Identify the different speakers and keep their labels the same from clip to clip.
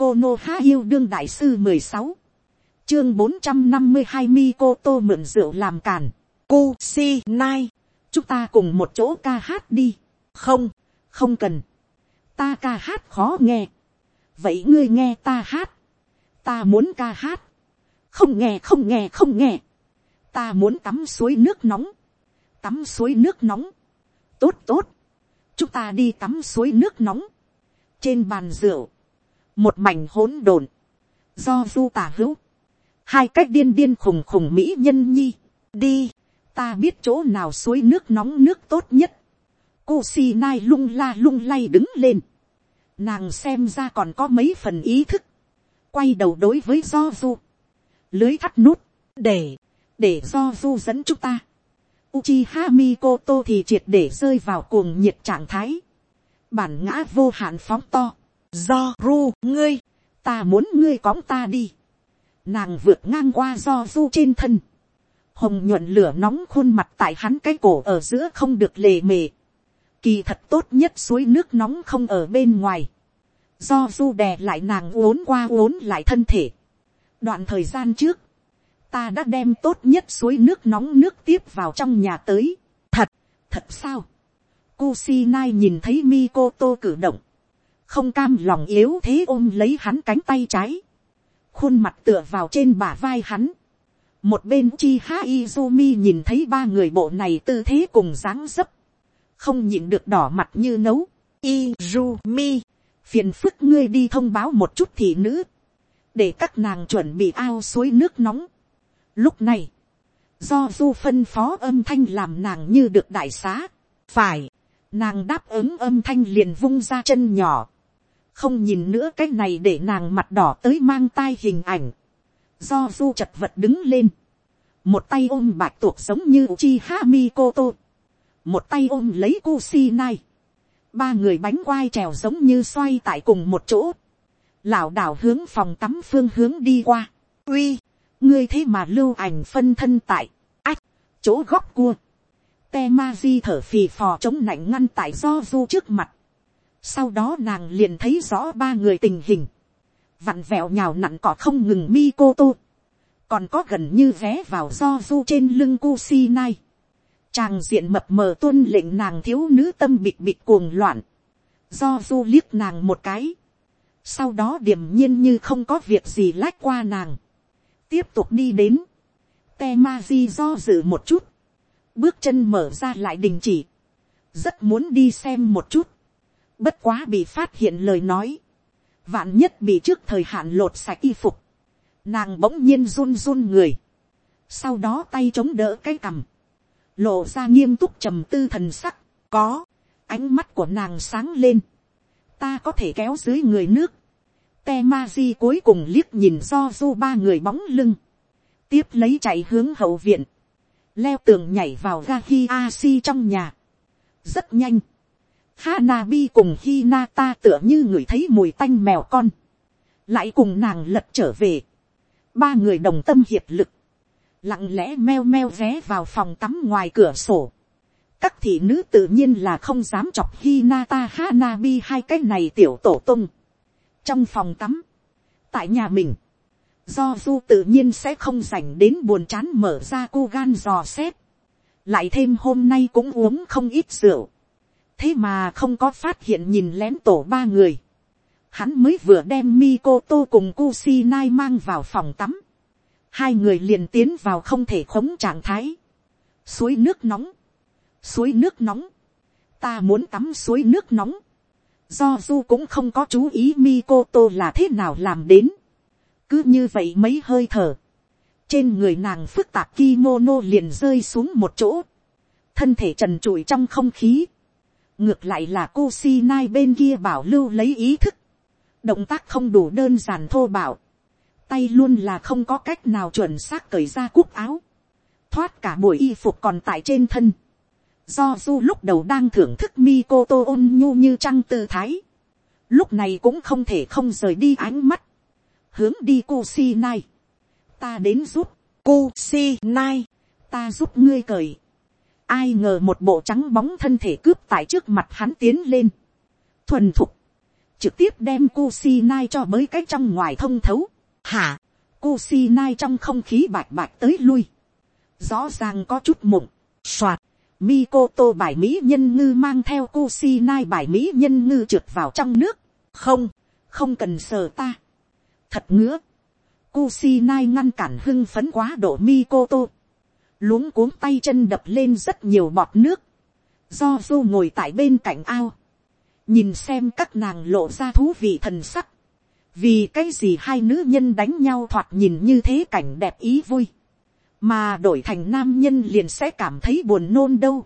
Speaker 1: cô nô há yêu đương đại sư mười sáu chương bốn trăm năm mươi hai mi cô tô mượn rượu làm càn. Cô si nai. Chúng ta cùng một chỗ ca hát đi. Không, không cần. Ta ca hát khó nghe. Vậy ngươi nghe ta hát. Ta muốn ca hát. Không nghe không nghe không nghe. Ta muốn tắm suối nước nóng. Tắm suối nước nóng. Tốt tốt. Chúng ta đi tắm suối nước nóng. Trên bàn rượu. Một mảnh hỗn độn. Do du tả hữu hai cách điên điên khùng khùng mỹ nhân nhi, đi, ta biết chỗ nào suối nước nóng nước tốt nhất, cô si nai lung la lung lay đứng lên, nàng xem ra còn có mấy phần ý thức, quay đầu đối với do du, lưới thắt nút, để, để do du dẫn chúng ta, Uchiha Mikoto thì triệt để rơi vào cuồng nhiệt trạng thái. Bản ngã vô hạn phóng to. Do ru, ngươi, ta muốn ngươi cõng ta đi nàng vượt ngang qua do du trên thân, hồng nhuận lửa nóng khuôn mặt tại hắn cái cổ ở giữa không được lề mề, kỳ thật tốt nhất suối nước nóng không ở bên ngoài, do du đè lại nàng uốn qua uốn lại thân thể. đoạn thời gian trước, ta đã đem tốt nhất suối nước nóng nước tiếp vào trong nhà tới. thật, thật sao. Kusinai nhìn thấy Mikoto cử động, không cam lòng yếu thế ôm lấy hắn cánh tay trái khuôn mặt tựa vào trên bả vai hắn. một bên chi ha izumi nhìn thấy ba người bộ này tư thế cùng dáng dấp, không nhìn được đỏ mặt như nấu. izumi, phiền phức ngươi đi thông báo một chút thị nữ, để các nàng chuẩn bị ao suối nước nóng. lúc này, do du phân phó âm thanh làm nàng như được đại xá, phải, nàng đáp ứng âm thanh liền vung ra chân nhỏ, không nhìn nữa cái này để nàng mặt đỏ tới mang tai hình ảnh, do du chật vật đứng lên, một tay ôm bạch tuộc giống như chi ha mi cô tô, một tay ôm lấy cu si nai, ba người bánh quai trèo giống như xoay tại cùng một chỗ, lảo đảo hướng phòng tắm phương hướng đi qua, uy, ngươi thế mà lưu ảnh phân thân tại, ách, chỗ góc cua, te ma di thở phì phò chống nạnh ngăn tại do du trước mặt, sau đó nàng liền thấy rõ ba người tình hình. Vặn vẹo nhào nặn cỏ không ngừng mi cô tô. Còn có gần như vé vào do du trên lưng cu si nai. Chàng diện mập mờ tuân lệnh nàng thiếu nữ tâm bịt bịt cuồng loạn. Do du liếc nàng một cái. Sau đó điềm nhiên như không có việc gì lách qua nàng. Tiếp tục đi đến. Te ma di do dự một chút. Bước chân mở ra lại đình chỉ. Rất muốn đi xem một chút Bất quá bị phát hiện lời nói. Vạn nhất bị trước thời hạn lột sạch y phục. Nàng bỗng nhiên run run người. Sau đó tay chống đỡ cái cằm. Lộ ra nghiêm túc trầm tư thần sắc. Có. Ánh mắt của nàng sáng lên. Ta có thể kéo dưới người nước. Te ma di cuối cùng liếc nhìn do du ba người bóng lưng. Tiếp lấy chạy hướng hậu viện. Leo tường nhảy vào ga hi a si trong nhà. Rất nhanh Hanabi cùng Hinata tựa như người thấy mùi tanh mèo con. Lại cùng nàng lật trở về. Ba người đồng tâm hiệp lực. Lặng lẽ meo meo vé vào phòng tắm ngoài cửa sổ. Các thị nữ tự nhiên là không dám chọc Hinata, Hanabi hai cái này tiểu tổ tung. Trong phòng tắm. Tại nhà mình. Do du tự nhiên sẽ không dành đến buồn chán mở ra cô gan dò xét. Lại thêm hôm nay cũng uống không ít rượu thế mà không có phát hiện nhìn lén tổ ba người. Hắn mới vừa đem Mikoto cùng Kusinai mang vào phòng tắm. Hai người liền tiến vào không thể khống trạng thái. Suối nước nóng. Suối nước nóng. Ta muốn tắm suối nước nóng. Do Du cũng không có chú ý Mikoto là thế nào làm đến. Cứ như vậy mấy hơi thở. Trên người nàng phức tạp kimono liền rơi xuống một chỗ. Thân thể trần trụi trong không khí ngược lại là cô si nai bên kia bảo lưu lấy ý thức, động tác không đủ đơn giản thô bảo, tay luôn là không có cách nào chuẩn xác cởi ra cúc áo, thoát cả buổi y phục còn tại trên thân, do du lúc đầu đang thưởng thức mi cô tô ôn nhu như trăng tư thái, lúc này cũng không thể không rời đi ánh mắt, hướng đi cô si nai, ta đến giúp, cô si nai, ta giúp ngươi cởi, ai ngờ một bộ trắng bóng thân thể cướp tại trước mặt hắn tiến lên, thuần thục, trực tiếp đem Kusinai cho bới cái trong ngoài thông thấu. Hả, Kusinai trong không khí bạch bạch tới lui. Rõ ràng có chút mộng. Soạt, Mikoto bài Mỹ nhân ngư mang theo Kusinai bài Mỹ nhân ngư trượt vào trong nước. Không, không cần sờ ta. Thật ngứa. Kusinai ngăn cản hưng phấn quá độ Mikoto. Luống cuống tay chân đập lên rất nhiều bọt nước. Do du ngồi tại bên cạnh ao. Nhìn xem các nàng lộ ra thú vị thần sắc. Vì cái gì hai nữ nhân đánh nhau thoạt nhìn như thế cảnh đẹp ý vui. Mà đổi thành nam nhân liền sẽ cảm thấy buồn nôn đâu.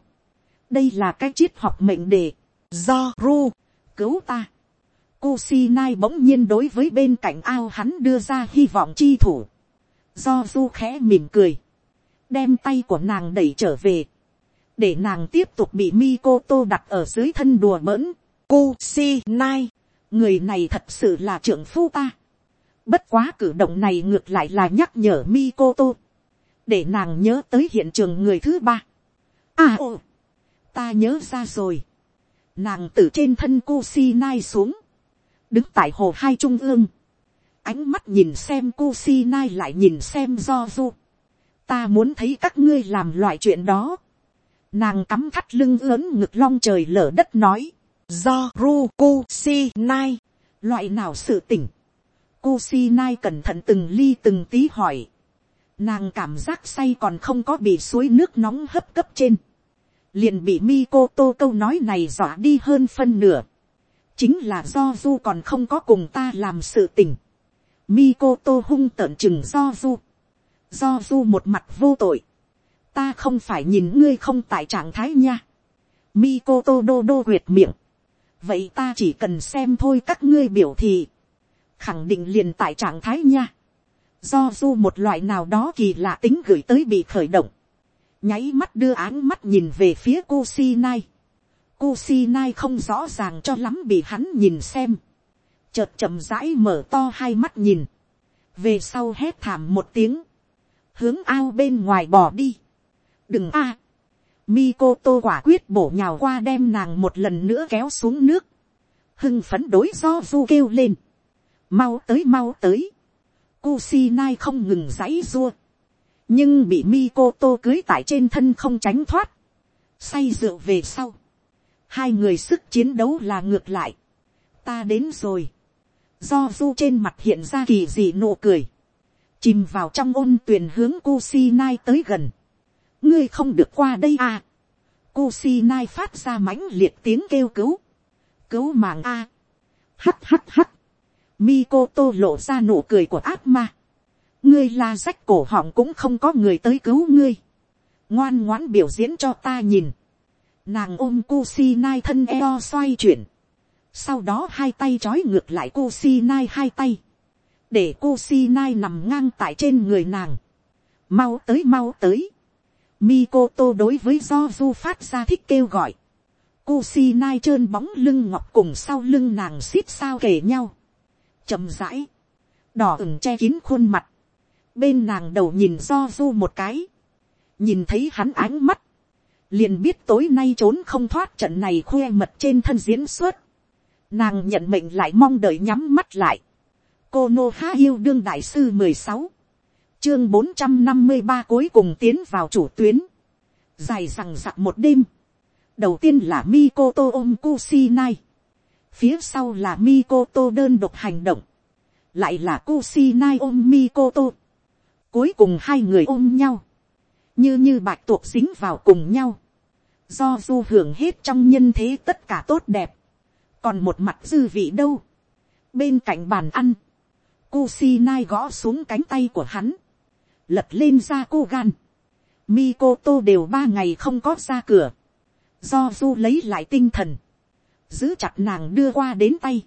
Speaker 1: Đây là cái triết học mệnh đề. Do ru, cứu ta. Kusinai bỗng nhiên đối với bên cạnh ao hắn đưa ra hy vọng chi thủ. Do du khẽ mỉm cười. Đem tay của nàng đẩy trở về. Để nàng tiếp tục bị Mikoto đặt ở dưới thân đùa bỡn. Kusinai. Người này thật sự là trưởng phu ta. Bất quá cử động này ngược lại là nhắc nhở Mikoto. Để nàng nhớ tới hiện trường người thứ ba. À ồ. Ta nhớ ra rồi. Nàng từ trên thân Kusinai xuống đứng tại hồ hai trung ương, ánh mắt nhìn xem Kusinai lại nhìn xem do du ta muốn thấy các ngươi làm loại chuyện đó. nàng cắm thắt lưng lớn ngực long trời lở đất nói, do ru Nai. loại nào sự tỉnh. ku si nai cẩn thận từng ly từng tí hỏi. Nàng cảm giác say còn không có bị suối nước nóng hấp cấp trên. Liền bị mi cô tô câu nói này dọa đi hơn phân nửa chính là do du còn không có cùng ta làm sự tình. tô hung tợn chừng do du. Do du một mặt vô tội. Ta không phải nhìn ngươi không tại trạng thái nha. Mikoto đô đô huyệt miệng. Vậy ta chỉ cần xem thôi các ngươi biểu thị. Khẳng định liền tại trạng thái nha. Do du một loại nào đó kỳ lạ tính gửi tới bị khởi động. Nháy mắt đưa áng mắt nhìn về phía cô Sinai Kusinai không rõ ràng cho lắm bị hắn nhìn xem. Chợt chậm rãi mở to hai mắt nhìn. Về sau hét thảm một tiếng. Hướng ao bên ngoài bỏ đi. Đừng a. Mikoto quả quyết bổ nhào qua đem nàng một lần nữa kéo xuống nước. Hưng phấn đối do du kêu lên. Mau tới mau tới. Kusinai không ngừng giãy rua. Nhưng bị Mikoto cưới tại trên thân không tránh thoát. Say rượu về sau hai người sức chiến đấu là ngược lại. ta đến rồi. do du trên mặt hiện ra kỳ dị nụ cười chìm vào trong ôn tuyền hướng Kusinai tới gần. ngươi không được qua đây à. Kusinai phát ra mãnh liệt tiếng kêu cứu. cứu mạng a. À. hắt hắt hắt. Mikoto lộ ra nụ cười của ác ma. ngươi la rách cổ họng cũng không có người tới cứu ngươi. ngoan ngoãn biểu diễn cho ta nhìn Nàng ôm Kusinai thân eo xoay chuyển. Sau đó hai tay trói ngược lại Kusinai hai tay. Để cô xi nai nằm ngang tại trên người nàng. Mau tới mau tới. Mikoto đối với do du phát ra thích kêu gọi. Cô xi nai trơn bóng lưng ngọc cùng sau lưng nàng xít sao kể nhau. chậm rãi. Đỏ ửng che kín khuôn mặt. Bên nàng đầu nhìn do du một cái. Nhìn thấy hắn ánh mắt liền biết tối nay trốn không thoát trận này khoe mật trên thân diễn xuất. Nàng nhận mệnh lại mong đợi nhắm mắt lại. Cô Nô Há yêu đương đại sư mười sáu Chương bốn trăm năm mươi ba cuối cùng tiến vào chủ tuyến. Dài rằng rặc một đêm. Đầu tiên là Mikoto ôm Kusinai. Phía sau là Mikoto đơn độc hành động. Lại là Kusinai ôm Mikoto. Cuối cùng hai người ôm nhau. Như như bạch tuộc dính vào cùng nhau do du hưởng hết trong nhân thế tất cả tốt đẹp, còn một mặt dư vị đâu, bên cạnh bàn ăn, Kusinai gõ xuống cánh tay của hắn, lật lên ra cô gan, Mikoto đều ba ngày không có ra cửa, do du lấy lại tinh thần, giữ chặt nàng đưa qua đến tay,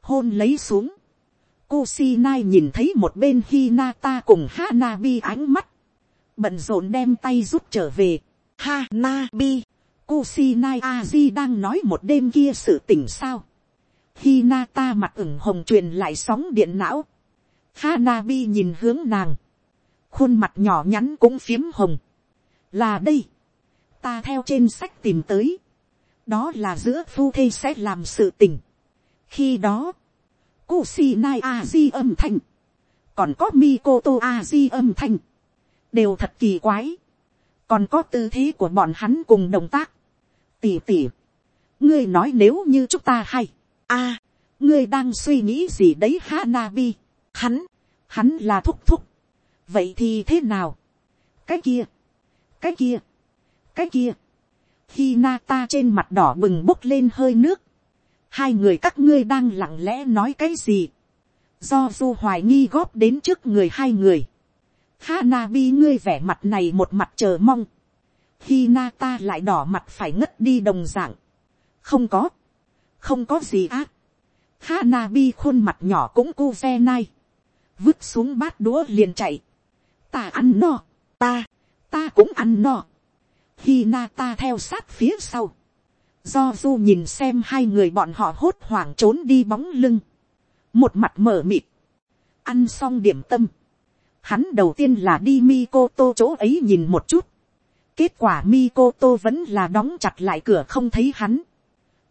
Speaker 1: hôn lấy xuống, Kusinai nhìn thấy một bên Hinata cùng Hanabi ánh mắt, bận rộn đem tay rút trở về, Hanabi, Kusinai Aji đang nói một đêm kia sự tình sao. Hinata mặt ửng hồng truyền lại sóng điện não. Hanabi nhìn hướng nàng. Khuôn mặt nhỏ nhắn cũng phiếm hồng. Là đây. Ta theo trên sách tìm tới. Đó là giữa phu thê sẽ làm sự tình. khi đó, Kusinai Aji âm thanh, còn có Mikoto Aji âm thanh, đều thật kỳ quái, còn có tư thế của bọn hắn cùng động tác, tỉ tỉ, ngươi nói nếu như chúng ta hay, a, ngươi đang suy nghĩ gì đấy Hanabi, hắn, hắn là thúc thúc, vậy thì thế nào, cái kia, cái kia, cái kia, khi Nata trên mặt đỏ bừng bốc lên hơi nước, hai người các ngươi đang lặng lẽ nói cái gì, do du hoài nghi góp đến trước người hai người, Hanabi ngươi vẻ mặt này một mặt chờ mong, khi Nata lại đỏ mặt phải ngất đi đồng dạng, không có, không có gì ác, Hanabi khuôn mặt nhỏ cũng cu ve nai, vứt xuống bát đũa liền chạy, ta ăn no, ta, ta cũng ăn no, Hinata theo sát phía sau. Do du nhìn xem hai người bọn họ hốt hoảng trốn đi bóng lưng. Một mặt mở mịt. Ăn xong điểm tâm. Hắn đầu tiên là đi Mikoto chỗ ấy nhìn một chút. Kết quả Mikoto vẫn là đóng chặt lại cửa không thấy hắn.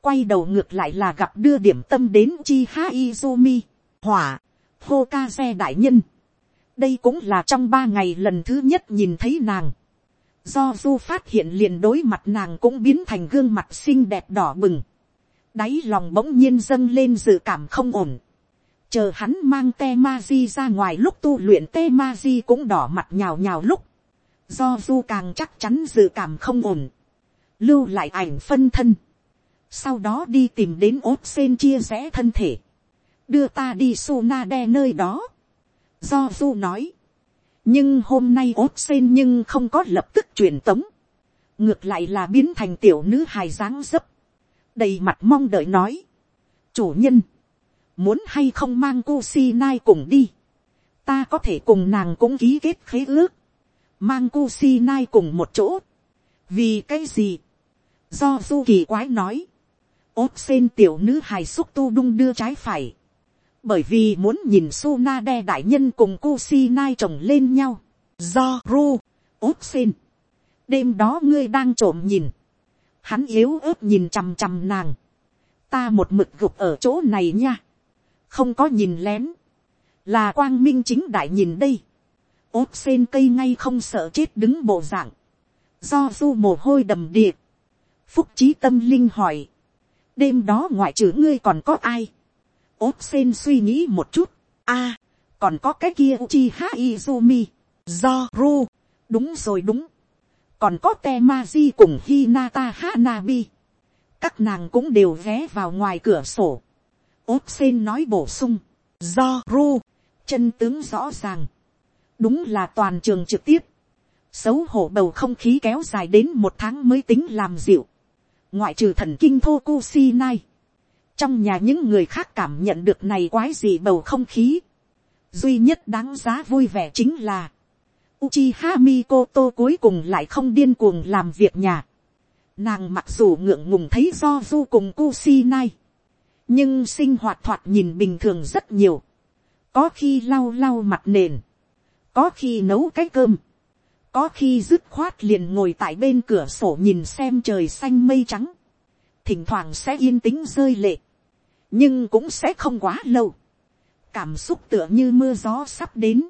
Speaker 1: Quay đầu ngược lại là gặp đưa điểm tâm đến chi ha Izumi. Hỏa. xe đại nhân. Đây cũng là trong ba ngày lần thứ nhất nhìn thấy nàng do du phát hiện liền đối mặt nàng cũng biến thành gương mặt xinh đẹp đỏ bừng, đáy lòng bỗng nhiên dâng lên dự cảm không ổn, chờ hắn mang te ma di ra ngoài lúc tu luyện te ma di cũng đỏ mặt nhào nhào lúc, do du càng chắc chắn dự cảm không ổn, lưu lại ảnh phân thân, sau đó đi tìm đến ốt sen chia rẽ thân thể, đưa ta đi su na đe nơi đó, do du nói, nhưng hôm nay ốt sen nhưng không có lập tức truyền tống, ngược lại là biến thành tiểu nữ hài dáng dấp, đầy mặt mong đợi nói, chủ nhân, muốn hay không mang cô si nai cùng đi, ta có thể cùng nàng cũng ký kết khế ước, mang cô si nai cùng một chỗ, vì cái gì, do du kỳ quái nói, ốt sen tiểu nữ hài xúc tu đung đưa trái phải, bởi vì muốn nhìn su na đe đại nhân cùng Kusinai chồng lên nhau, do ru, ốt xin, đêm đó ngươi đang trộm nhìn, hắn yếu ớt nhìn chằm chằm nàng, ta một mực gục ở chỗ này nha, không có nhìn lén, là quang minh chính đại nhìn đây, ốt sen cây ngay không sợ chết đứng bộ dạng, do du mồ hôi đầm điệp, phúc trí tâm linh hỏi, đêm đó ngoại trừ ngươi còn có ai, ốp sen suy nghĩ một chút. a, còn có cái kia uchi ha izumi, do ru, đúng rồi đúng. còn có te ma di cùng hinata hanabi. các nàng cũng đều ghé vào ngoài cửa sổ. ốp sen nói bổ sung, do ru, chân tướng rõ ràng. đúng là toàn trường trực tiếp. xấu hổ bầu không khí kéo dài đến một tháng mới tính làm dịu ngoại trừ thần kinh thô cu si nai trong nhà những người khác cảm nhận được này quái gì bầu không khí. duy nhất đáng giá vui vẻ chính là, Uchiha Mikoto cuối cùng lại không điên cuồng làm việc nhà. Nàng mặc dù ngượng ngùng thấy do du cùng Kusinai. Nhưng sinh hoạt thoạt nhìn bình thường rất nhiều. Có khi lau lau mặt nền. Có khi nấu cái cơm. Có khi dứt khoát liền ngồi tại bên cửa sổ nhìn xem trời xanh mây trắng. Thỉnh thoảng sẽ yên tĩnh rơi lệ nhưng cũng sẽ không quá lâu. cảm xúc tựa như mưa gió sắp đến,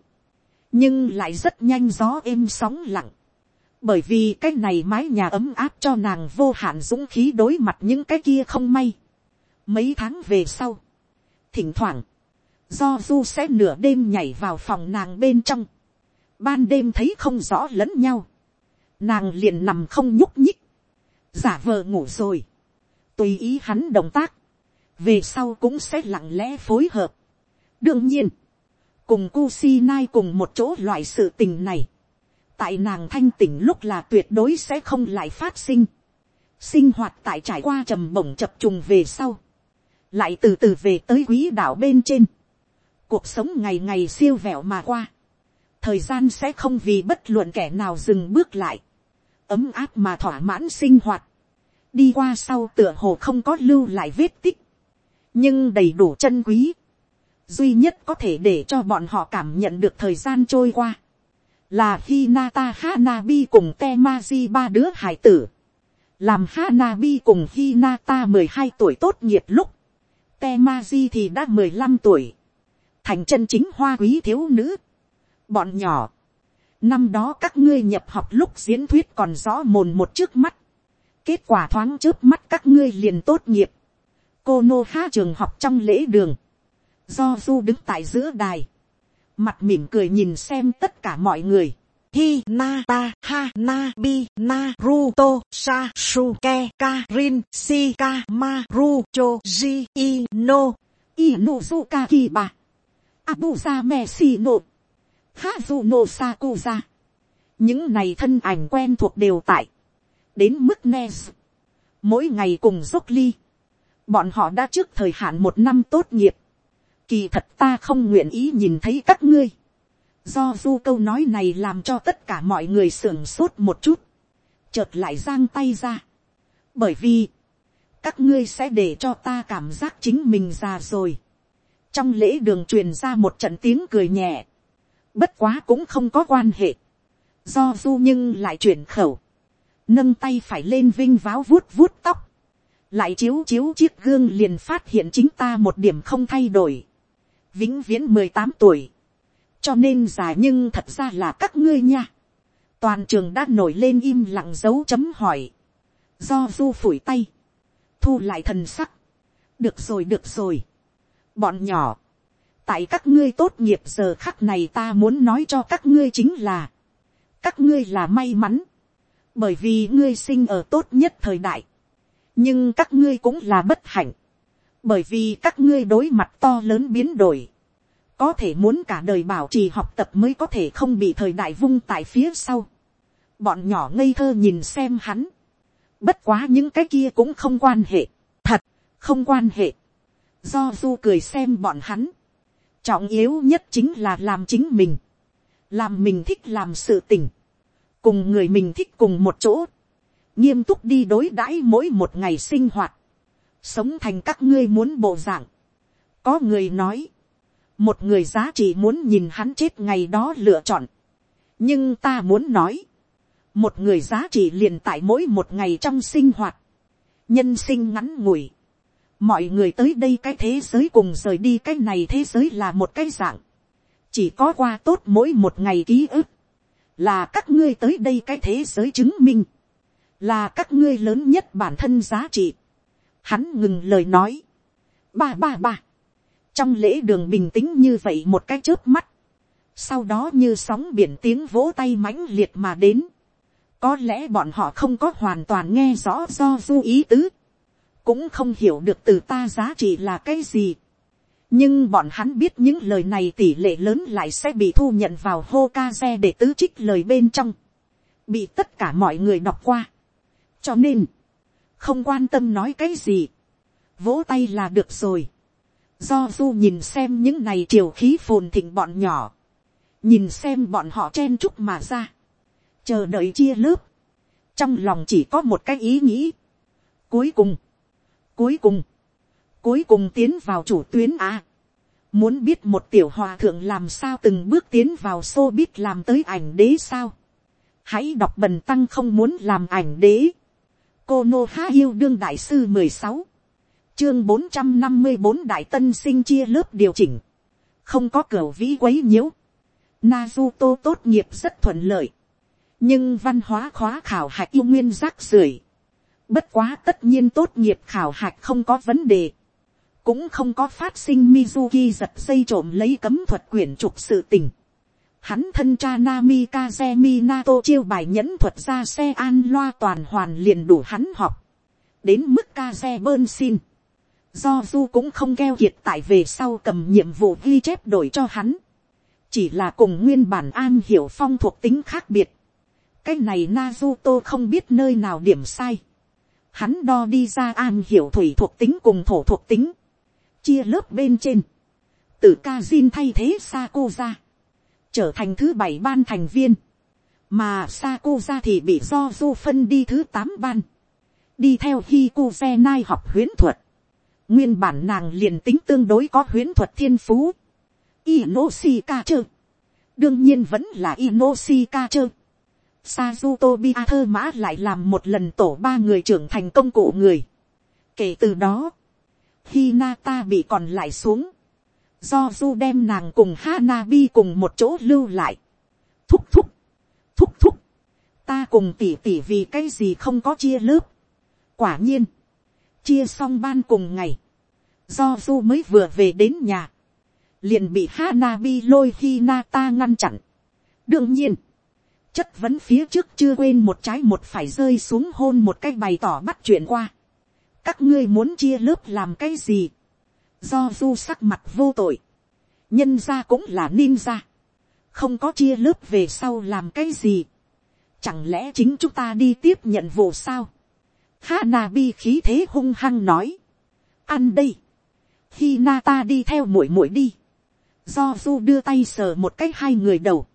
Speaker 1: nhưng lại rất nhanh gió êm sóng lặng, bởi vì cái này mái nhà ấm áp cho nàng vô hạn dũng khí đối mặt những cái kia không may. mấy tháng về sau, thỉnh thoảng, do du sẽ nửa đêm nhảy vào phòng nàng bên trong, ban đêm thấy không rõ lẫn nhau, nàng liền nằm không nhúc nhích, giả vờ ngủ rồi, tùy ý hắn động tác, về sau cũng sẽ lặng lẽ phối hợp. đương nhiên, cùng Kusinai cùng một chỗ loại sự tình này, tại nàng thanh tỉnh lúc là tuyệt đối sẽ không lại phát sinh. sinh hoạt tại trải qua trầm bổng chập trùng về sau, lại từ từ về tới quý đảo bên trên. cuộc sống ngày ngày siêu vẹo mà qua, thời gian sẽ không vì bất luận kẻ nào dừng bước lại, ấm áp mà thỏa mãn sinh hoạt, đi qua sau tựa hồ không có lưu lại vết tích, nhưng đầy đủ chân quý, duy nhất có thể để cho bọn họ cảm nhận được thời gian trôi qua, là Hinata Hanabi cùng Temaji ba đứa hải tử, làm Hanabi cùng Hinata mười hai tuổi tốt nghiệp lúc, Temaji thì đã mười lăm tuổi. Thành chân chính hoa quý thiếu nữ. Bọn nhỏ. Năm đó các ngươi nhập học lúc diễn thuyết còn rõ mồn một trước mắt. Kết quả thoáng trước mắt các ngươi liền tốt nghiệp. Cô Nô Ha trường học trong lễ đường. Do Du đứng tại giữa đài. Mặt mỉm cười nhìn xem tất cả mọi người. Hi na ta ha na bi na ru to sa su ke ka rin si ka ma ru cho ji i no i no su ka ki ba abu sa me si no Hazuno Sakuza. sa ra những này thân ảnh quen thuộc đều tại đến mức nes mỗi ngày cùng dốc ly bọn họ đã trước thời hạn một năm tốt nghiệp kỳ thật ta không nguyện ý nhìn thấy các ngươi Do du câu nói này làm cho tất cả mọi người sưởng sốt một chút. Chợt lại giang tay ra. Bởi vì, các ngươi sẽ để cho ta cảm giác chính mình già rồi. Trong lễ đường truyền ra một trận tiếng cười nhẹ. Bất quá cũng không có quan hệ. Do du nhưng lại chuyển khẩu. Nâng tay phải lên vinh váo vuốt vuốt tóc. Lại chiếu chiếu chiếc gương liền phát hiện chính ta một điểm không thay đổi. Vĩnh viễn mười tám tuổi cho nên dài nhưng thật ra là các ngươi nha. toàn trường đã nổi lên im lặng dấu chấm hỏi. do du phủi tay, thu lại thần sắc. được rồi được rồi. bọn nhỏ, tại các ngươi tốt nghiệp giờ khắc này ta muốn nói cho các ngươi chính là, các ngươi là may mắn, bởi vì ngươi sinh ở tốt nhất thời đại, nhưng các ngươi cũng là bất hạnh, bởi vì các ngươi đối mặt to lớn biến đổi, có thể muốn cả đời bảo trì học tập mới có thể không bị thời đại vung tại phía sau. bọn nhỏ ngây thơ nhìn xem hắn. bất quá những cái kia cũng không quan hệ. thật, không quan hệ. do du cười xem bọn hắn trọng yếu nhất chính là làm chính mình. làm mình thích làm sự tình. cùng người mình thích cùng một chỗ. nghiêm túc đi đối đãi mỗi một ngày sinh hoạt. sống thành các ngươi muốn bộ dạng. có người nói, một người giá trị muốn nhìn hắn chết ngày đó lựa chọn. nhưng ta muốn nói, một người giá trị liền tại mỗi một ngày trong sinh hoạt, nhân sinh ngắn ngủi, mọi người tới đây cái thế giới cùng rời đi cái này thế giới là một cái dạng, chỉ có qua tốt mỗi một ngày ký ức, là các ngươi tới đây cái thế giới chứng minh, là các ngươi lớn nhất bản thân giá trị. Hắn ngừng lời nói, ba ba ba, trong lễ đường bình tĩnh như vậy một cái chớp mắt, sau đó như sóng biển tiếng vỗ tay mãnh liệt mà đến, có lẽ bọn họ không có hoàn toàn nghe rõ do du ý tứ, cũng không hiểu được từ ta giá trị là cái gì, nhưng bọn hắn biết những lời này tỷ lệ lớn lại sẽ bị thu nhận vào hô ca xe để tứ trích lời bên trong, bị tất cả mọi người đọc qua, cho nên, không quan tâm nói cái gì, vỗ tay là được rồi, Do du nhìn xem những này triều khí phồn thịnh bọn nhỏ. Nhìn xem bọn họ chen chúc mà ra. Chờ đợi chia lớp. Trong lòng chỉ có một cái ý nghĩ. Cuối cùng. Cuối cùng. Cuối cùng tiến vào chủ tuyến A. Muốn biết một tiểu hòa thượng làm sao từng bước tiến vào xô biết làm tới ảnh đế sao. Hãy đọc bần tăng không muốn làm ảnh đế. Cô Nô Há Yêu Đương Đại Sư mười sáu chương bốn trăm năm mươi bốn đại tân sinh chia lớp điều chỉnh, không có cửa vĩ quấy nhiễu, Naruto tốt nghiệp rất thuận lợi, nhưng văn hóa khóa khảo hạch yêu nguyên rác rưởi, bất quá tất nhiên tốt nghiệp khảo hạch không có vấn đề, cũng không có phát sinh Mizuki giật dây trộm lấy cấm thuật quyển trục sự tình. Hắn thân cha Nami Kazemi Nato chiêu bài nhẫn thuật ra xe an loa toàn hoàn liền đủ hắn học. Đến mức Kaze bơn xin. Do du cũng không keo kiệt tại về sau cầm nhiệm vụ ghi chép đổi cho hắn, chỉ là cùng nguyên bản an hiểu phong thuộc tính khác biệt, cái này Nazuto không biết nơi nào điểm sai, hắn đo đi ra an hiểu thủy thuộc tính cùng thổ thuộc tính, chia lớp bên trên, từ Kazin thay thế Sakuza, trở thành thứ bảy ban thành viên, mà Sakuza thì bị do du phân đi thứ tám ban, đi theo Hikuzenai học huyến thuật, Nguyên bản nàng liền tính tương đối có huyễn thuật thiên phú. inosika chơ. Đương nhiên vẫn là inosika chơ. Sazutobi thơ mã lại làm một lần tổ ba người trưởng thành công cụ người. Kể từ đó, Hinata bị còn lại xuống. Do du đem nàng cùng Hanabi cùng một chỗ lưu lại. Thúc thúc. Thúc thúc. Ta cùng tỷ tỷ vì cái gì không có chia lớp. Quả nhiên. Chia xong ban cùng ngày. Do du mới vừa về đến nhà. Liền bị Hanabi lôi Hinata ngăn chặn. Đương nhiên. Chất vấn phía trước chưa quên một trái một phải rơi xuống hôn một cái bày tỏ bắt chuyện qua. Các ngươi muốn chia lớp làm cái gì, do du sắc mặt vô tội, nhân ra cũng là ninja, không có chia lớp về sau làm cái gì, chẳng lẽ chính chúng ta đi tiếp nhận vụ sao, Hanabi khí thế hung hăng nói, ăn đây, khi na ta đi theo muội muội đi, do du đưa tay sờ một cái hai người đầu,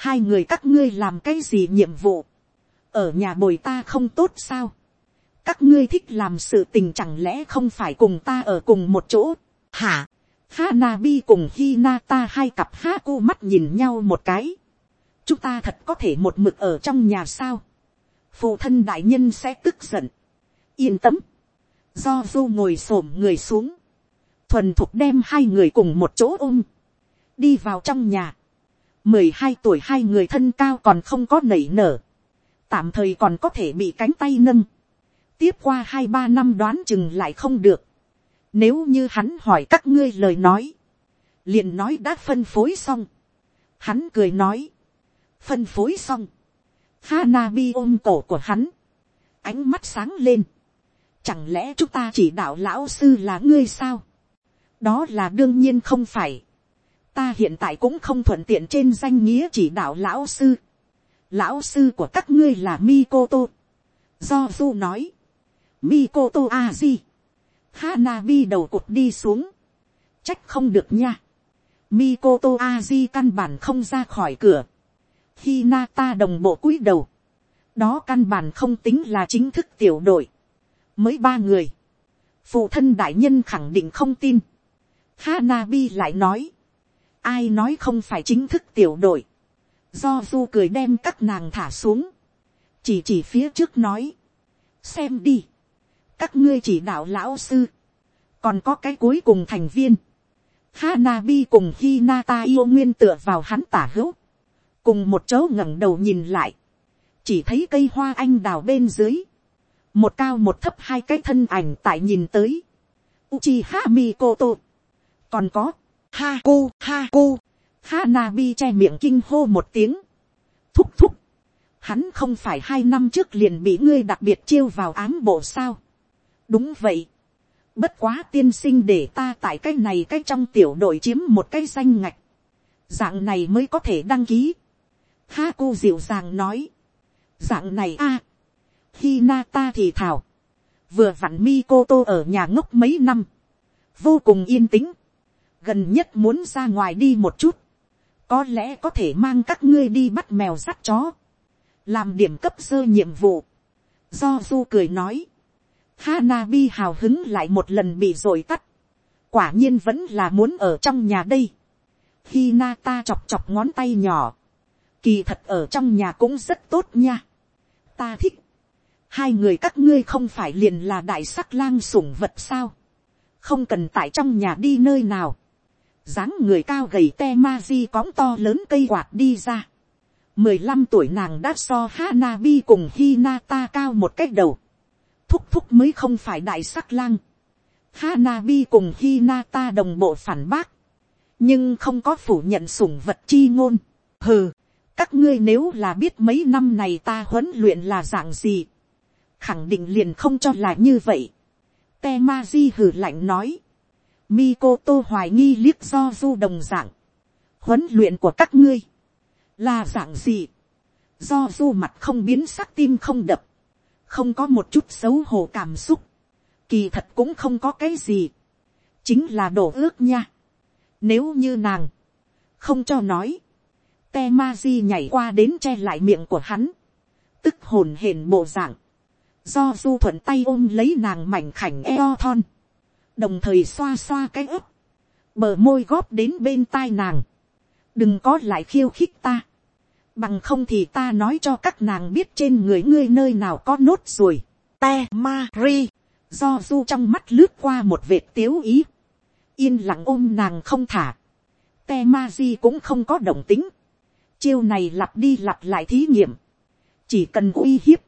Speaker 1: hai người các ngươi làm cái gì nhiệm vụ, ở nhà bồi ta không tốt sao, các ngươi thích làm sự tình chẳng lẽ không phải cùng ta ở cùng một chỗ, hả, Kha Na Bi cùng Hi Na Ta hai cặp Haku mắt nhìn nhau một cái. Chúng ta thật có thể một mực ở trong nhà sao. Phụ thân đại nhân sẽ tức giận. Yên tâm. Do du ngồi xổm người xuống. Thuần thục đem hai người cùng một chỗ ôm. Đi vào trong nhà mười hai tuổi hai người thân cao còn không có nảy nở. Tạm thời còn có thể bị cánh tay nâng tiếp qua hai ba năm đoán chừng lại không được. Nếu như hắn hỏi các ngươi lời nói, liền nói đã phân phối xong. Hắn cười nói, phân phối xong. Hanabi ôm cổ của hắn, ánh mắt sáng lên. Chẳng lẽ chúng ta chỉ đạo lão sư là ngươi sao? Đó là đương nhiên không phải. Ta hiện tại cũng không thuận tiện trên danh nghĩa chỉ đạo lão sư. Lão sư của các ngươi là Mikoto. Do Du nói. Mikoto Aji. Hanabi đầu cụt đi xuống. Trách không được nha. Mikoto Aji căn bản không ra khỏi cửa. Hinata đồng bộ cúi đầu. Đó căn bản không tính là chính thức tiểu đội. Mới ba người. Phụ thân đại nhân khẳng định không tin. Hanabi lại nói. Ai nói không phải chính thức tiểu đội. Do du cười đem các nàng thả xuống. Chỉ chỉ phía trước nói. Xem đi. Các ngươi chỉ đạo lão sư, còn có cái cuối cùng thành viên, Hanabi cùng Hinata yêu nguyên tựa vào hắn tả hữu, cùng một chỗ ngẩng đầu nhìn lại, chỉ thấy cây hoa anh đào bên dưới, một cao một thấp hai cái thân ảnh tại nhìn tới, Uchiha Mikoto, còn có, Ha cu, ha Haku, Hanabi che miệng kinh hô một tiếng, thúc thúc, hắn không phải hai năm trước liền bị ngươi đặc biệt chiêu vào ám bộ sao, đúng vậy. bất quá tiên sinh để ta tại cái này cái trong tiểu đội chiếm một cái danh ngạch. dạng này mới có thể đăng ký. ha cu dịu dàng nói. dạng này a. khi na ta thì thảo. vừa vặn mi cô tô ở nhà ngốc mấy năm. vô cùng yên tĩnh gần nhất muốn ra ngoài đi một chút. có lẽ có thể mang các ngươi đi bắt mèo sắt chó. làm điểm cấp sơ nhiệm vụ. do du cười nói Hanabi hào hứng lại một lần bị rồi tắt. Quả nhiên vẫn là muốn ở trong nhà đây. Hinata chọc chọc ngón tay nhỏ. Kỳ thật ở trong nhà cũng rất tốt nha. Ta thích. Hai người các ngươi không phải liền là đại sắc lang sủng vật sao. Không cần tại trong nhà đi nơi nào dáng người cao gầy te ma di cóng to lớn cây quạt đi ra. mười lăm tuổi nàng đã so Hanabi cùng Hinata cao một cách đầu thúc thúc mới không phải đại sắc lang. Hanabi cùng Hinata đồng bộ phản bác. Nhưng không có phủ nhận sủng vật chi ngôn. Hừ, các ngươi nếu là biết mấy năm này ta huấn luyện là dạng gì. Khẳng định liền không cho là như vậy. Temaji hừ lạnh nói. Mikoto hoài nghi liếc do du đồng dạng. Huấn luyện của các ngươi. Là dạng gì? Do du mặt không biến sắc tim không đập không có một chút xấu hổ cảm xúc, kỳ thật cũng không có cái gì, chính là đổ ước nha. Nếu như nàng, không cho nói, te ma di nhảy qua đến che lại miệng của hắn, tức hồn hển bộ dạng, do du thuận tay ôm lấy nàng mảnh khảnh eo thon, đồng thời xoa xoa cái ức, bờ môi góp đến bên tai nàng, đừng có lại khiêu khích ta, Bằng không thì ta nói cho các nàng biết trên người ngươi nơi nào có nốt ruồi. Te ma ri. do du trong mắt lướt qua một vệt tiếu ý, yên lặng ôm nàng không thả, te ma di cũng không có động tính, chiêu này lặp đi lặp lại thí nghiệm, chỉ cần uy hiếp,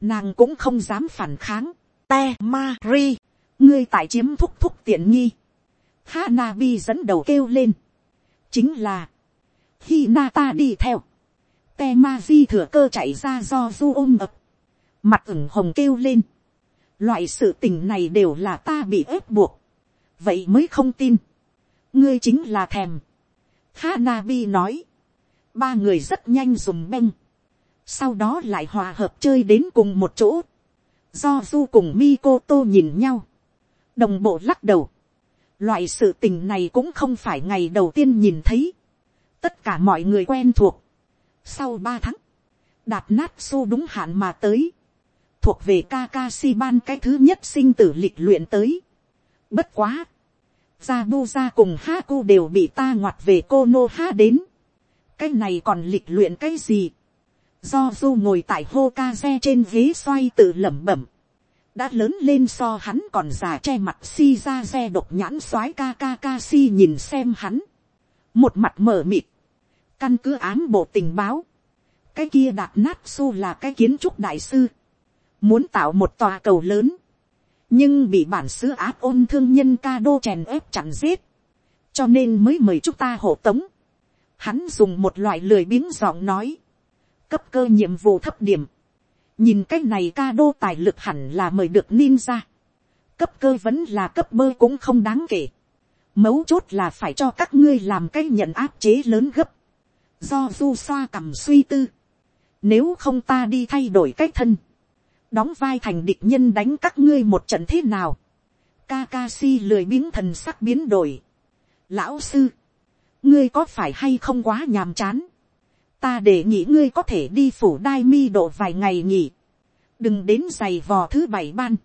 Speaker 1: nàng cũng không dám phản kháng, te ma ri, ngươi tại chiếm thúc thúc tiện nghi, Hanabi dẫn đầu kêu lên, chính là, khi na ta đi theo, Temaji thừa cơ chạy ra do du ôm ập, mặt ửng hồng kêu lên, loại sự tình này đều là ta bị ép buộc, vậy mới không tin, ngươi chính là thèm. Hanabi nói, ba người rất nhanh dùng beng, sau đó lại hòa hợp chơi đến cùng một chỗ, do du cùng Mikoto nhìn nhau, đồng bộ lắc đầu, loại sự tình này cũng không phải ngày đầu tiên nhìn thấy, tất cả mọi người quen thuộc. Sau ba tháng, đạt nát su đúng hạn mà tới, thuộc về Kakashi ban cái thứ nhất sinh tử lịch luyện tới. Bất quá, Zabuza cùng Haku đều bị ta ngoặt về Konoha đến. Cái này còn lịch luyện cái gì? Do Du ngồi tại Hokage trên ghế xoay tự lẩm bẩm. Đã lớn lên so hắn còn già che mặt si ra xe độc nhãn soái Kakashi nhìn xem hắn. Một mặt mở mịt. Căn cứ ám bộ tình báo. Cái kia đạt nát su là cái kiến trúc đại sư muốn tạo một tòa cầu lớn, nhưng bị bản xứ áp ôn thương nhân ca đô chèn ép chặn giết, cho nên mới mời chúng ta hộ tống. Hắn dùng một loại lười biếng giọng nói, cấp cơ nhiệm vụ thấp điểm, nhìn cái này ca đô tài lực hẳn là mời được ninja, cấp cơ vẫn là cấp bơ cũng không đáng kể, mấu chốt là phải cho các ngươi làm cái nhận áp chế lớn gấp, do du xoa cầm suy tư, nếu không ta đi thay đổi cách thân, đóng vai thành địch nhân đánh các ngươi một trận thế nào. Kakashi lười biếng thần sắc biến đổi. Lão sư, ngươi có phải hay không quá nhàm chán. Ta để nghĩ ngươi có thể đi phủ đai mi độ vài ngày nghỉ. Đừng đến giày vò thứ bảy ban.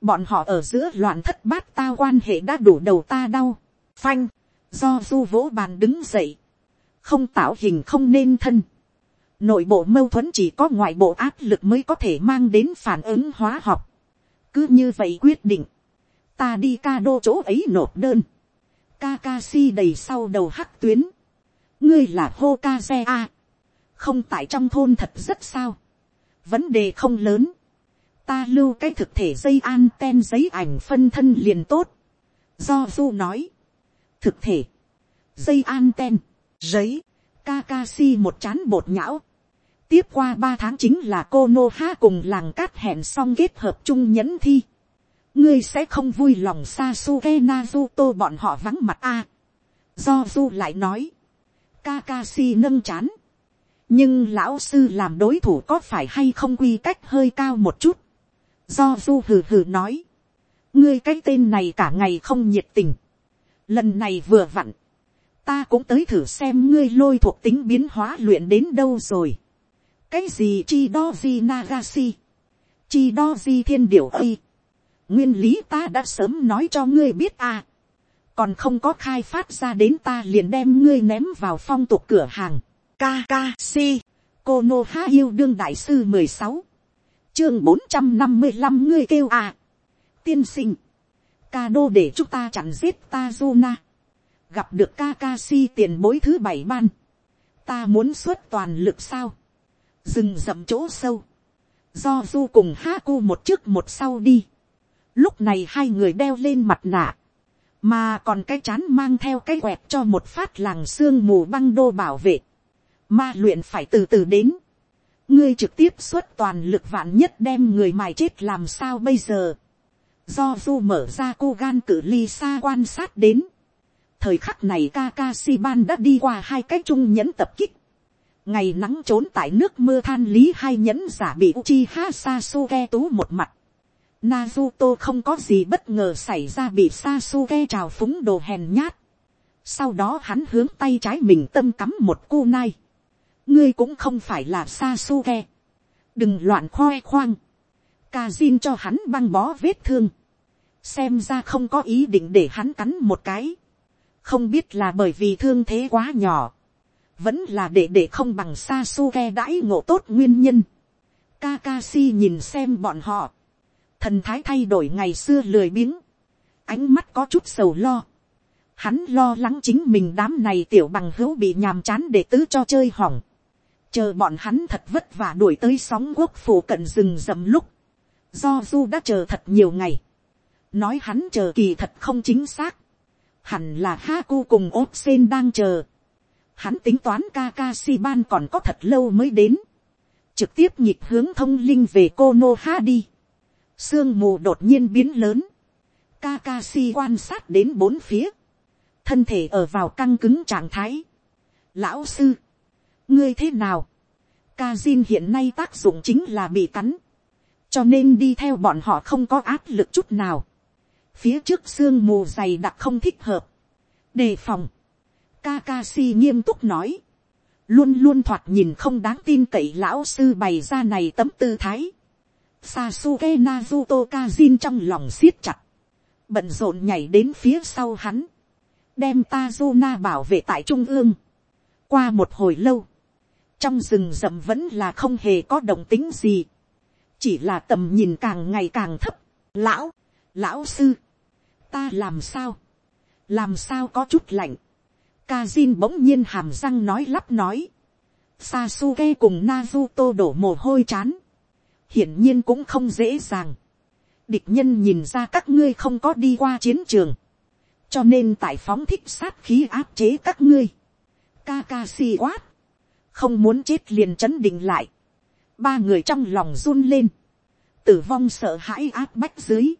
Speaker 1: Bọn họ ở giữa loạn thất bát tao quan hệ đã đủ đầu ta đau. Phanh, do du vỗ bàn đứng dậy. Không tạo hình không nên thân Nội bộ mâu thuẫn chỉ có ngoại bộ áp lực mới có thể mang đến phản ứng hóa học. Cứ như vậy quyết định. Ta đi ca đô chỗ ấy nộp đơn. Kakashi đầy sau đầu hắc tuyến. Ngươi là Hokage A. Không tại trong thôn thật rất sao. Vấn đề không lớn. Ta lưu cái thực thể dây an ten giấy ảnh phân thân liền tốt. Do Du nói. Thực thể. Dây an ten. Giấy. Kakashi một chán bột nhão. Tiếp qua ba tháng chính là cô Nô Ha cùng làng cát hẹn xong kết hợp chung nhẫn thi. Ngươi sẽ không vui lòng Sasuke Naruto bọn họ vắng mặt a. Do Du lại nói. Kakashi nâng chán. Nhưng lão sư làm đối thủ có phải hay không quy cách hơi cao một chút. Do Du hừ hừ nói. Ngươi cái tên này cả ngày không nhiệt tình. Lần này vừa vặn ta cũng tới thử xem ngươi lôi thuộc tính biến hóa luyện đến đâu rồi. cái gì chi đo di nagasi, chi đo di thiên điểu ây. nguyên lý ta đã sớm nói cho ngươi biết à. còn không có khai phát ra đến ta liền đem ngươi ném vào phong tục cửa hàng. Kakashi, Konoha yêu đương đại sư mười sáu. Chương bốn trăm năm mươi 455 ngươi kêu à. Tiên sinh, ca đô để chúng ta chặn giết ta Zuna gặp được Kakashi tiền bối thứ bảy ban, ta muốn xuất toàn lực sao, dừng dậm chỗ sâu, do du cùng Haku một trước một sau đi, lúc này hai người đeo lên mặt nạ, mà còn cái chán mang theo cái quẹt cho một phát làng xương mù băng đô bảo vệ, ma luyện phải từ từ đến, ngươi trực tiếp xuất toàn lực vạn nhất đem người mài chết làm sao bây giờ, do du mở ra cô gan cử ly xa quan sát đến, thời khắc này Kakashi ban đã đi qua hai cái trung nhẫn tập kích. ngày nắng trốn tại nước mưa than lý hai nhẫn giả bị Uchiha Sasuke tú một mặt. Naruto không có gì bất ngờ xảy ra bị Sasuke trào phúng đồ hèn nhát. Sau đó hắn hướng tay trái mình tâm cắm một cu nai. Ngươi cũng không phải là Sasuke. Đừng loạn khoe khoang. Kazin cho hắn băng bó vết thương. Xem ra không có ý định để hắn cắn một cái không biết là bởi vì thương thế quá nhỏ, vẫn là để để không bằng sa su ke đãi ngộ tốt nguyên nhân. Kakashi nhìn xem bọn họ, thần thái thay đổi ngày xưa lười biếng, ánh mắt có chút sầu lo, hắn lo lắng chính mình đám này tiểu bằng hữu bị nhàm chán để tứ cho chơi hỏng, chờ bọn hắn thật vất vả đuổi tới sóng quốc phủ cận rừng rậm lúc, do du đã chờ thật nhiều ngày, nói hắn chờ kỳ thật không chính xác, hẳn là ha cu cùng ốp sen đang chờ, hắn tính toán kakashi si ban còn có thật lâu mới đến, trực tiếp nhịp hướng thông linh về cô nô ha đi, sương mù đột nhiên biến lớn, kakashi quan sát đến bốn phía, thân thể ở vào căng cứng trạng thái. Lão sư, ngươi thế nào, ca zin hiện nay tác dụng chính là bị cắn, cho nên đi theo bọn họ không có áp lực chút nào. phía trước sương mù dày đặc không thích hợp, đề phòng, Kakashi nghiêm túc nói. Luôn luôn thoạt nhìn không đáng tin cậy lão sư bày ra này tấm tư thái. Sasuke Naruto Kazin trong lòng siết chặt. Bận rộn nhảy đến phía sau hắn. Đem Tazuna bảo vệ tại trung ương. Qua một hồi lâu. Trong rừng rậm vẫn là không hề có động tính gì. Chỉ là tầm nhìn càng ngày càng thấp. Lão, lão sư. Ta làm sao? Làm sao có chút lạnh Kazin bỗng nhiên hàm răng nói lắp nói. Sasuke cùng Nazuto đổ mồ hôi chán. Hiển nhiên cũng không dễ dàng. Địch nhân nhìn ra các ngươi không có đi qua chiến trường. Cho nên tại phóng thích sát khí áp chế các ngươi. Kakashi quát. Không muốn chết liền chấn định lại. Ba người trong lòng run lên. Tử vong sợ hãi áp bách dưới.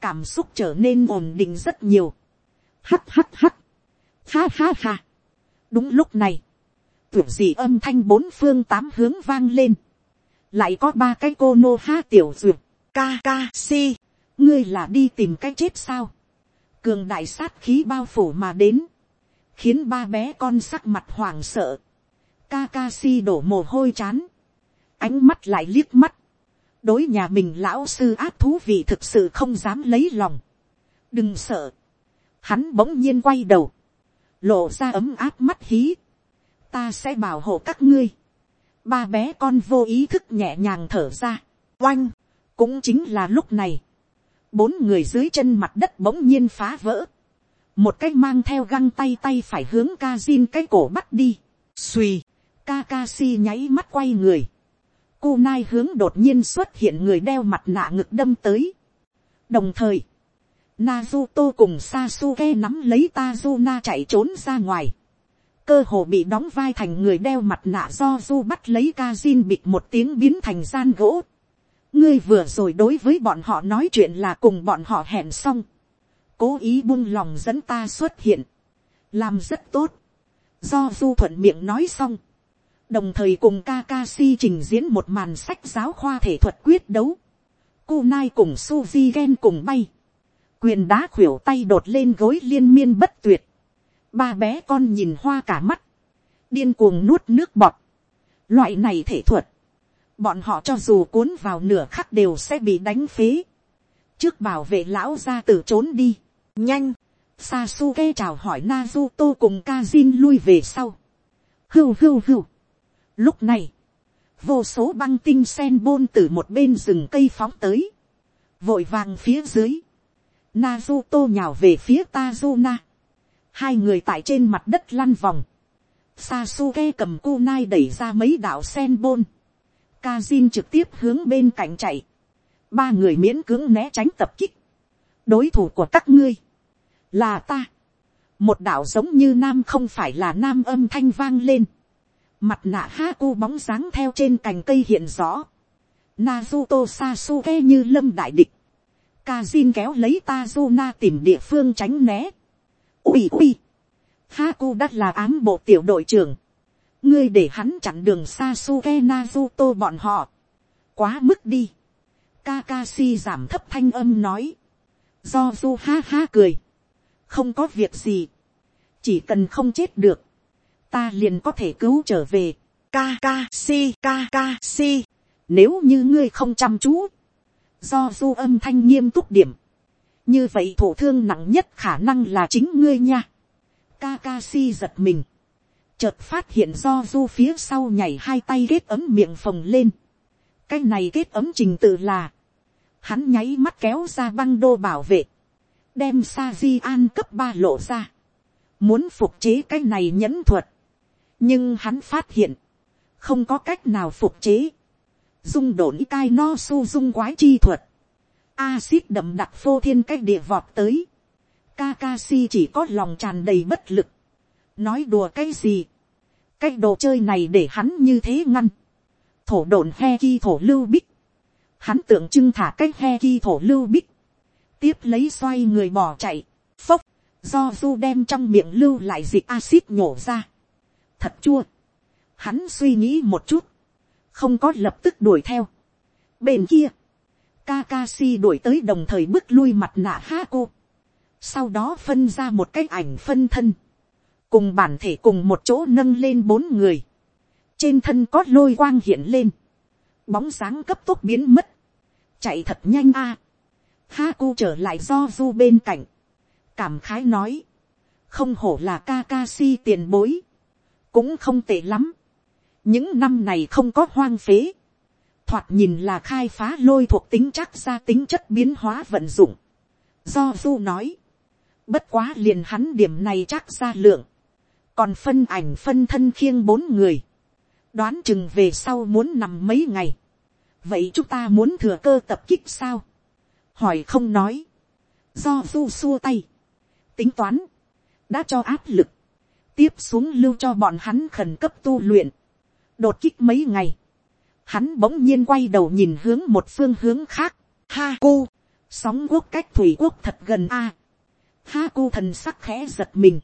Speaker 1: Cảm xúc trở nên ổn định rất nhiều. Hắt hắt hắt Ha ha ha. Đúng lúc này. Tưởng gì âm thanh bốn phương tám hướng vang lên. Lại có ba cái cô nô ha tiểu duyệt. Ca ca si. Ngươi là đi tìm cái chết sao. Cường đại sát khí bao phủ mà đến. Khiến ba bé con sắc mặt hoảng sợ. Kakashi đổ mồ hôi chán. Ánh mắt lại liếc mắt. Đối nhà mình lão sư ác thú vị thực sự không dám lấy lòng. Đừng sợ. Hắn bỗng nhiên quay đầu. Lộ ra ấm áp mắt hí, ta sẽ bảo hộ các ngươi, ba bé con vô ý thức nhẹ nhàng thở ra, oanh, cũng chính là lúc này, bốn người dưới chân mặt đất bỗng nhiên phá vỡ, một cái mang theo găng tay tay phải hướng ca zin cái cổ bắt đi, suy, Kakashi nháy mắt quay người, Kunai hướng đột nhiên xuất hiện người đeo mặt nạ ngực đâm tới, đồng thời, Naruto cùng Sasuke nắm lấy Tazuna chạy trốn ra ngoài. Cơ hồ bị đóng vai thành người đeo mặt nạ do Du bắt lấy Kazin bịt một tiếng biến thành gian gỗ. Ngươi vừa rồi đối với bọn họ nói chuyện là cùng bọn họ hẹn xong. Cố ý buông lòng dẫn ta xuất hiện. Làm rất tốt. Do Du thuận miệng nói xong. Đồng thời cùng Kakashi trình diễn một màn sách giáo khoa thể thuật quyết đấu. Kunai cùng Suzy Gen cùng bay quyền đá khuỷu tay đột lên gối liên miên bất tuyệt. Ba bé con nhìn hoa cả mắt. Điên cuồng nuốt nước bọt. Loại này thể thuật. Bọn họ cho dù cuốn vào nửa khắc đều sẽ bị đánh phế. Trước bảo vệ lão ra tử trốn đi. Nhanh. Sasuke chào hỏi Naruto cùng Kazin lui về sau. Hưu hưu hưu. Lúc này. Vô số băng tinh sen bôn từ một bên rừng cây phóng tới. Vội vàng phía dưới, Naruto nhào về phía Tazuna. Hai người tại trên mặt đất lăn vòng. Sasuke cầm cu nai đẩy ra mấy đạo sen bôn. Kazin trực tiếp hướng bên cạnh chạy. Ba người miễn cưỡng né tránh tập kích. Đối thủ của các ngươi. Là ta. Một đạo giống như nam không phải là nam âm thanh vang lên. Mặt nạ Haku bóng dáng theo trên cành cây hiện rõ. Naruto Sasuke như lâm đại địch Kazin kéo lấy Tazuna tìm địa phương tránh né. Ui ui. Haku đã là ám bộ tiểu đội trưởng. Ngươi để hắn chặn đường Sasuke Naruto bọn họ. Quá mức đi. Kakashi giảm thấp thanh âm nói. Do du ha ha cười. Không có việc gì. Chỉ cần không chết được. Ta liền có thể cứu trở về. Kakashi Kakashi. Nếu như ngươi không chăm chú do du âm thanh nghiêm túc điểm, như vậy thổ thương nặng nhất khả năng là chính ngươi nha. Kakashi giật mình, chợt phát hiện do du phía sau nhảy hai tay kết ấm miệng phồng lên. cái này kết ấm trình tự là, hắn nháy mắt kéo ra băng đô bảo vệ, đem sa di an cấp ba lộ ra, muốn phục chế cái này nhẫn thuật, nhưng hắn phát hiện, không có cách nào phục chế, dung đổn cai no su dung quái chi thuật, acid đậm đặc phô thiên cách địa vọt tới, Kakashi chỉ có lòng tràn đầy bất lực, nói đùa cái gì, cái đồ chơi này để hắn như thế ngăn, thổ đồn he ki thổ lưu bích, hắn tượng trưng thả cái he ki thổ lưu bích, tiếp lấy xoay người bỏ chạy, phốc, do du đem trong miệng lưu lại dịch acid nhổ ra, thật chua, hắn suy nghĩ một chút, không có lập tức đuổi theo. bên kia, Kakashi đuổi tới đồng thời bước lui mặt nạ Hako. Sau đó phân ra một cái ảnh phân thân. Cùng bản thể cùng một chỗ nâng lên bốn người. Trên thân có lôi quang hiện lên. Bóng sáng cấp tốc biến mất. Chạy thật nhanh a. À. Haku trở lại do du bên cạnh. Cảm khái nói. Không hổ là Kakashi tiền bối. Cũng không tệ lắm. Những năm này không có hoang phế. Thoạt nhìn là khai phá lôi thuộc tính chắc ra tính chất biến hóa vận dụng. Do du nói, bất quá liền hắn điểm này chắc ra lượng, còn phân ảnh phân thân khiêng bốn người, đoán chừng về sau muốn nằm mấy ngày, vậy chúng ta muốn thừa cơ tập kích sao, hỏi không nói, do du xua tay, tính toán, đã cho áp lực, tiếp xuống lưu cho bọn hắn khẩn cấp tu luyện, đột kích mấy ngày, hắn bỗng nhiên quay đầu nhìn hướng một phương hướng khác, ha cu, sóng quốc cách thủy quốc thật gần a, ha cu thần sắc khẽ giật mình,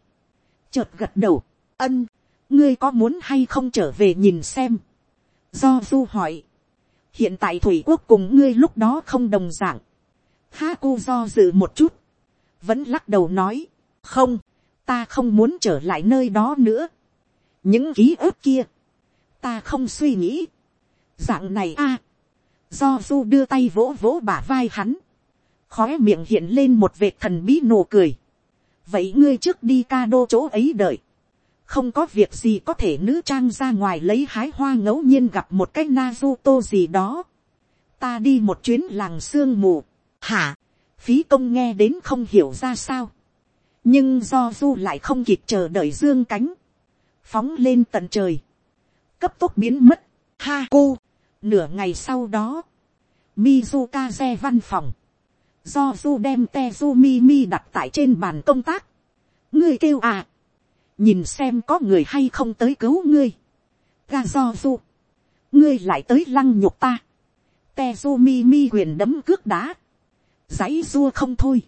Speaker 1: chợt gật đầu, ân, ngươi có muốn hay không trở về nhìn xem, do du hỏi, hiện tại thủy quốc cùng ngươi lúc đó không đồng d ạ n g ha cu do dự một chút, vẫn lắc đầu nói, không, ta không muốn trở lại nơi đó nữa, những ký ức kia, ta không suy nghĩ, dạng này a, do du đưa tay vỗ vỗ bả vai hắn, khói miệng hiện lên một vệt thần bí nụ cười, vậy ngươi trước đi ca đô chỗ ấy đợi, không có việc gì có thể nữ trang ra ngoài lấy hái hoa ngẫu nhiên gặp một cái Naruto gì đó. Ta đi một chuyến làng sương mù. Hả? Phí công nghe đến không hiểu ra sao. Nhưng do du lại không kịp chờ đợi dương cánh. Phóng lên tận trời. Cấp tốc biến mất. Ha cô. Nửa ngày sau đó, Mizukaze văn phòng, do du đem tezu mi mi đặt tại trên bàn công tác. ngươi kêu à, nhìn xem có người hay không tới cứu ngươi. ga do du, ngươi lại tới lăng nhục ta. Tezumi mi quyền đấm cước đá, giấy dua không thôi.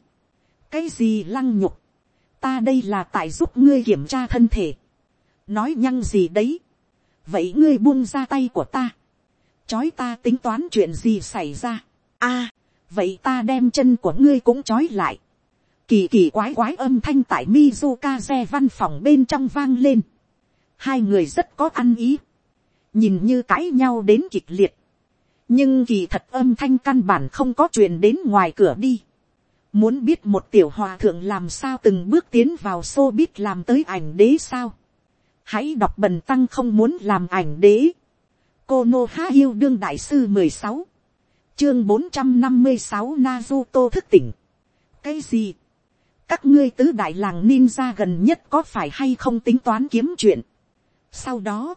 Speaker 1: cái gì lăng nhục, ta đây là tại giúp ngươi kiểm tra thân thể. nói nhăng gì đấy, vậy ngươi buông ra tay của ta chói ta tính toán chuyện gì xảy ra. a, vậy ta đem chân của ngươi cũng chói lại. kỳ kỳ quái quái âm thanh tại Mizukaze văn phòng bên trong vang lên. hai người rất có ăn ý. nhìn như cãi nhau đến kịch liệt. nhưng kỳ thật âm thanh căn bản không có chuyện đến ngoài cửa đi muốn biết một tiểu hòa thượng làm sao từng bước tiến vào xô biết làm tới ảnh đế sao. hãy đọc bần tăng không muốn làm ảnh đế cô nô há yêu đương đại sư mười sáu chương bốn trăm năm mươi sáu Naruto thức tỉnh. cái gì, các ngươi tứ đại làng ninja gần nhất có phải hay không tính toán kiếm chuyện. sau đó,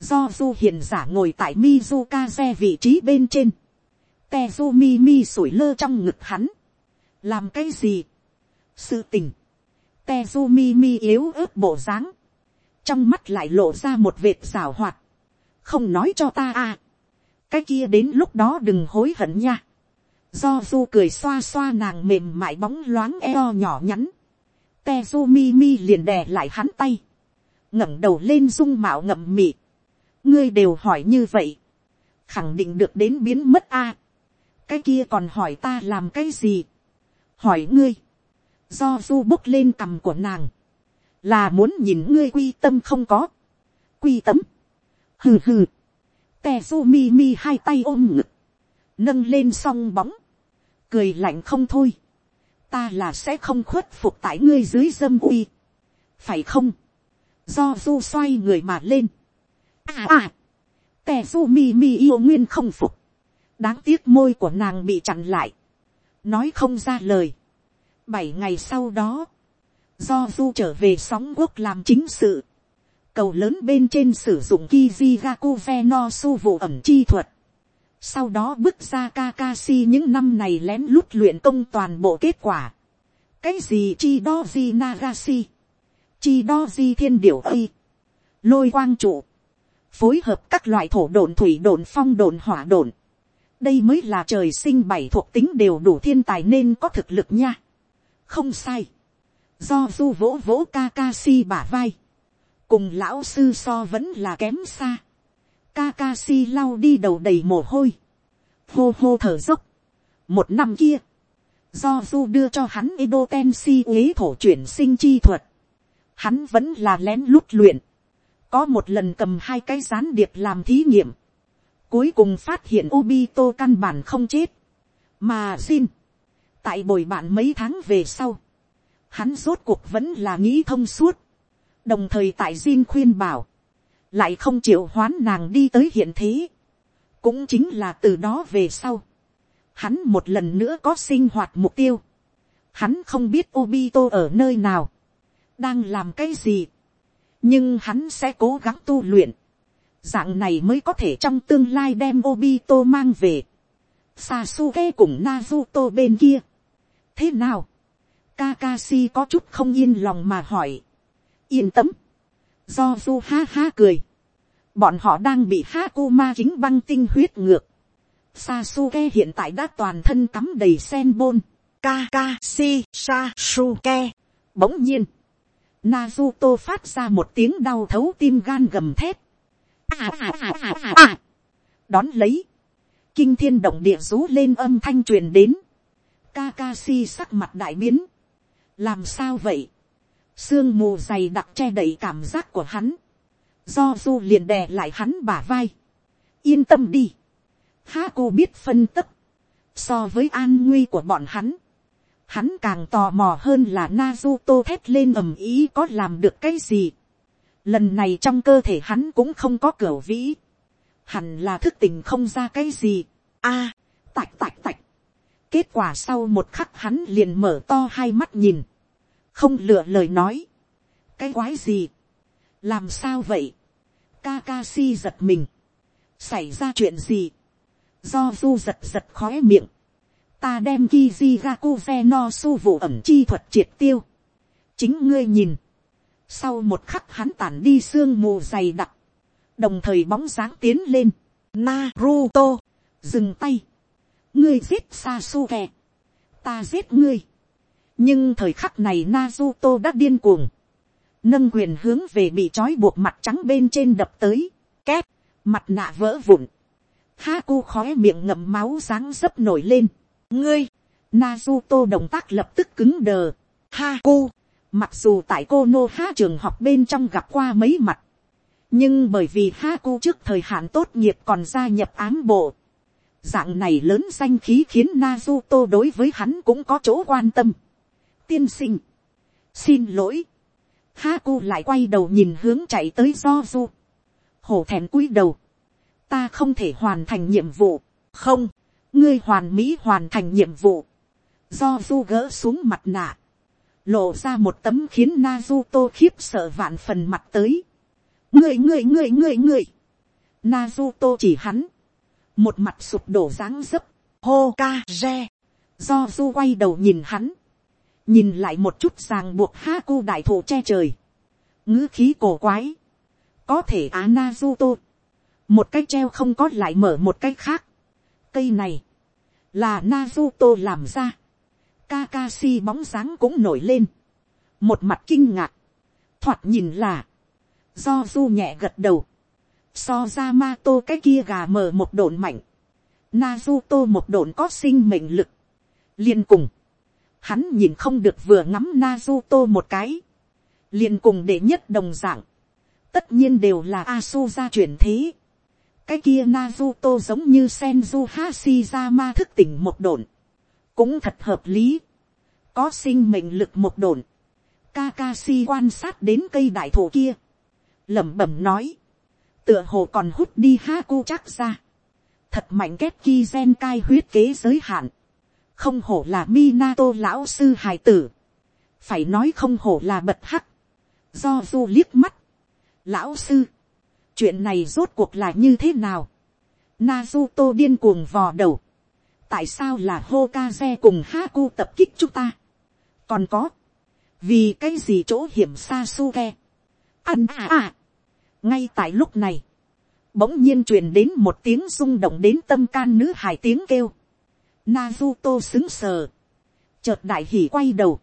Speaker 1: do du hiền giả ngồi tại mizukaze vị trí bên trên, tezumi mi sủi lơ trong ngực hắn, làm cái gì, sự tình, tezumi mi yếu ớt bộ dáng, trong mắt lại lộ ra một vệt rào hoạt, không nói cho ta à. cái kia đến lúc đó đừng hối hận nha. do du cười xoa xoa nàng mềm mại bóng loáng eo nhỏ nhắn. tezu mi mi liền đè lại hắn tay. ngẩng đầu lên dung mạo ngậm mị. ngươi đều hỏi như vậy. khẳng định được đến biến mất a. À. cái kia còn hỏi ta làm cái gì hỏi ngươi. do du bốc lên cằm của nàng. là muốn nhìn ngươi quy tâm không có. quy tâm hừ hừ, te su mi mi hai tay ôm ngực, nâng lên s o n g bóng, cười lạnh không thôi, ta là sẽ không khuất phục tại ngươi dưới dâm uy, phải không, do du xoay người mà lên, à à, te su mi mi yêu nguyên không phục, đáng tiếc môi của nàng bị chặn lại, nói không ra lời. bảy ngày sau đó, do du trở về sóng quốc làm chính sự, cầu lớn bên trên sử dụng Kizigaku Veno su vụ ẩm chi thuật. Sau đó bước ra Kakashi những năm này lén lút luyện công toàn bộ kết quả. Cái gì chi đo di Nagashi, chi đo di thiên điểu huy, lôi quang trụ, phối hợp các loại thổ đồn thủy đồn phong đồn hỏa đồn. Đây mới là trời sinh bảy thuộc tính đều đủ thiên tài nên có thực lực nha. Không sai. Do du vỗ vỗ Kakashi bả vai cùng lão sư so vẫn là kém xa. Kakashi lau đi đầu đầy mồ hôi, hô hô thở dốc. một năm kia, do du đưa cho hắn edo tensi uế thổ chuyển sinh chi thuật, hắn vẫn là lén lút luyện, có một lần cầm hai cái gián điệp làm thí nghiệm, cuối cùng phát hiện Obito căn bản không chết, mà xin, tại bồi bạn mấy tháng về sau, hắn rốt cuộc vẫn là nghĩ thông suốt, đồng thời tại Jin khuyên bảo, lại không chịu hoán nàng đi tới hiện thế, cũng chính là từ đó về sau, hắn một lần nữa có sinh hoạt mục tiêu, hắn không biết Obito ở nơi nào, đang làm cái gì, nhưng hắn sẽ cố gắng tu luyện, dạng này mới có thể trong tương lai đem Obito mang về, Sasuke cùng Naruto bên kia. thế nào, Kakashi có chút không yên lòng mà hỏi, yên tâm, do du ha ha cười, bọn họ đang bị Hakuma ma kính băng tinh huyết ngược, Sasuke hiện tại đã toàn thân cắm đầy sen bôn, Kakashi Sasuke, bỗng nhiên, Naruto phát ra một tiếng đau thấu tim gan gầm thét, à, à, à, à, à, à. đón lấy, kinh thiên động địa rú lên âm thanh truyền đến, Kakashi sắc mặt đại biến, làm sao vậy, sương mù dày đặc che đậy cảm giác của hắn, do du liền đè lại hắn bả vai, yên tâm đi, ha cô biết phân tích, so với an nguy của bọn hắn, hắn càng tò mò hơn là Naruto thét lên ầm ý có làm được cái gì. Lần này trong cơ thể hắn cũng không có cửa vĩ. Hẳn là thức tình không ra cái gì. a à, tạch tạch tạch. Kết quả sau một khắc hắn liền mở to hai mắt nhìn. Không lựa lời nói, cái quái gì, làm sao vậy, Kakashi giật mình, xảy ra chuyện gì, do du giật giật khóe miệng, ta đem Kizigaku Veno su vụ ẩm chi thuật triệt tiêu, chính ngươi nhìn, sau một khắc hắn tản đi sương mù dày đặc, đồng thời bóng dáng tiến lên, Naruto, dừng tay, ngươi giết Sasuke, ta giết ngươi, nhưng thời khắc này Naruto đã điên cuồng, nâng quyền hướng về bị trói buộc mặt trắng bên trên đập tới, két, mặt nạ vỡ vụn, Haku khói miệng ngậm máu dáng dấp nổi lên, ngươi, Naruto động tác lập tức cứng đờ, Haku, mặc dù tại cô nô ha trường học bên trong gặp qua mấy mặt, nhưng bởi vì Haku trước thời hạn tốt nghiệp còn gia nhập ám bộ, dạng này lớn danh khí khiến Nazuto đối với hắn cũng có chỗ quan tâm. Tiên sinh, xin lỗi, ha cu lại quay đầu nhìn hướng chạy tới do du, hổ thẹn cúi đầu, ta không thể hoàn thành nhiệm vụ, không, ngươi hoàn mỹ hoàn thành nhiệm vụ, do du gỡ xuống mặt nạ, lộ ra một tấm khiến Naruto khiếp sợ vạn phần mặt tới. người người người người người. Naruto chỉ hắn, một mặt sụp đổ dáng dấp, hô ca re, do du quay đầu nhìn hắn, nhìn lại một chút ràng buộc ha cu đại thụ che trời, ngữ khí cổ quái, có thể á Naruto, một cái treo không có lại mở một cái khác, cây này, là Naruto làm ra, Kakashi bóng dáng cũng nổi lên, một mặt kinh ngạc, thoạt nhìn là, do du nhẹ gật đầu, so ra ma tô cái kia gà mờ một đồn mạnh, Naruto một đồn có sinh mệnh lực, liên cùng, hắn nhìn không được vừa ngắm Naruto một cái, liền cùng để nhất đồng dạng, tất nhiên đều là Asu ra chuyển thế. cái kia Naruto giống như Senju Hashirama thức tỉnh một độn cũng thật hợp lý, có sinh mệnh lực một đồn, Kakashi quan sát đến cây đại thụ kia, lẩm bẩm nói, tựa hồ còn hút đi Haku chắc ra, thật mạnh kết ki gen cai huyết kế giới hạn, không hổ là Minato lão sư hài tử, phải nói không hổ là bật hắc, do du liếc mắt, lão sư, chuyện này rốt cuộc là như thế nào, Naruto điên cuồng vò đầu, tại sao là Hokage cùng Haku tập kích chúng ta, còn có, vì cái gì chỗ hiểm Sasuke? Ăn à à, ngay tại lúc này, bỗng nhiên truyền đến một tiếng rung động đến tâm can nữ hài tiếng kêu. Naruto xứng sờ. Chợt đại hỉ quay đầu.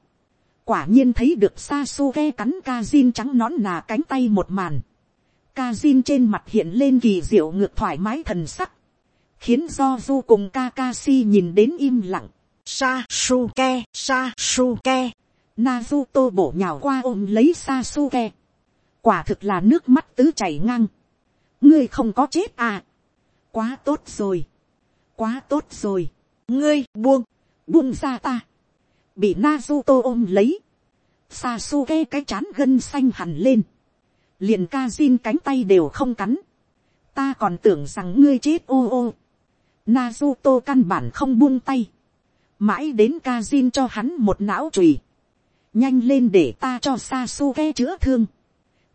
Speaker 1: Quả nhiên thấy được Sasuke cắn Kazin trắng nón nà cánh tay một màn. Kazin trên mặt hiện lên kỳ diệu ngược thoải mái thần sắc. Khiến do du cùng Kakashi nhìn đến im lặng. Sasuke, Sasuke. Naruto bổ nhào qua ôm lấy Sasuke. Quả thực là nước mắt tứ chảy ngang ngươi không có chết à. quá tốt rồi. quá tốt rồi. ngươi buông, buông ra ta. bị Naruto ôm lấy. Sasuke cái chán gân xanh hẳn lên. liền Kazin cánh tay đều không cắn. ta còn tưởng rằng ngươi chết ô ô. Naruto căn bản không buông tay. mãi đến Kazin cho hắn một não chùy. nhanh lên để ta cho Sasuke chữa thương.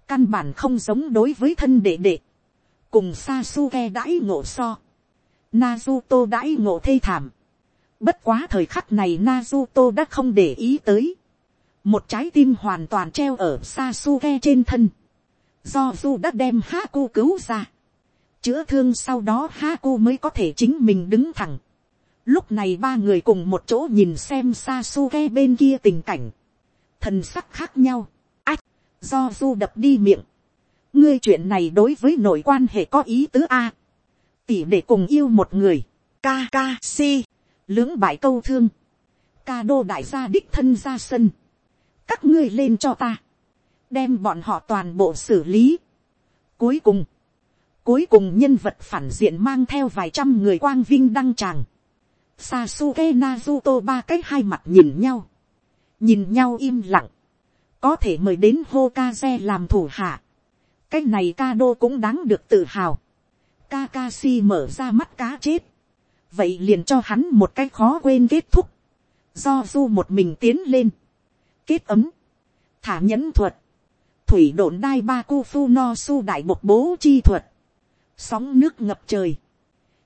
Speaker 1: căn bản không giống đối với thân đệ đệ cùng Sasuke đãi ngộ so, Naruto đãi ngộ thê thảm. Bất quá thời khắc này Naruto đã không để ý tới. Một trái tim hoàn toàn treo ở Sasuke trên thân. Do Du đã đem Haku cứu ra. Chữa thương sau đó Haku mới có thể chính mình đứng thẳng. Lúc này ba người cùng một chỗ nhìn xem Sasuke bên kia tình cảnh. Thần sắc khác nhau. Ách, do Du đập đi miệng ngươi chuyện này đối với nội quan hệ có ý tứ a. tỷ để cùng yêu một người, ca ca si, lưỡng bại câu thương, ca đô đại gia đích thân ra sân, các ngươi lên cho ta, đem bọn họ toàn bộ xử lý. cuối cùng, cuối cùng nhân vật phản diện mang theo vài trăm người quang vinh đăng tràng, Sasuke Naruto ba cái hai mặt nhìn nhau. Nhìn nhau im lặng. Có thể mời đến Hokage làm thủ hạ cái này kado cũng đáng được tự hào. Kakashi mở ra mắt cá chết. vậy liền cho hắn một cái khó quên kết thúc. do du một mình tiến lên. kết ấm. thả nhẫn thuật. thủy độn đai ba cu phu no su đại một bố chi thuật sóng nước ngập trời.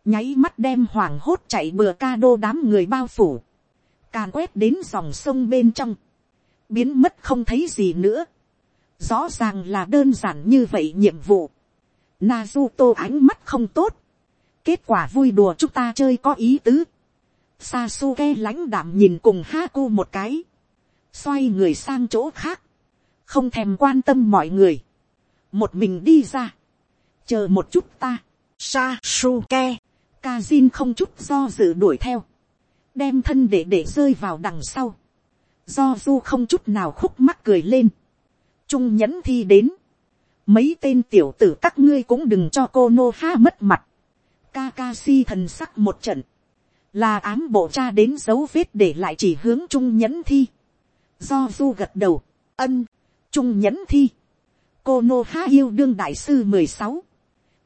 Speaker 1: nháy mắt đem hoảng hốt chạy bừa ca đô đám người bao phủ. càn quét đến dòng sông bên trong. biến mất không thấy gì nữa Rõ ràng là đơn giản như vậy nhiệm vụ. Nazuto ánh mắt không tốt. Kết quả vui đùa chúng ta chơi có ý tứ. Sasuke lãnh đạm nhìn cùng Haku một cái. Xoay người sang chỗ khác. Không thèm quan tâm mọi người. Một mình đi ra. Chờ một chút ta. Sasuke. Kazin không chút do dự đuổi theo. Đem thân để để rơi vào đằng sau. Do du không chút nào khúc mắc cười lên trung nhẫn thi đến. Mấy tên tiểu tử các ngươi cũng đừng cho cô nô ha mất mặt. Kakashi thần sắc một trận. Là ám bộ cha đến dấu vết để lại chỉ hướng trung nhẫn thi. Do du gật đầu. Ân. Trung nhẫn thi. Cô nô ha yêu đương đại sư mười sáu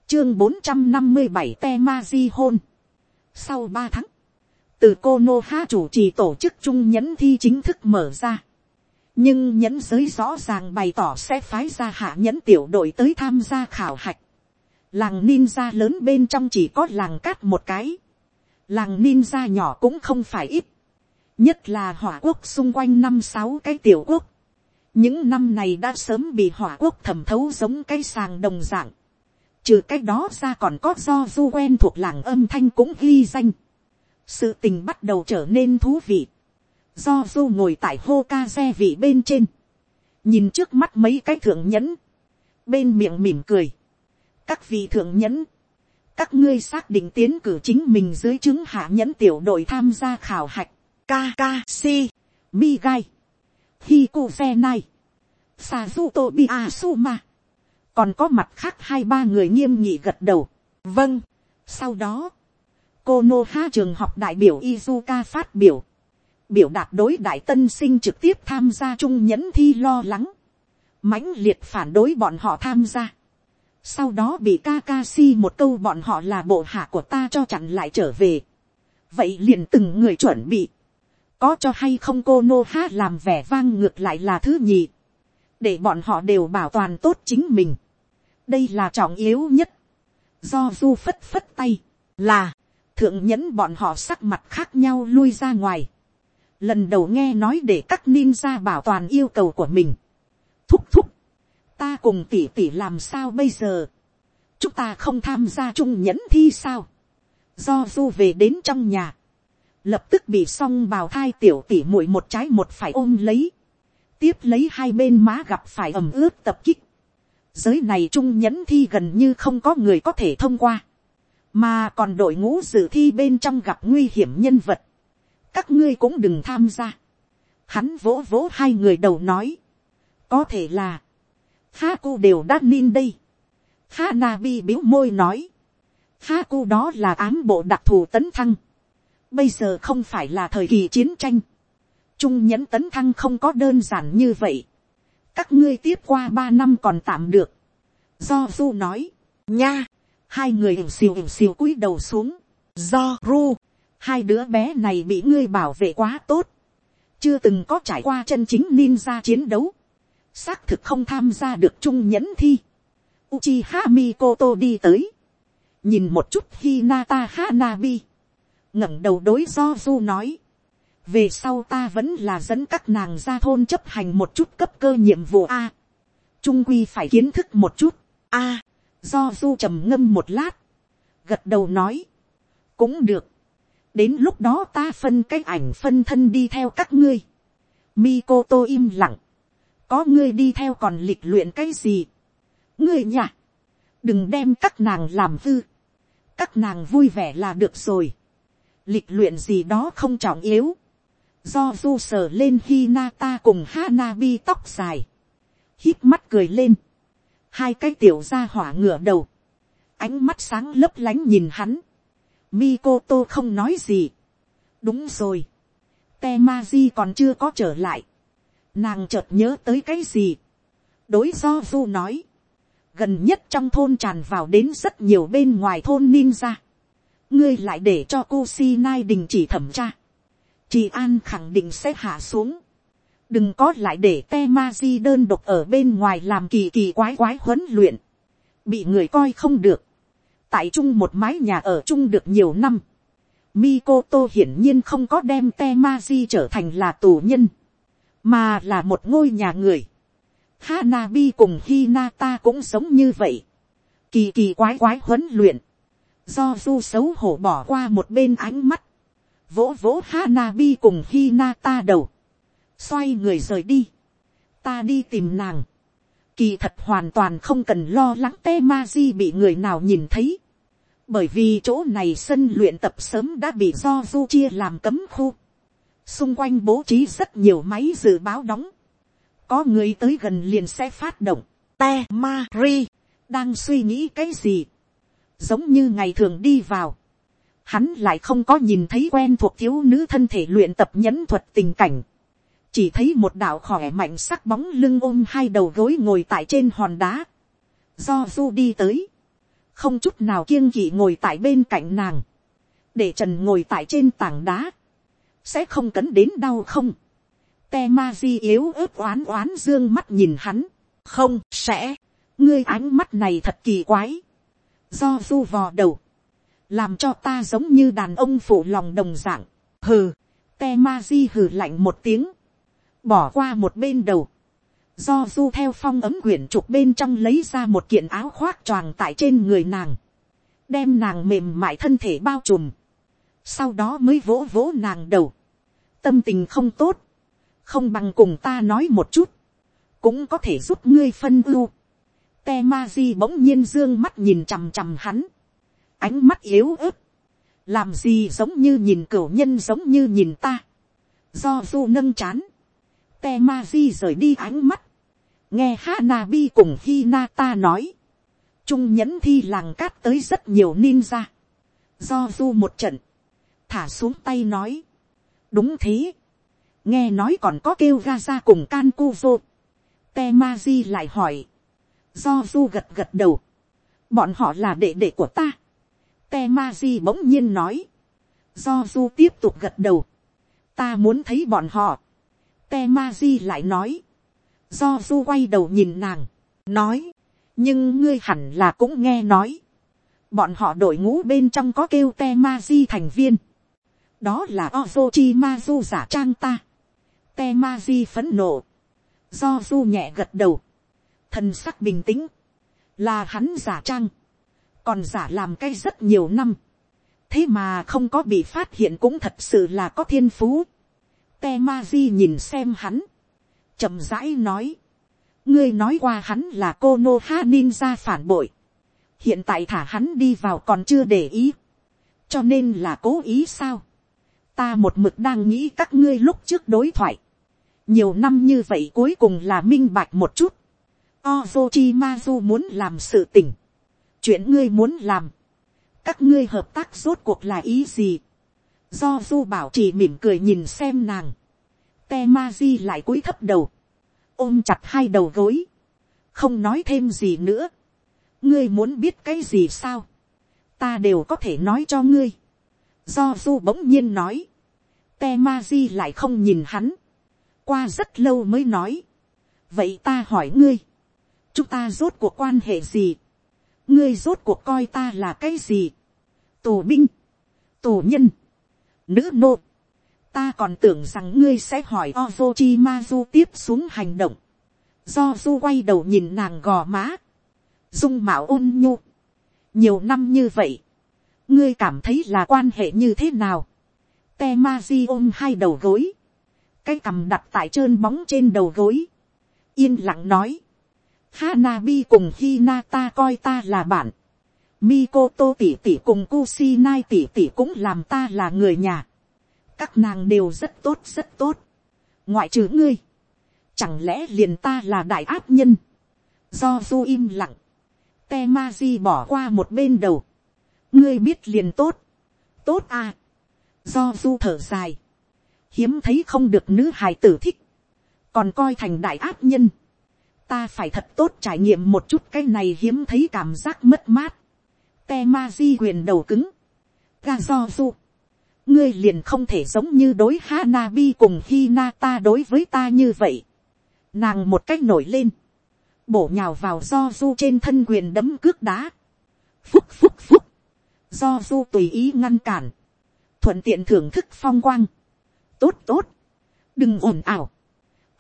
Speaker 1: Chương bốn trăm năm mươi bảy te ma di hôn. Sau ba tháng. Từ cô nô ha chủ trì tổ chức trung nhẫn thi chính thức mở ra nhưng nhẫn giới rõ ràng bày tỏ sẽ phái ra hạ nhẫn tiểu đội tới tham gia khảo hạch. làng ninja lớn bên trong chỉ có làng cát một cái. làng ninja nhỏ cũng không phải ít. nhất là hỏa quốc xung quanh năm sáu cái tiểu quốc. những năm này đã sớm bị hỏa quốc thẩm thấu giống cái sàng đồng dạng trừ cái đó ra còn có do du quen thuộc làng âm thanh cũng ghi danh. sự tình bắt đầu trở nên thú vị. Do du ngồi tại hô ca xe vị bên trên, nhìn trước mắt mấy cái thượng nhẫn, bên miệng mỉm cười, các vị thượng nhẫn, các ngươi xác định tiến cử chính mình dưới chứng hạ nhẫn tiểu đội tham gia khảo hạch, Kakashi, Migai, Hikuzenai, Sazuto Biasuma. Còn có mặt khác hai ba người nghiêm nghị gật đầu. Vâng. Sau đó, cô nô ha trường học đại biểu Izuka phát biểu biểu đạt đối đại tân sinh trực tiếp tham gia trung nhẫn thi lo lắng, mãnh liệt phản đối bọn họ tham gia. sau đó bị Kakashi một câu bọn họ là bộ hạ của ta cho chặn lại trở về. vậy liền từng người chuẩn bị, có cho hay không cô nô ha làm vẻ vang ngược lại là thứ nhì, để bọn họ đều bảo toàn tốt chính mình đây là trọng yếu nhất, do du phất phất tay, là, thượng nhẫn bọn họ sắc mặt khác nhau lui ra ngoài. lần đầu nghe nói để các ninja bảo toàn yêu cầu của mình. thúc thúc, ta cùng tỉ tỉ làm sao bây giờ, chúng ta không tham gia chung nhẫn thi sao, do du về đến trong nhà, lập tức bị song bào thai tiểu tỉ muội một trái một phải ôm lấy, tiếp lấy hai bên má gặp phải ẩm ướt tập kích, giới này trung nhẫn thi gần như không có người có thể thông qua, mà còn đội ngũ dự thi bên trong gặp nguy hiểm nhân vật, các ngươi cũng đừng tham gia. Hắn vỗ vỗ hai người đầu nói, có thể là, Haku đều đã nin đây. Hanabi biếu môi nói. Haku đó là ám bộ đặc thù tấn thăng. Bây giờ không phải là thời kỳ chiến tranh. Trung nhẫn tấn thăng không có đơn giản như vậy. Các ngươi tiếp qua ba năm còn tạm được. Do Du nói. Nha. Hai người ỉu xìu ỉu xìu cúi đầu xuống. Do Ru. Hai đứa bé này bị ngươi bảo vệ quá tốt. Chưa từng có trải qua chân chính ninja chiến đấu xác thực không tham gia được trung nhẫn thi. Uchiha Mikoto đi tới, nhìn một chút Hinata Hanabi, ngẩng đầu đối do du nói, về sau ta vẫn là dẫn các nàng ra thôn chấp hành một chút cấp cơ nhiệm vụ a. Trung quy phải kiến thức một chút a. do du trầm ngâm một lát, gật đầu nói, cũng được. đến lúc đó ta phân cái ảnh phân thân đi theo các ngươi. Mikoto im lặng, có ngươi đi theo còn lịch luyện cái gì. ngươi nhả, đừng đem các nàng làm hư, các nàng vui vẻ là được rồi. lịch luyện gì đó không trọng yếu do du sờ lên Hinata cùng Hanabi tóc dài, hít mắt cười lên, hai cái tiểu ra hỏa ngửa đầu, ánh mắt sáng lấp lánh nhìn hắn, Mikoto không nói gì. đúng rồi, Temaji còn chưa có trở lại, Nàng chợt nhớ tới cái gì. Đối do du nói. Gần nhất trong thôn tràn vào đến rất nhiều bên ngoài thôn ninja. Ngươi lại để cho cô si nai đình chỉ thẩm tra trì An khẳng định sẽ hạ xuống. Đừng có lại để te ma di đơn độc ở bên ngoài làm kỳ kỳ quái quái huấn luyện. Bị người coi không được. Tại chung một mái nhà ở chung được nhiều năm. Mikoto hiển nhiên không có đem te ma di trở thành là tù nhân, mà là một ngôi nhà người. Hanabi cùng Hinata cũng sống như vậy. Kỳ kỳ quái quái huấn luyện. Do du xấu hổ bỏ qua một bên ánh mắt. Vỗ vỗ Hanabi cùng Hinata đầu. Xoay người rời đi. Ta đi tìm nàng. Kỳ thật hoàn toàn không cần lo lắng te ma di bị người nào nhìn thấy. Bởi vì chỗ này sân luyện tập sớm đã bị do du chia làm cấm khu xung quanh bố trí rất nhiều máy dự báo đóng, có người tới gần liền sẽ phát động, te ma ri, đang suy nghĩ cái gì, giống như ngày thường đi vào, hắn lại không có nhìn thấy quen thuộc thiếu nữ thân thể luyện tập nhẫn thuật tình cảnh, chỉ thấy một đạo khỏe mạnh sắc bóng lưng ôm hai đầu gối ngồi tại trên hòn đá, do du đi tới, không chút nào kiêng kỵ ngồi tại bên cạnh nàng, để trần ngồi tại trên tảng đá, sẽ không cấn đến đau không. te ma di yếu ớt oán oán dương mắt nhìn hắn, không sẽ, ngươi ánh mắt này thật kỳ quái, do du vò đầu, làm cho ta giống như đàn ông phụ lòng đồng dạng, hừ, te ma di hừ lạnh một tiếng, bỏ qua một bên đầu, do du theo phong ấm quyển trục bên trong lấy ra một kiện áo khoác choàng tại trên người nàng, đem nàng mềm mại thân thể bao trùm, sau đó mới vỗ vỗ nàng đầu, tâm tình không tốt, không bằng cùng ta nói một chút, cũng có thể giúp ngươi phân ưu. Te ma di bỗng nhiên dương mắt nhìn chằm chằm hắn, ánh mắt yếu ớt, làm gì giống như nhìn cửu nhân giống như nhìn ta, do du nâng chán, te ma di rời đi ánh mắt, nghe Hanabi cùng Hinata nói, trung nhẫn thi làng cát tới rất nhiều ninja, do du một trận, thả xuống tay nói, đúng thế, nghe nói còn có kêu ra ra cùng can cu vô, te ma di lại hỏi, do du gật gật đầu, bọn họ là đệ đệ của ta te ma di bỗng nhiên nói, do du tiếp tục gật đầu, ta muốn thấy bọn họ. te ma di lại nói, do du quay đầu nhìn nàng, nói, nhưng ngươi hẳn là cũng nghe nói, bọn họ đội ngũ bên trong có kêu te ma di thành viên, đó là ozochi ma du giả trang ta, te ma di phấn nộ, do du nhẹ gật đầu, thần sắc bình tĩnh, là hắn giả trang, còn giả làm cái rất nhiều năm, thế mà không có bị phát hiện cũng thật sự là có thiên phú. Te ma di nhìn xem hắn, chậm rãi nói, ngươi nói qua hắn là cô nô ha ninja phản bội, hiện tại thả hắn đi vào còn chưa để ý, cho nên là cố ý sao. ta một mực đang nghĩ các ngươi lúc trước đối thoại, nhiều năm như vậy cuối cùng là minh bạch một chút, Ozochimazu muốn làm sự tỉnh. Chuyện ngươi muốn làm. Các ngươi hợp tác rốt cuộc là ý gì? Do Du bảo chỉ mỉm cười nhìn xem nàng. Te Ma Di lại cúi thấp đầu. Ôm chặt hai đầu gối. Không nói thêm gì nữa. Ngươi muốn biết cái gì sao? Ta đều có thể nói cho ngươi. Do Du bỗng nhiên nói. Te Ma Di lại không nhìn hắn. Qua rất lâu mới nói. Vậy ta hỏi ngươi chúng ta rốt cuộc quan hệ gì, ngươi rốt cuộc coi ta là cái gì, tù binh, tù nhân, nữ nô, ta còn tưởng rằng ngươi sẽ hỏi Ozochi Mazu tiếp xuống hành động, do du quay đầu nhìn nàng gò má, dung mạo ôn nhu, nhiều năm như vậy, ngươi cảm thấy là quan hệ như thế nào, te ma di ôm hai đầu gối, cái cằm đặt tại trơn bóng trên đầu gối, yên lặng nói, Hanabi cùng Hinata coi ta là bạn. Mikoto tỷ tỷ cùng Kusinai tỷ tỷ cũng làm ta là người nhà. Các nàng đều rất tốt rất tốt. Ngoại trừ ngươi. Chẳng lẽ liền ta là đại áp nhân. Do du im lặng. Temaji bỏ qua một bên đầu. Ngươi biết liền tốt. Tốt à. Do du thở dài. Hiếm thấy không được nữ hài tử thích. Còn coi thành đại áp nhân ta phải thật tốt trải nghiệm một chút cái này hiếm thấy cảm giác mất mát. te ma di quyền đầu cứng. ga do du. ngươi liền không thể giống như đối Hanabi cùng Hinata đối với ta như vậy. nàng một cách nổi lên. bổ nhào vào do du trên thân quyền đấm cước đá. phúc phúc phúc. do du tùy ý ngăn cản. thuận tiện thưởng thức phong quang. tốt tốt. đừng ồn ảo.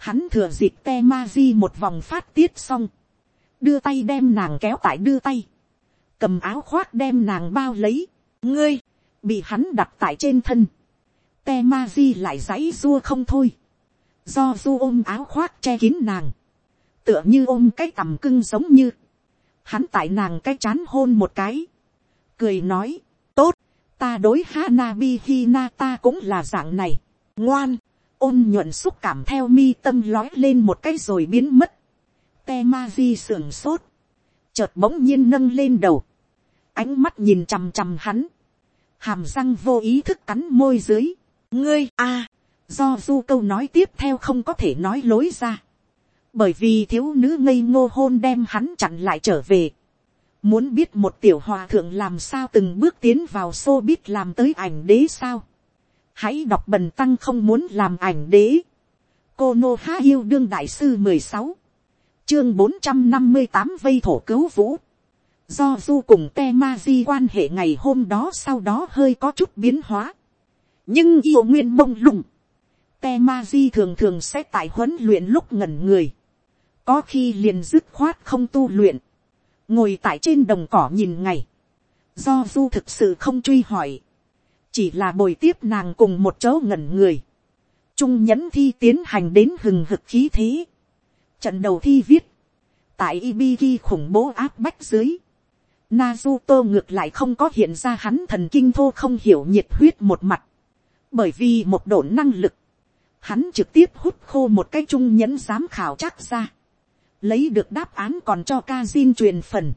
Speaker 1: Hắn thừa dịp te ma di một vòng phát tiết xong. Đưa tay đem nàng kéo tại đưa tay. Cầm áo khoác đem nàng bao lấy. Ngươi, bị hắn đặt tại trên thân. Te ma di lại giãy rua không thôi. Do du ôm áo khoác che kín nàng. Tựa như ôm cái tầm cưng giống như. Hắn tại nàng cái chán hôn một cái. Cười nói, tốt, ta đối Hanabi Hinata cũng là dạng này. Ngoan ôn nhuận xúc cảm theo mi tâm lói lên một cái rồi biến mất. Te ma di sưởng sốt. Chợt bỗng nhiên nâng lên đầu. Ánh mắt nhìn chằm chằm hắn. Hàm răng vô ý thức cắn môi dưới. Ngươi, a Do du câu nói tiếp theo không có thể nói lối ra. Bởi vì thiếu nữ ngây ngô hôn đem hắn chặn lại trở về. Muốn biết một tiểu hòa thượng làm sao từng bước tiến vào xô biết làm tới ảnh đế sao hãy đọc bần tăng không muốn làm ảnh đế. cô nô há yêu đương đại sư mười sáu, chương bốn trăm năm mươi tám vây thổ cứu vũ. do du cùng te ma di quan hệ ngày hôm đó sau đó hơi có chút biến hóa. nhưng yêu nguyên mông lung. te ma di thường thường sẽ tại huấn luyện lúc ngẩn người. có khi liền dứt khoát không tu luyện. ngồi tại trên đồng cỏ nhìn ngày. do du thực sự không truy hỏi chỉ là bồi tiếp nàng cùng một chỗ ngẩn người, trung nhẫn thi tiến hành đến hừng hực khí thế. Trận đầu thi viết, tại Ibiki khủng bố áp bách dưới, Naruto ngược lại không có hiện ra hắn thần kinh thô không hiểu nhiệt huyết một mặt, bởi vì một độ năng lực, hắn trực tiếp hút khô một cái trung nhẫn giám khảo chắc ra, lấy được đáp án còn cho Kazin truyền phần,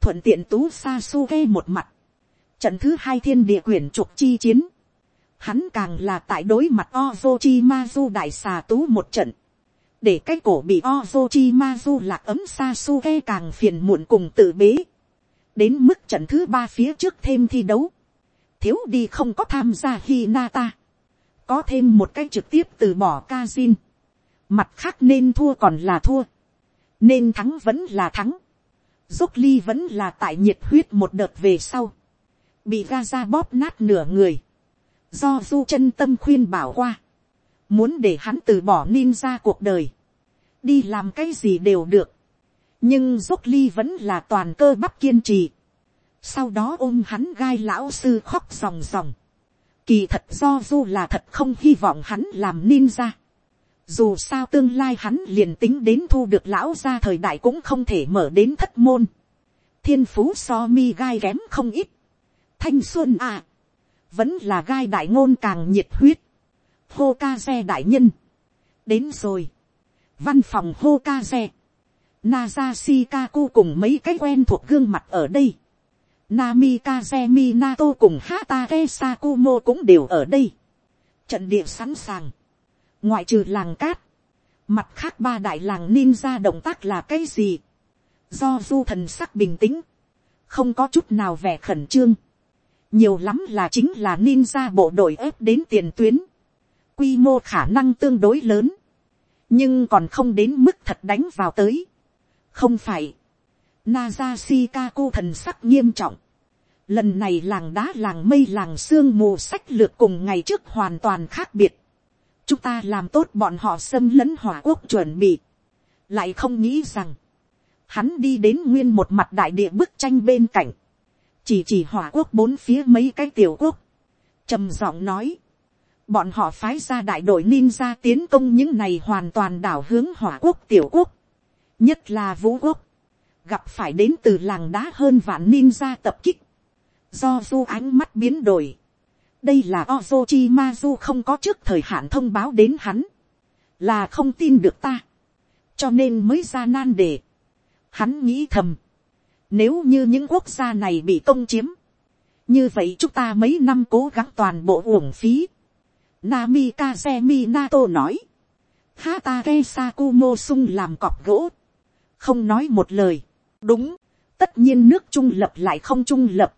Speaker 1: thuận tiện tú Sasuke một mặt, Trận thứ hai thiên địa quyển trục chi chiến. Hắn càng là tại đối mặt Ozochimazu đại xà tú một trận. Để cái cổ bị Ozochimazu lạc ấm Sasuke càng phiền muộn cùng tự bế. đến mức trận thứ ba phía trước thêm thi đấu, thiếu đi không có tham gia Hinata, có thêm một cái trực tiếp từ bỏ Kazin, mặt khác nên thua còn là thua, nên thắng vẫn là thắng, dốc ly vẫn là tại nhiệt huyết một đợt về sau, bị Gaza bóp nát nửa người, do du chân tâm khuyên bảo qua, muốn để hắn từ bỏ ninja cuộc đời, đi làm cái gì đều được, nhưng dốc ly vẫn là toàn cơ bắp kiên trì, sau đó ôm hắn gai lão sư khóc ròng ròng, kỳ thật do du là thật không hy vọng hắn làm ninja, dù sao tương lai hắn liền tính đến thu được lão ra thời đại cũng không thể mở đến thất môn, thiên phú so mi gai kém không ít, thanh xuân à, vẫn là gai đại ngôn càng nhiệt huyết, hô ca xe đại nhân, đến rồi, văn phòng hô ca xe, Naza Shikaku cùng mấy cái quen thuộc gương mặt ở đây. Namikaze Minato cùng Hatake Sakumo cũng đều ở đây. Trận địa sẵn sàng. Ngoại trừ làng cát. Mặt khác ba đại làng ninja động tác là cái gì? Do du thần sắc bình tĩnh. Không có chút nào vẻ khẩn trương. Nhiều lắm là chính là ninja bộ đội ép đến tiền tuyến. Quy mô khả năng tương đối lớn. Nhưng còn không đến mức thật đánh vào tới không phải, Naza Shikaku thần sắc nghiêm trọng. Lần này làng đá làng mây làng sương mù sách lược cùng ngày trước hoàn toàn khác biệt. Chúng ta làm tốt bọn họ xâm lấn hỏa quốc chuẩn bị. Lại không nghĩ rằng, hắn đi đến nguyên một mặt đại địa bức tranh bên cạnh. Chỉ chỉ hỏa quốc bốn phía mấy cái tiểu quốc. trầm giọng nói. Bọn họ phái ra đại đội ninja tiến công những này hoàn toàn đảo hướng hỏa quốc tiểu quốc nhất là vũ quốc, gặp phải đến từ làng đá hơn vạn ninja tập kích, do du ánh mắt biến đổi, đây là Ozochi du không có trước thời hạn thông báo đến hắn, là không tin được ta, cho nên mới ra nan đề. Hắn nghĩ thầm, nếu như những quốc gia này bị công chiếm, như vậy chúng ta mấy năm cố gắng toàn bộ uổng phí. Nami Kazemi Nato nói, Hatake Sakumo sung làm cọp gỗ, không nói một lời. đúng, tất nhiên nước trung lập lại không trung lập.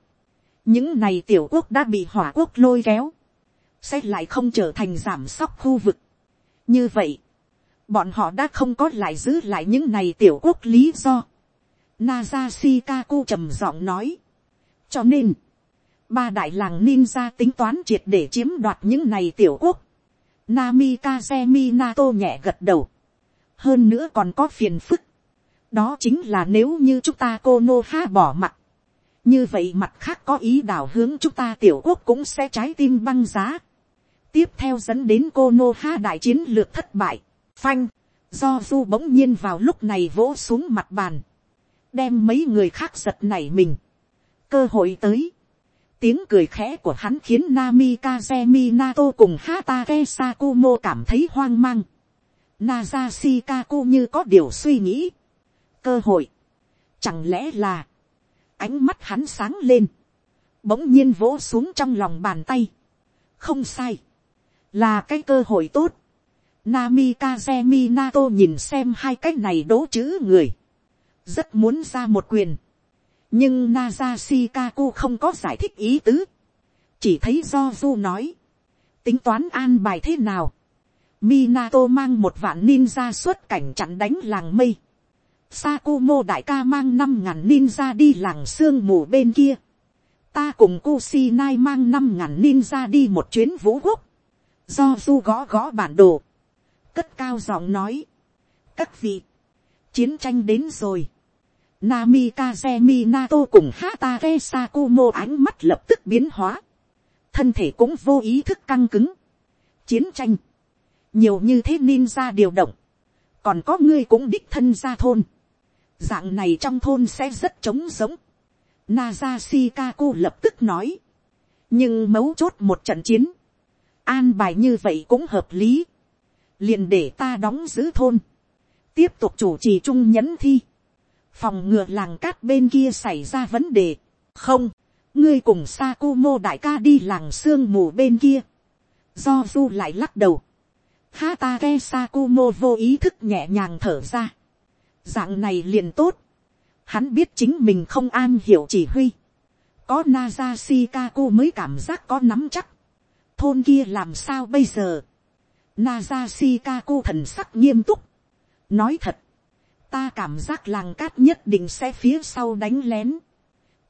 Speaker 1: những này tiểu quốc đã bị hỏa quốc lôi kéo, sẽ lại không trở thành giảm sóc khu vực. như vậy, bọn họ đã không có lại giữ lại những này tiểu quốc lý do. Naza Shikaku trầm giọng nói. cho nên, ba đại làng ninja tính toán triệt để chiếm đoạt những này tiểu quốc. Namikaze Minato nhẹ gật đầu. hơn nữa còn có phiền phức đó chính là nếu như chúng ta cô nô ha bỏ mặt, như vậy mặt khác có ý đảo hướng chúng ta tiểu quốc cũng sẽ trái tim băng giá. tiếp theo dẫn đến cô nô ha đại chiến lược thất bại, phanh, do du bỗng nhiên vào lúc này vỗ xuống mặt bàn, đem mấy người khác giật nảy mình, cơ hội tới, tiếng cười khẽ của hắn khiến Nami Kazemi Nato cùng Hatake Sakumo cảm thấy hoang mang. Naza Shikaku như có điều suy nghĩ cơ hội. Chẳng lẽ là, ánh mắt hắn sáng lên, bỗng nhiên vỗ xuống trong lòng bàn tay. Không sai, là cái cơ hội tốt. Nami Kazemi Nato nhìn xem hai cái này đố chữ người. Rất muốn ra một quyền. Nhưng Naza Shikaku không có giải thích ý tứ. Chỉ thấy do Du nói. Tính toán an bài thế nào. Minato mang một vạn ninja xuất cảnh chặn đánh làng mây. Sakumo đại ca mang năm ngàn ninja đi làng sương mù bên kia. Ta cùng Kusinai mang năm ngàn ninja đi một chuyến vũ quốc. Do du gõ gõ bản đồ. Cất cao giọng nói. Các vị. Chiến tranh đến rồi. Namikaze Minato cùng Hatake Sakumo ánh mắt lập tức biến hóa. Thân thể cũng vô ý thức căng cứng. Chiến tranh. Nhiều như thế ninja điều động. Còn có ngươi cũng đích thân ra thôn dạng này trong thôn sẽ rất trống giống. Nazashikaku lập tức nói. nhưng mấu chốt một trận chiến, an bài như vậy cũng hợp lý. liền để ta đóng giữ thôn, tiếp tục chủ trì trung nhẫn thi, phòng ngừa làng cát bên kia xảy ra vấn đề. không, ngươi cùng Sakumo đại ca đi làng sương mù bên kia. do du lại lắc đầu. Hatake Sakumo vô ý thức nhẹ nhàng thở ra dạng này liền tốt. Hắn biết chính mình không an hiểu chỉ huy. Có Naza Shikaku mới cảm giác có nắm chắc. Thôn kia làm sao bây giờ? Naza Shikaku thần sắc nghiêm túc. Nói thật. Ta cảm giác làng cát nhất định sẽ phía sau đánh lén.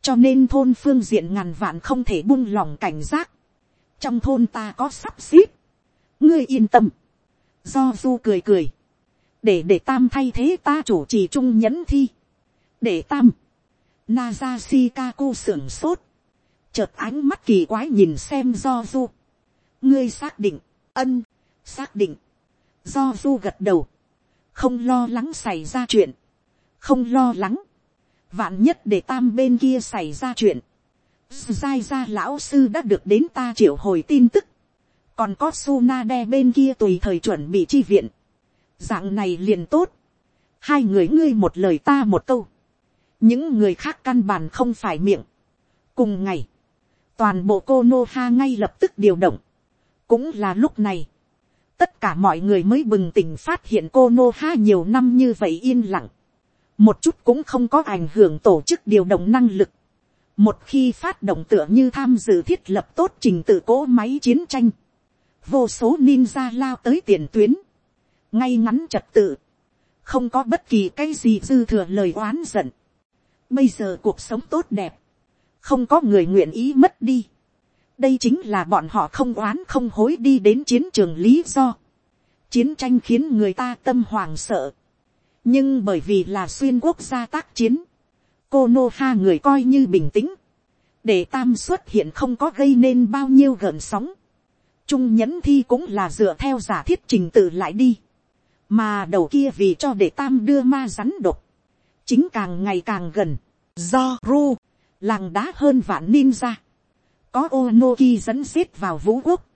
Speaker 1: Cho nên thôn phương diện ngàn vạn không thể buông lỏng cảnh giác. Trong thôn ta có sắp xếp. Ngươi yên tâm. Do du cười cười. Để để tam thay thế ta chủ trì trung nhẫn thi. Để tam. Naza Shikaku sưởng sốt. Chợt ánh mắt kỳ quái nhìn xem do du. Ngươi xác định. Ân. Xác định. Do du gật đầu. Không lo lắng xảy ra chuyện. Không lo lắng. Vạn nhất để tam bên kia xảy ra chuyện. Giai ra lão sư đã được đến ta triệu hồi tin tức. Còn có Sunade bên kia tùy thời chuẩn bị chi viện. Dạng này liền tốt. Hai người ngươi một lời ta một câu những người khác căn bản không phải miệng. cùng ngày, toàn bộ cô nô ha ngay lập tức điều động. cũng là lúc này, tất cả mọi người mới bừng tỉnh phát hiện cô nô ha nhiều năm như vậy yên lặng. một chút cũng không có ảnh hưởng tổ chức điều động năng lực. một khi phát động tựa như tham dự thiết lập tốt trình tự cỗ máy chiến tranh, vô số ninja lao tới tiền tuyến, ngay ngắn trật tự, không có bất kỳ cái gì dư thừa lời oán giận, Bây giờ cuộc sống tốt đẹp. Không có người nguyện ý mất đi. Đây chính là bọn họ không oán không hối đi đến chiến trường lý do. Chiến tranh khiến người ta tâm hoàng sợ. Nhưng bởi vì là xuyên quốc gia tác chiến. Cô Nô Ha người coi như bình tĩnh. Để tam xuất hiện không có gây nên bao nhiêu gợn sóng. Trung nhẫn thi cũng là dựa theo giả thiết trình tự lại đi. Mà đầu kia vì cho để tam đưa ma rắn độc chính càng ngày càng gần, do ru, làng đá hơn vạn ninja, có onoki dẫn xếp vào vũ quốc,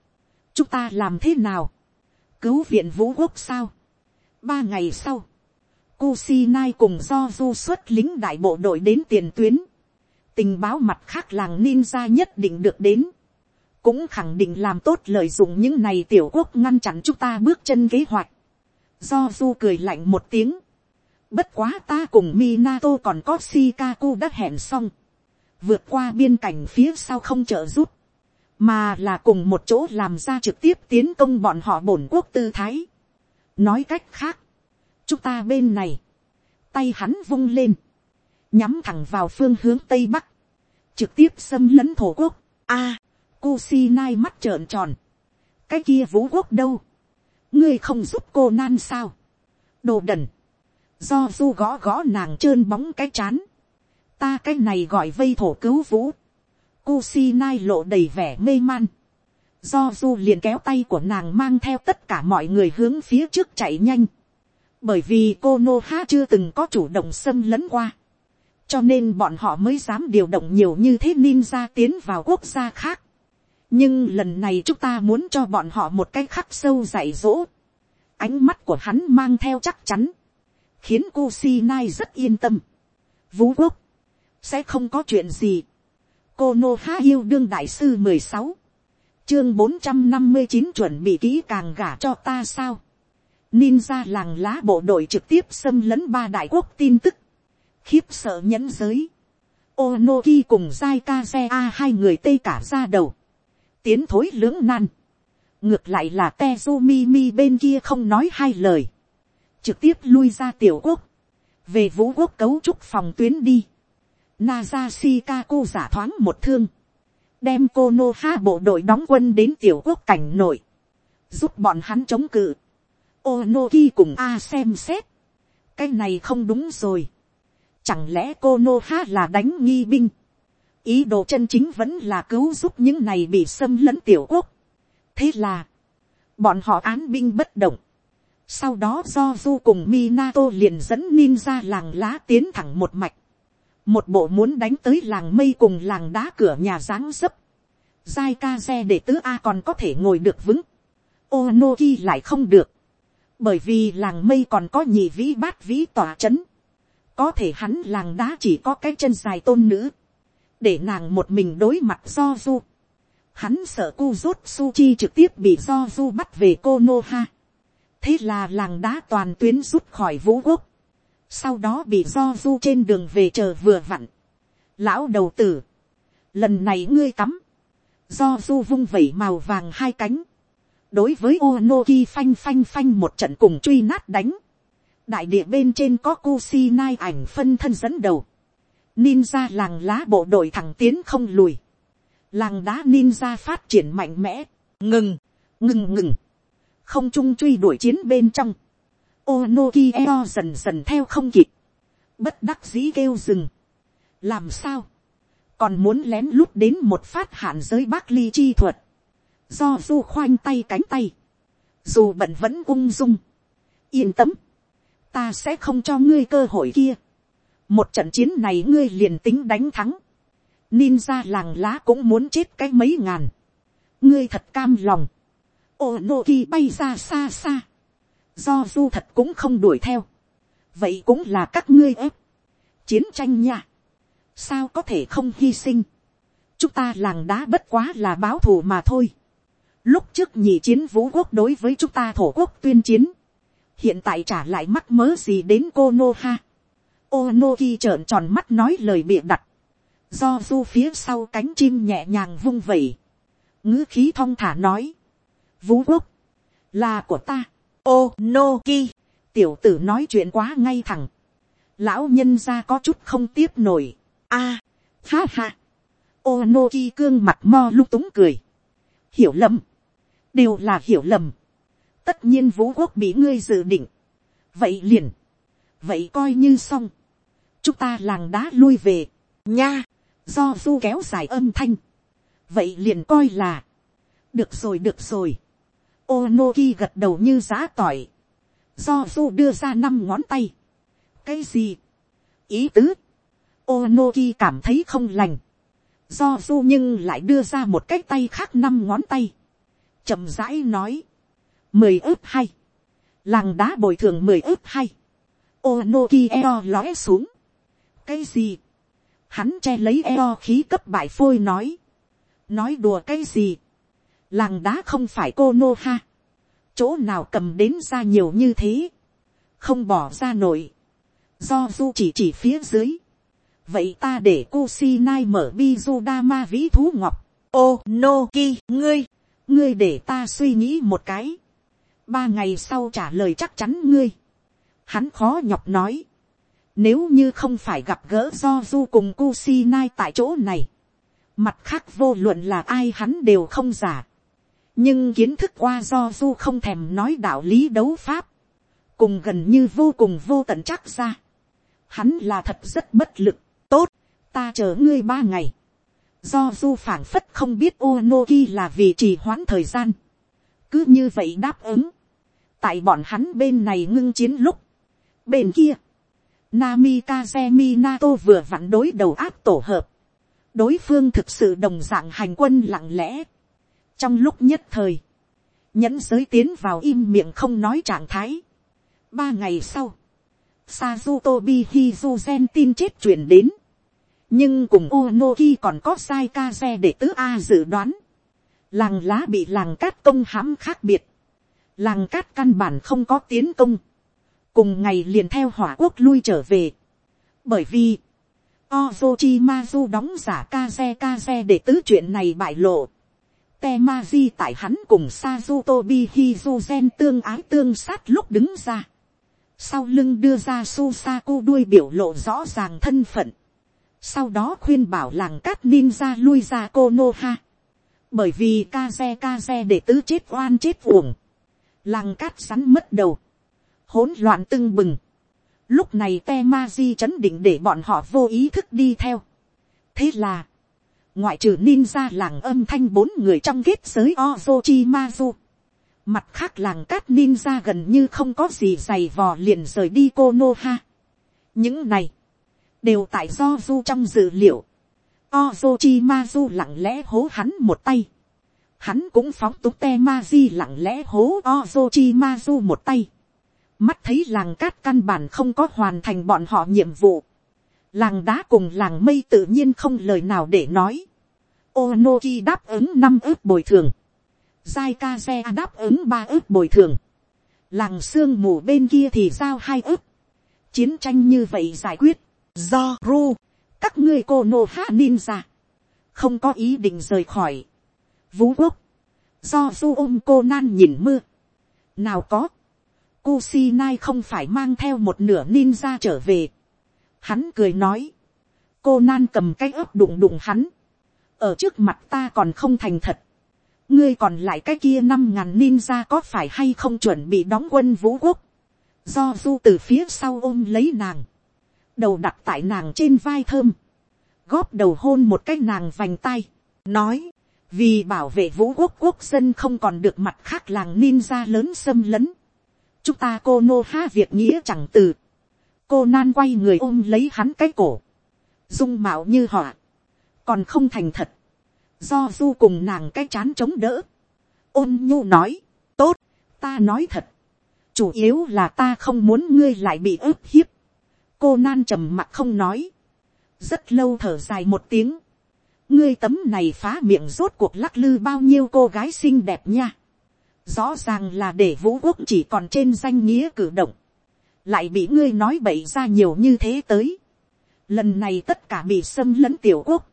Speaker 1: chúng ta làm thế nào, cứu viện vũ quốc sao, ba ngày sau, Kusinai cùng do du xuất lính đại bộ đội đến tiền tuyến, tình báo mặt khác làng ninja nhất định được đến, cũng khẳng định làm tốt lợi dụng những này tiểu quốc ngăn chặn chúng ta bước chân kế hoạch. Do du cười lạnh một tiếng, Bất quá ta cùng Minato còn có Shikaku đã hẹn xong. Vượt qua biên cảnh phía sau không trợ giúp. Mà là cùng một chỗ làm ra trực tiếp tiến công bọn họ bổn quốc tư thái. Nói cách khác. Chúng ta bên này. Tay hắn vung lên. Nhắm thẳng vào phương hướng Tây Bắc. Trực tiếp xâm lấn thổ quốc. a à, Kusinai mắt trợn tròn. Cái kia vũ quốc đâu? Ngươi không giúp cô nan sao? Đồ đần do du gõ gõ nàng trơn bóng cái chán, ta cái này gọi vây thổ cứu vũ, Kusinai lộ đầy vẻ mê man, do du liền kéo tay của nàng mang theo tất cả mọi người hướng phía trước chạy nhanh, bởi vì cô nô ha chưa từng có chủ động xâm lấn qua, cho nên bọn họ mới dám điều động nhiều như thế ninja tiến vào quốc gia khác. nhưng lần này chúng ta muốn cho bọn họ một cái khắc sâu dạy dỗ. ánh mắt của hắn mang theo chắc chắn khiến Kusinai rất yên tâm. Vũ quốc, sẽ không có chuyện gì. Cô Nô Há yêu đương đại sư mười sáu chương bốn trăm năm mươi chín chuẩn bị kỹ càng gả cho ta sao. Ninja làng lá bộ đội trực tiếp xâm lấn ba đại quốc tin tức. Khiếp sợ nhẫn giới. Onoki cùng Zai Kaze hai người tây cả ra đầu. Tiến thối lưỡng nan. Ngược lại là Tezumi bên kia không nói hai lời trực tiếp lui ra tiểu quốc, về vũ quốc cấu trúc phòng tuyến đi. Naza Shikaku giả thoáng một thương, đem cô nô ha bộ đội đóng quân đến tiểu quốc cảnh nội, giúp bọn hắn chống cự. Onoki cùng A xem xét, cái này không đúng rồi. Chẳng lẽ cô nô ha là đánh nghi binh, ý đồ chân chính vẫn là cứu giúp những này bị xâm lấn tiểu quốc. thế là, bọn họ án binh bất động, sau đó do du cùng Minato liền dẫn ninja làng lá tiến thẳng một mạch. Một bộ muốn đánh tới làng mây cùng làng đá cửa nhà dáng dấp. Giai ca xe để tứ A còn có thể ngồi được vững. Onoki lại không được. Bởi vì làng mây còn có nhị vĩ bát vĩ tỏa chấn. Có thể hắn làng đá chỉ có cái chân dài tôn nữ. Để nàng một mình đối mặt do du. Hắn sợ cu rốt Suchi trực tiếp bị do du bắt về Konoha thế là làng đá toàn tuyến rút khỏi vũ quốc, sau đó bị do du trên đường về chờ vừa vặn. lão đầu tử, lần này ngươi cắm, do du vung vẩy màu vàng hai cánh, đối với Onoki phanh phanh phanh một trận cùng truy nát đánh, đại địa bên trên có Kusinai ảnh phân thân dẫn đầu, ninja làng lá bộ đội thẳng tiến không lùi, làng đá ninja phát triển mạnh mẽ, ngừng, ngừng ngừng, không trung truy đuổi chiến bên trong, Onoki eo dần dần theo không kịp, bất đắc dĩ kêu dừng, làm sao, còn muốn lén lút đến một phát hạn giới bác ly chi thuật, do du khoanh tay cánh tay, dù bận vẫn ung dung, yên tâm, ta sẽ không cho ngươi cơ hội kia, một trận chiến này ngươi liền tính đánh thắng, ninja làng lá cũng muốn chết cái mấy ngàn, ngươi thật cam lòng, ô nô ki bay ra xa xa, do du thật cũng không đuổi theo, vậy cũng là các ngươi ép, chiến tranh nha, sao có thể không hy sinh, chúng ta làng đá bất quá là báo thù mà thôi, lúc trước nhị chiến vũ quốc đối với chúng ta thổ quốc tuyên chiến, hiện tại trả lại mắc mớ gì đến cô nô ha, ô nô ki trợn tròn mắt nói lời bịa đặt, do du phía sau cánh chim nhẹ nhàng vung vẩy, ngữ khí thong thả nói, vũ quốc, là của ta, ô no ki, tiểu tử nói chuyện quá ngay thẳng, lão nhân ra có chút không tiếp nổi, a, à, ha ha, ô nô ki cương mặt mo lung túng cười, hiểu lầm, đều là hiểu lầm, tất nhiên vũ quốc bị ngươi dự định, vậy liền, vậy coi như xong, chúng ta làng đá lui về, nha, do du kéo dài âm thanh, vậy liền coi là, được rồi được rồi, Onoki gật đầu như giá tỏi, do du đưa ra năm ngón tay, cái gì, ý tứ, Onoki cảm thấy không lành, do du nhưng lại đưa ra một cái tay khác năm ngón tay, chậm rãi nói, mười ướp hay, làng đá bồi thường mười ướp hay, Onoki eo lóe xuống, cái gì, hắn che lấy eo khí cấp bại phôi nói, nói đùa cái gì, làng đá không phải cô nô ha, chỗ nào cầm đến ra nhiều như thế, không bỏ ra nổi, do du chỉ chỉ phía dưới, vậy ta để cô si nai mở bizu dama vĩ thú ngọc, ô no ki ngươi, ngươi để ta suy nghĩ một cái, ba ngày sau trả lời chắc chắn ngươi, hắn khó nhọc nói, nếu như không phải gặp gỡ do du cùng Kusinai tại chỗ này. Mặt khác vô luận là ai hắn đều không giả. Nhưng kiến thức qua do du không thèm nói đạo lý đấu pháp. Cùng gần như vô cùng vô tận chắc ra. Hắn là thật rất bất lực. Tốt, ta chờ ngươi ba ngày. Do du phảng phất không biết Onoki là vì trì hoãn thời gian. Cứ như vậy đáp ứng. Tại bọn hắn bên này ngưng chiến lúc. Bên kia Namikaze Minato vừa vặn đối đầu áp tổ hợp. Đối phương thực sự đồng dạng hành quân lặng lẽ. Trong lúc nhất thời, nhẫn giới tiến vào im miệng không nói trạng thái. Ba ngày sau, Sazutobi Hizuzen tin chết chuyển đến. Nhưng cùng Onoki còn có sai Kaze để tứ A dự đoán. Làng lá bị làng cát công hãm khác biệt. Làng cát căn bản không có tiến công cùng ngày liền theo hỏa quốc lui trở về. bởi vì, Ozochimazu đóng giả kaze kaze để tứ chuyện này bại lộ. Temaji tại hắn cùng Sazutobi Hizuzen tương ái tương sát lúc đứng ra. Sau lưng đưa ra Susaku đuôi biểu lộ rõ ràng thân phận. Sau đó khuyên bảo làng cát ninja lui ra Konoha. Bởi vì kaze kaze để tứ chết oan chết uổng. Làng cát rắn mất đầu hỗn loạn tưng bừng. Lúc này Temaji chấn định để bọn họ vô ý thức đi theo. Thế là, ngoại trừ ninja làng âm thanh bốn người trong kết giới Ozochimazu. Mặt khác làng cát ninja gần như không có gì dày vò liền rời đi Konoha. Những này, đều tại do du trong dự liệu. Ozochimazu lặng lẽ hố hắn một tay. Hắn cũng phóng túng te ma di lặng lẽ hố Ozochimazu một tay mắt thấy làng cát căn bản không có hoàn thành bọn họ nhiệm vụ làng đá cùng làng mây tự nhiên không lời nào để nói. Onoki đáp ứng năm ước bồi thường. Zaikaze đáp ứng ba ước bồi thường. Làng sương mù bên kia thì giao hai ước. chiến tranh như vậy giải quyết, do ru, các ngươi cô nô hạ ninja, không có ý định rời khỏi, vũ quốc, do du ôm cô nan nhìn mưa, nào có, Kusinai không phải mang theo một nửa ninja trở về. Hắn cười nói. Cô nan cầm cái ớt đụng đụng hắn. Ở trước mặt ta còn không thành thật. Ngươi còn lại cái kia năm ngàn ninja có phải hay không chuẩn bị đóng quân vũ quốc. Do du từ phía sau ôm lấy nàng. Đầu đặt tại nàng trên vai thơm. Góp đầu hôn một cái nàng vành tay. Nói. Vì bảo vệ vũ quốc quốc dân không còn được mặt khác làng ninja lớn xâm lấn chúng ta cô nô ha việc nghĩa chẳng từ cô nan quay người ôm lấy hắn cái cổ. dung mạo như họ. còn không thành thật. do du cùng nàng cái chán chống đỡ. ôn nhu nói. tốt, ta nói thật. chủ yếu là ta không muốn ngươi lại bị ức hiếp. cô nan trầm mặt không nói. rất lâu thở dài một tiếng. ngươi tấm này phá miệng rốt cuộc lắc lư bao nhiêu cô gái xinh đẹp nha rõ ràng là để vũ quốc chỉ còn trên danh nghĩa cử động, lại bị ngươi nói bậy ra nhiều như thế tới. lần này tất cả bị xâm lấn tiểu quốc,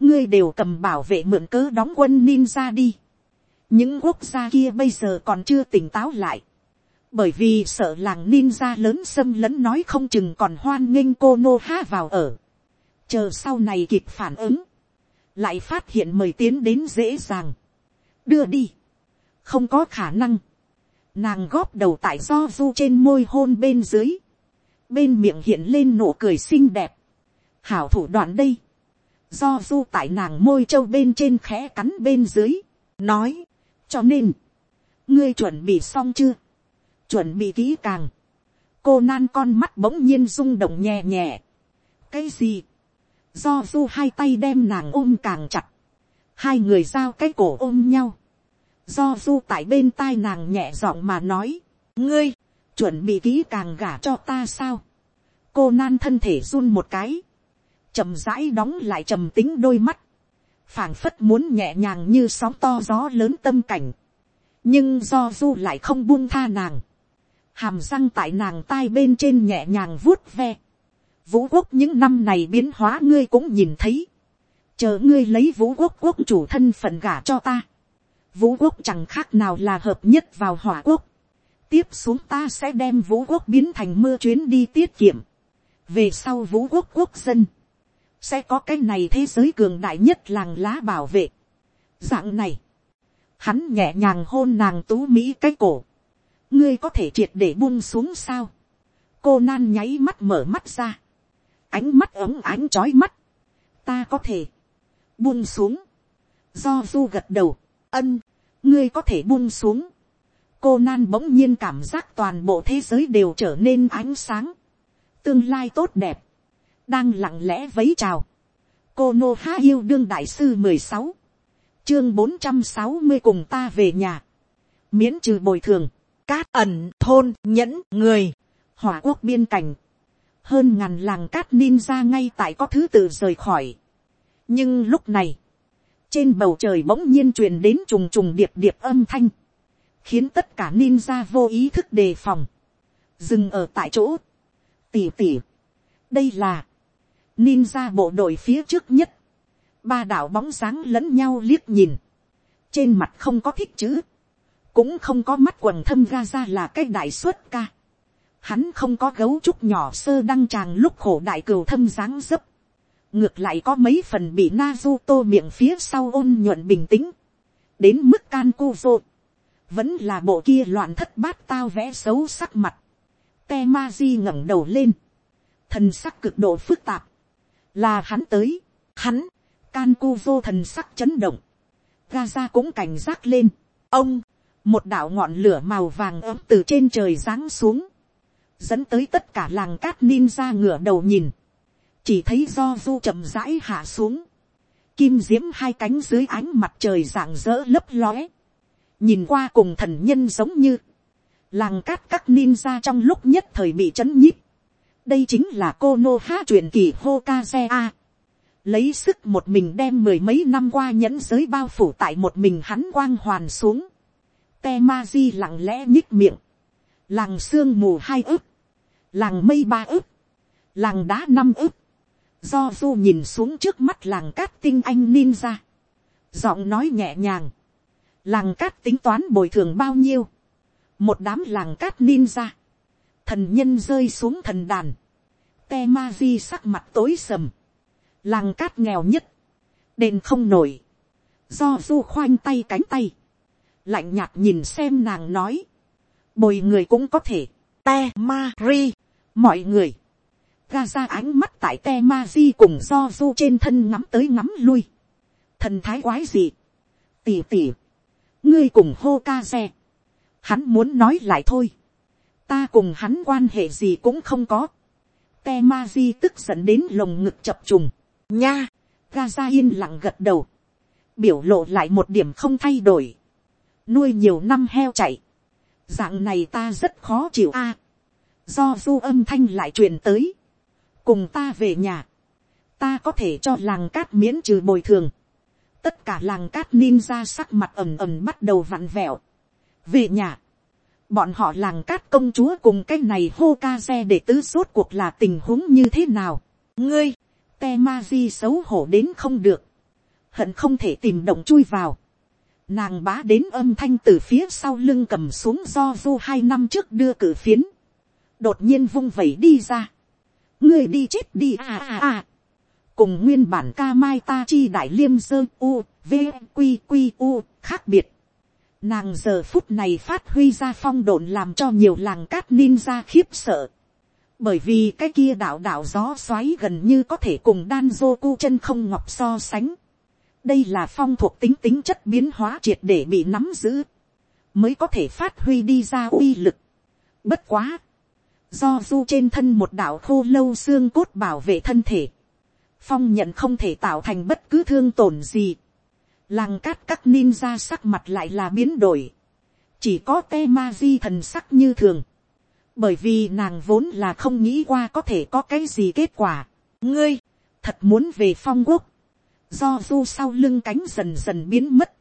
Speaker 1: ngươi đều cầm bảo vệ mượn cớ đóng quân ninja đi. những quốc gia kia bây giờ còn chưa tỉnh táo lại, bởi vì sợ làng ninja lớn xâm lấn nói không chừng còn hoan nghênh cô nô ha vào ở. chờ sau này kịp phản ứng, lại phát hiện mời tiến đến dễ dàng. đưa đi không có khả năng, nàng góp đầu tại do du trên môi hôn bên dưới, bên miệng hiện lên nụ cười xinh đẹp, hảo thủ đoạn đây, do du tại nàng môi trâu bên trên khẽ cắn bên dưới, nói, cho nên, ngươi chuẩn bị xong chưa, chuẩn bị kỹ càng, cô nan con mắt bỗng nhiên rung động nhẹ nhẹ, cái gì, do du hai tay đem nàng ôm càng chặt, hai người giao cái cổ ôm nhau, do du tại bên tai nàng nhẹ giọng mà nói, ngươi, chuẩn bị kỹ càng gả cho ta sao. cô nan thân thể run một cái, chầm rãi đóng lại trầm tính đôi mắt, phảng phất muốn nhẹ nhàng như sóng to gió lớn tâm cảnh, nhưng do du lại không buông tha nàng, hàm răng tại nàng tai bên trên nhẹ nhàng vuốt ve, vũ quốc những năm này biến hóa ngươi cũng nhìn thấy, chờ ngươi lấy vũ quốc quốc chủ thân phận gả cho ta, vũ quốc chẳng khác nào là hợp nhất vào hỏa quốc. tiếp xuống ta sẽ đem vũ quốc biến thành mưa chuyến đi tiết kiệm. về sau vũ quốc quốc dân, sẽ có cái này thế giới cường đại nhất làng lá bảo vệ. dạng này, hắn nhẹ nhàng hôn nàng tú mỹ cái cổ. ngươi có thể triệt để buông xuống sao. cô nan nháy mắt mở mắt ra. ánh mắt ấm ánh trói mắt. ta có thể buông xuống. do du gật đầu ân, ngươi có thể buông xuống. cô nan bỗng nhiên cảm giác toàn bộ thế giới đều trở nên ánh sáng. tương lai tốt đẹp, đang lặng lẽ vấy chào. cô nô há yêu đương đại sư mười sáu, chương bốn trăm sáu mươi cùng ta về nhà. miễn trừ bồi thường, cát ẩn thôn nhẫn người, hỏa quốc biên cảnh. hơn ngàn làng cát ninja ngay tại có thứ tự rời khỏi. nhưng lúc này, trên bầu trời bỗng nhiên truyền đến trùng trùng điệp điệp âm thanh, khiến tất cả ninja vô ý thức đề phòng, dừng ở tại chỗ, tỉ tỉ, đây là, ninja bộ đội phía trước nhất, ba đạo bóng sáng lẫn nhau liếc nhìn, trên mặt không có thích chữ, cũng không có mắt quần thâm ga ra là cái đại suất ca, hắn không có gấu trúc nhỏ sơ đăng tràng lúc khổ đại cừu thâm dáng dấp, ngược lại có mấy phần bị Nazuto miệng phía sau ôn nhuận bình tĩnh, đến mức can cu vô, vẫn là bộ kia loạn thất bát tao vẽ xấu sắc mặt, te ma di ngẩng đầu lên, thần sắc cực độ phức tạp, là hắn tới, hắn, can cu vô thần sắc chấn động, Gaza cũng cảnh giác lên, ông, một đạo ngọn lửa màu vàng ấm từ trên trời giáng xuống, dẫn tới tất cả làng cát ninja ngửa đầu nhìn, chỉ thấy do du chậm rãi hạ xuống, kim diễm hai cánh dưới ánh mặt trời rạng rỡ lấp lóe, nhìn qua cùng thần nhân giống như, làng cát các ninja trong lúc nhất thời bị chấn nhíp, đây chính là cô nô ha truyền kỳ hokaze a. Lấy sức một mình đem mười mấy năm qua nhẫn giới bao phủ tại một mình hắn quang hoàn xuống. Te ma di lặng lẽ nhích miệng. Làng sương mù hai ức. Làng mây ba ức, làng đá năm ức, do du nhìn xuống trước mắt làng cát tinh anh ninja, giọng nói nhẹ nhàng, làng cát tính toán bồi thường bao nhiêu, một đám làng cát ninja, thần nhân rơi xuống thần đàn, te ma di sắc mặt tối sầm, làng cát nghèo nhất, đền không nổi, do du khoanh tay cánh tay, lạnh nhạt nhìn xem nàng nói, bồi người cũng có thể, te ma ri, mọi người, ga ra ánh mắt tại te ma di cùng do du trên thân ngắm tới ngắm lui, thần thái quái gì, tỉ tỉ, ngươi cùng hô ca xe, hắn muốn nói lại thôi, ta cùng hắn quan hệ gì cũng không có, te ma di tức giận đến lồng ngực chập trùng, nha, ga ra yên lặng gật đầu, biểu lộ lại một điểm không thay đổi, nuôi nhiều năm heo chạy, dạng này ta rất khó chịu a, do du âm thanh lại truyền tới, cùng ta về nhà, ta có thể cho làng cát miễn trừ bồi thường, tất cả làng cát ninja sắc mặt ầm ầm bắt đầu vặn vẹo, về nhà, bọn họ làng cát công chúa cùng cái này hô ca xe để tứ suốt cuộc là tình huống như thế nào, ngươi, te ma di xấu hổ đến không được, hận không thể tìm động chui vào, nàng bá đến âm thanh từ phía sau lưng cầm xuống do du hai năm trước đưa cử phiến, đột nhiên vung vẩy đi ra, ngươi đi chết đi à à à, cùng nguyên bản ca mai ta chi đại liêm dơ u, v, q q u, khác biệt, nàng giờ phút này phát huy ra phong độn làm cho nhiều làng cát ninja khiếp sợ, bởi vì cái kia đạo đạo gió xoáy gần như có thể cùng đan dô cu chân không ngọc so sánh, đây là phong thuộc tính tính chất biến hóa triệt để bị nắm giữ, mới có thể phát huy đi ra uy lực. Bất quá, do du trên thân một đạo khô lâu xương cốt bảo vệ thân thể, phong nhận không thể tạo thành bất cứ thương tổn gì. Làng cát các ninja sắc mặt lại là biến đổi, chỉ có te ma di thần sắc như thường, bởi vì nàng vốn là không nghĩ qua có thể có cái gì kết quả. ngươi, thật muốn về phong quốc, do du sau lưng cánh dần dần biến mất,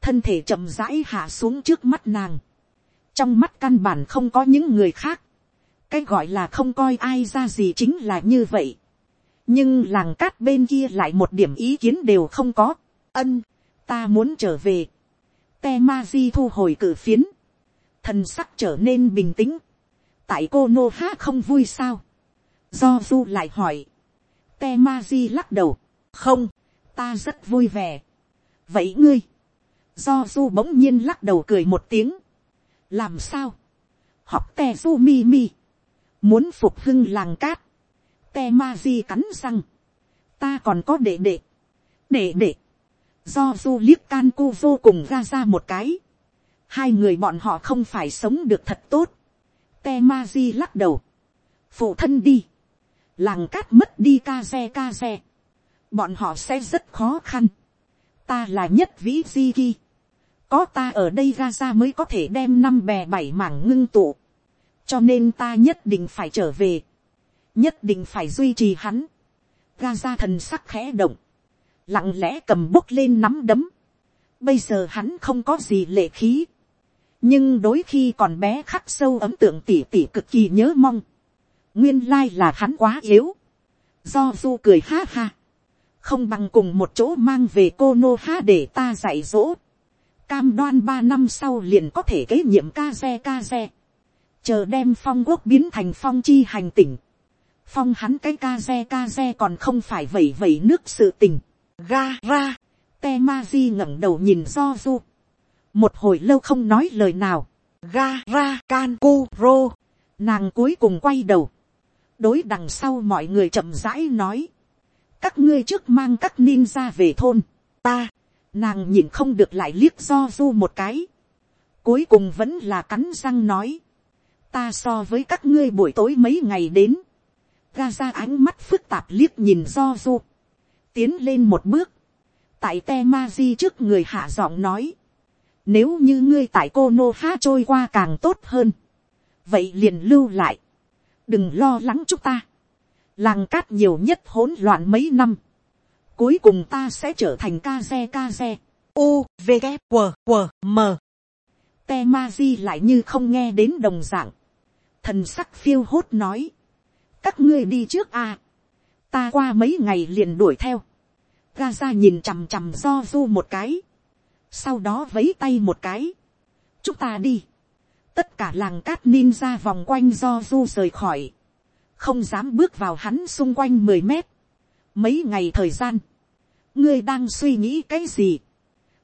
Speaker 1: thân thể chậm rãi hạ xuống trước mắt nàng, trong mắt căn bản không có những người khác, cái gọi là không coi ai ra gì chính là như vậy, nhưng làng cát bên kia lại một điểm ý kiến đều không có, ân, ta muốn trở về, te ma di thu hồi cử phiến, thần sắc trở nên bình tĩnh, tại cô nô ha không vui sao, do du lại hỏi, te ma di lắc đầu, không, ta rất vui vẻ. vậy ngươi, do du bỗng nhiên lắc đầu cười một tiếng, làm sao, học te du mi mi, muốn phục hưng làng cát, te ma di cắn răng, ta còn có đệ đệ, đệ đệ, do du liếc can cu vô cùng ra ra một cái, hai người bọn họ không phải sống được thật tốt, te ma di lắc đầu, phụ thân đi, làng cát mất đi ca xe ca xe, bọn họ sẽ rất khó khăn. ta là nhất vĩ di ki. có ta ở đây ra ra mới có thể đem năm bè bảy mảng ngưng tụ cho nên ta nhất định phải trở về. nhất định phải duy trì hắn. ga ra thần sắc khẽ động. lặng lẽ cầm bốc lên nắm đấm. bây giờ hắn không có gì lệ khí. nhưng đôi khi còn bé khắc sâu ấm tượng tỉ tỉ cực kỳ nhớ mong. nguyên lai là hắn quá yếu. do du cười ha ha không bằng cùng một chỗ mang về cô nô ha để ta dạy dỗ. cam đoan ba năm sau liền có thể kế nhiệm ca xe ca xe chờ đem phong quốc biến thành phong chi hành tỉnh. phong hắn cái ca xe ca xe còn không phải vẩy vẩy nước sự tình. ga ra, te ma di ngẩng đầu nhìn do du. một hồi lâu không nói lời nào. ga ra can cu ro. nàng cuối cùng quay đầu. đối đằng sau mọi người chậm rãi nói các ngươi trước mang các ninja về thôn, ta, nàng nhìn không được lại liếc do du một cái, cuối cùng vẫn là cắn răng nói, ta so với các ngươi buổi tối mấy ngày đến, ga ra ánh mắt phức tạp liếc nhìn do du, tiến lên một bước, tại te ma di trước người hạ giọng nói, nếu như ngươi tại cô nô ha trôi qua càng tốt hơn, vậy liền lưu lại, đừng lo lắng chúng ta, làng cát nhiều nhất hỗn loạn mấy năm, cuối cùng ta sẽ trở thành ca xe ca xe, u v g q q m. Te ma di lại như không nghe đến đồng dạng, thần sắc phiêu hốt nói, các ngươi đi trước à, ta qua mấy ngày liền đuổi theo, ga ra nhìn chằm chằm do du một cái, sau đó vấy tay một cái, chúng ta đi, tất cả làng cát ninja vòng quanh do du rời khỏi, không dám bước vào hắn xung quanh mười mét, mấy ngày thời gian, ngươi đang suy nghĩ cái gì,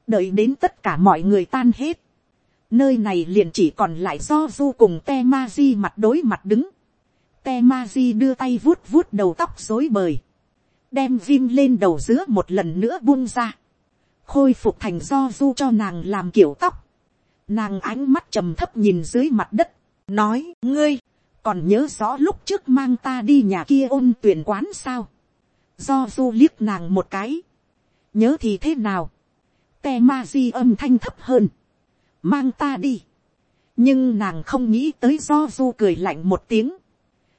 Speaker 1: đợi đến tất cả mọi người tan hết, nơi này liền chỉ còn lại do du cùng te ma di mặt đối mặt đứng, te ma di đưa tay vuốt vuốt đầu tóc dối bời, đem vim lên đầu giữa một lần nữa buông ra, khôi phục thành do du cho nàng làm kiểu tóc, nàng ánh mắt trầm thấp nhìn dưới mặt đất, nói ngươi, còn nhớ rõ lúc trước mang ta đi nhà kia ôn tuyển quán sao, do du liếc nàng một cái, nhớ thì thế nào, te ma di âm thanh thấp hơn, mang ta đi, nhưng nàng không nghĩ tới do du cười lạnh một tiếng,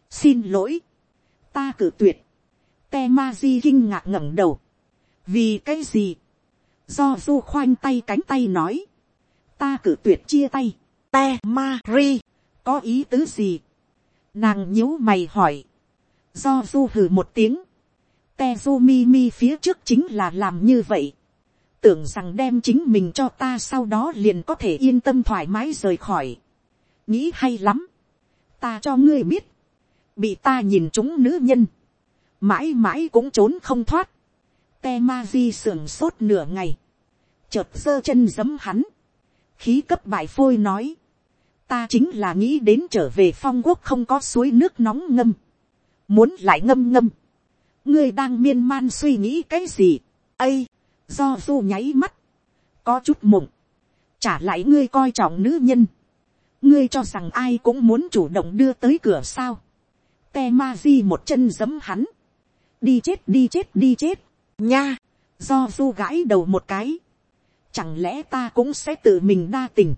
Speaker 1: xin lỗi, ta cử tuyệt, te ma di kinh ngạc ngẩng đầu, vì cái gì, do du khoanh tay cánh tay nói, ta cử tuyệt chia tay, te ma ri, có ý tứ gì, nàng nhíu mày hỏi, do du hừ một tiếng, te du mi mi phía trước chính là làm như vậy, tưởng rằng đem chính mình cho ta sau đó liền có thể yên tâm thoải mái rời khỏi, nghĩ hay lắm, ta cho ngươi biết, bị ta nhìn chúng nữ nhân, mãi mãi cũng trốn không thoát, te ma di sưởng sốt nửa ngày, chợt giơ chân giấm hắn, khí cấp bại phôi nói, ta chính là nghĩ đến trở về phong quốc không có suối nước nóng ngâm, muốn lại ngâm ngâm, ngươi đang miên man suy nghĩ cái gì, ây, do du nháy mắt, có chút mộng, trả lại ngươi coi trọng nữ nhân, ngươi cho rằng ai cũng muốn chủ động đưa tới cửa sao, te ma di một chân giấm hắn, đi chết đi chết đi chết, nha, do du gãi đầu một cái, chẳng lẽ ta cũng sẽ tự mình đa tình,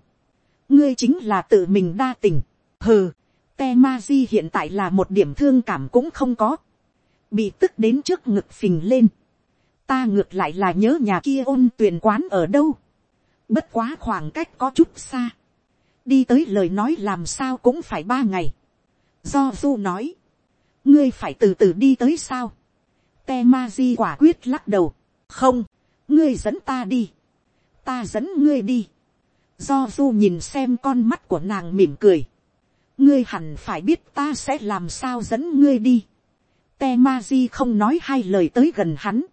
Speaker 1: ngươi chính là tự mình đa tình, hừ, te ma di hiện tại là một điểm thương cảm cũng không có, bị tức đến trước ngực phình lên, ta ngược lại là nhớ nhà kia ôn tuyển quán ở đâu, bất quá khoảng cách có chút xa, đi tới lời nói làm sao cũng phải ba ngày, do du nói, ngươi phải từ từ đi tới sao, te ma di quả quyết lắc đầu, không, ngươi dẫn ta đi, ta dẫn ngươi đi, do du nhìn xem con mắt của nàng mỉm cười, ngươi hẳn phải biết ta sẽ làm sao dẫn ngươi đi, te ma di không nói hai lời tới gần hắn,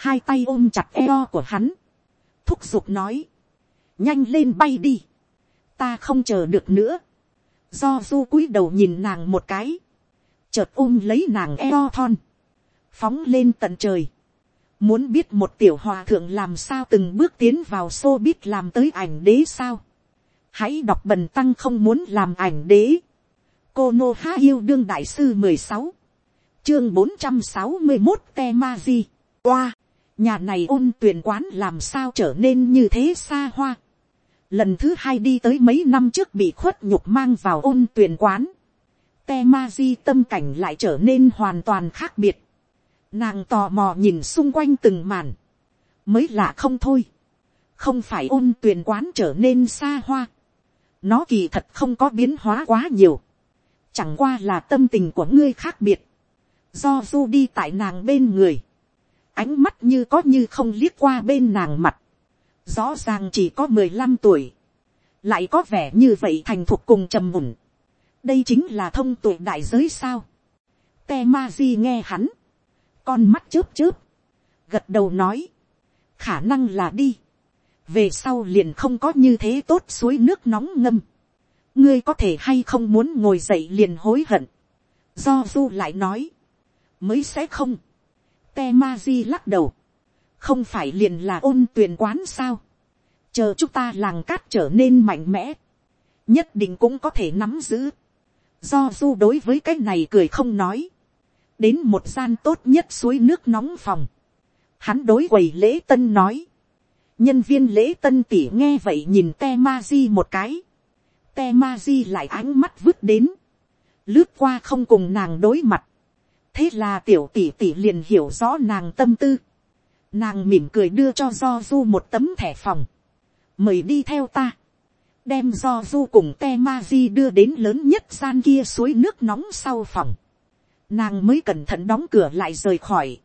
Speaker 1: hai tay ôm chặt eo của hắn, thúc giục nói, nhanh lên bay đi, ta không chờ được nữa, do du cúi đầu nhìn nàng một cái, chợt ôm lấy nàng eo thon, phóng lên tận trời, muốn biết một tiểu hòa thượng làm sao từng bước tiến vào xô biết làm tới ảnh đế sao, hãy đọc bần tăng không muốn làm ảnh đế, cô nô há yêu đương đại sư mười sáu, chương bốn trăm sáu mươi một te ma di, qua nhà này ôn tuyển quán làm sao trở nên như thế xa hoa. Lần thứ hai đi tới mấy năm trước bị khuất nhục mang vào ôn tuyển quán. Te ma di tâm cảnh lại trở nên hoàn toàn khác biệt. Nàng tò mò nhìn xung quanh từng màn. Mới lạ không thôi. Không phải ôn tuyển quán trở nên xa hoa. Nó kỳ thật không có biến hóa quá nhiều. Chẳng qua là tâm tình của ngươi khác biệt. Do du đi tại nàng bên người ánh mắt như có như không liếc qua bên nàng mặt, rõ ràng chỉ có mười lăm tuổi, lại có vẻ như vậy thành thục cùng trầm mùn. đây chính là thông tuổi đại giới sao. te ma di nghe hắn, con mắt chớp chớp, gật đầu nói, khả năng là đi, về sau liền không có như thế tốt suối nước nóng ngâm, ngươi có thể hay không muốn ngồi dậy liền hối hận, do du lại nói, mới sẽ không, te ma di lắc đầu, không phải liền là ôn tuyền quán sao, chờ chúng ta làng cát trở nên mạnh mẽ, nhất định cũng có thể nắm giữ, do du đối với cái này cười không nói, đến một gian tốt nhất suối nước nóng phòng, hắn đối quầy lễ tân nói, nhân viên lễ tân tỉ nghe vậy nhìn te ma di một cái, te ma di lại ánh mắt vứt đến, lướt qua không cùng nàng đối mặt, thế là tiểu tỷ tỷ liền hiểu rõ nàng tâm tư. nàng mỉm cười đưa cho do du một tấm thẻ phòng. mời đi theo ta. đem do du cùng te ma di đưa đến lớn nhất gian kia suối nước nóng sau phòng, nàng mới cẩn thận đóng cửa lại rời khỏi.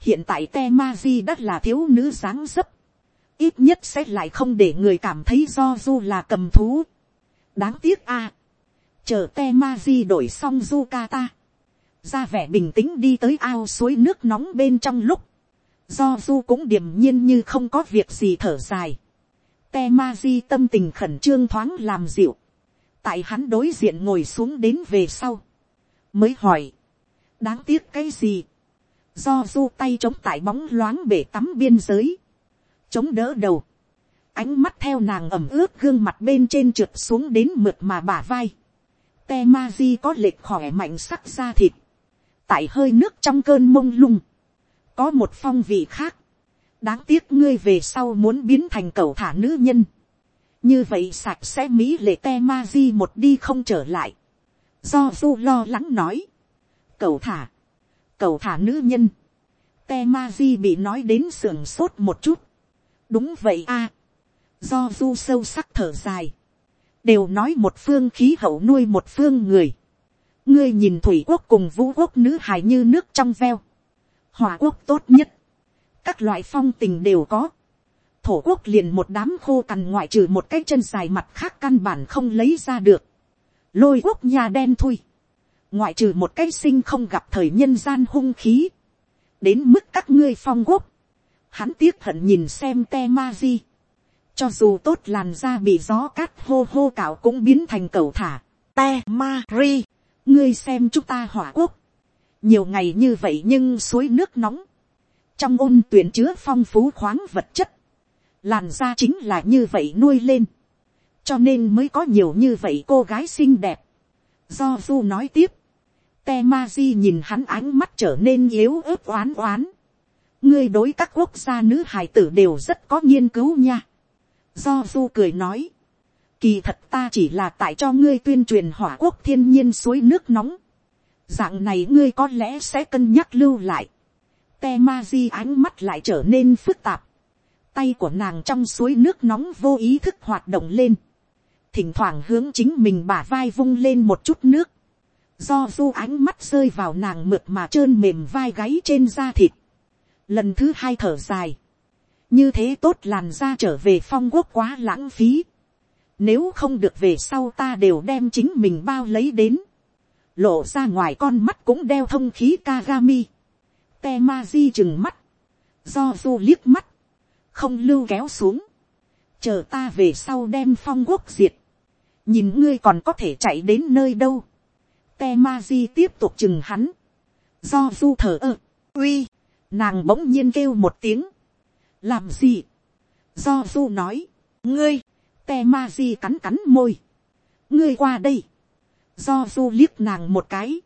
Speaker 1: hiện tại te ma di đã là thiếu nữ dáng dấp, ít nhất sẽ lại không để người cảm thấy do du là cầm thú. đáng tiếc a, chờ te ma di đổi xong du ca ta, ra vẻ bình tĩnh đi tới ao suối nước nóng bên trong lúc, do du cũng điềm nhiên như không có việc gì thở dài. Te ma di tâm tình khẩn trương thoáng làm dịu, tại hắn đối diện ngồi xuống đến về sau, mới hỏi, đáng tiếc cái gì, do du tay chống tại bóng loáng bể tắm biên giới, chống đỡ đầu, ánh mắt theo nàng ẩm ướt gương mặt bên trên trượt xuống đến mượt mà bả vai, te ma di có lệch khỏe mạnh sắc da thịt, tại hơi nước trong cơn mông lung, có một phong vị khác, đáng tiếc ngươi về sau muốn biến thành cầu thả nữ nhân, như vậy sạch sẽ mỹ lệ te ma di một đi không trở lại, do du lo lắng nói, cầu thả, cầu thả nữ nhân, te ma di bị nói đến sưởng sốt một chút, đúng vậy a, do du sâu sắc thở dài, đều nói một phương khí hậu nuôi một phương người, ngươi nhìn thủy quốc cùng vũ quốc nữ hài như nước trong veo, hòa quốc tốt nhất, các loại phong tình đều có, thổ quốc liền một đám khô cằn ngoại trừ một cái chân dài mặt khác căn bản không lấy ra được, lôi quốc nhà đen thui, ngoại trừ một cái sinh không gặp thời nhân gian hung khí, đến mức các ngươi phong quốc, hắn tiếc hận nhìn xem te ma di, cho dù tốt làn da bị gió cát hô hô cạo cũng biến thành cầu thả, te ma ri, ngươi xem chúng ta hỏa quốc, nhiều ngày như vậy nhưng suối nước nóng, trong ôn tuyển chứa phong phú khoáng vật chất, làn da chính là như vậy nuôi lên, cho nên mới có nhiều như vậy cô gái xinh đẹp. Do du nói tiếp, te ma di nhìn hắn ánh mắt trở nên yếu ớt oán oán. ngươi đối các quốc gia nữ hài tử đều rất có nghiên cứu nha. do du cười nói, kỳ thật ta chỉ là tại cho ngươi tuyên truyền hỏa quốc thiên nhiên suối nước nóng. dạng này ngươi có lẽ sẽ cân nhắc lưu lại. te ma di ánh mắt lại trở nên phức tạp. tay của nàng trong suối nước nóng vô ý thức hoạt động lên. thỉnh thoảng hướng chính mình bả vai vung lên một chút nước. do du ánh mắt rơi vào nàng mượt mà trơn mềm vai gáy trên da thịt. lần thứ hai thở dài. như thế tốt làn da trở về phong quốc quá lãng phí nếu không được về sau ta đều đem chính mình bao lấy đến. Lộ ra ngoài con mắt cũng đeo thông khí Kagami. Temaji chừng mắt. Do du liếc mắt. Không lưu kéo xuống. Chờ ta về sau đem phong quốc diệt. Nhìn ngươi còn có thể chạy đến nơi đâu. Temaji tiếp tục chừng hắn. Do du thở ơ. Uy. Nàng bỗng nhiên kêu một tiếng. Làm gì? Do du nói. Ngươi te ma di cắn cắn môi. ngươi qua đây. do du liếc nàng một cái.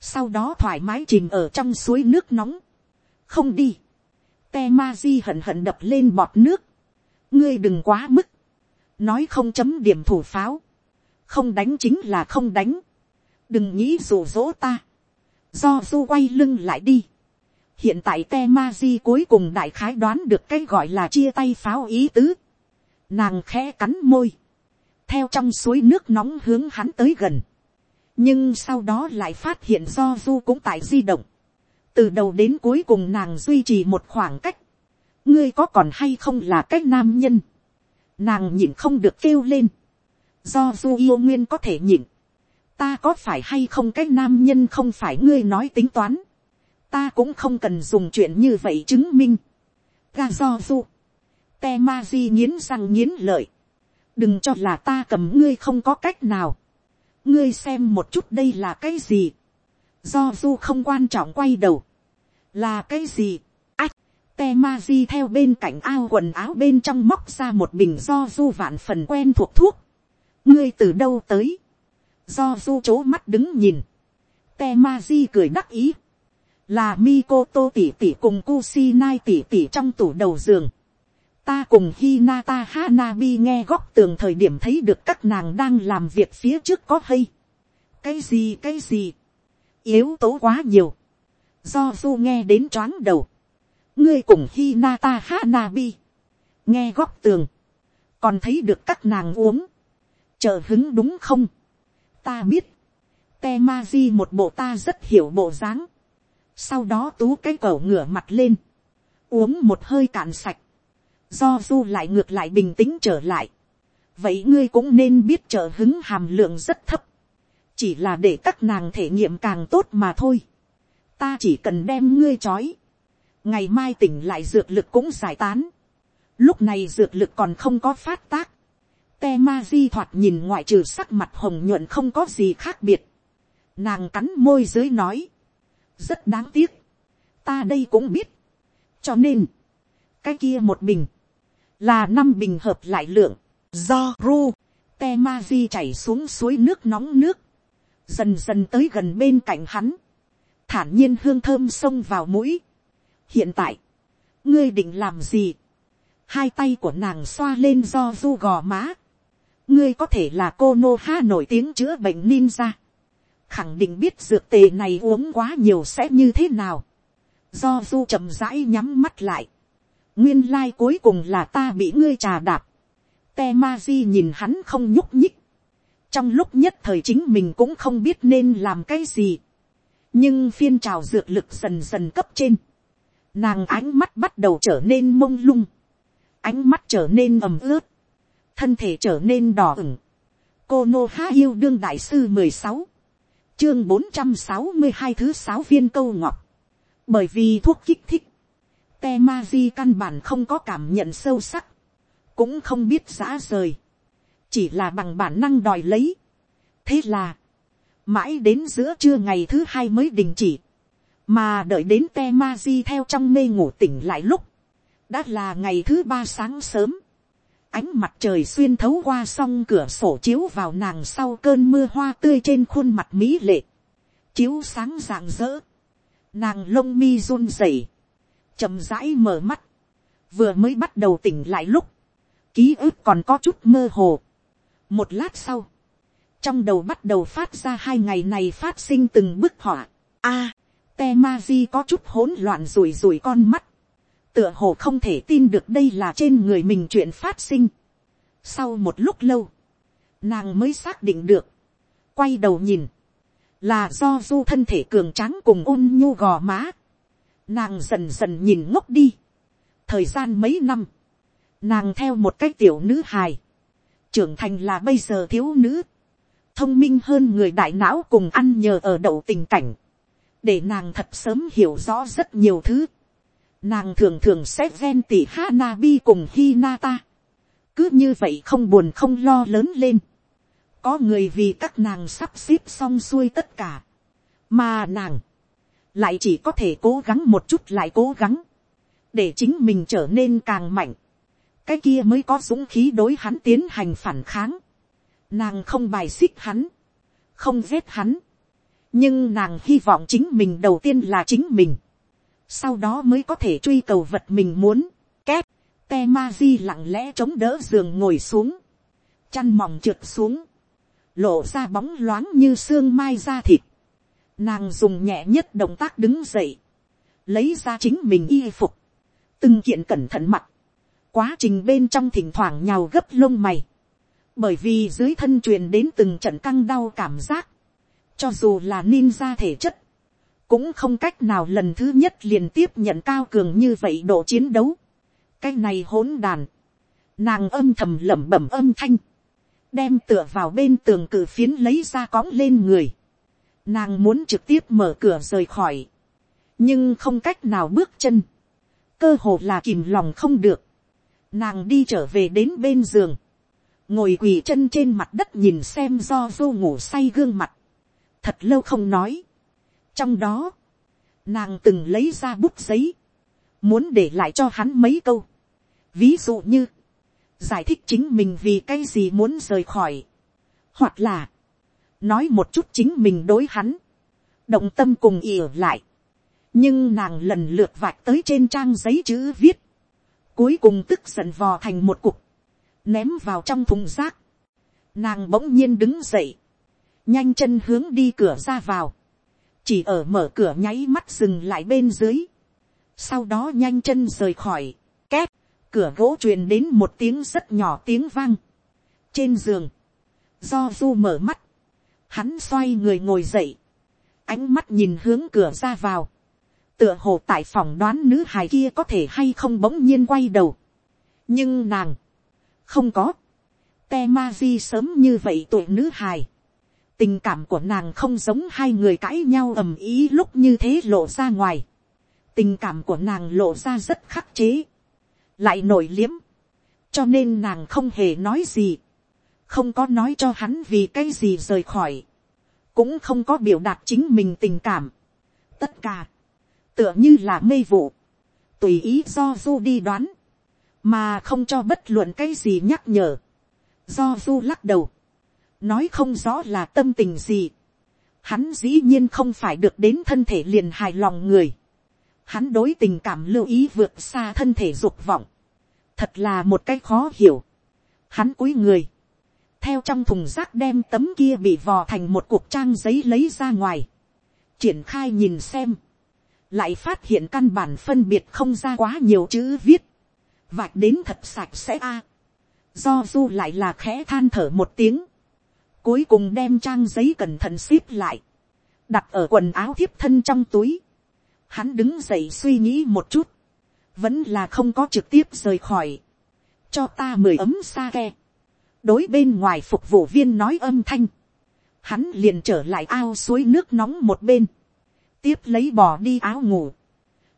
Speaker 1: sau đó thoải mái chìm ở trong suối nước nóng. không đi. te ma di hận hận đập lên bọt nước. ngươi đừng quá mức. nói không chấm điểm thủ pháo. không đánh chính là không đánh. đừng nghĩ rủ rỗ ta. do du quay lưng lại đi. hiện tại te ma di cuối cùng đại khái đoán được cái gọi là chia tay pháo ý tứ Nàng khẽ cắn môi. Theo trong suối nước nóng hướng hắn tới gần. Nhưng sau đó lại phát hiện do du cũng tại di động. Từ đầu đến cuối cùng nàng duy trì một khoảng cách. Ngươi có còn hay không là cách nam nhân. Nàng nhịn không được kêu lên. Do du yêu nguyên có thể nhịn. Ta có phải hay không cách nam nhân không phải ngươi nói tính toán. Ta cũng không cần dùng chuyện như vậy chứng minh. Ga do du te ma di nghiến răng nghiến lợi. đừng cho là ta cầm ngươi không có cách nào. ngươi xem một chút đây là cái gì. do du không quan trọng quay đầu. là cái gì. ách, te ma di theo bên cạnh ao quần áo bên trong móc ra một bình do du vạn phần quen thuộc thuốc. ngươi từ đâu tới. do du c mắt đứng nhìn. te ma di cười đắc ý là Mikoto tỷ tỷ cùng Kusinai tỷ tỷ trong tủ đầu giường ta cùng Hinata Hanabi nghe góc tường thời điểm thấy được các nàng đang làm việc phía trước có hay. cái gì cái gì, yếu tố quá nhiều, do du nghe đến choáng đầu, ngươi cùng Hinata Hanabi, nghe góc tường, còn thấy được các nàng uống, Chờ hứng đúng không? Ta biết. Te ma di một bộ ta rất hiểu bộ dáng. Sau đó tú cái cổ ngửa mặt lên. Uống một hơi cạn sạch. Do du lại ngược lại bình tĩnh trở lại. Vậy ngươi cũng nên biết trợ hứng hàm lượng rất thấp. Chỉ là để các nàng thể nghiệm càng tốt mà thôi. Ta chỉ cần đem ngươi trói. Ngày mai tỉnh lại dược lực cũng giải tán. Lúc này dược lực còn không có phát tác te ma di thoạt nhìn ngoại trừ sắc mặt hồng nhuận không có gì khác biệt. Nàng cắn môi dưới nói. Rất đáng tiếc. Ta đây cũng biết. Cho nên. Cái kia một bình. Là năm bình hợp lại lượng. Do ru. Te ma di chảy xuống suối nước nóng nước. Dần dần tới gần bên cạnh hắn. Thản nhiên hương thơm xông vào mũi. Hiện tại. Ngươi định làm gì? Hai tay của nàng xoa lên do du gò má ngươi có thể là cô nô ha nổi tiếng chữa bệnh ninja. khẳng định biết dược tề này uống quá nhiều sẽ như thế nào. do du chậm rãi nhắm mắt lại nguyên lai cuối cùng là ta bị ngươi trà đạp. te ma di nhìn hắn không nhúc nhích. trong lúc nhất thời chính mình cũng không biết nên làm cái gì. nhưng phiên trào dược lực dần dần cấp trên. nàng ánh mắt bắt đầu trở nên mông lung. ánh mắt trở nên ầm ướt thân thể trở nên đỏ ửng. cô nô há yêu đương đại sư mười sáu, chương bốn trăm sáu mươi hai thứ sáu viên câu ngọc, bởi vì thuốc kích thích, te ma di căn bản không có cảm nhận sâu sắc, cũng không biết giã rời, chỉ là bằng bản năng đòi lấy. thế là, mãi đến giữa trưa ngày thứ hai mới đình chỉ, mà đợi đến te ma di theo trong mê ngủ tỉnh lại lúc, đã là ngày thứ ba sáng sớm, ánh mặt trời xuyên thấu qua song cửa sổ chiếu vào nàng sau cơn mưa hoa tươi trên khuôn mặt mỹ lệ, chiếu sáng rạng rỡ, nàng lông mi run rẩy, chậm rãi mở mắt, vừa mới bắt đầu tỉnh lại lúc, ký ức còn có chút mơ hồ. một lát sau, trong đầu bắt đầu phát ra hai ngày này phát sinh từng bức họa. a, te ma di có chút hỗn loạn rủi rủi con mắt, tựa hồ không thể tin được đây là trên người mình chuyện phát sinh. Sau một lúc lâu, nàng mới xác định được, quay đầu nhìn, là do du thân thể cường trắng cùng ôn nhu gò má. Nàng dần dần nhìn ngốc đi. Thời gian mấy năm, nàng theo một cái tiểu nữ hài, trưởng thành là bây giờ thiếu nữ, thông minh hơn người đại não cùng ăn nhờ ở đậu tình cảnh, để nàng thật sớm hiểu rõ rất nhiều thứ nàng thường thường sẽ ven tỉ Hanabi cùng Hinata. cứ như vậy không buồn không lo lớn lên. có người vì các nàng sắp xếp xong xuôi tất cả. mà nàng lại chỉ có thể cố gắng một chút lại cố gắng, để chính mình trở nên càng mạnh. cái kia mới có dũng khí đối hắn tiến hành phản kháng. nàng không bài xích hắn, không ghét hắn. nhưng nàng hy vọng chính mình đầu tiên là chính mình sau đó mới có thể truy cầu vật mình muốn, két, te ma di lặng lẽ chống đỡ giường ngồi xuống, chăn mỏng trượt xuống, lộ ra bóng loáng như xương mai da thịt, nàng dùng nhẹ nhất động tác đứng dậy, lấy ra chính mình y phục, từng kiện cẩn thận mặt, quá trình bên trong thỉnh thoảng nhào gấp lông mày, bởi vì dưới thân truyền đến từng trận căng đau cảm giác, cho dù là ninja thể chất, cũng không cách nào lần thứ nhất liền tiếp nhận cao cường như vậy độ chiến đấu. cái này hỗn đàn, nàng âm thầm lẩm bẩm âm thanh, đem tựa vào bên tường cử phiến lấy ra cõng lên người nàng muốn trực tiếp mở cửa rời khỏi, nhưng không cách nào bước chân, cơ hồ là kìm lòng không được. nàng đi trở về đến bên giường, ngồi quỳ chân trên mặt đất nhìn xem do vô ngủ say gương mặt, thật lâu không nói, trong đó, nàng từng lấy ra bút giấy, muốn để lại cho hắn mấy câu. ví dụ như, giải thích chính mình vì cái gì muốn rời khỏi, hoặc là, nói một chút chính mình đối hắn, động tâm cùng ỉa lại, nhưng nàng lần lượt vạch tới trên trang giấy chữ viết, cuối cùng tức giận vò thành một cục, ném vào trong thùng rác, nàng bỗng nhiên đứng dậy, nhanh chân hướng đi cửa ra vào, chỉ ở mở cửa nháy mắt dừng lại bên dưới, sau đó nhanh chân rời khỏi, két, cửa gỗ truyền đến một tiếng rất nhỏ tiếng vang. trên giường, do du mở mắt, hắn xoay người ngồi dậy, ánh mắt nhìn hướng cửa ra vào, tựa hồ tại phòng đoán nữ hài kia có thể hay không bỗng nhiên quay đầu, nhưng nàng, không có, te ma di sớm như vậy tuổi nữ hài, tình cảm của nàng không giống hai người cãi nhau ầm ý lúc như thế lộ ra ngoài, tình cảm của nàng lộ ra rất khắc chế, lại nổi liếm, cho nên nàng không hề nói gì, không có nói cho hắn vì cái gì rời khỏi, cũng không có biểu đạt chính mình tình cảm. tất cả, tựa như là mê vụ, tùy ý do du đi đoán, mà không cho bất luận cái gì nhắc nhở. do du lắc đầu, nói không rõ là tâm tình gì. hắn dĩ nhiên không phải được đến thân thể liền hài lòng người. hắn đối tình cảm lưu ý vượt xa thân thể dục vọng. thật là một cái khó hiểu. hắn cúi người, theo trong thùng rác đem tấm kia bị vò thành một cuộc trang giấy lấy ra ngoài, triển khai nhìn xem, lại phát hiện căn bản phân biệt không ra quá nhiều chữ viết, vạch đến thật sạch sẽ a, do du lại là khẽ than thở một tiếng, cuối cùng đem trang giấy cẩn thận ship lại, đặt ở quần áo thiếp thân trong túi, hắn đứng dậy suy nghĩ một chút, vẫn là không có trực tiếp rời khỏi, cho ta mười ấm sa ke, đối bên ngoài phục vụ viên nói âm thanh, hắn liền trở lại ao suối nước nóng một bên, tiếp lấy bò đi áo ngủ,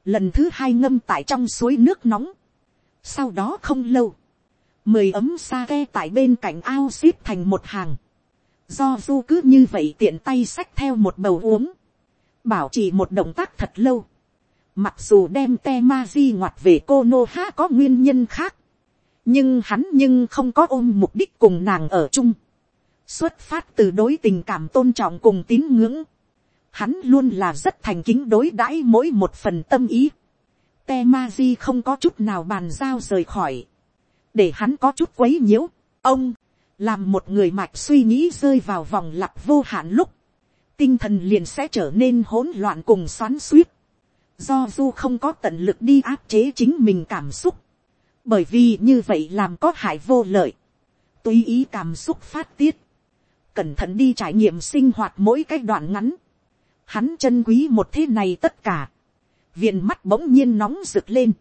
Speaker 1: lần thứ hai ngâm tại trong suối nước nóng, sau đó không lâu, mười ấm sa ke tại bên cạnh ao xếp thành một hàng, do du cứ như vậy tiện tay xách theo một bầu uống, bảo trì một động tác thật lâu, mặc dù đem te ma di ngoặt về cô nô ha có nguyên nhân khác, nhưng hắn nhưng không có ôm mục đích cùng nàng ở chung, xuất phát từ đối tình cảm tôn trọng cùng tín ngưỡng, hắn luôn là rất thành kính đối đãi mỗi một phần tâm ý, te ma di không có chút nào bàn giao rời khỏi, để hắn có chút quấy nhiễu, ông, làm một người mạch suy nghĩ rơi vào vòng lặp vô hạn lúc, tinh thần liền sẽ trở nên hỗn loạn cùng xoắn suýt, do du không có tận lực đi áp chế chính mình cảm xúc, bởi vì như vậy làm có hại vô lợi, tùy ý cảm xúc phát tiết, cẩn thận đi trải nghiệm sinh hoạt mỗi cái đoạn ngắn, hắn chân quý một thế này tất cả, viện mắt bỗng nhiên nóng rực lên,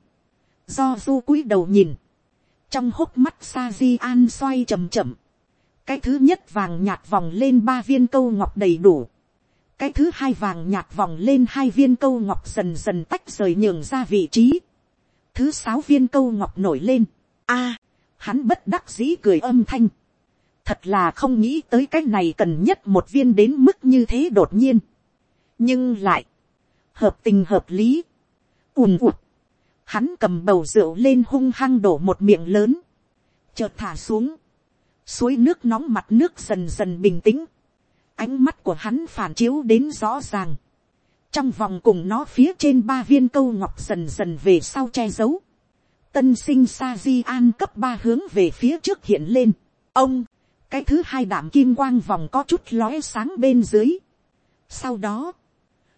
Speaker 1: do du cúi đầu nhìn, trong hốc mắt sa di an xoay chầm chậm, cái thứ nhất vàng nhạt vòng lên ba viên câu ngọc đầy đủ, cái thứ hai vàng nhạt vòng lên hai viên câu ngọc dần dần tách rời nhường ra vị trí, thứ sáu viên câu ngọc nổi lên, a, hắn bất đắc dĩ cười âm thanh, thật là không nghĩ tới cái này cần nhất một viên đến mức như thế đột nhiên, nhưng lại, hợp tình hợp lý, ùm ụt, hắn cầm bầu rượu lên hung hăng đổ một miệng lớn, chợt thả xuống, suối nước nóng mặt nước dần dần bình tĩnh, ánh mắt của hắn phản chiếu đến rõ ràng, trong vòng cùng nó phía trên ba viên câu ngọc dần dần về sau che giấu, tân sinh sa di an cấp ba hướng về phía trước hiện lên, ông, cái thứ hai đảm kim quang vòng có chút lóe sáng bên dưới. sau đó,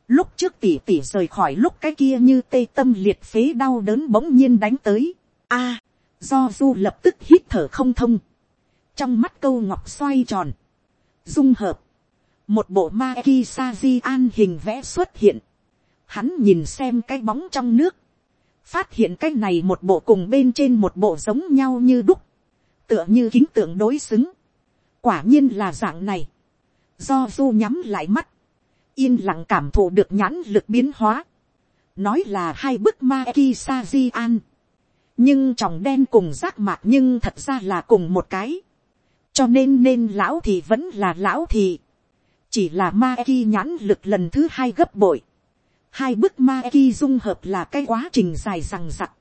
Speaker 1: lúc trước tỉ tỉ rời khỏi lúc cái kia như tê tâm liệt phế đau đớn bỗng nhiên đánh tới, a, do du lập tức hít thở không thông, trong mắt câu ngọc xoay tròn, dung hợp, một bộ ma ki sa di an hình vẽ xuất hiện, hắn nhìn xem cái bóng trong nước, phát hiện cái này một bộ cùng bên trên một bộ giống nhau như đúc, tựa như kính tượng đối xứng, quả nhiên là dạng này, do du nhắm lại mắt, yên lặng cảm thụ được nhãn lực biến hóa, nói là hai bức ma ki sa di an, nhưng tròng đen cùng rác mạc nhưng thật ra là cùng một cái, cho nên nên lão thì vẫn là lão thì, chỉ là ma ki nhãn lực lần thứ hai gấp bội, hai bức ma ki dung hợp là cái quá trình dài rằng rặc,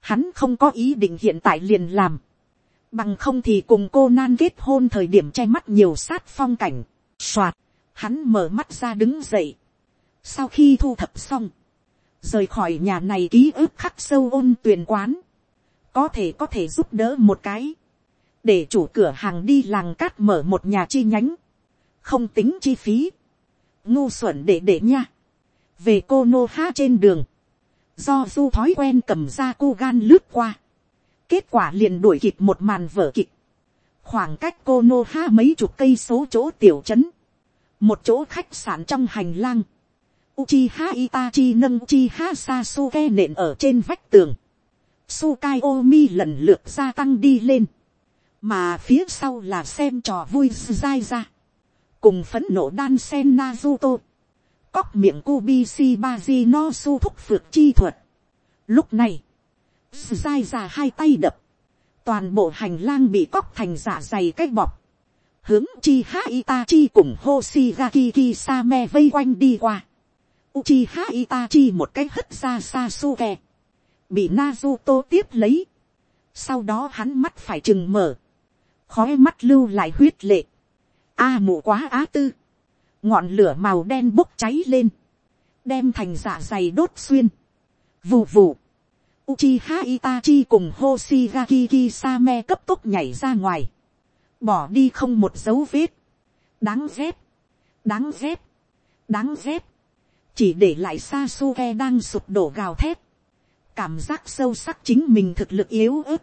Speaker 1: hắn không có ý định hiện tại liền làm, bằng không thì cùng cô nan kết hôn thời điểm che mắt nhiều sát phong cảnh, soạt, hắn mở mắt ra đứng dậy, sau khi thu thập xong, rời khỏi nhà này ký ức khắc sâu ôn tuyền quán, có thể có thể giúp đỡ một cái, để chủ cửa hàng đi làng cát mở một nhà chi nhánh, không tính chi phí, ngu xuẩn để để nha, về cô nô ha trên đường, do du thói quen cầm ra cô gan lướt qua, kết quả liền đuổi kịp một màn vở kịch, khoảng cách cô nô ha mấy chục cây số chỗ tiểu trấn, một chỗ khách sạn trong hành lang, Uchiha Itachi nâng Uchiha Sasuke nện ở trên vách tường. Sukai Omi lần lượt gia tăng đi lên. Mà phía sau là xem trò vui dai ra. Cùng phấn nộ đan sen Naruto. Cóc miệng kubisi ba di no su thúc phược chi thuật. Lúc này, dai ra hai tay đập. Toàn bộ hành lang bị cóc thành giả dày cách bọc. Hướng chi ha Itachi cùng Hoshigaki Kisame vây quanh đi qua. Uchiha Itachi một cái hất ra Sasuke. Bị Naruto tiếp lấy. Sau đó hắn mắt phải chừng mở. Khói mắt lưu lại huyết lệ. A mụ quá á tư. Ngọn lửa màu đen bốc cháy lên. Đem thành dạ dày đốt xuyên. Vù vù. Uchiha Itachi cùng Hoshigaki Kisame cấp tốc nhảy ra ngoài. Bỏ đi không một dấu vết. Đáng ghét. Đáng ghét. Đáng ghét. Chỉ để lại Sasuke đang sụp đổ gào thét. Cảm giác sâu sắc chính mình thực lực yếu ớt.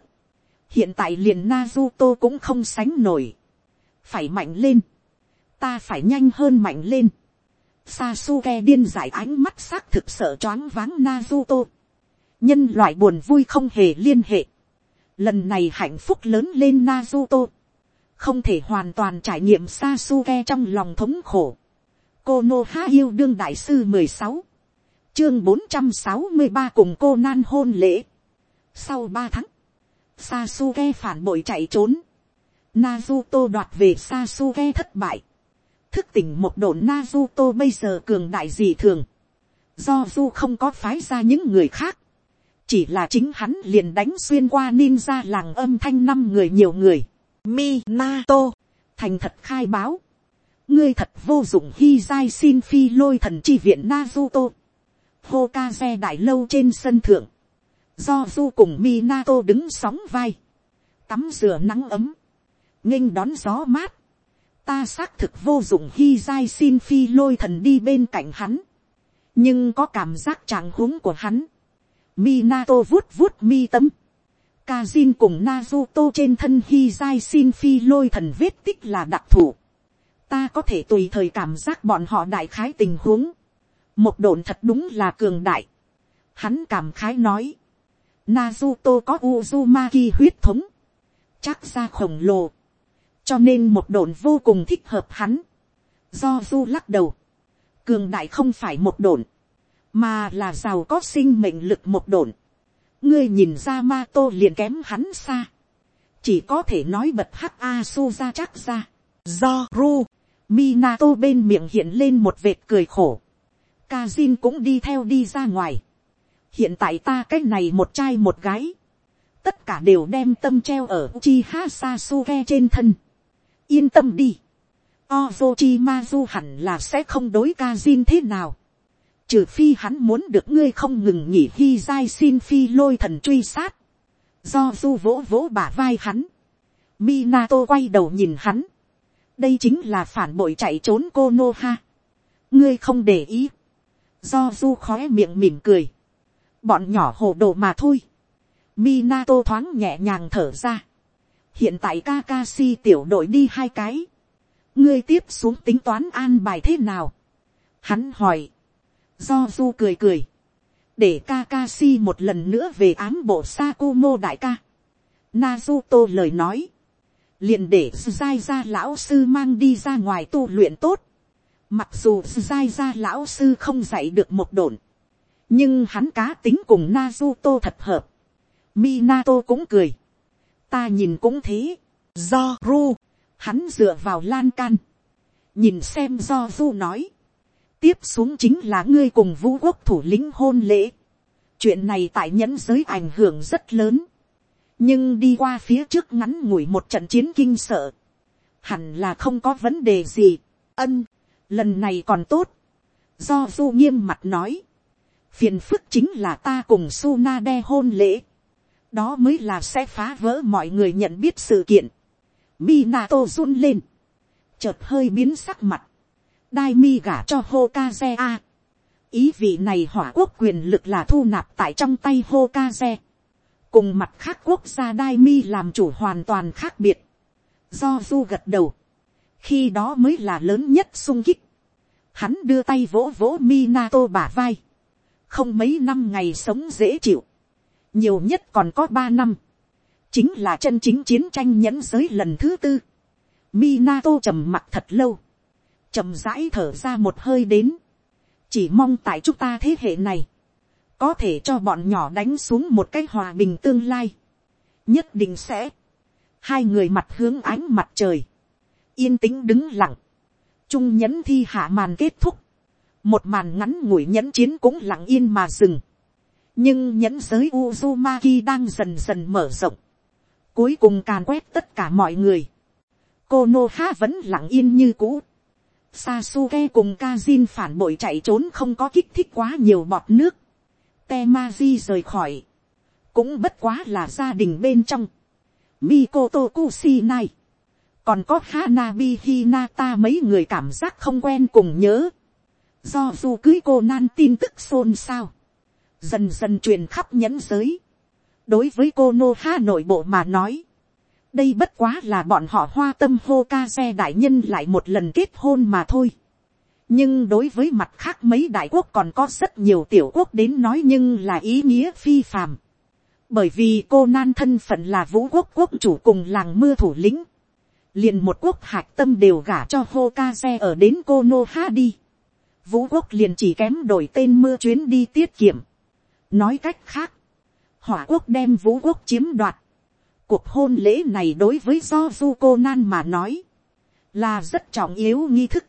Speaker 1: Hiện tại liền Naruto cũng không sánh nổi. Phải mạnh lên. Ta phải nhanh hơn mạnh lên. Sasuke điên giải ánh mắt xác thực sợ choáng váng Naruto nhân loại buồn vui không hề liên hệ. Lần này hạnh phúc lớn lên Naruto. Không thể hoàn toàn trải nghiệm Sasuke trong lòng thống khổ. Cô Nô Há yêu đương đại sư mười sáu Chương bốn trăm sáu mươi ba cùng cô nan hôn lễ. Sau ba tháng. Sasuke phản bội chạy trốn. Naruto đoạt về Sasuke thất bại. Thức tỉnh một độn Naruto bây giờ cường đại dị thường. Do Du không có phái ra những người khác chỉ là chính hắn liền đánh xuyên qua ninja làng âm thanh năm người nhiều người. Minato, thành thật khai báo. ngươi thật vô dụng khi giai xin phi lôi thần chi viện Naruto. Hokage đại lâu trên sân thượng. Do du cùng Minato đứng sóng vai. Tắm rửa nắng ấm nghênh đón gió mát. Ta xác thực vô dụng khi giai xin phi lôi thần đi bên cạnh hắn. Nhưng có cảm giác tràng huống của hắn Minato vuốt vuốt mi tâm. Kazin cùng Naruto trên thân Hizai xin phi lôi thần vết tích là đặc thù. Ta có thể tùy thời cảm giác bọn họ đại khái tình huống. Một đồn thật đúng là cường đại. Hắn cảm khái nói. Naruto có Uzumaki huyết thống. Chắc ra khổng lồ. Cho nên một đồn vô cùng thích hợp hắn. Do Du lắc đầu. Cường đại không phải một đồn mà là giàu có sinh mệnh lực một đồn. ngươi nhìn ra ma tô liền kém hắn xa, chỉ có thể nói bật hắc a su ra chắc ra, do ru, minato bên miệng hiện lên một vệt cười khổ, kazin cũng đi theo đi ra ngoài, hiện tại ta cái này một trai một gái, tất cả đều đem tâm treo ở chi ha sasuke trên thân, yên tâm đi, Ozochimazu hẳn là sẽ không đối ca Jin thế nào. Trừ phi hắn muốn được ngươi không ngừng nghỉ khi dai xin phi lôi thần truy sát, do du vỗ vỗ bả vai hắn, Minato quay đầu nhìn hắn, đây chính là phản bội chạy trốn cô nô ha, ngươi không để ý, do du khói miệng mỉm cười, bọn nhỏ hồ đồ mà thôi, Minato thoáng nhẹ nhàng thở ra, hiện tại Kakashi tiểu đội đi hai cái, ngươi tiếp xuống tính toán an bài thế nào, hắn hỏi, Do du cười cười. Để Kakashi một lần nữa về ám bộ Sakumo đại ca. Naruto lời nói. Liền để Zai ra lão sư mang đi ra ngoài tu luyện tốt. Mặc dù Zai ra lão sư không dạy được một đồn. Nhưng hắn cá tính cùng Naruto thật hợp. Minato cũng cười. Ta nhìn cũng thế. Do Ru. Hắn dựa vào lan can. Nhìn xem do Du nói tiếp xuống chính là ngươi cùng vũ quốc thủ lĩnh hôn lễ. chuyện này tại nhẫn giới ảnh hưởng rất lớn. nhưng đi qua phía trước ngắn ngủi một trận chiến kinh sợ. hẳn là không có vấn đề gì. ân, lần này còn tốt. do du nghiêm mặt nói. phiền phức chính là ta cùng Suna đe hôn lễ đó mới là sẽ phá vỡ mọi người nhận biết sự kiện. Minato run lên. chợt hơi biến sắc mặt đai mi gả cho Hokage a. Ý vị này hỏa quốc quyền lực là thu nạp tại trong tay Hokage. Cùng mặt khác quốc gia đai mi làm chủ hoàn toàn khác biệt. do du gật đầu, khi đó mới là lớn nhất sung kích, hắn đưa tay vỗ vỗ Minato bả vai, không mấy năm ngày sống dễ chịu, nhiều nhất còn có ba năm, chính là chân chính chiến tranh nhẫn giới lần thứ tư. Minato trầm mặt thật lâu, trầm rãi thở ra một hơi đến, chỉ mong tại chúng ta thế hệ này, có thể cho bọn nhỏ đánh xuống một cái hòa bình tương lai, nhất định sẽ, hai người mặt hướng ánh mặt trời, yên tĩnh đứng lặng, trung nhẫn thi hạ màn kết thúc, một màn ngắn ngủi nhẫn chiến cũng lặng yên mà dừng, nhưng nhẫn giới Uzumaki đang dần dần mở rộng, cuối cùng càn quét tất cả mọi người, Konoha vẫn lặng yên như cũ, Sasuke cùng Kazin phản bội chạy trốn không có kích thích quá nhiều bọt nước. Temaji rời khỏi. Cũng bất quá là gia đình bên trong. Mikoto Kusinai. Còn có Hanabi Hinata mấy người cảm giác không quen cùng nhớ. Do dù cưới cô nan tin tức xôn xao. Dần dần truyền khắp nhẫn giới. Đối với cô Nô Ha nội bộ mà nói, đây bất quá là bọn họ hoa tâm hô ca xe đại nhân lại một lần kết hôn mà thôi. nhưng đối với mặt khác mấy đại quốc còn có rất nhiều tiểu quốc đến nói nhưng là ý nghĩa phi phàm. bởi vì cô nan thân phận là vũ quốc quốc chủ cùng làng mưa thủ lĩnh. liền một quốc hạc tâm đều gả cho hô ca xe ở đến cô nô ha đi. vũ quốc liền chỉ kém đổi tên mưa chuyến đi tiết kiệm nói cách khác, hỏa quốc đem vũ quốc chiếm đoạt Cuộc hôn lễ này đối với do du cô nan mà nói, là rất trọng yếu nghi thức.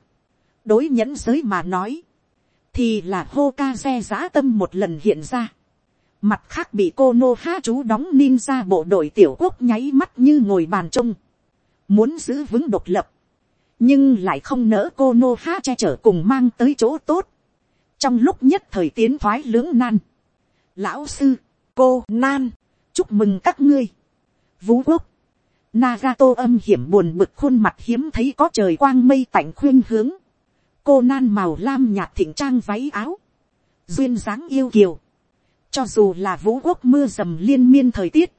Speaker 1: đối nhẫn giới mà nói, thì là hô ca xe giã tâm một lần hiện ra. Mặt khác bị cô nô ha chú đóng ninja bộ đội tiểu quốc nháy mắt như ngồi bàn trông. Muốn giữ vững độc lập. Nhưng lại không nỡ cô nô ha che chở cùng mang tới chỗ tốt. Trong lúc nhất thời tiến thoái lưỡng nan. Lão sư, cô nan, chúc mừng các ngươi vũ quốc. Nagato âm hiểm buồn bực khuôn mặt hiếm thấy có trời quang mây tạnh khuyên hướng. Cô nan màu lam nhạt thịnh trang váy áo. Duyên dáng yêu kiều. Cho dù là vũ quốc mưa dầm liên miên thời tiết.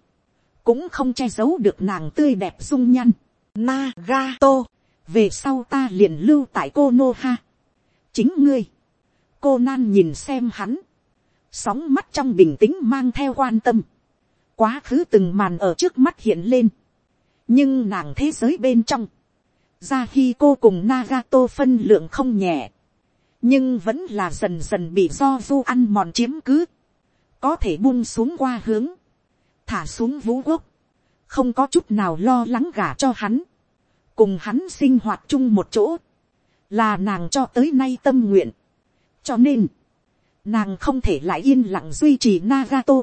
Speaker 1: Cũng không che giấu được nàng tươi đẹp dung nhăn. Nagato. Về sau ta liền lưu tại cô Nô Ha. Chính ngươi. Cô nan nhìn xem hắn. Sóng mắt trong bình tĩnh mang theo quan tâm. Quá khứ từng màn ở trước mắt hiện lên. nhưng nàng thế giới bên trong, ra khi cô cùng Nagato phân lượng không nhẹ, nhưng vẫn là dần dần bị do du ăn mòn chiếm cứ, có thể buông xuống qua hướng, thả xuống vũ quốc, không có chút nào lo lắng gả cho hắn, cùng hắn sinh hoạt chung một chỗ, là nàng cho tới nay tâm nguyện. cho nên, nàng không thể lại yên lặng duy trì Nagato.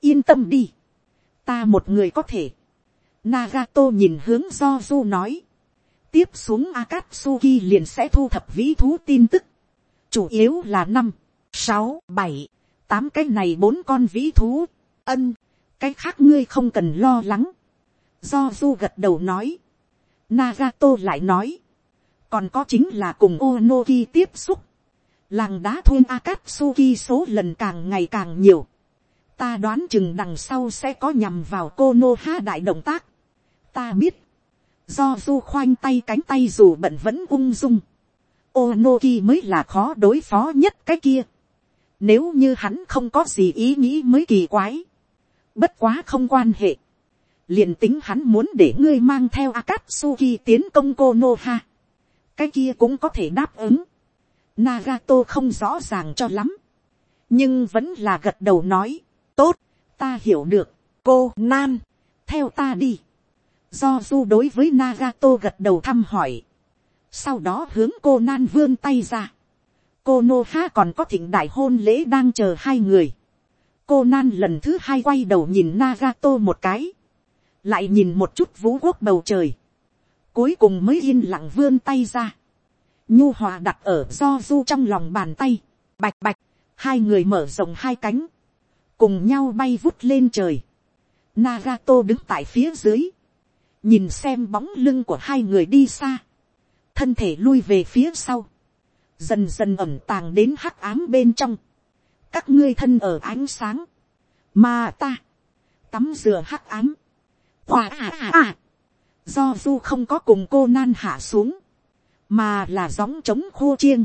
Speaker 1: Yên tâm đi, ta một người có thể. Nagato nhìn hướng do du nói, tiếp xuống Akatsuki liền sẽ thu thập vĩ thú tin tức, chủ yếu là năm, sáu, bảy, tám cái này bốn con vĩ thú, ân, cái khác ngươi không cần lo lắng. Do du gật đầu nói, Nagato lại nói, còn có chính là cùng Onoki tiếp xúc, làng đá thun Akatsuki số lần càng ngày càng nhiều, ta đoán chừng đằng sau sẽ có nhằm vào cô nô ha đại động tác. ta biết, do du khoanh tay cánh tay dù bận vẫn ung dung, Onoki mới là khó đối phó nhất cái kia. Nếu như hắn không có gì ý nghĩ mới kỳ quái. Bất quá không quan hệ. liền tính hắn muốn để ngươi mang theo Akatsuki tiến công Konoha. Cái kia cũng có thể đáp ứng. Nagato không rõ ràng cho lắm. Nhưng vẫn là gật đầu nói tốt, ta hiểu được, cô nan, theo ta đi. do du đối với Nagato gật đầu thăm hỏi, sau đó hướng cô nan vươn tay ra. cô nô ha còn có thịnh đại hôn lễ đang chờ hai người. cô nan lần thứ hai quay đầu nhìn Nagato một cái, lại nhìn một chút vũ quốc bầu trời, cuối cùng mới yên lặng vươn tay ra nhu hòa đặt ở do du trong lòng bàn tay, bạch bạch, hai người mở rộng hai cánh, cùng nhau bay vút lên trời. Nagato đứng tại phía dưới, nhìn xem bóng lưng của hai người đi xa, thân thể lui về phía sau, dần dần ẩm tàng đến hắc ám bên trong, các ngươi thân ở ánh sáng, mà ta, tắm rửa hắc ám, hòa à à à, do du không có cùng cô nan hạ xuống, mà là gióng trống khô chiêng,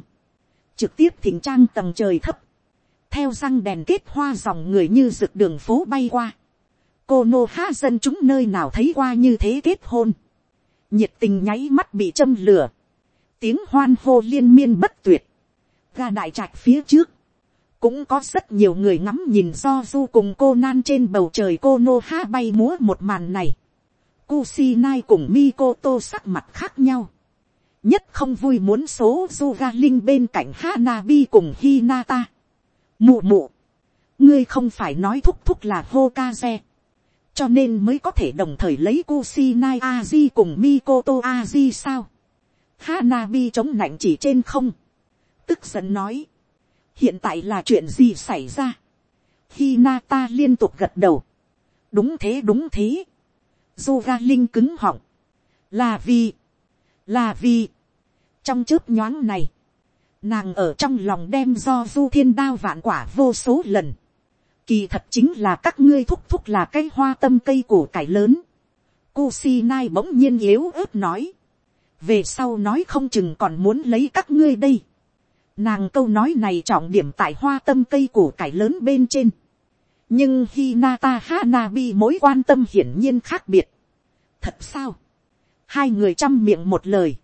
Speaker 1: trực tiếp thỉnh trang tầng trời thấp, theo răng đèn kết hoa dòng người như rực đường phố bay qua, cô nô ha dân chúng nơi nào thấy qua như thế kết hôn, nhiệt tình nháy mắt bị châm lửa, tiếng hoan hô liên miên bất tuyệt, ga đại trạch phía trước, cũng có rất nhiều người ngắm nhìn do du cùng cô nan trên bầu trời cô nô ha bay múa một màn này. Kusinai cùng Mikoto sắc mặt khác nhau. Nhất không vui muốn số Zuga Linh bên cạnh Hanabi cùng Hinata. Mụ mụ. Ngươi không phải nói thúc thúc là Hokage. Cho nên mới có thể đồng thời lấy Kusinai Aji cùng Mikoto Aji sao. Hanabi chống nạnh chỉ trên không. Tức giận nói hiện tại là chuyện gì xảy ra. Hinata liên tục gật đầu. đúng thế đúng thế. du ga linh cứng họng. là vì, là vì, trong chớp nhoáng này, nàng ở trong lòng đem do du thiên đao vạn quả vô số lần. kỳ thật chính là các ngươi thúc thúc là cái hoa tâm cây củ cải lớn. Kusinai bỗng nhiên yếu ớt nói. về sau nói không chừng còn muốn lấy các ngươi đây Nàng câu nói này trọng điểm tại hoa tâm cây củ cải lớn bên trên. Nhưng Hinata Hanabi mối quan tâm hiển nhiên khác biệt. Thật sao? Hai người chăm miệng một lời.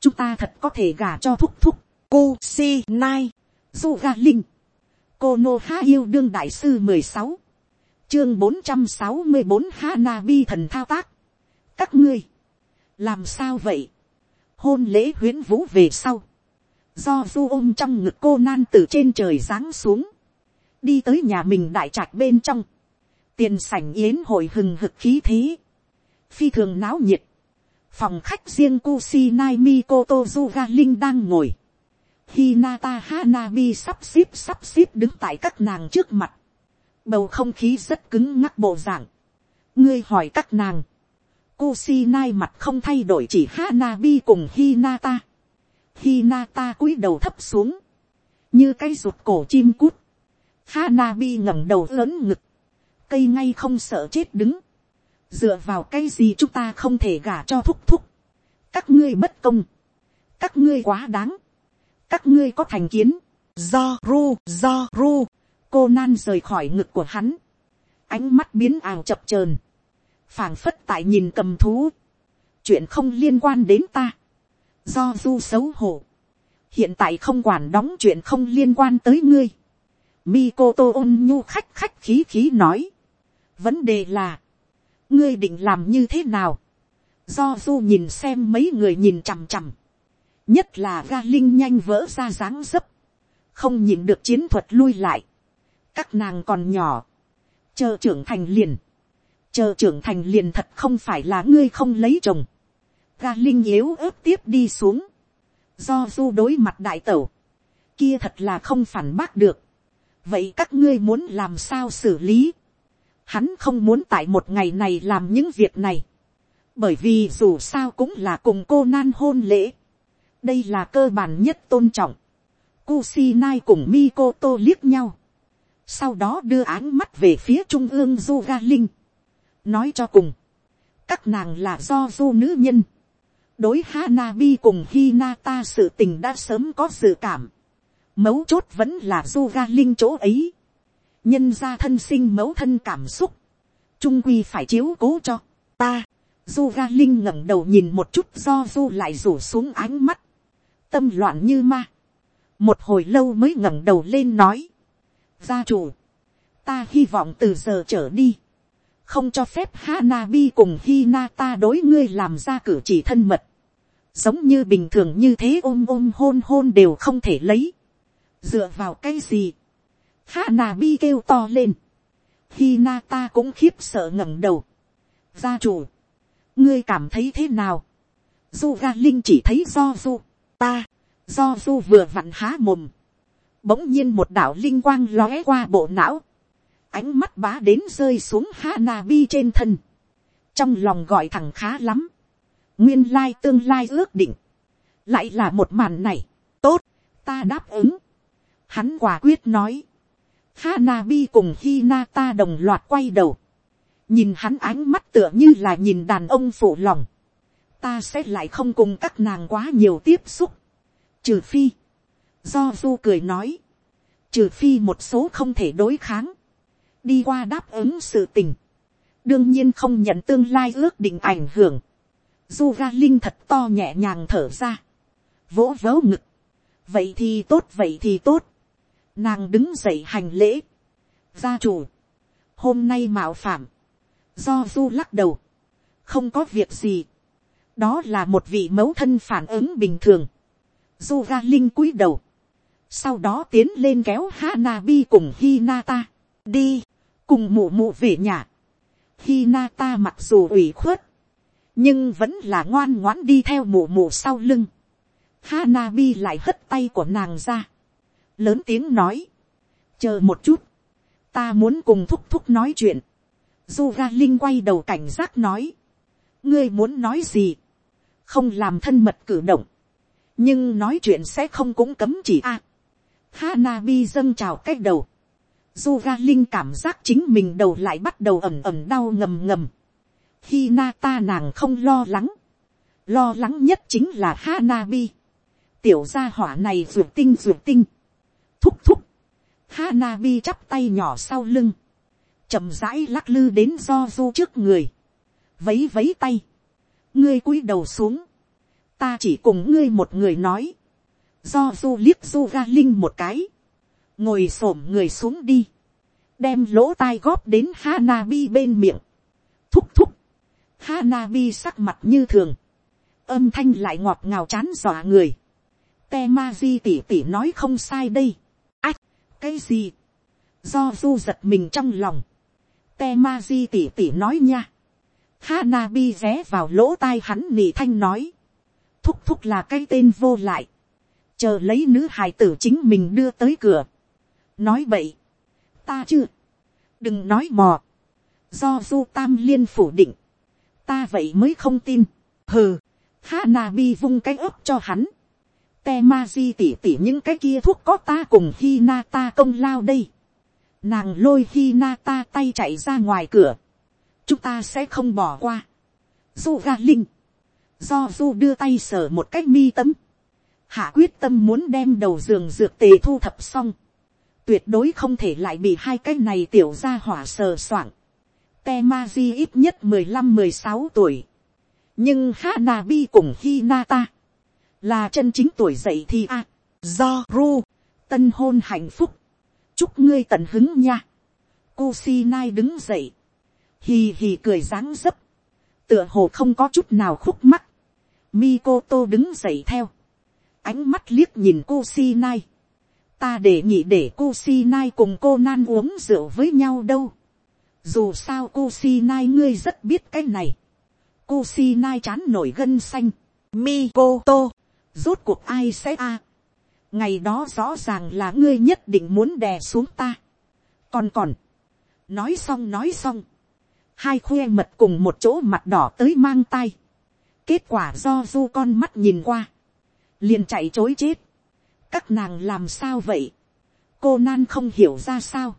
Speaker 1: Chúng ta thật có thể gả cho thúc thúc. Cô Si Nai. du ga Linh. Cô Nô Ha yêu đương đại sư mười sáu Chương bốn trăm sáu mươi bốn Hanabi thần thao tác. Các ngươi. Làm sao vậy? Hôn lễ huyến vũ về sau do du ôm trong ngực cô nan từ trên trời giáng xuống, đi tới nhà mình đại trạch bên trong, tiền sảnh yến hội hừng hực khí thế, phi thường náo nhiệt, phòng khách riêng Kusinai Mikoto Zuga Linh đang ngồi, Hinata Hanabi sắp xếp sắp xếp đứng tại các nàng trước mặt, bầu không khí rất cứng ngắc bộ dạng, ngươi hỏi các nàng, Kusinai mặt không thay đổi chỉ Hanabi cùng Hinata, Hinata cúi đầu thấp xuống. Như cái ruột cổ chim cút. Hanabi ngẩng đầu lớn ngực. Cây ngay không sợ chết đứng. Dựa vào cái gì chúng ta không thể gả cho thúc thúc. Các ngươi bất công. Các ngươi quá đáng. Các ngươi có thành kiến. Do ru, do ru. Cô nan rời khỏi ngực của hắn. Ánh mắt biến ảo chập trờn, phảng phất tại nhìn cầm thú. Chuyện không liên quan đến ta do du xấu hổ, hiện tại không quản đóng chuyện không liên quan tới ngươi. Mikoto ôn nhu khách khách khí khí nói. Vấn đề là, ngươi định làm như thế nào? Do du nhìn xem mấy người nhìn chằm chằm. Nhất là ga linh nhanh vỡ ra dáng dấp. Không nhìn được chiến thuật lui lại. Các nàng còn nhỏ. Chờ trưởng thành liền. Chờ trưởng thành liền thật không phải là ngươi không lấy chồng ga linh yếu ớt tiếp đi xuống, do du đối mặt đại tẩu, kia thật là không phản bác được, vậy các ngươi muốn làm sao xử lý, hắn không muốn tại một ngày này làm những việc này, bởi vì dù sao cũng là cùng cô nan hôn lễ, đây là cơ bản nhất tôn trọng, Kusinai cùng Mikoto liếc nhau. Sau đó đưa áng mắt về phía trung ương Ga Linh. Nói cho cùng. Các nàng là do du nữ nhân đối Hanabi cùng Hinata sự tình đã sớm có dự cảm. Mấu chốt vẫn là Duga Linh chỗ ấy. Nhân ra thân sinh mẫu thân cảm xúc. Trung quy phải chiếu cố cho ta. du ga Linh ngẩng đầu nhìn một chút do Du lại rủ xuống ánh mắt. Tâm loạn như ma. Một hồi lâu mới ngẩng đầu lên nói. Gia chủ. Ta hy vọng từ giờ trở đi không cho phép Hanabi cùng Hinata đối ngươi làm ra cử chỉ thân mật giống như bình thường như thế ôm ôm hôn hôn đều không thể lấy, dựa vào cái gì, Hanabi kêu to lên, Hinata cũng khiếp sợ ngẩng đầu, gia chủ, ngươi cảm thấy thế nào, du ga linh chỉ thấy do du, ta, do du vừa vặn há mồm, bỗng nhiên một đạo linh quang lóe qua bộ não, ánh mắt bá đến rơi xuống Hanabi trên thân, trong lòng gọi thẳng khá lắm, nguyên lai tương lai ước định, lại là một màn này, tốt, ta đáp ứng. Hắn quả quyết nói, Hanabi cùng Hinata đồng loạt quay đầu, nhìn hắn ánh mắt tựa như là nhìn đàn ông phụ lòng, ta sẽ lại không cùng các nàng quá nhiều tiếp xúc, trừ phi, do du cười nói, trừ phi một số không thể đối kháng, đi qua đáp ứng sự tình, đương nhiên không nhận tương lai ước định ảnh hưởng, du ga linh thật to nhẹ nhàng thở ra, vỗ vớ ngực, vậy thì tốt vậy thì tốt, nàng đứng dậy hành lễ, gia chủ, hôm nay mạo phạm, do du lắc đầu, không có việc gì, đó là một vị mẫu thân phản ứng bình thường, du ga linh cúi đầu, sau đó tiến lên kéo Hanabi cùng Hinata, đi, cùng mụ mụ về nhà. Hinata mặc dù ủy khuất, nhưng vẫn là ngoan ngoãn đi theo mụ mụ sau lưng. Hanabi lại hất tay của nàng ra, lớn tiếng nói, chờ một chút, ta muốn cùng thúc thúc nói chuyện. Du ga linh quay đầu cảnh giác nói, ngươi muốn nói gì, không làm thân mật cử động, nhưng nói chuyện sẽ không cũng cấm chỉ a. Hanabi dâng trào cách đầu. Du ra Linh cảm giác chính mình đầu lại bắt đầu ẩm ẩm đau ngầm ngầm. Hinata nàng không lo lắng. Lo lắng nhất chính là Hanabi. Tiểu gia hỏa này ruột tinh ruột tinh. Thúc thúc. Hanabi chắp tay nhỏ sau lưng. chậm rãi lắc lư đến do du trước người. Vấy vấy tay. Ngươi cúi đầu xuống. Ta chỉ cùng ngươi một người nói do du liếc du ga linh một cái, ngồi xổm người xuống đi, đem lỗ tai góp đến Hanabi bên miệng, thúc thúc, Hanabi sắc mặt như thường, âm thanh lại ngọt ngào chán dọa người, te ma di tỉ tỉ nói không sai đây, cái gì, do du giật mình trong lòng, te ma di tỉ tỉ nói nha, Hanabi ré vào lỗ tai hắn nỉ thanh nói, thúc thúc là cái tên vô lại, chờ lấy nữ hài tử chính mình đưa tới cửa. nói vậy, ta chưa, đừng nói mò, do du tam liên phủ định, ta vậy mới không tin, hừ, Hanabi vung cái ấp cho hắn, te ma di tỉ tỉ những cái kia thuốc có ta cùng khi na ta công lao đây, nàng lôi khi na ta tay chạy ra ngoài cửa, chúng ta sẽ không bỏ qua, du ga linh, do du đưa tay sờ một cách mi tấm, hạ quyết tâm muốn đem đầu giường dược tề thu thập xong, tuyệt đối không thể lại bị hai cái này tiểu ra hỏa sờ soạng. Temaji ít nhất mười lăm mười sáu tuổi, nhưng Hanabi cùng Hinata là chân chính tuổi dậy thì a, do ru, tân hôn hạnh phúc, chúc ngươi tận hứng nha. Kusinai đứng dậy, hì hì cười dáng dấp, tựa hồ không có chút nào khúc mắt. Mikoto đứng dậy theo, ánh mắt liếc nhìn cô si nai. ta để nhị để cô si nai cùng cô nan uống rượu với nhau đâu. dù sao cô si nai ngươi rất biết cái này. cô si nai chán nổi gân xanh. mi cô tô rốt cuộc ai sẽ a. ngày đó rõ ràng là ngươi nhất định muốn đè xuống ta. còn còn. nói xong nói xong. hai khoe mật cùng một chỗ mặt đỏ tới mang tay. kết quả do du con mắt nhìn qua liền chạy chối chết. các nàng làm sao vậy. cô nan không hiểu ra sao.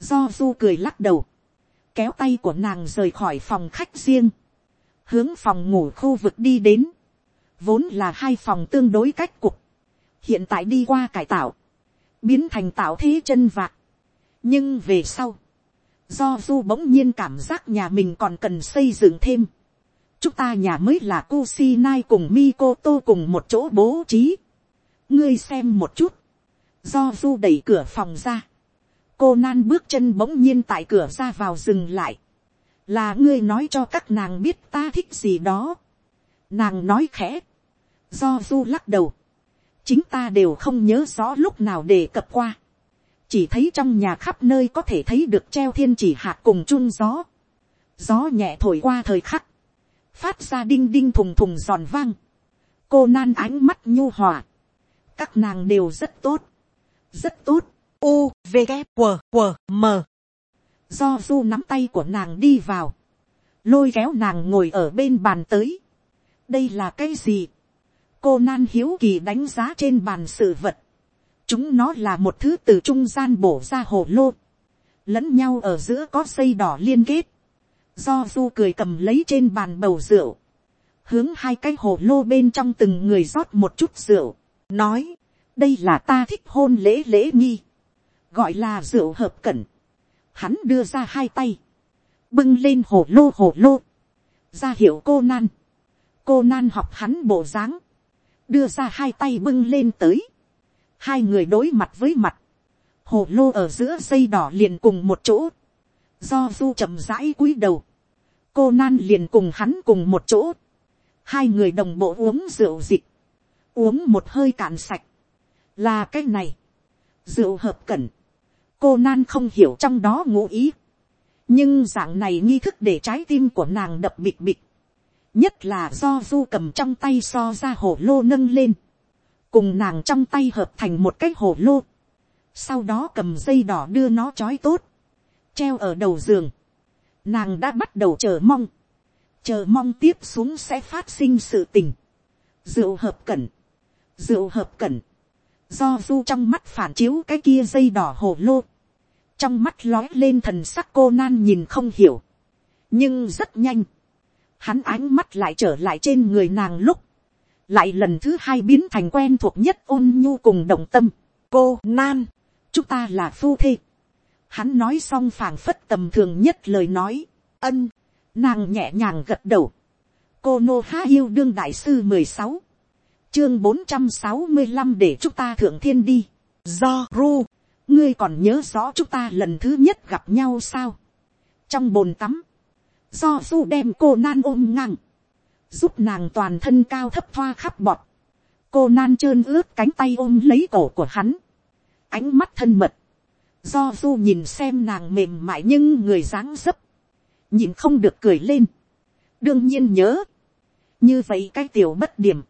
Speaker 1: do du cười lắc đầu, kéo tay của nàng rời khỏi phòng khách riêng, hướng phòng ngủ khu vực đi đến, vốn là hai phòng tương đối cách cục, hiện tại đi qua cải tạo, biến thành tạo thế chân vạc. nhưng về sau, do du bỗng nhiên cảm giác nhà mình còn cần xây dựng thêm, chúng ta nhà mới là Kusinai cùng Mikoto cùng một chỗ bố trí. ngươi xem một chút, do du đẩy cửa phòng ra, cô nan bước chân bỗng nhiên tại cửa ra vào dừng lại, là ngươi nói cho các nàng biết ta thích gì đó. nàng nói khẽ, do du lắc đầu, chính ta đều không nhớ rõ lúc nào đề cập qua, chỉ thấy trong nhà khắp nơi có thể thấy được treo thiên chỉ hạt cùng chun gió, gió nhẹ thổi qua thời khắc, phát ra đinh đinh thùng thùng giòn vang, cô nan ánh mắt nhu hòa, các nàng đều rất tốt, rất tốt, u v K, W, W, m. Do du nắm tay của nàng đi vào, lôi kéo nàng ngồi ở bên bàn tới, đây là cái gì, cô nan hiếu kỳ đánh giá trên bàn sự vật, chúng nó là một thứ từ trung gian bổ ra hồ lô, lẫn nhau ở giữa có xây đỏ liên kết, do du cười cầm lấy trên bàn bầu rượu, hướng hai cái hồ lô bên trong từng người rót một chút rượu, nói, đây là ta thích hôn lễ lễ nghi, gọi là rượu hợp cẩn, hắn đưa ra hai tay, bưng lên hồ lô hồ lô, ra hiệu cô nan, cô nan học hắn bộ dáng, đưa ra hai tay bưng lên tới, hai người đối mặt với mặt, hồ lô ở giữa dây đỏ liền cùng một chỗ, do du chậm rãi cúi đầu, cô nan liền cùng hắn cùng một chỗ, hai người đồng bộ uống rượu dịch, uống một hơi cạn sạch, là cái này, rượu hợp cẩn, cô nan không hiểu trong đó ngụ ý, nhưng dạng này nghi thức để trái tim của nàng đập bịch bịch, nhất là do du cầm trong tay so ra hồ lô nâng lên, cùng nàng trong tay hợp thành một cái hồ lô, sau đó cầm dây đỏ đưa nó trói tốt, treo ở đầu giường, nàng đã bắt đầu chờ mong, chờ mong tiếp xuống sẽ phát sinh sự tình, rượu hợp cẩn, rượu hợp cẩn, do du trong mắt phản chiếu cái kia dây đỏ hồ lô, trong mắt lói lên thần sắc cô nan nhìn không hiểu, nhưng rất nhanh, hắn ánh mắt lại trở lại trên người nàng lúc, lại lần thứ hai biến thành quen thuộc nhất ôn nhu cùng động tâm. cô nan, chúng ta là phu thê. hắn nói xong phảng phất tầm thường nhất lời nói, ân, nàng nhẹ nhàng gật đầu. cô nô há yêu đương đại sư mười sáu, chương bốn trăm sáu mươi năm để chúng ta thượng thiên đi. do ru, ngươi còn nhớ rõ chúng ta lần thứ nhất gặp nhau sao. trong bồn tắm, do du đem cô nan ôm ngang, giúp nàng toàn thân cao thấp thoa khắp bọt, cô nan trơn ướt cánh tay ôm lấy cổ của hắn, ánh mắt thân mật, do du nhìn xem nàng mềm mại nhưng người dáng dấp, nhìn không được cười lên, đương nhiên nhớ, như vậy cái tiểu bất điểm,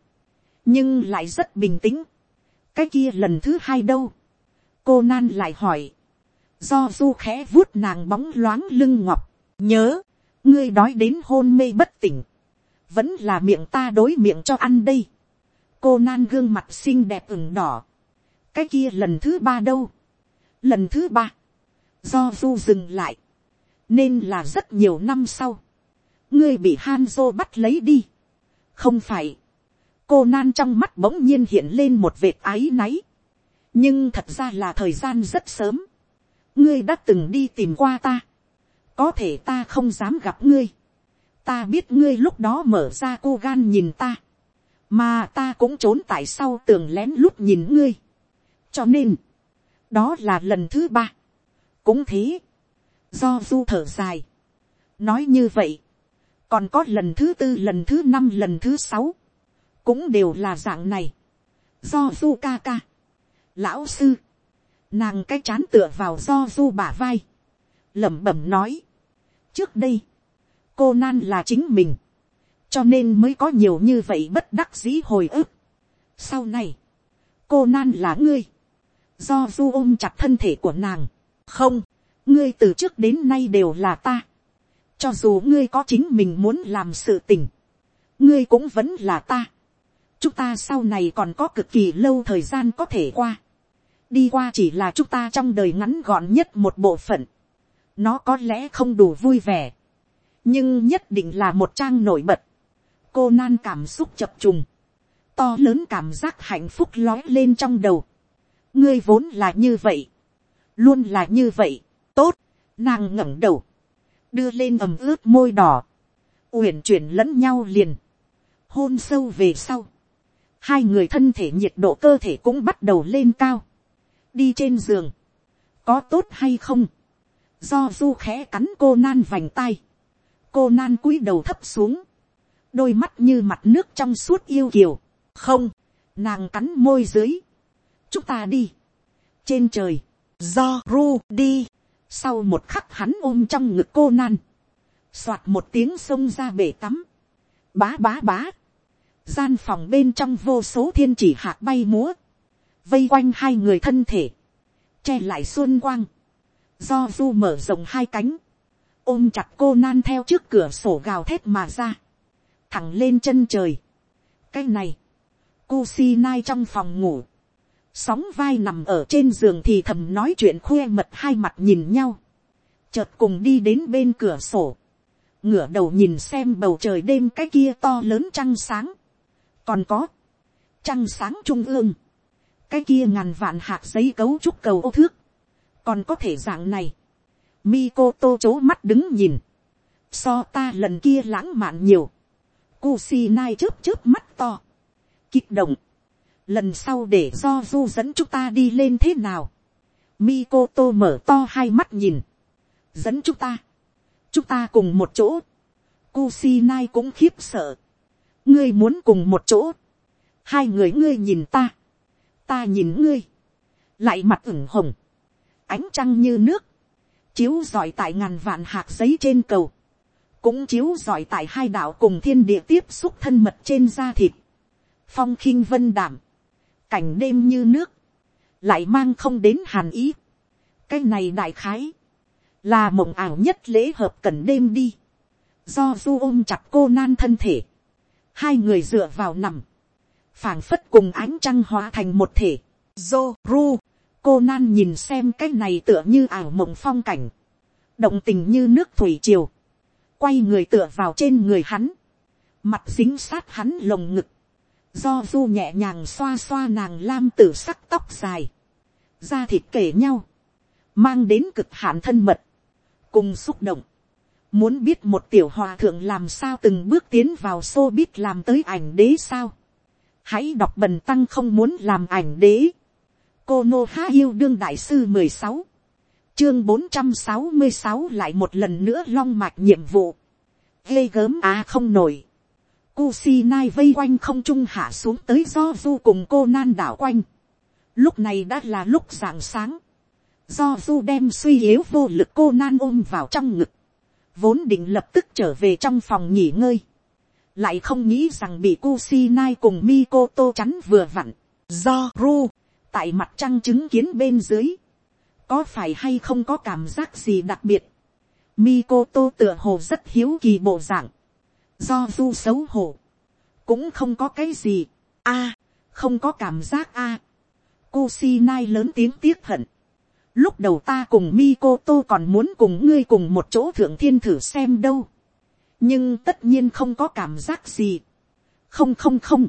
Speaker 1: nhưng lại rất bình tĩnh, cái kia lần thứ hai đâu, cô nan lại hỏi, do du khẽ vuốt nàng bóng loáng lưng ngọc, nhớ, ngươi đói đến hôn mê bất tỉnh, vẫn là miệng ta đối miệng cho ăn đây. cô nan gương mặt xinh đẹp ửng đỏ. cái kia lần thứ ba đâu. lần thứ ba, do du dừng lại, nên là rất nhiều năm sau, ngươi bị Hanzo bắt lấy đi. không phải, cô nan trong mắt bỗng nhiên hiện lên một vệt áy náy. nhưng thật ra là thời gian rất sớm. ngươi đã từng đi tìm qua ta có thể ta không dám gặp ngươi, ta biết ngươi lúc đó mở ra cô gan nhìn ta, mà ta cũng trốn tại sau tường lén lút nhìn ngươi, cho nên, đó là lần thứ ba, cũng thế, do du thở dài, nói như vậy, còn có lần thứ tư lần thứ năm lần thứ sáu, cũng đều là dạng này, do du ca ca, lão sư, nàng cái chán tựa vào do du bả vai, lẩm bẩm nói trước đây, cô nan là chính mình, cho nên mới có nhiều như vậy bất đắc dĩ hồi ức. sau này, cô nan là ngươi, do du ôm chặt thân thể của nàng, không, ngươi từ trước đến nay đều là ta, cho dù ngươi có chính mình muốn làm sự tình, ngươi cũng vẫn là ta. chúng ta sau này còn có cực kỳ lâu thời gian có thể qua. đi qua chỉ là chúng ta trong đời ngắn gọn nhất một bộ phận nó có lẽ không đủ vui vẻ, nhưng nhất định là một trang nổi bật. cô nan cảm xúc chập trùng, to lớn cảm giác hạnh phúc lói lên trong đầu. ngươi vốn là như vậy, luôn là như vậy, tốt, nàng ngẩng đầu, đưa lên ầm ướt môi đỏ, uyển chuyển lẫn nhau liền, hôn sâu về sau, hai người thân thể nhiệt độ cơ thể cũng bắt đầu lên cao, đi trên giường, có tốt hay không, do du khẽ cắn cô nan vành tay, cô nan cúi đầu thấp xuống, đôi mắt như mặt nước trong suốt yêu kiều, không, nàng cắn môi dưới, chúng ta đi, trên trời, do ru đi, sau một khắc hắn ôm trong ngực cô nan, soạt một tiếng xông ra bể tắm, bá bá bá, gian phòng bên trong vô số thiên chỉ hạt bay múa, vây quanh hai người thân thể, che lại xuân quang, do du mở rộng hai cánh, ôm chặt cô nan theo trước cửa sổ gào thét mà ra, thẳng lên chân trời. cái này, si nai trong phòng ngủ, sóng vai nằm ở trên giường thì thầm nói chuyện khoe mật hai mặt nhìn nhau, chợt cùng đi đến bên cửa sổ, ngửa đầu nhìn xem bầu trời đêm cái kia to lớn trăng sáng, còn có, trăng sáng trung ương, cái kia ngàn vạn hạt giấy cấu trúc cầu ô thước, còn có thể dạng này, Mikoto chố mắt đứng nhìn, so ta lần kia lãng mạn nhiều, Kusinai chớp chớp mắt to, kích động, lần sau để do du dẫn chúng ta đi lên thế nào, Mikoto mở to hai mắt nhìn, dẫn chúng ta, chúng ta cùng một chỗ, Kusinai cũng khiếp sợ, ngươi muốn cùng một chỗ, hai người ngươi nhìn ta, ta nhìn ngươi, lại mặt ửng hồng, ánh trăng như nước, chiếu giỏi tại ngàn vạn hạt giấy trên cầu, cũng chiếu giỏi tại hai đạo cùng thiên địa tiếp xúc thân mật trên da thịt, phong khinh vân đảm, cảnh đêm như nước, lại mang không đến hàn ý. cái này đại khái, là mộng ảo nhất lễ hợp cần đêm đi, do du ôm chặt cô nan thân thể, hai người dựa vào nằm, phảng phất cùng ánh trăng hóa thành một thể, do ru, cô nan nhìn xem cái này tựa như ảo mộng phong cảnh, động tình như nước thủy triều, quay người tựa vào trên người hắn, mặt dính sát hắn lồng ngực, do du nhẹ nhàng xoa xoa nàng lam tử sắc tóc dài, da thịt kể nhau, mang đến cực hạn thân mật, cùng xúc động, muốn biết một tiểu hòa thượng làm sao từng bước tiến vào xô biết làm tới ảnh đế sao, hãy đọc bần tăng không muốn làm ảnh đế, cô nô há yêu đương đại sư mười sáu, chương bốn trăm sáu mươi sáu lại một lần nữa long mạch nhiệm vụ, ghê gớm á không nổi, Kusinai vây quanh không trung hạ xuống tới do du cùng cô nan đảo quanh. Lúc này đã là lúc rạng sáng. Do du đem suy yếu vô lực cô nan ôm vào trong ngực. Vốn định lập tức trở về trong phòng nghỉ ngơi. Lại không nghĩ rằng bị Kusinai cùng Mikoto chắn vừa vặn. Do ru, tại mặt trăng chứng kiến bên dưới. Có phải hay không có cảm giác gì đặc biệt. Mikoto tựa hồ rất hiếu kỳ bộ dạng. Do du xấu hổ, cũng không có cái gì, a, không có cảm giác a, cô nai lớn tiếng tiếc hận, lúc đầu ta cùng Mikoto còn muốn cùng ngươi cùng một chỗ thượng thiên thử xem đâu, nhưng tất nhiên không có cảm giác gì, không không không,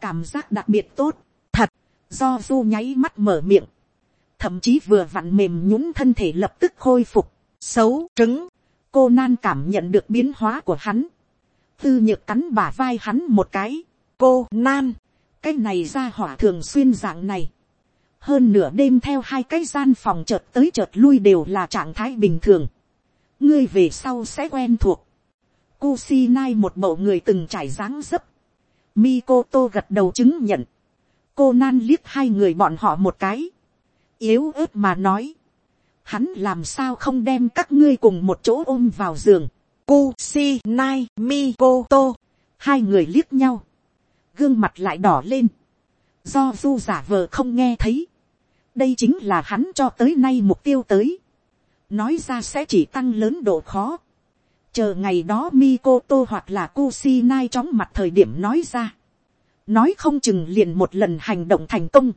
Speaker 1: cảm giác đặc biệt tốt, do du nháy mắt mở miệng, thậm chí vừa vặn mềm nhũng thân thể lập tức khôi phục, xấu trứng, cô nan cảm nhận được biến hóa của hắn, tư nhược cắn bả vai hắn một cái. cô nan, cái này ra hỏa thường xuyên dạng này. hơn nửa đêm theo hai cái gian phòng chợt tới chợt lui đều là trạng thái bình thường. ngươi về sau sẽ quen thuộc. Kusinai một mẫu người từng trải dáng dấp. Mikoto gật đầu chứng nhận. Cô nan liếc hai người bọn họ một cái. Yếu ớt mà nói. Hắn làm sao không đem các ngươi cùng một chỗ ôm vào giường. Kusinai tô, Hai người liếc nhau. Gương mặt lại đỏ lên. Do du giả vờ không nghe thấy. Đây chính là hắn cho tới nay mục tiêu tới. Nói ra sẽ chỉ tăng lớn độ khó. Chờ ngày đó Mikoto hoặc là Kusinai chóng mặt thời điểm nói ra. Nói không chừng liền một lần hành động thành công.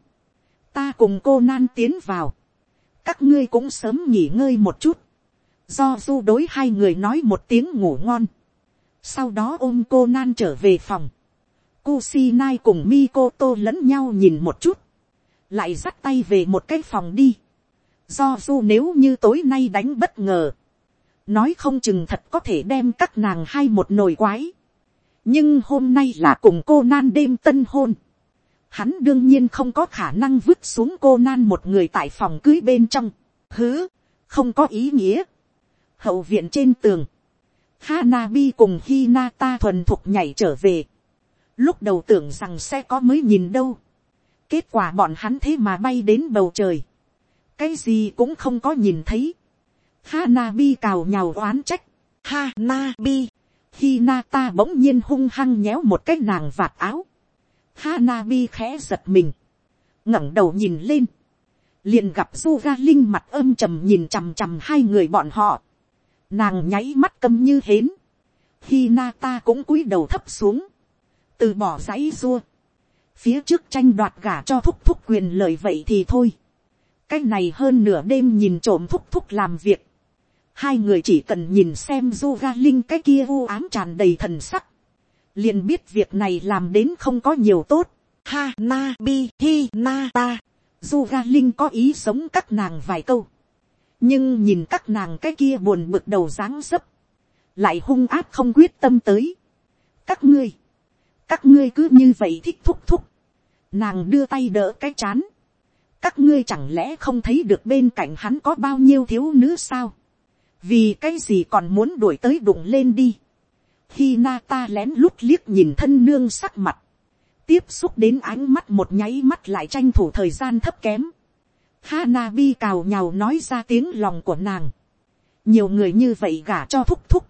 Speaker 1: Ta cùng cô nan tiến vào. Các ngươi cũng sớm nghỉ ngơi một chút. Do du đối hai người nói một tiếng ngủ ngon, sau đó ôm cô nan trở về phòng, Kusinai cùng Mikoto lẫn nhau nhìn một chút, lại dắt tay về một cái phòng đi, do du nếu như tối nay đánh bất ngờ, nói không chừng thật có thể đem các nàng hai một nồi quái, nhưng hôm nay là cùng cô nan đêm tân hôn, hắn đương nhiên không có khả năng vứt xuống cô nan một người tại phòng cưới bên trong, hứ, không có ý nghĩa, hậu viện trên tường, Hanabi cùng Hinata thuần thục nhảy trở về. Lúc đầu tưởng rằng sẽ có mới nhìn đâu. Kết quả bọn hắn thế mà bay đến bầu trời. Cái gì cũng không có nhìn thấy. Hanabi cào nhào oán trách. Hanabi. Hinata bỗng nhiên hung hăng nhéo một cái nàng vạt áo. Hanabi khẽ giật mình. ngẩng đầu nhìn lên. Liền gặp Suga Linh mặt âm trầm nhìn chằm chằm hai người bọn họ nàng nháy mắt câm như hến, khi na ta cũng cúi đầu thấp xuống, từ bỏ dãy rua. phía trước tranh đoạt gả cho thúc thúc quyền lợi vậy thì thôi, cái này hơn nửa đêm nhìn trộm thúc thúc làm việc, hai người chỉ cần nhìn xem du ga linh cái kia u ám tràn đầy thần sắc, liền biết việc này làm đến không có nhiều tốt. Ha na bi hi na ta, du ga linh có ý sống các nàng vài câu, nhưng nhìn các nàng cái kia buồn bực đầu dáng dấp, lại hung áp không quyết tâm tới. các ngươi, các ngươi cứ như vậy thích thúc thúc, nàng đưa tay đỡ cái chán, các ngươi chẳng lẽ không thấy được bên cạnh hắn có bao nhiêu thiếu nữ sao, vì cái gì còn muốn đuổi tới đụng lên đi. khi na ta lén lút liếc nhìn thân nương sắc mặt, tiếp xúc đến ánh mắt một nháy mắt lại tranh thủ thời gian thấp kém. Hanabi cào nhào nói ra tiếng lòng của nàng. nhiều người như vậy gả cho thúc thúc.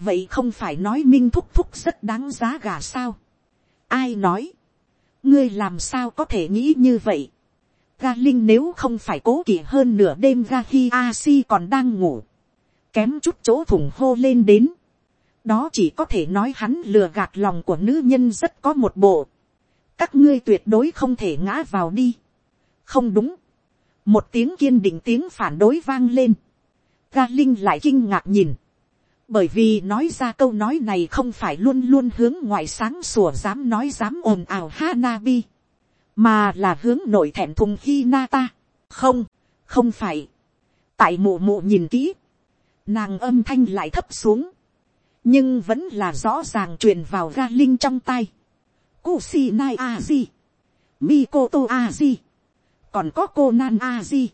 Speaker 1: vậy không phải nói minh thúc thúc rất đáng giá gả sao. ai nói. ngươi làm sao có thể nghĩ như vậy. ga linh nếu không phải cố kỵ hơn nửa đêm ga hi a si còn đang ngủ kém chút chỗ thủng hô lên đến. đó chỉ có thể nói hắn lừa gạt lòng của nữ nhân rất có một bộ các ngươi tuyệt đối không thể ngã vào đi. không đúng. một tiếng kiên định tiếng phản đối vang lên. ga linh lại kinh ngạc nhìn. bởi vì nói ra câu nói này không phải luôn luôn hướng ngoài sáng sủa dám nói dám ồn ào hanabi. mà là hướng nội thẹn thùng hinata. không, không phải. tại mụ mụ nhìn kỹ nàng âm thanh lại thấp xuống. nhưng vẫn là rõ ràng truyền vào ga linh trong tay Kusinai Aji, Mikoto di, còn có cô Nan Aji.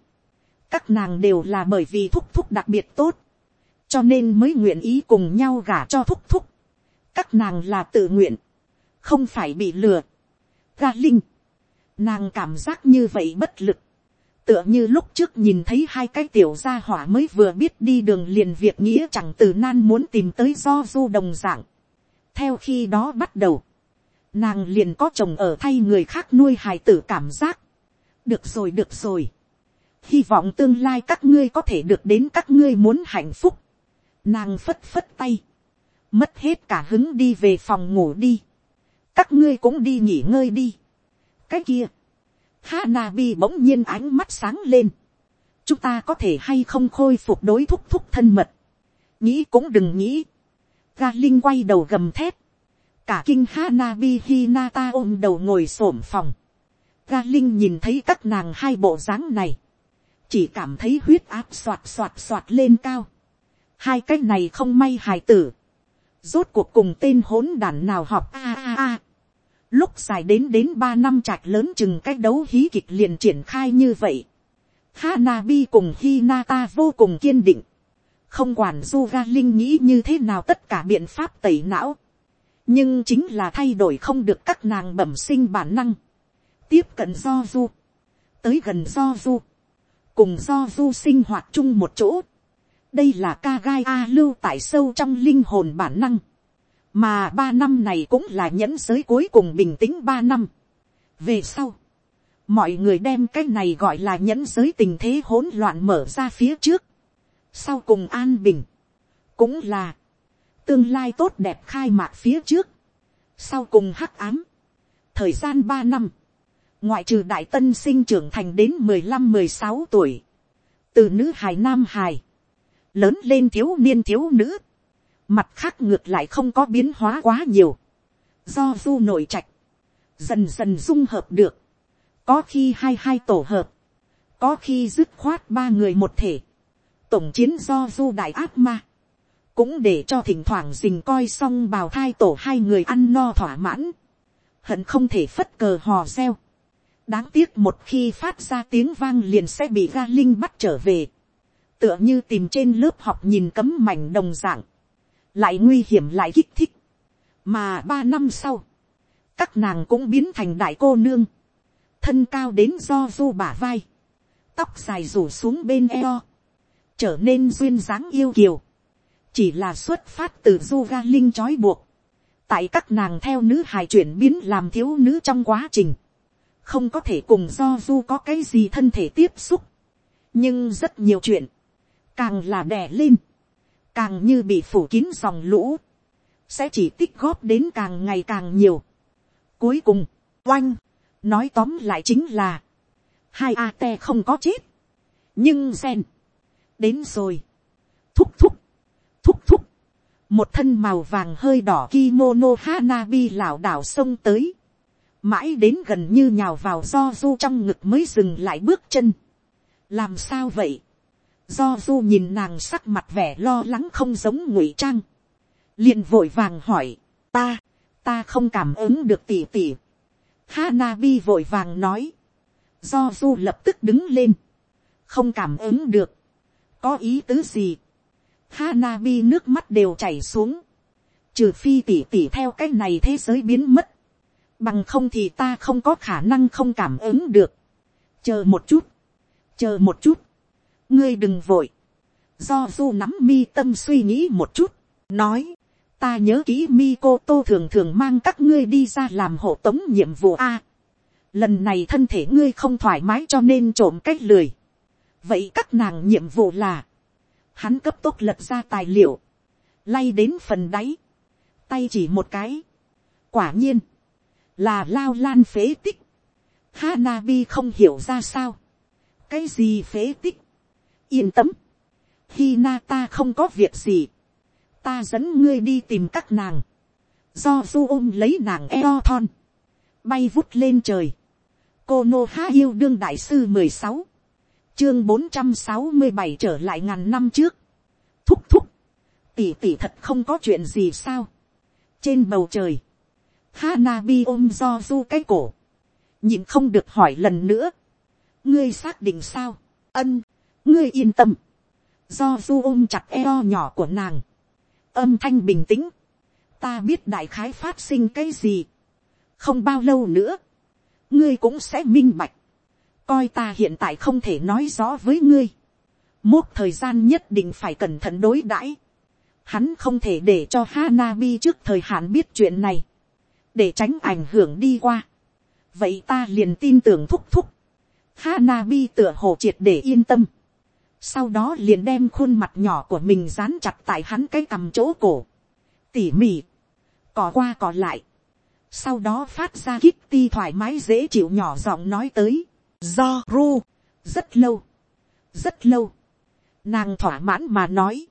Speaker 1: Các nàng đều là bởi vì thúc thúc đặc biệt tốt, cho nên mới nguyện ý cùng nhau gả cho thúc thúc. Các nàng là tự nguyện, không phải bị lừa. Ga Linh, nàng cảm giác như vậy bất lực. Tựa như lúc trước nhìn thấy hai cái tiểu gia hỏa mới vừa biết đi đường liền việc nghĩa chẳng từ nan muốn tìm tới do du đồng dạng. Theo khi đó bắt đầu, nàng liền có chồng ở thay người khác nuôi hài tử cảm giác. được rồi được rồi. hy vọng tương lai các ngươi có thể được đến các ngươi muốn hạnh phúc. nàng phất phất tay. mất hết cả hứng đi về phòng ngủ đi. các ngươi cũng đi nghỉ ngơi đi. cái kia. Hanabi bỗng nhiên ánh mắt sáng lên. chúng ta có thể hay không khôi phục đối thúc thúc thân mật. nghĩ cũng đừng nghĩ. ga linh quay đầu gầm thép cả kinh Hanabi Hinata ôm đầu ngồi xổm phòng. Ga Linh nhìn thấy các nàng hai bộ dáng này. Chỉ cảm thấy huyết áp xoạt xoạt xoạt lên cao. Hai cái này không may hài tử. Rốt cuộc cùng tên hỗn đản nào học a a a. Lúc dài đến đến ba năm trạch lớn chừng cách đấu hí kịch liền triển khai như vậy. Hanabi cùng Hinata vô cùng kiên định. Không quản du ga linh nghĩ như thế nào tất cả biện pháp tẩy não. Nhưng chính là thay đổi không được các nàng bẩm sinh bản năng, tiếp cận do du, tới gần do du, cùng do du sinh hoạt chung một chỗ, đây là ca gai a lưu tại sâu trong linh hồn bản năng, mà ba năm này cũng là nhẫn giới cuối cùng bình tĩnh ba năm. về sau, mọi người đem cái này gọi là nhẫn giới tình thế hỗn loạn mở ra phía trước, sau cùng an bình, cũng là tương lai tốt đẹp khai mạc phía trước, sau cùng hắc ám, thời gian ba năm, ngoại trừ đại tân sinh trưởng thành đến mười lăm mười sáu tuổi, từ nữ hài nam hài, lớn lên thiếu niên thiếu nữ, mặt khác ngược lại không có biến hóa quá nhiều, do du nội trạch, dần dần dung hợp được, có khi hai hai tổ hợp, có khi dứt khoát ba người một thể, tổng chiến do du đại ác ma, cũng để cho thỉnh thoảng dình coi xong bào thai tổ hai người ăn no thỏa mãn, hận không thể phất cờ hò reo. đáng tiếc một khi phát ra tiếng vang liền sẽ bị ga linh bắt trở về, tựa như tìm trên lớp học nhìn cấm mảnh đồng dạng, lại nguy hiểm lại kích thích, mà ba năm sau, các nàng cũng biến thành đại cô nương, thân cao đến do du bả vai, tóc dài rủ xuống bên eo, trở nên duyên dáng yêu kiều, chỉ là xuất phát từ du ga linh trói buộc, tại các nàng theo nữ hài chuyển biến làm thiếu nữ trong quá trình, không có thể cùng do du có cái gì thân thể tiếp xúc, nhưng rất nhiều chuyện, càng là đè lên, càng như bị phủ kín dòng lũ, sẽ chỉ tích góp đến càng ngày càng nhiều. Cuối cùng, oanh, nói tóm lại chính là, hai a te không có chết, nhưng sen đến rồi, thúc một thân màu vàng hơi đỏ kimono hanabi lảo đảo xông tới, mãi đến gần như nhào vào do du trong ngực mới dừng lại bước chân. làm sao vậy, do du nhìn nàng sắc mặt vẻ lo lắng không giống ngụy trang, liền vội vàng hỏi, ta, ta không cảm ứng được tỉ tỉ. Hanabi vội vàng nói, do du lập tức đứng lên, không cảm ứng được, có ý tứ gì. Hanabi nước mắt đều chảy xuống, trừ phi tỉ tỉ theo cái này thế giới biến mất, bằng không thì ta không có khả năng không cảm ứng được. chờ một chút, chờ một chút, ngươi đừng vội, do du nắm mi tâm suy nghĩ một chút, nói, ta nhớ kỹ mi cô tô thường thường mang các ngươi đi ra làm hộ tống nhiệm vụ a. lần này thân thể ngươi không thoải mái cho nên trộm cách lười. vậy các nàng nhiệm vụ là, hắn cấp tốc lật ra tài liệu, lay đến phần đáy, tay chỉ một cái. quả nhiên, là lao lan phế tích. Hanabi không hiểu ra sao. cái gì phế tích yên tâm. ta không có việc gì ta dẫn ngươi đi tìm các nàng, do du ôm lấy nàng eo thon, bay vút lên trời, cô nô há yêu đương đại sư mười sáu, chương bốn trăm sáu mươi bảy trở lại ngàn năm trước, thúc thúc, tỉ tỉ thật không có chuyện gì sao, trên bầu trời, Hanabi ôm do du cái cổ, nhìn không được hỏi lần nữa, ngươi xác định sao, ân, ngươi yên tâm, do du ôm chặt eo nhỏ của nàng, âm thanh bình tĩnh, ta biết đại khái phát sinh cái gì, không bao lâu nữa, ngươi cũng sẽ minh bạch, coi ta hiện tại không thể nói rõ với ngươi, mốt thời gian nhất định phải cẩn thận đối đãi, hắn không thể để cho Hanabi trước thời hạn biết chuyện này, để tránh ảnh hưởng đi qua, vậy ta liền tin tưởng thúc thúc, Hanabi tựa hồ triệt để yên tâm, sau đó liền đem khuôn mặt nhỏ của mình dán chặt tại hắn cái cằm chỗ cổ, tỉ mỉ, cỏ qua cỏ lại, sau đó phát ra Kitty thoải mái dễ chịu nhỏ giọng nói tới, do ru, rất lâu, rất lâu, nàng thỏa mãn mà nói,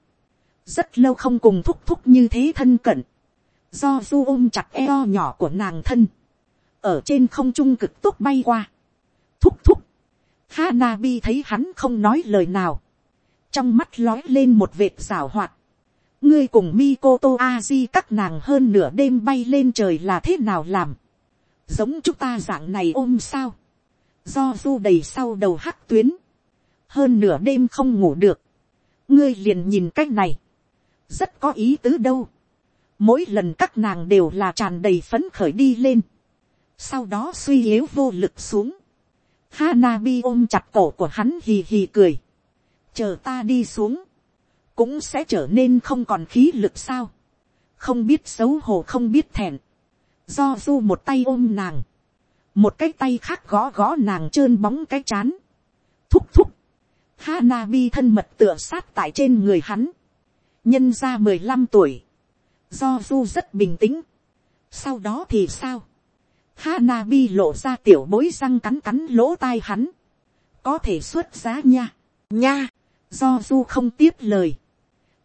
Speaker 1: rất lâu không cùng thúc thúc như thế thân cận, do du ôm chặt eo nhỏ của nàng thân, ở trên không trung cực tốt bay qua, thúc thúc, Hanabi thấy hắn không nói lời nào. Trong mắt lói lên một vệt rào hoạt. Ngươi cùng Mikoto Aji các nàng hơn nửa đêm bay lên trời là thế nào làm? Giống chúng ta dạng này ôm sao? Do du đầy sau đầu hắc tuyến. Hơn nửa đêm không ngủ được. Ngươi liền nhìn cách này. Rất có ý tứ đâu. Mỗi lần các nàng đều là tràn đầy phấn khởi đi lên. Sau đó suy yếu vô lực xuống Hanabi ôm chặt cổ của hắn hì hì cười. Chờ ta đi xuống. Cũng sẽ trở nên không còn khí lực sao. Không biết xấu hổ, không biết thẹn. Do du một tay ôm nàng. Một cái tay khác gõ gõ nàng trơn bóng cái chán. Thúc thúc. Hanabi thân mật tựa sát tại trên người hắn. Nhân ra mười lăm tuổi. Do du rất bình tĩnh. Sau đó thì sao? Hanabi lộ ra tiểu bối răng cắn cắn lỗ tai hắn. Có thể xuất giá nha. Nha. Do du không tiếp lời.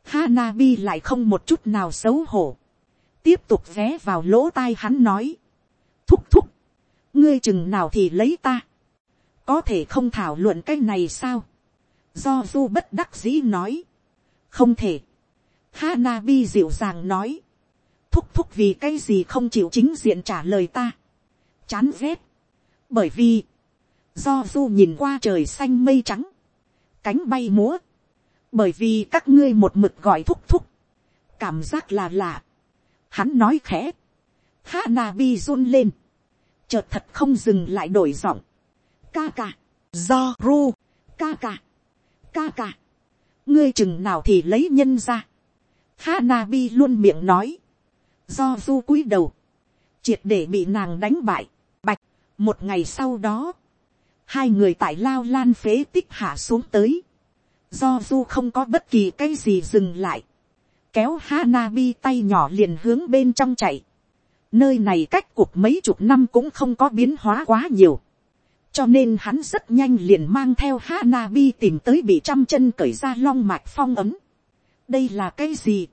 Speaker 1: Hanabi lại không một chút nào xấu hổ. Tiếp tục vé vào lỗ tai hắn nói. Thúc thúc. Ngươi chừng nào thì lấy ta. Có thể không thảo luận cái này sao. Do du bất đắc dĩ nói. Không thể. Hanabi dịu dàng nói. Thúc thúc vì cái gì không chịu chính diện trả lời ta chán ghét, bởi vì, do du nhìn qua trời xanh mây trắng, cánh bay múa, bởi vì các ngươi một mực gọi thúc thúc, cảm giác là lạ, hắn nói khẽ, Hanabi run lên, chợt thật không dừng lại đổi giọng, ca ca, do ru, ca ca, ca ca, ngươi chừng nào thì lấy nhân ra, Hanabi luôn miệng nói, do du cúi đầu, triệt để bị nàng đánh bại, một ngày sau đó, hai người tại lao lan phế tích hạ xuống tới. Do du không có bất kỳ cái gì dừng lại. Kéo Hanabi tay nhỏ liền hướng bên trong chạy. Nơi này cách cuộc mấy chục năm cũng không có biến hóa quá nhiều. Cho nên hắn rất nhanh liền mang theo Hanabi tìm tới bị trăm chân cởi ra long mạch phong ấm. Đây là cái gì?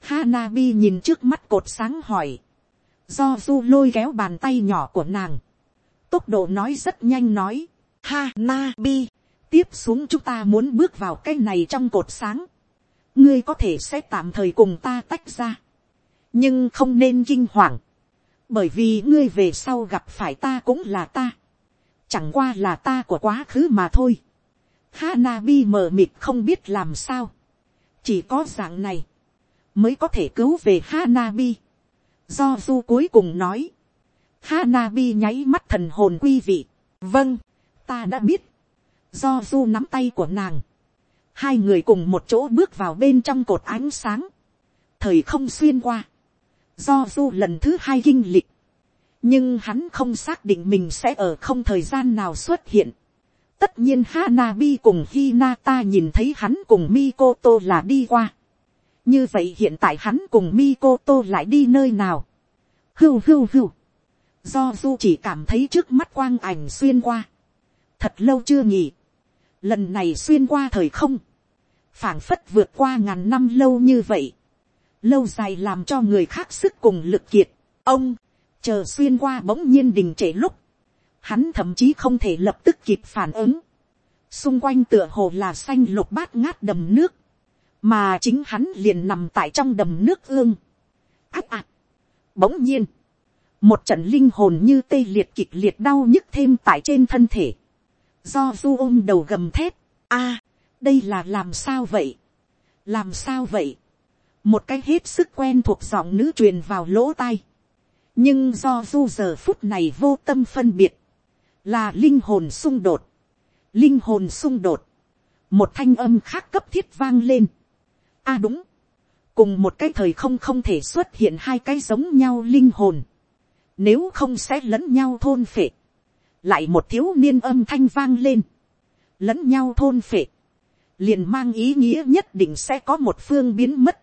Speaker 1: Hanabi nhìn trước mắt cột sáng hỏi. Do du lôi kéo bàn tay nhỏ của nàng. Tốc độ nói rất nhanh nói. Hanabi, tiếp xuống chúng ta muốn bước vào cái này trong cột sáng. Ngươi có thể sẽ tạm thời cùng ta tách ra. Nhưng không nên kinh hoàng. Bởi vì ngươi về sau gặp phải ta cũng là ta. Chẳng qua là ta của quá khứ mà thôi. Hanabi mờ mịt không biết làm sao. Chỉ có dạng này mới có thể cứu về Hanabi. Do du cuối cùng nói, Hanabi nháy mắt thần hồn quy vị. Vâng, ta đã biết. Do du nắm tay của nàng. Hai người cùng một chỗ bước vào bên trong cột ánh sáng. Thời không xuyên qua. Do du lần thứ hai kinh lịch. Nhưng hắn không xác định mình sẽ ở không thời gian nào xuất hiện. Tất nhiên Hanabi cùng Hinata nhìn thấy hắn cùng Mikoto là đi qua như vậy hiện tại hắn cùng Mikoto lại đi nơi nào. hưu hưu hưu do du chỉ cảm thấy trước mắt quang ảnh xuyên qua. thật lâu chưa nghỉ. lần này xuyên qua thời không. phảng phất vượt qua ngàn năm lâu như vậy. lâu dài làm cho người khác sức cùng lực kiệt. ông, chờ xuyên qua bỗng nhiên đình trễ lúc. hắn thậm chí không thể lập tức kịp phản ứng. xung quanh tựa hồ là xanh lục bát ngát đầm nước mà chính hắn liền nằm tại trong đầm nước ương. ác ạc. bỗng nhiên, một trận linh hồn như tê liệt kịch liệt đau nhức thêm tại trên thân thể. do du ôm đầu gầm thét. a, đây là làm sao vậy. làm sao vậy. một cái hết sức quen thuộc giọng nữ truyền vào lỗ tai. nhưng do du giờ phút này vô tâm phân biệt, là linh hồn xung đột. linh hồn xung đột. một thanh âm khác cấp thiết vang lên a à đúng, cùng một cái thời không không thể xuất hiện hai cái giống nhau linh hồn, nếu không sẽ lẫn nhau thôn phệ, lại một thiếu niên âm thanh vang lên, lẫn nhau thôn phệ, liền mang ý nghĩa nhất định sẽ có một phương biến mất,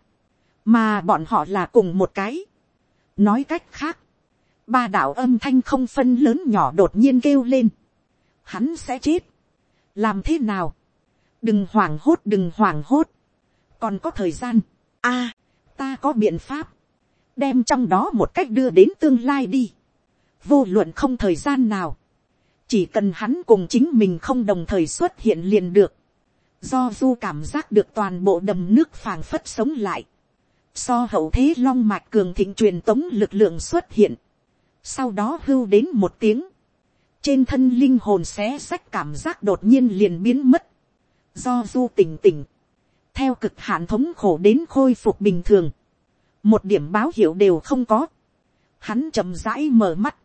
Speaker 1: mà bọn họ là cùng một cái. nói cách khác, ba đạo âm thanh không phân lớn nhỏ đột nhiên kêu lên, hắn sẽ chết, làm thế nào, đừng hoảng hốt đừng hoảng hốt, còn có thời gian, a, ta có biện pháp, đem trong đó một cách đưa đến tương lai đi, vô luận không thời gian nào, chỉ cần hắn cùng chính mình không đồng thời xuất hiện liền được, do du cảm giác được toàn bộ đầm nước phàng phất sống lại, so hậu thế long mạch cường thịnh truyền tống lực lượng xuất hiện, sau đó hưu đến một tiếng, trên thân linh hồn xé sách cảm giác đột nhiên liền biến mất, do du tỉnh tỉnh, theo cực hạn thống khổ đến khôi phục bình thường, một điểm báo hiệu đều không có, hắn chậm rãi mở mắt,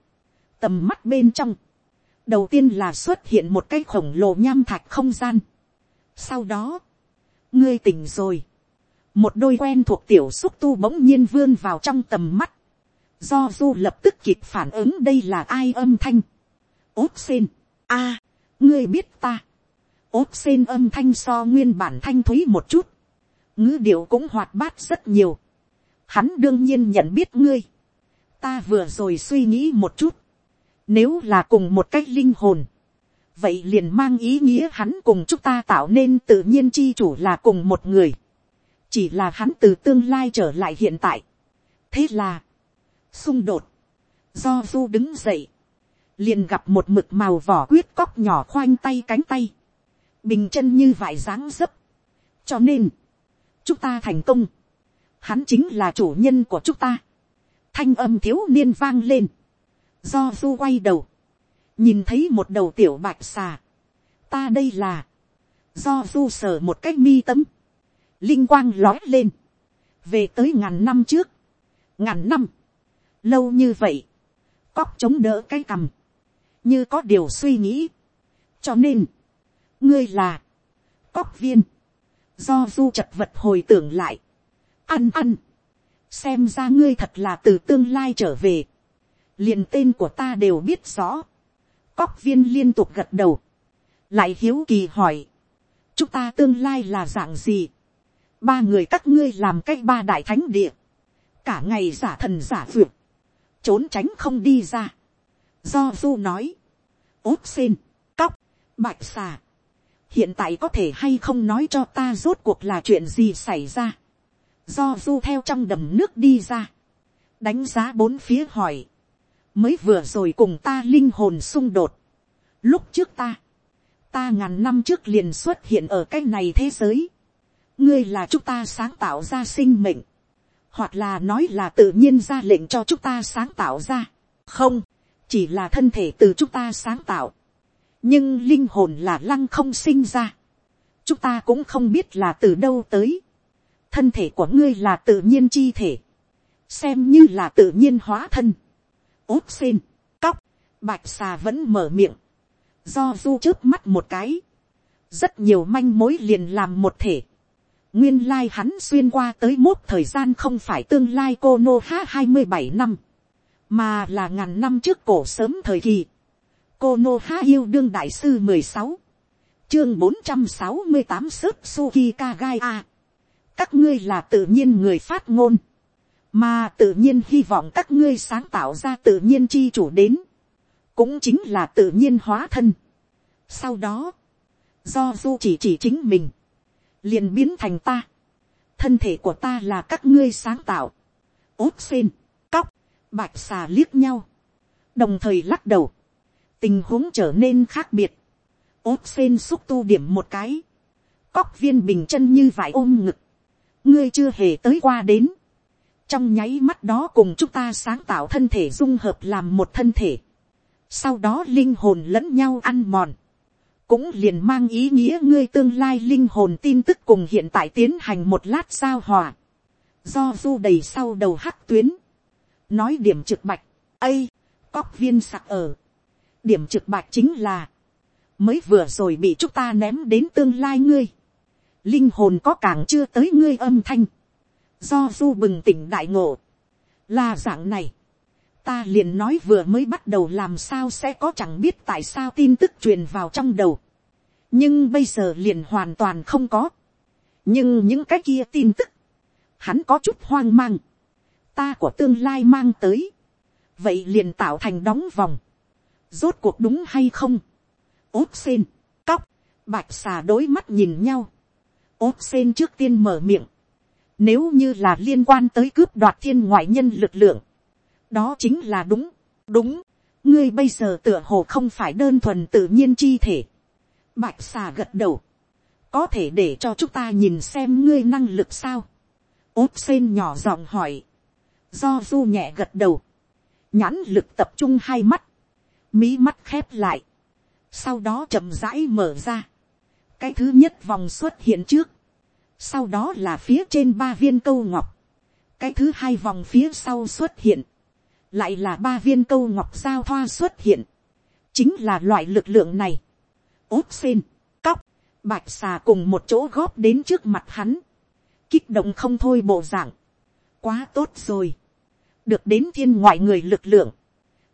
Speaker 1: tầm mắt bên trong, đầu tiên là xuất hiện một cái khổng lồ nham thạch không gian, sau đó, ngươi tỉnh rồi, một đôi quen thuộc tiểu xúc tu bỗng nhiên vươn vào trong tầm mắt, do du lập tức kịp phản ứng đây là ai âm thanh, ốt xin, a, ngươi biết ta, ốt xên âm thanh so nguyên bản thanh thúy một chút, ngữ điệu cũng hoạt bát rất nhiều. Hắn đương nhiên nhận biết ngươi. Ta vừa rồi suy nghĩ một chút. Nếu là cùng một cách linh hồn. Vậy liền mang ý nghĩa hắn cùng chúng ta tạo nên tự nhiên chi chủ là cùng một người. Chỉ là hắn từ tương lai trở lại hiện tại. Thế là. Xung đột. Do du đứng dậy. Liền gặp một mực màu vỏ quyết cóc nhỏ khoanh tay cánh tay bình chân như vải dáng dấp. cho nên, chúng ta thành công hắn chính là chủ nhân của chúng ta. thanh âm thiếu niên vang lên. do du quay đầu, nhìn thấy một đầu tiểu bạch xà. ta đây là, do du sờ một cái mi tấm, linh quang lói lên, về tới ngàn năm trước, ngàn năm, lâu như vậy, cóc chống đỡ cái cằm, như có điều suy nghĩ, cho nên, ngươi là, cóc viên, do du chật vật hồi tưởng lại, ăn ăn, xem ra ngươi thật là từ tương lai trở về, liền tên của ta đều biết rõ, cóc viên liên tục gật đầu, lại hiếu kỳ hỏi, chúng ta tương lai là dạng gì, ba người các ngươi làm cách ba đại thánh địa, cả ngày giả thần giả vượt, trốn tránh không đi ra, do du nói, ốp xin, cóc, bạch xà, hiện tại có thể hay không nói cho ta rốt cuộc là chuyện gì xảy ra do du theo trong đầm nước đi ra, đánh giá bốn phía hỏi, mới vừa rồi cùng ta linh hồn xung đột, lúc trước ta, ta ngàn năm trước liền xuất hiện ở cái này thế giới, ngươi là chúng ta sáng tạo ra sinh mệnh, hoặc là nói là tự nhiên ra lệnh cho chúng ta sáng tạo ra, không, chỉ là thân thể từ chúng ta sáng tạo, nhưng linh hồn là lăng không sinh ra, chúng ta cũng không biết là từ đâu tới, thân thể của ngươi là tự nhiên chi thể, xem như là tự nhiên hóa thân, ốt xin, cóc, bạch xà vẫn mở miệng, do du trước mắt một cái, rất nhiều manh mối liền làm một thể, nguyên lai hắn xuyên qua tới mốt thời gian không phải tương lai cô nô ha hai mươi bảy năm, mà là ngàn năm trước cổ sớm thời kỳ, cô nô ha yêu đương đại sư mười sáu, chương bốn trăm sáu mươi tám sức suki kagai a, các ngươi là tự nhiên người phát ngôn, mà tự nhiên hy vọng các ngươi sáng tạo ra tự nhiên chi chủ đến, cũng chính là tự nhiên hóa thân. Sau đó, do du chỉ chỉ chính mình, liền biến thành ta. Thân thể của ta là các ngươi sáng tạo. ốt xên, cóc, bạch xà liếc nhau. Đồng thời lắc đầu. Tình huống trở nên khác biệt. ốt xên xúc tu điểm một cái. Cóc viên bình chân như vải ôm ngực. Ngươi chưa hề tới qua đến. Trong nháy mắt đó cùng chúng ta sáng tạo thân thể dung hợp làm một thân thể. Sau đó linh hồn lẫn nhau ăn mòn. Cũng liền mang ý nghĩa ngươi tương lai linh hồn tin tức cùng hiện tại tiến hành một lát giao hòa, do du đầy sau đầu hắc tuyến, nói điểm trực bạch, ây, cóc viên sặc ở, điểm trực bạch chính là, mới vừa rồi bị chúng ta ném đến tương lai ngươi, linh hồn có càng chưa tới ngươi âm thanh, do du bừng tỉnh đại ngộ, là dạng này, ta liền nói vừa mới bắt đầu làm sao sẽ có chẳng biết tại sao tin tức truyền vào trong đầu. nhưng bây giờ liền hoàn toàn không có. nhưng những cái kia tin tức, hắn có chút hoang mang. ta của tương lai mang tới. vậy liền tạo thành đóng vòng. rốt cuộc đúng hay không. ốt xin, cóc, bạch xà đối mắt nhìn nhau ốp sen trước tiên mở miệng. nếu như là liên quan tới cướp đoạt thiên ngoại nhân lực lượng, đó chính là đúng, đúng, ngươi bây giờ tựa hồ không phải đơn thuần tự nhiên chi thể. Bạch xà gật đầu, có thể để cho chúng ta nhìn xem ngươi năng lực sao. Ốp sen nhỏ giọng hỏi, do du nhẹ gật đầu, nhãn lực tập trung hai mắt, mí mắt khép lại, sau đó chậm rãi mở ra, cái thứ nhất vòng xuất hiện trước, sau đó là phía trên ba viên câu ngọc, cái thứ hai vòng phía sau xuất hiện, lại là ba viên câu ngọc giao thoa xuất hiện, chính là loại lực lượng này. ốt xên, cóc, bạch xà cùng một chỗ góp đến trước mặt hắn, kích động không thôi bộ dạng, quá tốt rồi, được đến thiên ngoại người lực lượng,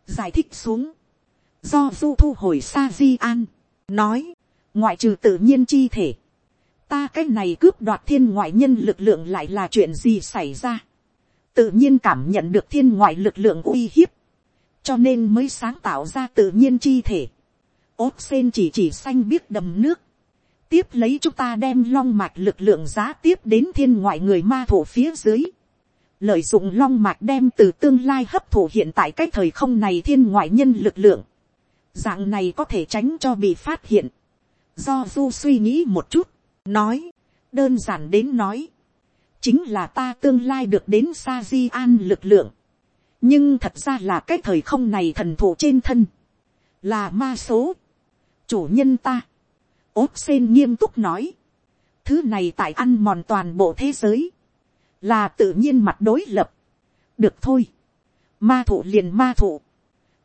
Speaker 1: giải thích xuống, do du thu hồi sa di an, nói, ngoại trừ tự nhiên chi thể, ta cái này cướp đoạt thiên ngoại nhân lực lượng lại là chuyện gì xảy ra? Tự nhiên cảm nhận được thiên ngoại lực lượng uy hiếp, cho nên mới sáng tạo ra tự nhiên chi thể. ốp sen chỉ chỉ xanh biết đầm nước, tiếp lấy chúng ta đem long mạch lực lượng giá tiếp đến thiên ngoại người ma thổ phía dưới, lợi dụng long mạch đem từ tương lai hấp thụ hiện tại cái thời không này thiên ngoại nhân lực lượng, dạng này có thể tránh cho bị phát hiện, do du suy nghĩ một chút, nói, đơn giản đến nói, chính là ta tương lai được đến sa di an lực lượng. nhưng thật ra là cái thời không này thần thụ trên thân, là ma số, chủ nhân ta. ốt sen nghiêm túc nói, thứ này tại ăn mòn toàn bộ thế giới, là tự nhiên mặt đối lập. được thôi, ma thụ liền ma thụ,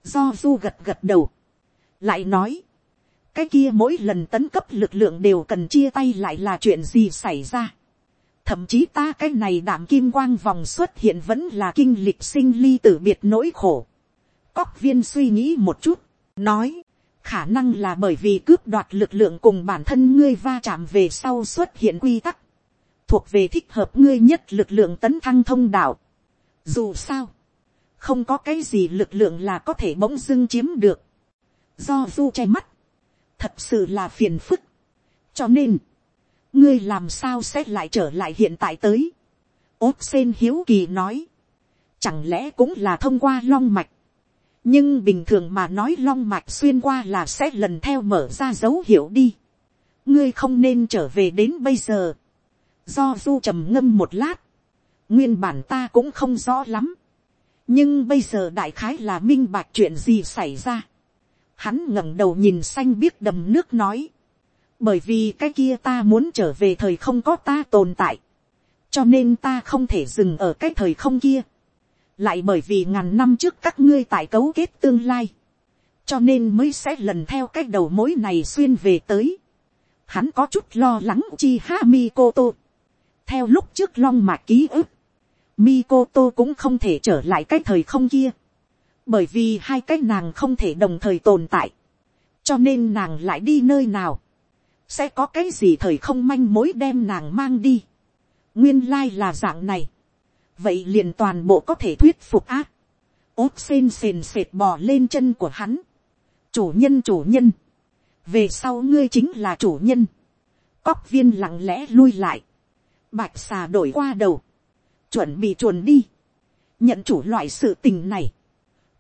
Speaker 1: do du gật gật đầu, lại nói, cái kia mỗi lần tấn cấp lực lượng đều cần chia tay lại là chuyện gì xảy ra thậm chí ta cái này đảm kim quang vòng xuất hiện vẫn là kinh lịch sinh ly tử biệt nỗi khổ. Cóc viên suy nghĩ một chút, nói, khả năng là bởi vì cướp đoạt lực lượng cùng bản thân ngươi va chạm về sau xuất hiện quy tắc, thuộc về thích hợp ngươi nhất lực lượng tấn thăng thông đạo. Dù sao, không có cái gì lực lượng là có thể bỗng dưng chiếm được. Do du che mắt, thật sự là phiền phức. Cho nên, ngươi làm sao sẽ lại trở lại hiện tại tới. ốt sen hiếu kỳ nói, chẳng lẽ cũng là thông qua long mạch, nhưng bình thường mà nói long mạch xuyên qua là sẽ lần theo mở ra dấu hiệu đi, ngươi không nên trở về đến bây giờ, do du trầm ngâm một lát, nguyên bản ta cũng không rõ lắm, nhưng bây giờ đại khái là minh bạch chuyện gì xảy ra, hắn ngẩng đầu nhìn xanh biết đầm nước nói, bởi vì cái kia ta muốn trở về thời không có ta tồn tại, cho nên ta không thể dừng ở cái thời không kia, lại bởi vì ngàn năm trước các ngươi tại cấu kết tương lai, cho nên mới sẽ lần theo cái đầu mối này xuyên về tới. Hắn có chút lo lắng chi ha Mikoto. theo lúc trước long mạc ký ức, Mikoto cũng không thể trở lại cái thời không kia, bởi vì hai cái nàng không thể đồng thời tồn tại, cho nên nàng lại đi nơi nào, sẽ có cái gì thời không manh mối đem nàng mang đi. nguyên lai là dạng này, vậy liền toàn bộ có thể thuyết phục ác. ốt xên sền sệt bò lên chân của hắn. chủ nhân chủ nhân, về sau ngươi chính là chủ nhân. cóc viên lặng lẽ lui lại, bạch xà đổi qua đầu, chuẩn bị chuồn đi, nhận chủ loại sự tình này,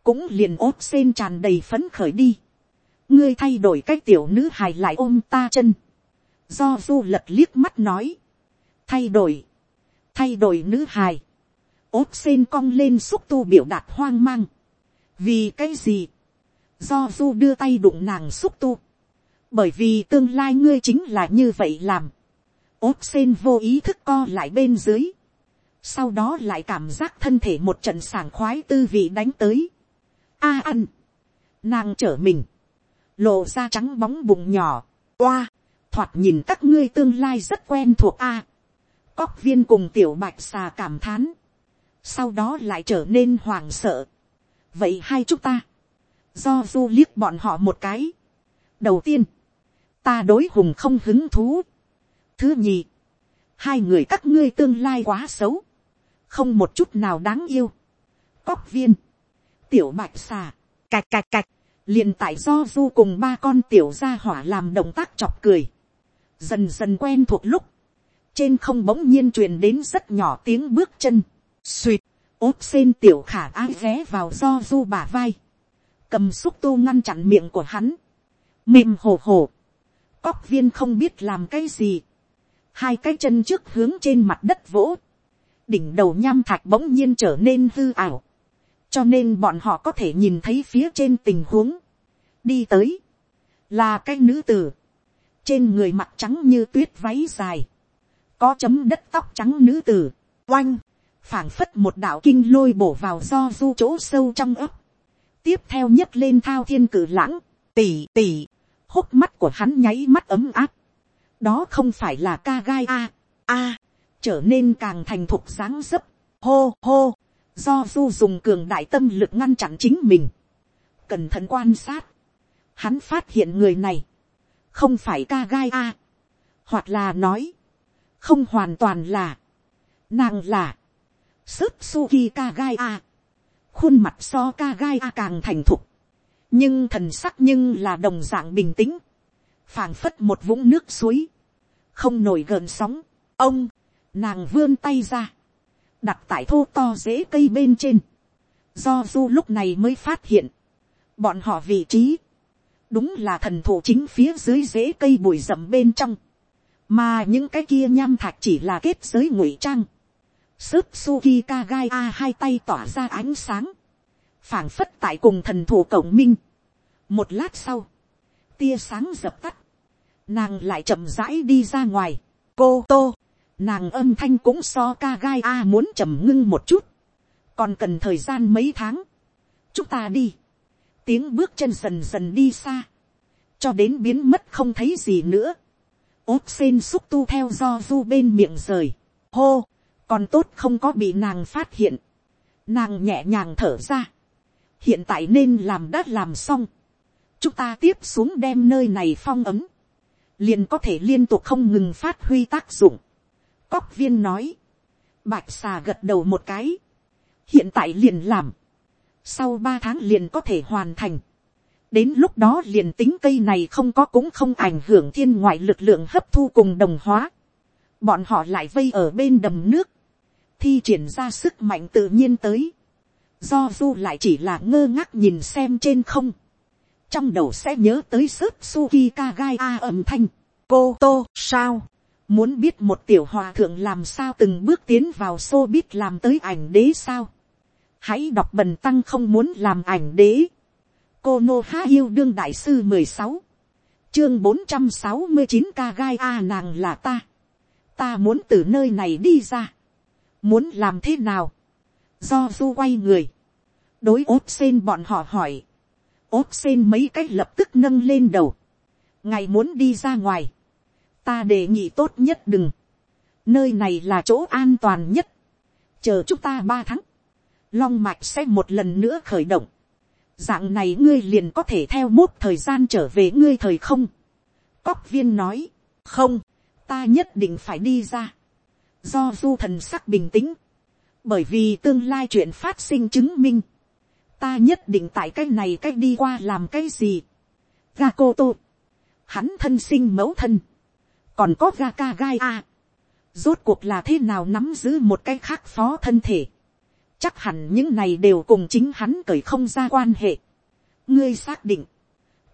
Speaker 1: cũng liền ốt xên tràn đầy phấn khởi đi ngươi thay đổi cái tiểu nữ hài lại ôm ta chân. Do du lật liếc mắt nói. Thay đổi. Thay đổi nữ hài. ốt sen cong lên xúc tu biểu đạt hoang mang. Vì cái gì? Do du đưa tay đụng nàng xúc tu. Bởi vì tương lai ngươi chính là như vậy làm. ốt sen vô ý thức co lại bên dưới. Sau đó lại cảm giác thân thể một trận sảng khoái tư vị đánh tới. A ăn. Nàng trở mình lộ ra trắng bóng bụng nhỏ, oa, thoạt nhìn các ngươi tương lai rất quen thuộc a. cóc viên cùng tiểu bạch xà cảm thán, sau đó lại trở nên hoảng sợ. vậy hai chúng ta, do du liếc bọn họ một cái. đầu tiên, ta đối hùng không hứng thú. thứ nhì, hai người các ngươi tương lai quá xấu, không một chút nào đáng yêu. cóc viên, tiểu bạch xà, cạch cạch cạch, liền tại do du cùng ba con tiểu gia hỏa làm động tác chọc cười, dần dần quen thuộc lúc, trên không bỗng nhiên truyền đến rất nhỏ tiếng bước chân, suỵt, ốp xên tiểu khả ái ghé vào do du bả vai, cầm xúc tu ngăn chặn miệng của hắn, mềm hồ hồ, cóc viên không biết làm cái gì, hai cái chân trước hướng trên mặt đất vỗ, đỉnh đầu nham thạch bỗng nhiên trở nên hư ảo, cho nên bọn họ có thể nhìn thấy phía trên tình huống, đi tới, là cái nữ tử, trên người mặt trắng như tuyết váy dài, có chấm đất tóc trắng nữ tử, oanh, phảng phất một đạo kinh lôi bổ vào do du chỗ sâu trong ấp, tiếp theo nhấc lên thao thiên cử lãng, tỉ tỉ, hốc mắt của hắn nháy mắt ấm áp, đó không phải là ca gai a, a, trở nên càng thành thục sáng dấp, hô hô, do du dùng cường đại tâm lực ngăn chặn chính mình, cẩn thận quan sát, hắn phát hiện người này, không phải ca gai a, hoặc là nói, không hoàn toàn là, nàng là, sức suki ca gai a, khuôn mặt so ca gai a càng thành thục, nhưng thần sắc nhưng là đồng dạng bình tĩnh, phảng phất một vũng nước suối, không nổi gợn sóng, ông, nàng vươn tay ra, đặt tại thô to dễ cây bên trên, do du lúc này mới phát hiện, bọn họ vị trí, đúng là thần thụ chính phía dưới dễ cây bụi rậm bên trong, mà những cái kia nham thạch chỉ là kết giới ngụy trang, sức suki kagai a hai tay tỏa ra ánh sáng, phảng phất tại cùng thần thụ cổng minh. một lát sau, tia sáng dập tắt, nàng lại chậm rãi đi ra ngoài, cô tô, nàng âm thanh cũng so ca gai a muốn trầm ngưng một chút, còn cần thời gian mấy tháng, chúng ta đi, tiếng bước chân dần dần đi xa, cho đến biến mất không thấy gì nữa, ốt xên xúc tu theo do du bên miệng rời, hô, còn tốt không có bị nàng phát hiện, nàng nhẹ nhàng thở ra, hiện tại nên làm đã làm xong, chúng ta tiếp xuống đem nơi này phong ấm, liền có thể liên tục không ngừng phát huy tác dụng. Cóc viên nói, bạch xà gật đầu một cái, hiện tại liền làm, sau ba tháng liền có thể hoàn thành. đến lúc đó liền tính cây này không có cũng không ảnh hưởng thiên ngoại lực lượng hấp thu cùng đồng hóa. bọn họ lại vây ở bên đầm nước, thi triển ra sức mạnh tự nhiên tới, do du lại chỉ là ngơ ngác nhìn xem trên không, trong đầu sẽ nhớ tới sức suki kagai a âm thanh, cô tô sao, muốn biết một tiểu hòa thượng làm sao từng bước tiến vào xô biết làm tới ảnh đế sao, hãy đọc bần tăng không muốn làm ảnh đế, cô nô há yêu đương đại sư mười sáu, chương bốn trăm sáu mươi chín ca gai a nàng là ta, ta muốn từ nơi này đi ra, muốn làm thế nào, do du quay người, đối ốp sen bọn họ hỏi, Ốp sen mấy cái lập tức nâng lên đầu, ngày muốn đi ra ngoài, ta đề nghị tốt nhất đừng, nơi này là chỗ an toàn nhất, chờ chúng ta ba tháng, long mạch sẽ một lần nữa khởi động, dạng này ngươi liền có thể theo mốt thời gian trở về ngươi thời không. Cóc viên nói, không, ta nhất định phải đi ra. Do du thần sắc bình tĩnh, bởi vì tương lai chuyện phát sinh chứng minh, ta nhất định tại cái này cách đi qua làm cái gì. Ga cô tô, hắn thân sinh mẫu thân, còn có ga ca gai a. Rốt cuộc là thế nào nắm giữ một cái khác phó thân thể? Chắc hẳn những này đều cùng chính hắn cởi không ra quan hệ. ngươi xác định,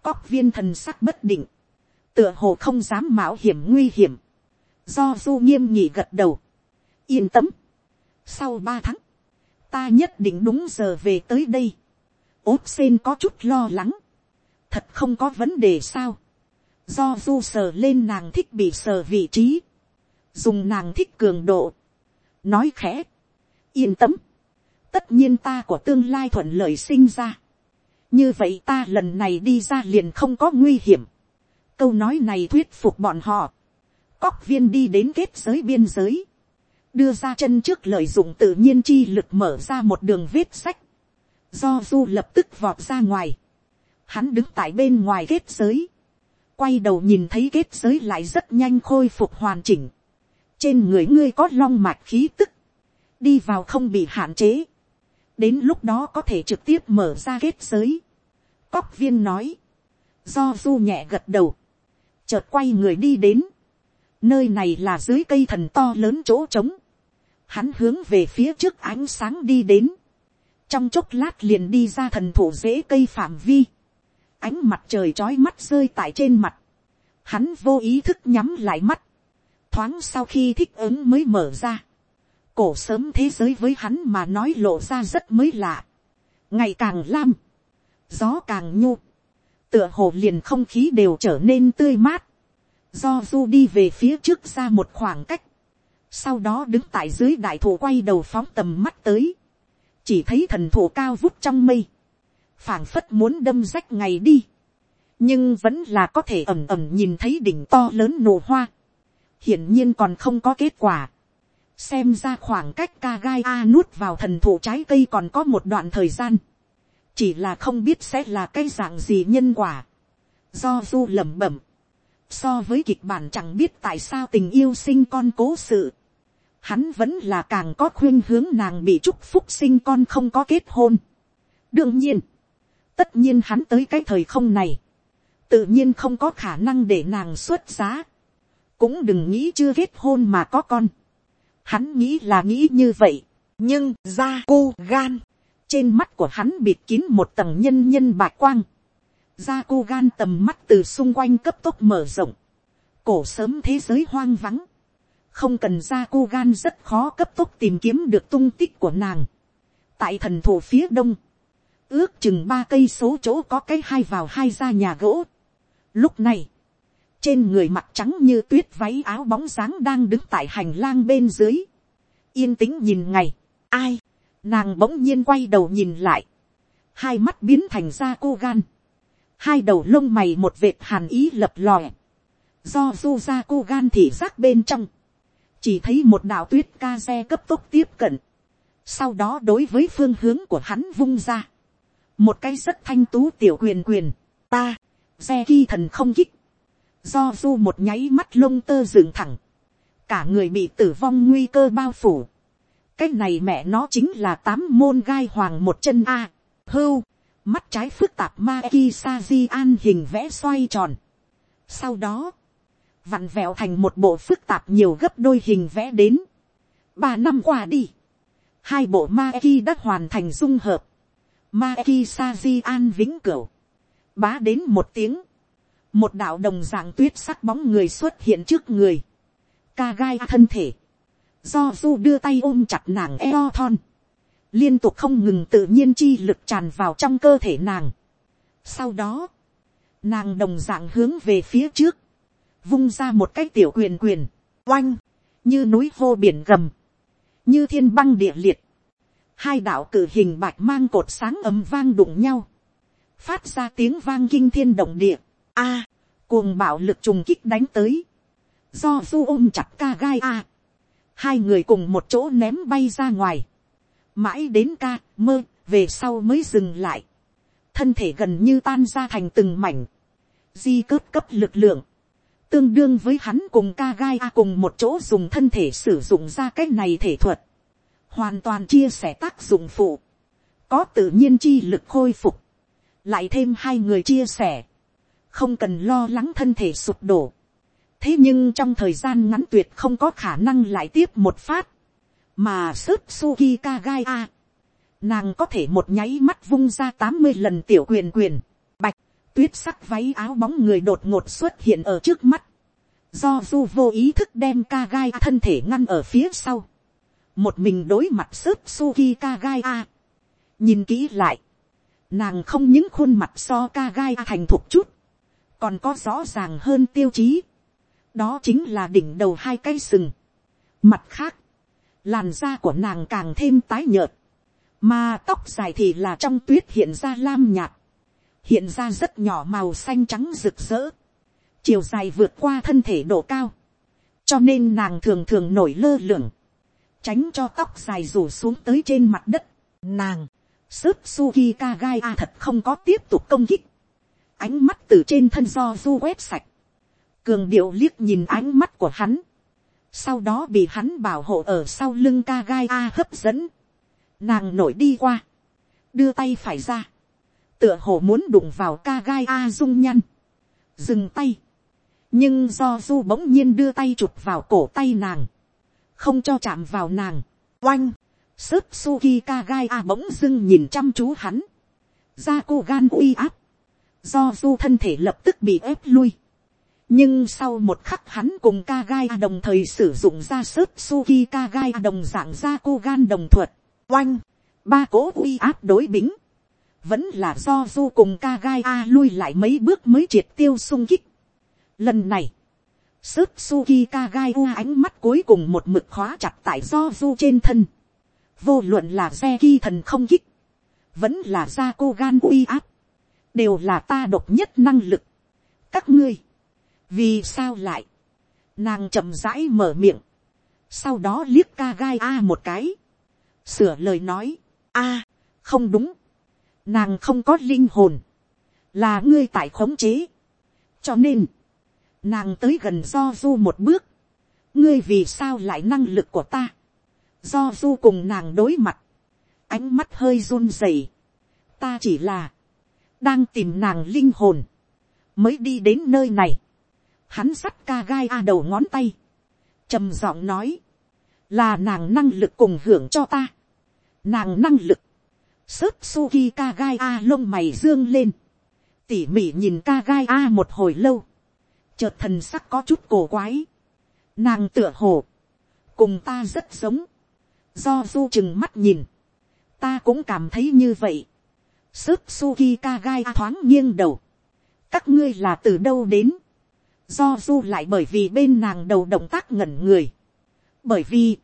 Speaker 1: cóc viên thần sắc bất định, tựa hồ không dám mạo hiểm nguy hiểm, do du nghiêm nhị gật đầu, yên tâm, sau ba tháng, ta nhất định đúng giờ về tới đây, ốp sen có chút lo lắng, thật không có vấn đề sao, do du sờ lên nàng thích bị sờ vị trí, dùng nàng thích cường độ, nói khẽ, yên tâm, tất nhiên ta của tương lai thuận lợi sinh ra. như vậy ta lần này đi ra liền không có nguy hiểm. câu nói này thuyết phục bọn họ. cóc viên đi đến kết giới biên giới. đưa ra chân trước lợi dụng tự nhiên chi lực mở ra một đường vết sách. do du lập tức vọt ra ngoài. hắn đứng tại bên ngoài kết giới quay đầu nhìn thấy kết giới lại rất nhanh khôi phục hoàn chỉnh. trên người ngươi có long mạch khí tức. Đi vào không bị hạn chế. Đến lúc đó có thể trực tiếp mở ra kết giới. Cóc viên nói, do du nhẹ gật đầu, chợt quay người đi đến, nơi này là dưới cây thần to lớn chỗ trống, hắn hướng về phía trước ánh sáng đi đến, trong chốc lát liền đi ra thần thủ dễ cây phạm vi, ánh mặt trời trói mắt rơi tại trên mặt, hắn vô ý thức nhắm lại mắt, thoáng sau khi thích ứng mới mở ra, cổ sớm thế giới với hắn mà nói lộ ra rất mới lạ. ngày càng lam, gió càng nhu, tựa hồ liền không khí đều trở nên tươi mát, do du đi về phía trước ra một khoảng cách, sau đó đứng tại dưới đại thụ quay đầu phóng tầm mắt tới, chỉ thấy thần thụ cao vút trong mây, phảng phất muốn đâm rách ngày đi, nhưng vẫn là có thể ẩm ẩm nhìn thấy đỉnh to lớn nổ hoa, hiển nhiên còn không có kết quả. Xem ra khoảng cách ca gai a nuốt vào thần thụ trái cây còn có một đoạn thời gian, chỉ là không biết sẽ là cái dạng gì nhân quả, do du lẩm bẩm, so với kịch bản chẳng biết tại sao tình yêu sinh con cố sự, hắn vẫn là càng có khuyên hướng nàng bị chúc phúc sinh con không có kết hôn. đương nhiên, tất nhiên hắn tới cái thời không này, tự nhiên không có khả năng để nàng xuất giá, cũng đừng nghĩ chưa kết hôn mà có con Hắn nghĩ là nghĩ như vậy. Nhưng ra cô gan. Trên mắt của hắn bịt kín một tầng nhân nhân bạc quang. Ra cô gan tầm mắt từ xung quanh cấp tốc mở rộng. Cổ sớm thế giới hoang vắng. Không cần ra cô gan rất khó cấp tốc tìm kiếm được tung tích của nàng. Tại thần thủ phía đông. Ước chừng ba cây số chỗ có cái hai vào hai ra nhà gỗ. Lúc này trên người mặt trắng như tuyết váy áo bóng dáng đang đứng tại hành lang bên dưới, yên tĩnh nhìn ngày, ai, nàng bỗng nhiên quay đầu nhìn lại, hai mắt biến thành da cô gan, hai đầu lông mày một vệt hàn ý lập lòe, do du ra cô gan thì rác bên trong, chỉ thấy một đạo tuyết ca xe cấp tốc tiếp cận, sau đó đối với phương hướng của hắn vung ra, một cái rất thanh tú tiểu quyền quyền, ta, xe ki thần không kích, do du một nháy mắt lông tơ dựng thẳng, cả người bị tử vong nguy cơ bao phủ. cái này mẹ nó chính là tám môn gai hoàng một chân a, hưu, mắt trái phức tạp ma ki sa di an hình vẽ xoay tròn. sau đó, vặn vẹo thành một bộ phức tạp nhiều gấp đôi hình vẽ đến, ba năm qua đi, hai bộ ma ki đã hoàn thành dung hợp, ma ki sa di an vĩnh cửu, bá đến một tiếng, một đạo đồng dạng tuyết sắc bóng người xuất hiện trước người, ca gai thân thể, do du đưa tay ôm chặt nàng eo thon, liên tục không ngừng tự nhiên chi lực tràn vào trong cơ thể nàng. Sau đó, nàng đồng dạng hướng về phía trước, vung ra một cái tiểu quyền quyền, oanh, như núi hô biển gầm, như thiên băng địa liệt, hai đạo cử hình bạch mang cột sáng ấm vang đụng nhau, phát ra tiếng vang kinh thiên động địa, a, cuồng bạo lực trùng kích đánh tới, do du ôm chặt ca gai a, hai người cùng một chỗ ném bay ra ngoài, mãi đến ca mơ về sau mới dừng lại, thân thể gần như tan ra thành từng mảnh, di cướp cấp lực lượng, tương đương với hắn cùng ca gai a cùng một chỗ dùng thân thể sử dụng ra cái này thể thuật, hoàn toàn chia sẻ tác dụng phụ, có tự nhiên chi lực khôi phục, lại thêm hai người chia sẻ, không cần lo lắng thân thể sụp đổ. thế nhưng trong thời gian ngắn tuyệt không có khả năng lại tiếp một phát, mà sức suki kagai a, nàng có thể một nháy mắt vung ra tám mươi lần tiểu quyền quyền, bạch, tuyết sắc váy áo bóng người đột ngột xuất hiện ở trước mắt, do du vô ý thức đem ca gai thân thể ngăn ở phía sau, một mình đối mặt sức suki kagaya a, nhìn kỹ lại, nàng không những khuôn mặt so kagaya thành thục chút, còn có rõ ràng hơn tiêu chí, đó chính là đỉnh đầu hai cây sừng. Mặt khác, làn da của nàng càng thêm tái nhợt, mà tóc dài thì là trong tuyết hiện ra lam nhạt, hiện ra rất nhỏ màu xanh trắng rực rỡ, chiều dài vượt qua thân thể độ cao, cho nên nàng thường thường nổi lơ lửng, tránh cho tóc dài rủ xuống tới trên mặt đất. Nàng, sức suki kagai a thật không có tiếp tục công kích, ánh mắt từ trên thân do du quét sạch, cường điệu liếc nhìn ánh mắt của hắn, sau đó bị hắn bảo hộ ở sau lưng ca gai a à, hấp dẫn, nàng nổi đi qua, đưa tay phải ra, tựa hồ muốn đụng vào ca gai a à, dung nhăn, dừng tay, nhưng do du bỗng nhiên đưa tay chụp vào cổ tay nàng, không cho chạm vào nàng, oanh, sớp suki ka gai a à bỗng dưng nhìn chăm chú hắn, ra cô gan uy áp, do du thân thể lập tức bị ép lui, nhưng sau một khắc hắn cùng ka gai à đồng thời sử dụng ra sớp suki ka gai à đồng dạng ra cô gan đồng thuật, oanh, ba cố uy áp đối bính, vẫn là do du cùng ka gai a lui lại mấy bước mới triệt tiêu sung kích. Lần này, sớt suki ka gai u ánh mắt cuối cùng một mực khóa chặt tại do du trên thân, vô luận là xe ghi thần không kích, vẫn là ra cô gan uy áp, đều là ta độc nhất năng lực. các ngươi, vì sao lại, nàng chậm rãi mở miệng, sau đó liếc ca gai a một cái, sửa lời nói, a, không đúng, nàng không có linh hồn, là ngươi tại khống chế, cho nên, nàng tới gần do du một bước, ngươi vì sao lại năng lực của ta, do du cùng nàng đối mặt, ánh mắt hơi run rẩy, ta chỉ là, đang tìm nàng linh hồn, mới đi đến nơi này, hắn sắt ca gai a đầu ngón tay, trầm giọng nói, là nàng năng lực cùng hưởng cho ta, nàng năng lực, sớt suki ka gai a lông mày dương lên, tỉ mỉ nhìn ca gai a một hồi lâu, chợt thần sắc có chút cổ quái, nàng tựa hồ, cùng ta rất giống, do du chừng mắt nhìn, ta cũng cảm thấy như vậy, sức suki ka gai thoáng nghiêng đầu, các ngươi là từ đâu đến, do du lại bởi vì bên nàng đầu động tác ngẩn người, bởi vì,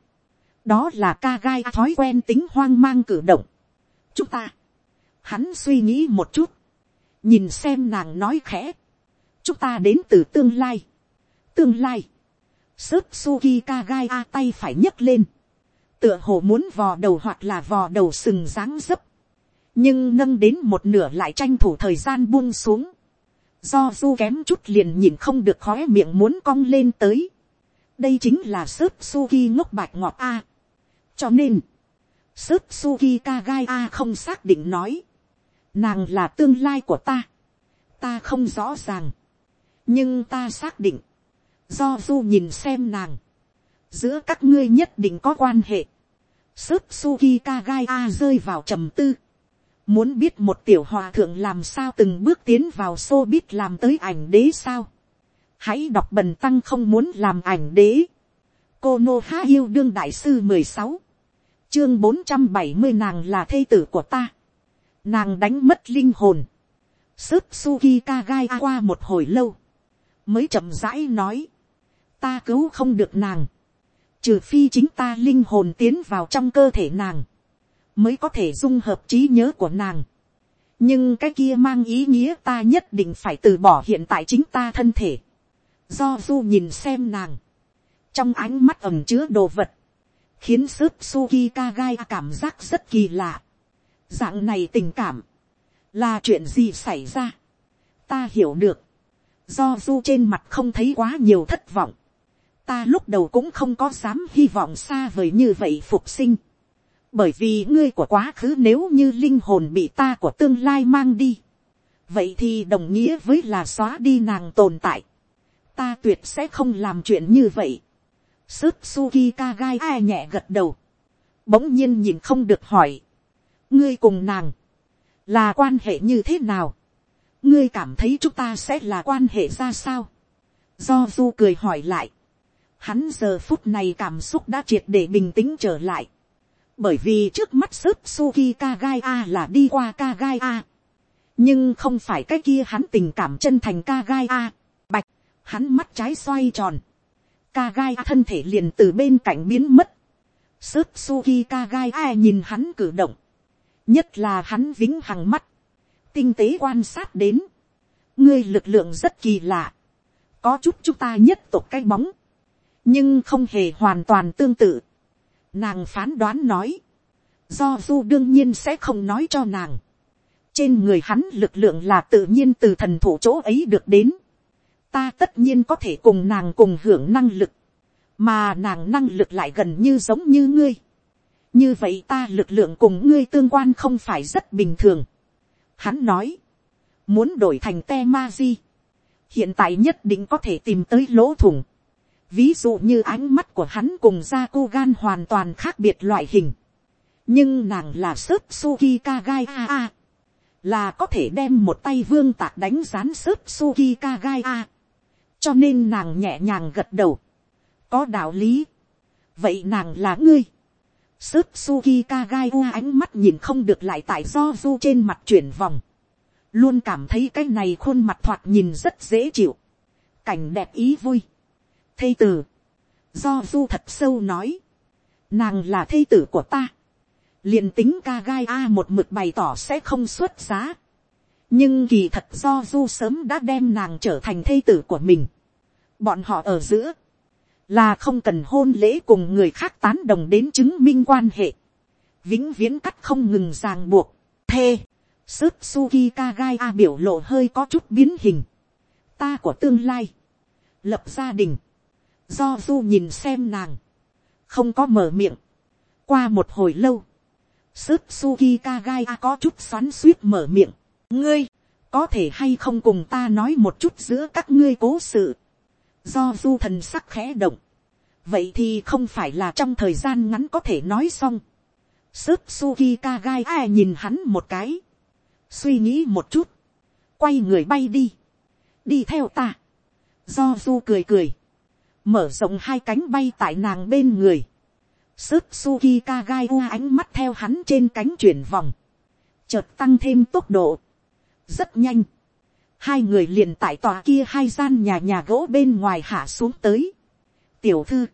Speaker 1: đó là ca gai thói quen tính hoang mang cử động. chúng ta, hắn suy nghĩ một chút, nhìn xem nàng nói khẽ, chúng ta đến từ tương lai, tương lai, Sớp suki ka gai a tay phải nhấc lên, tựa hồ muốn vò đầu hoặc là vò đầu sừng dáng dấp, nhưng nâng đến một nửa lại tranh thủ thời gian buông xuống, do du kém chút liền nhìn không được khói miệng muốn cong lên tới, đây chính là sớt suki ngốc bạch ngọt a, cho nên, sớt suki ka gai a không xác định nói, nàng là tương lai của ta, ta không rõ ràng, nhưng ta xác định, do du nhìn xem nàng, giữa các ngươi nhất định có quan hệ. Sức Suki Kagai A rơi vào trầm tư. Muốn biết một tiểu hòa thượng làm sao từng bước tiến vào xô biết làm tới ảnh đế sao. Hãy đọc bần tăng không muốn làm ảnh đế. Cô Nô Há yêu đương đại sư mười sáu Chương bốn trăm bảy mươi nàng là thê tử của ta. Nàng đánh mất linh hồn. Sức Suki Kagai qua một hồi lâu. Mới chậm rãi nói. Ta cứu không được nàng trừ phi chính ta linh hồn tiến vào trong cơ thể nàng, mới có thể dung hợp trí nhớ của nàng. nhưng cái kia mang ý nghĩa ta nhất định phải từ bỏ hiện tại chính ta thân thể. do du nhìn xem nàng, trong ánh mắt ẩm chứa đồ vật, khiến sức suki kagai cảm giác rất kỳ lạ. dạng này tình cảm, là chuyện gì xảy ra. ta hiểu được, do du trên mặt không thấy quá nhiều thất vọng, ta lúc đầu cũng không có dám hy vọng xa vời như vậy phục sinh. bởi vì ngươi của quá khứ nếu như linh hồn bị ta của tương lai mang đi. vậy thì đồng nghĩa với là xóa đi nàng tồn tại. ta tuyệt sẽ không làm chuyện như vậy. sức suki kagai ai nhẹ gật đầu. bỗng nhiên nhìn không được hỏi. ngươi cùng nàng, là quan hệ như thế nào ngươi cảm thấy chúng ta sẽ là quan hệ ra sao. do du cười hỏi lại Hắn giờ phút này cảm xúc đã triệt để bình tĩnh trở lại. Bởi vì trước mắt Sớp Suki Kagai A là đi qua Kagai A. Nhưng không phải cái kia hắn tình cảm chân thành Kagai A. Bạch, hắn mắt trái xoay tròn. Kagai A thân thể liền từ bên cạnh biến mất. Sớp Suki Kagai A nhìn hắn cử động. Nhất là hắn vĩnh hằng mắt. Tinh tế quan sát đến. Ngươi lực lượng rất kỳ lạ. Có chút chúng ta nhất tộc cái bóng nhưng không hề hoàn toàn tương tự. Nàng phán đoán nói, do du đương nhiên sẽ không nói cho nàng. trên người hắn lực lượng là tự nhiên từ thần thủ chỗ ấy được đến. ta tất nhiên có thể cùng nàng cùng hưởng năng lực, mà nàng năng lực lại gần như giống như ngươi. như vậy ta lực lượng cùng ngươi tương quan không phải rất bình thường hắn nói, muốn đổi thành te ma di, hiện tại nhất định có thể tìm tới lỗ thủng Ví dụ như ánh mắt của hắn cùng ra cô gan hoàn toàn khác biệt loại hình. Nhưng nàng là sớp Suki Kagai A A. Là có thể đem một tay vương tạc đánh rán sớp Suki Kagai A. Cho nên nàng nhẹ nhàng gật đầu. Có đạo lý. Vậy nàng là ngươi. Sớp Suki Kagaiwa U ánh mắt nhìn không được lại tại do du trên mặt chuyển vòng. Luôn cảm thấy cái này khuôn mặt thoạt nhìn rất dễ chịu. Cảnh đẹp ý vui. Thây tử, do du thật sâu nói, nàng là thây tử của ta, liền tính ca gai a một mực bày tỏ sẽ không xuất giá, nhưng kỳ thật do du sớm đã đem nàng trở thành thây tử của mình, bọn họ ở giữa, là không cần hôn lễ cùng người khác tán đồng đến chứng minh quan hệ, vĩnh viễn cắt không ngừng ràng buộc, thê, sức suki kagai a biểu lộ hơi có chút biến hình, ta của tương lai, lập gia đình, do du nhìn xem nàng, không có mở miệng, qua một hồi lâu, sức suki kagai a có chút xoắn suýt mở miệng, ngươi, có thể hay không cùng ta nói một chút giữa các ngươi cố sự, do du thần sắc khẽ động, vậy thì không phải là trong thời gian ngắn có thể nói xong, sức suki kagai ai nhìn hắn một cái, suy nghĩ một chút, quay người bay đi, đi theo ta, do du cười cười, mở rộng hai cánh bay tại nàng bên người, sức suki kagai u ánh mắt theo hắn trên cánh chuyển vòng, chợt tăng thêm tốc độ, rất nhanh, hai người liền tại tòa kia hai gian nhà nhà gỗ bên ngoài hạ xuống tới, tiểu thư,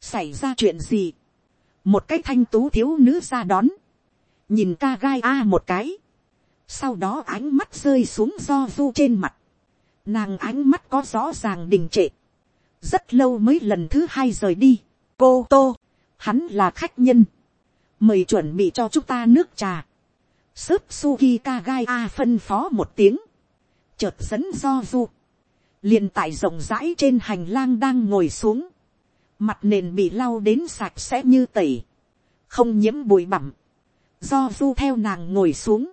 Speaker 1: xảy ra chuyện gì, một cái thanh tú thiếu nữ ra đón, nhìn ca gai a một cái, sau đó ánh mắt rơi xuống do du trên mặt, nàng ánh mắt có rõ ràng đình trệ, rất lâu mới lần thứ hai rời đi. cô tô, hắn là khách nhân, mời chuẩn bị cho chúng ta nước trà. Sớp suki kagai a phân phó một tiếng, chợt dẫn do du, liền tại rộng rãi trên hành lang đang ngồi xuống, mặt nền bị lau đến sạch sẽ như tẩy, không nhiễm bụi bặm, do du theo nàng ngồi xuống,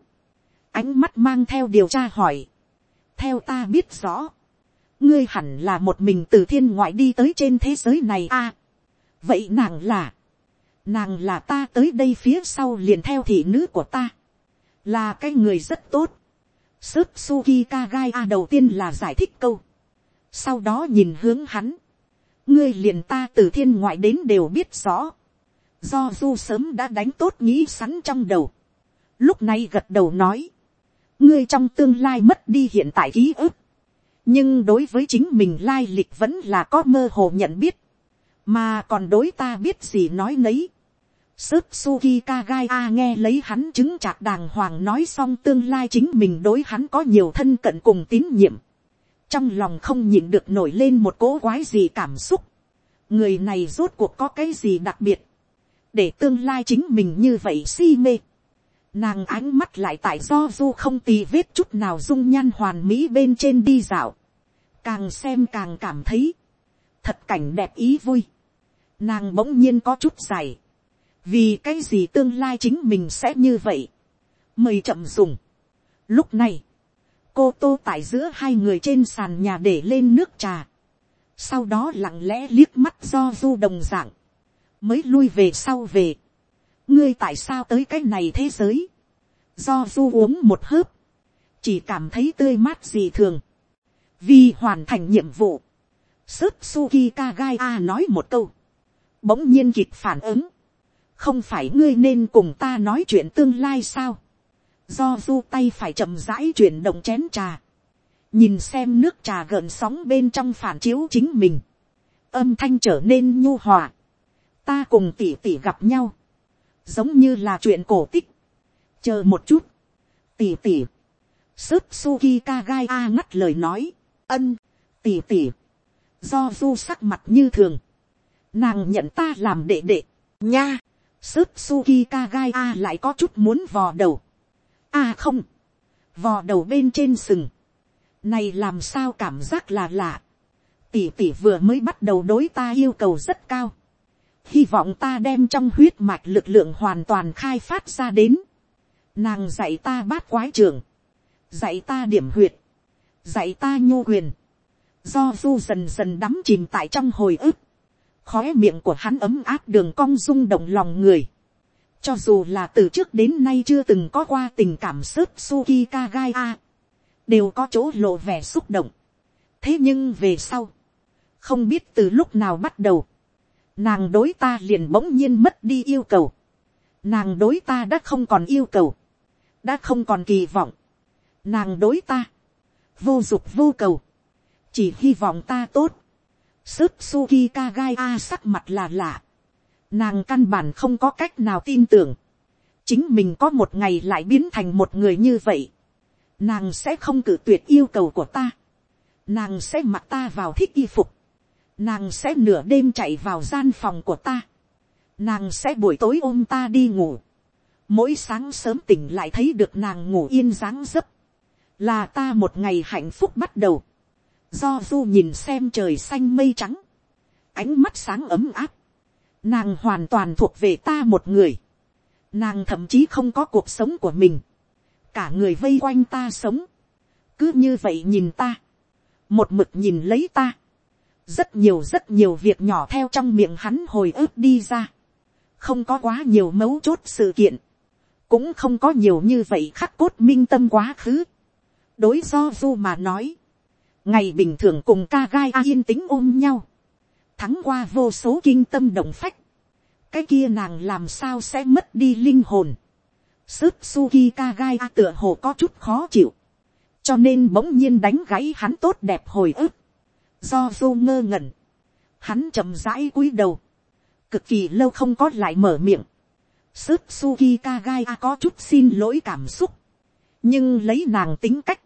Speaker 1: ánh mắt mang theo điều tra hỏi, theo ta biết rõ, ngươi hẳn là một mình từ thiên ngoại đi tới trên thế giới này a. vậy nàng là, nàng là ta tới đây phía sau liền theo thị nữ của ta, là cái người rất tốt. Sức Suki Kagai A đầu tiên là giải thích câu, sau đó nhìn hướng hắn, ngươi liền ta từ thiên ngoại đến đều biết rõ, do du sớm đã đánh tốt nghĩ sẵn trong đầu, lúc này gật đầu nói, ngươi trong tương lai mất đi hiện tại ký ức, nhưng đối với chính mình lai lịch vẫn là có mơ hồ nhận biết, mà còn đối ta biết gì nói nấy. Sớp Suki Kagai A nghe lấy hắn chứng chạc đàng hoàng nói xong tương lai chính mình đối hắn có nhiều thân cận cùng tín nhiệm. Trong lòng không nhịn được nổi lên một cỗ quái gì cảm xúc. Người này rốt cuộc có cái gì đặc biệt. Để tương lai chính mình như vậy si mê. Nàng ánh mắt lại tại do du không tì vết chút nào dung nhan hoàn mỹ bên trên đi dạo. Càng xem càng cảm thấy. Thật cảnh đẹp ý vui. Nàng bỗng nhiên có chút dài. Vì cái gì tương lai chính mình sẽ như vậy. Mời chậm dùng. Lúc này. Cô tô tại giữa hai người trên sàn nhà để lên nước trà. Sau đó lặng lẽ liếc mắt do du đồng dạng. Mới lui về sau về ngươi tại sao tới cái này thế giới, do du uống một hớp, chỉ cảm thấy tươi mát gì thường, vì hoàn thành nhiệm vụ, sức suki kagai a nói một câu, bỗng nhiên kịp phản ứng, không phải ngươi nên cùng ta nói chuyện tương lai sao, do du tay phải chậm rãi chuyển động chén trà, nhìn xem nước trà gợn sóng bên trong phản chiếu chính mình, âm thanh trở nên nhu hòa, ta cùng tỉ tỉ gặp nhau, giống như là chuyện cổ tích. chờ một chút, tỉ tỉ, Sớp suki kagai a ngắt lời nói, ân, tỉ tỉ, do du sắc mặt như thường, nàng nhận ta làm đệ đệ, nha, sức suki kagai a lại có chút muốn vò đầu, a không, vò đầu bên trên sừng, này làm sao cảm giác là lạ, tỷ tỷ vừa mới bắt đầu đối ta yêu cầu rất cao, hy vọng ta đem trong huyết mạch lực lượng hoàn toàn khai phát ra đến. Nàng dạy ta bát quái trường, dạy ta điểm huyệt, dạy ta nhô quyền, do du dần dần đắm chìm tại trong hồi ức, khóe miệng của hắn ấm áp đường cong rung động lòng người. cho dù là từ trước đến nay chưa từng có qua tình cảm sớt suki kagai a, đều có chỗ lộ vẻ xúc động. thế nhưng về sau, không biết từ lúc nào bắt đầu, nàng đối ta liền bỗng nhiên mất đi yêu cầu, nàng đối ta đã không còn yêu cầu, đã không còn kỳ vọng, nàng đối ta, vô dục vô cầu, chỉ hy vọng ta tốt, sức suki kagai a sắc mặt là lạ, nàng căn bản không có cách nào tin tưởng, chính mình có một ngày lại biến thành một người như vậy, nàng sẽ không cử tuyệt yêu cầu của ta, nàng sẽ mặc ta vào thích y phục, nàng sẽ nửa đêm chạy vào gian phòng của ta, nàng sẽ buổi tối ôm ta đi ngủ, mỗi sáng sớm tỉnh lại thấy được nàng ngủ yên dáng dấp, là ta một ngày hạnh phúc bắt đầu, do du nhìn xem trời xanh mây trắng, ánh mắt sáng ấm áp, nàng hoàn toàn thuộc về ta một người, nàng thậm chí không có cuộc sống của mình, cả người vây quanh ta sống, cứ như vậy nhìn ta, một mực nhìn lấy ta, rất nhiều rất nhiều việc nhỏ theo trong miệng hắn hồi ức đi ra, không có quá nhiều mấu chốt sự kiện, cũng không có nhiều như vậy khắc cốt minh tâm quá khứ. đối do du mà nói, ngày bình thường cùng ca gai a yên tĩnh ôm nhau, thắng qua vô số kinh tâm động phách, cái kia nàng làm sao sẽ mất đi linh hồn. Sức Suki Kagai A tựa hồ có chút khó chịu. Cho nên bỗng nhiên đánh gáy hắn tốt đẹp hồi ức. Do du ngơ ngẩn, hắn chậm rãi cúi đầu, cực kỳ lâu không có lại mở miệng, sức suki kagai a có chút xin lỗi cảm xúc, nhưng lấy nàng tính cách,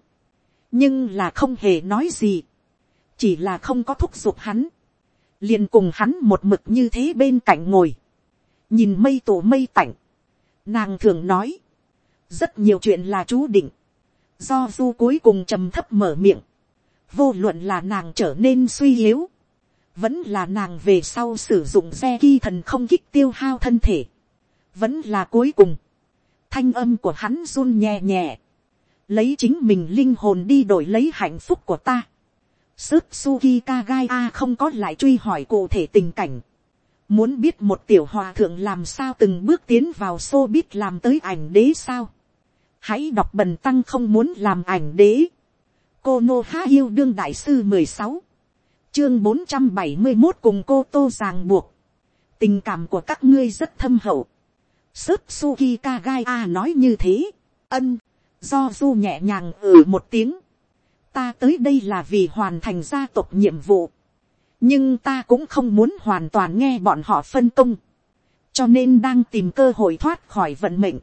Speaker 1: nhưng là không hề nói gì, chỉ là không có thúc giục hắn, liền cùng hắn một mực như thế bên cạnh ngồi, nhìn mây tổ mây tạnh, nàng thường nói, rất nhiều chuyện là chú định, do du cuối cùng trầm thấp mở miệng, vô luận là nàng trở nên suy yếu, vẫn là nàng về sau sử dụng xe ghi thần không kích tiêu hao thân thể, vẫn là cuối cùng, thanh âm của hắn run nhẹ nhẹ, lấy chính mình linh hồn đi đổi lấy hạnh phúc của ta. Sức Suki Kagai A không có lại truy hỏi cụ thể tình cảnh. Muốn biết một tiểu hòa thượng làm sao từng bước tiến vào xô biết làm tới ảnh đế sao. Hãy đọc bần tăng không muốn làm ảnh đế. Cô Nô Há Yêu Đương Đại Sư mười sáu Chương bốn trăm bảy mươi một cùng cô Tô ràng buộc. Tình cảm của các ngươi rất thâm hậu. Sức Suki Kagai A nói như thế. Ân. Do Du nhẹ nhàng ở ừ một tiếng. Ta tới đây là vì hoàn thành gia tộc nhiệm vụ nhưng ta cũng không muốn hoàn toàn nghe bọn họ phân công, cho nên đang tìm cơ hội thoát khỏi vận mệnh.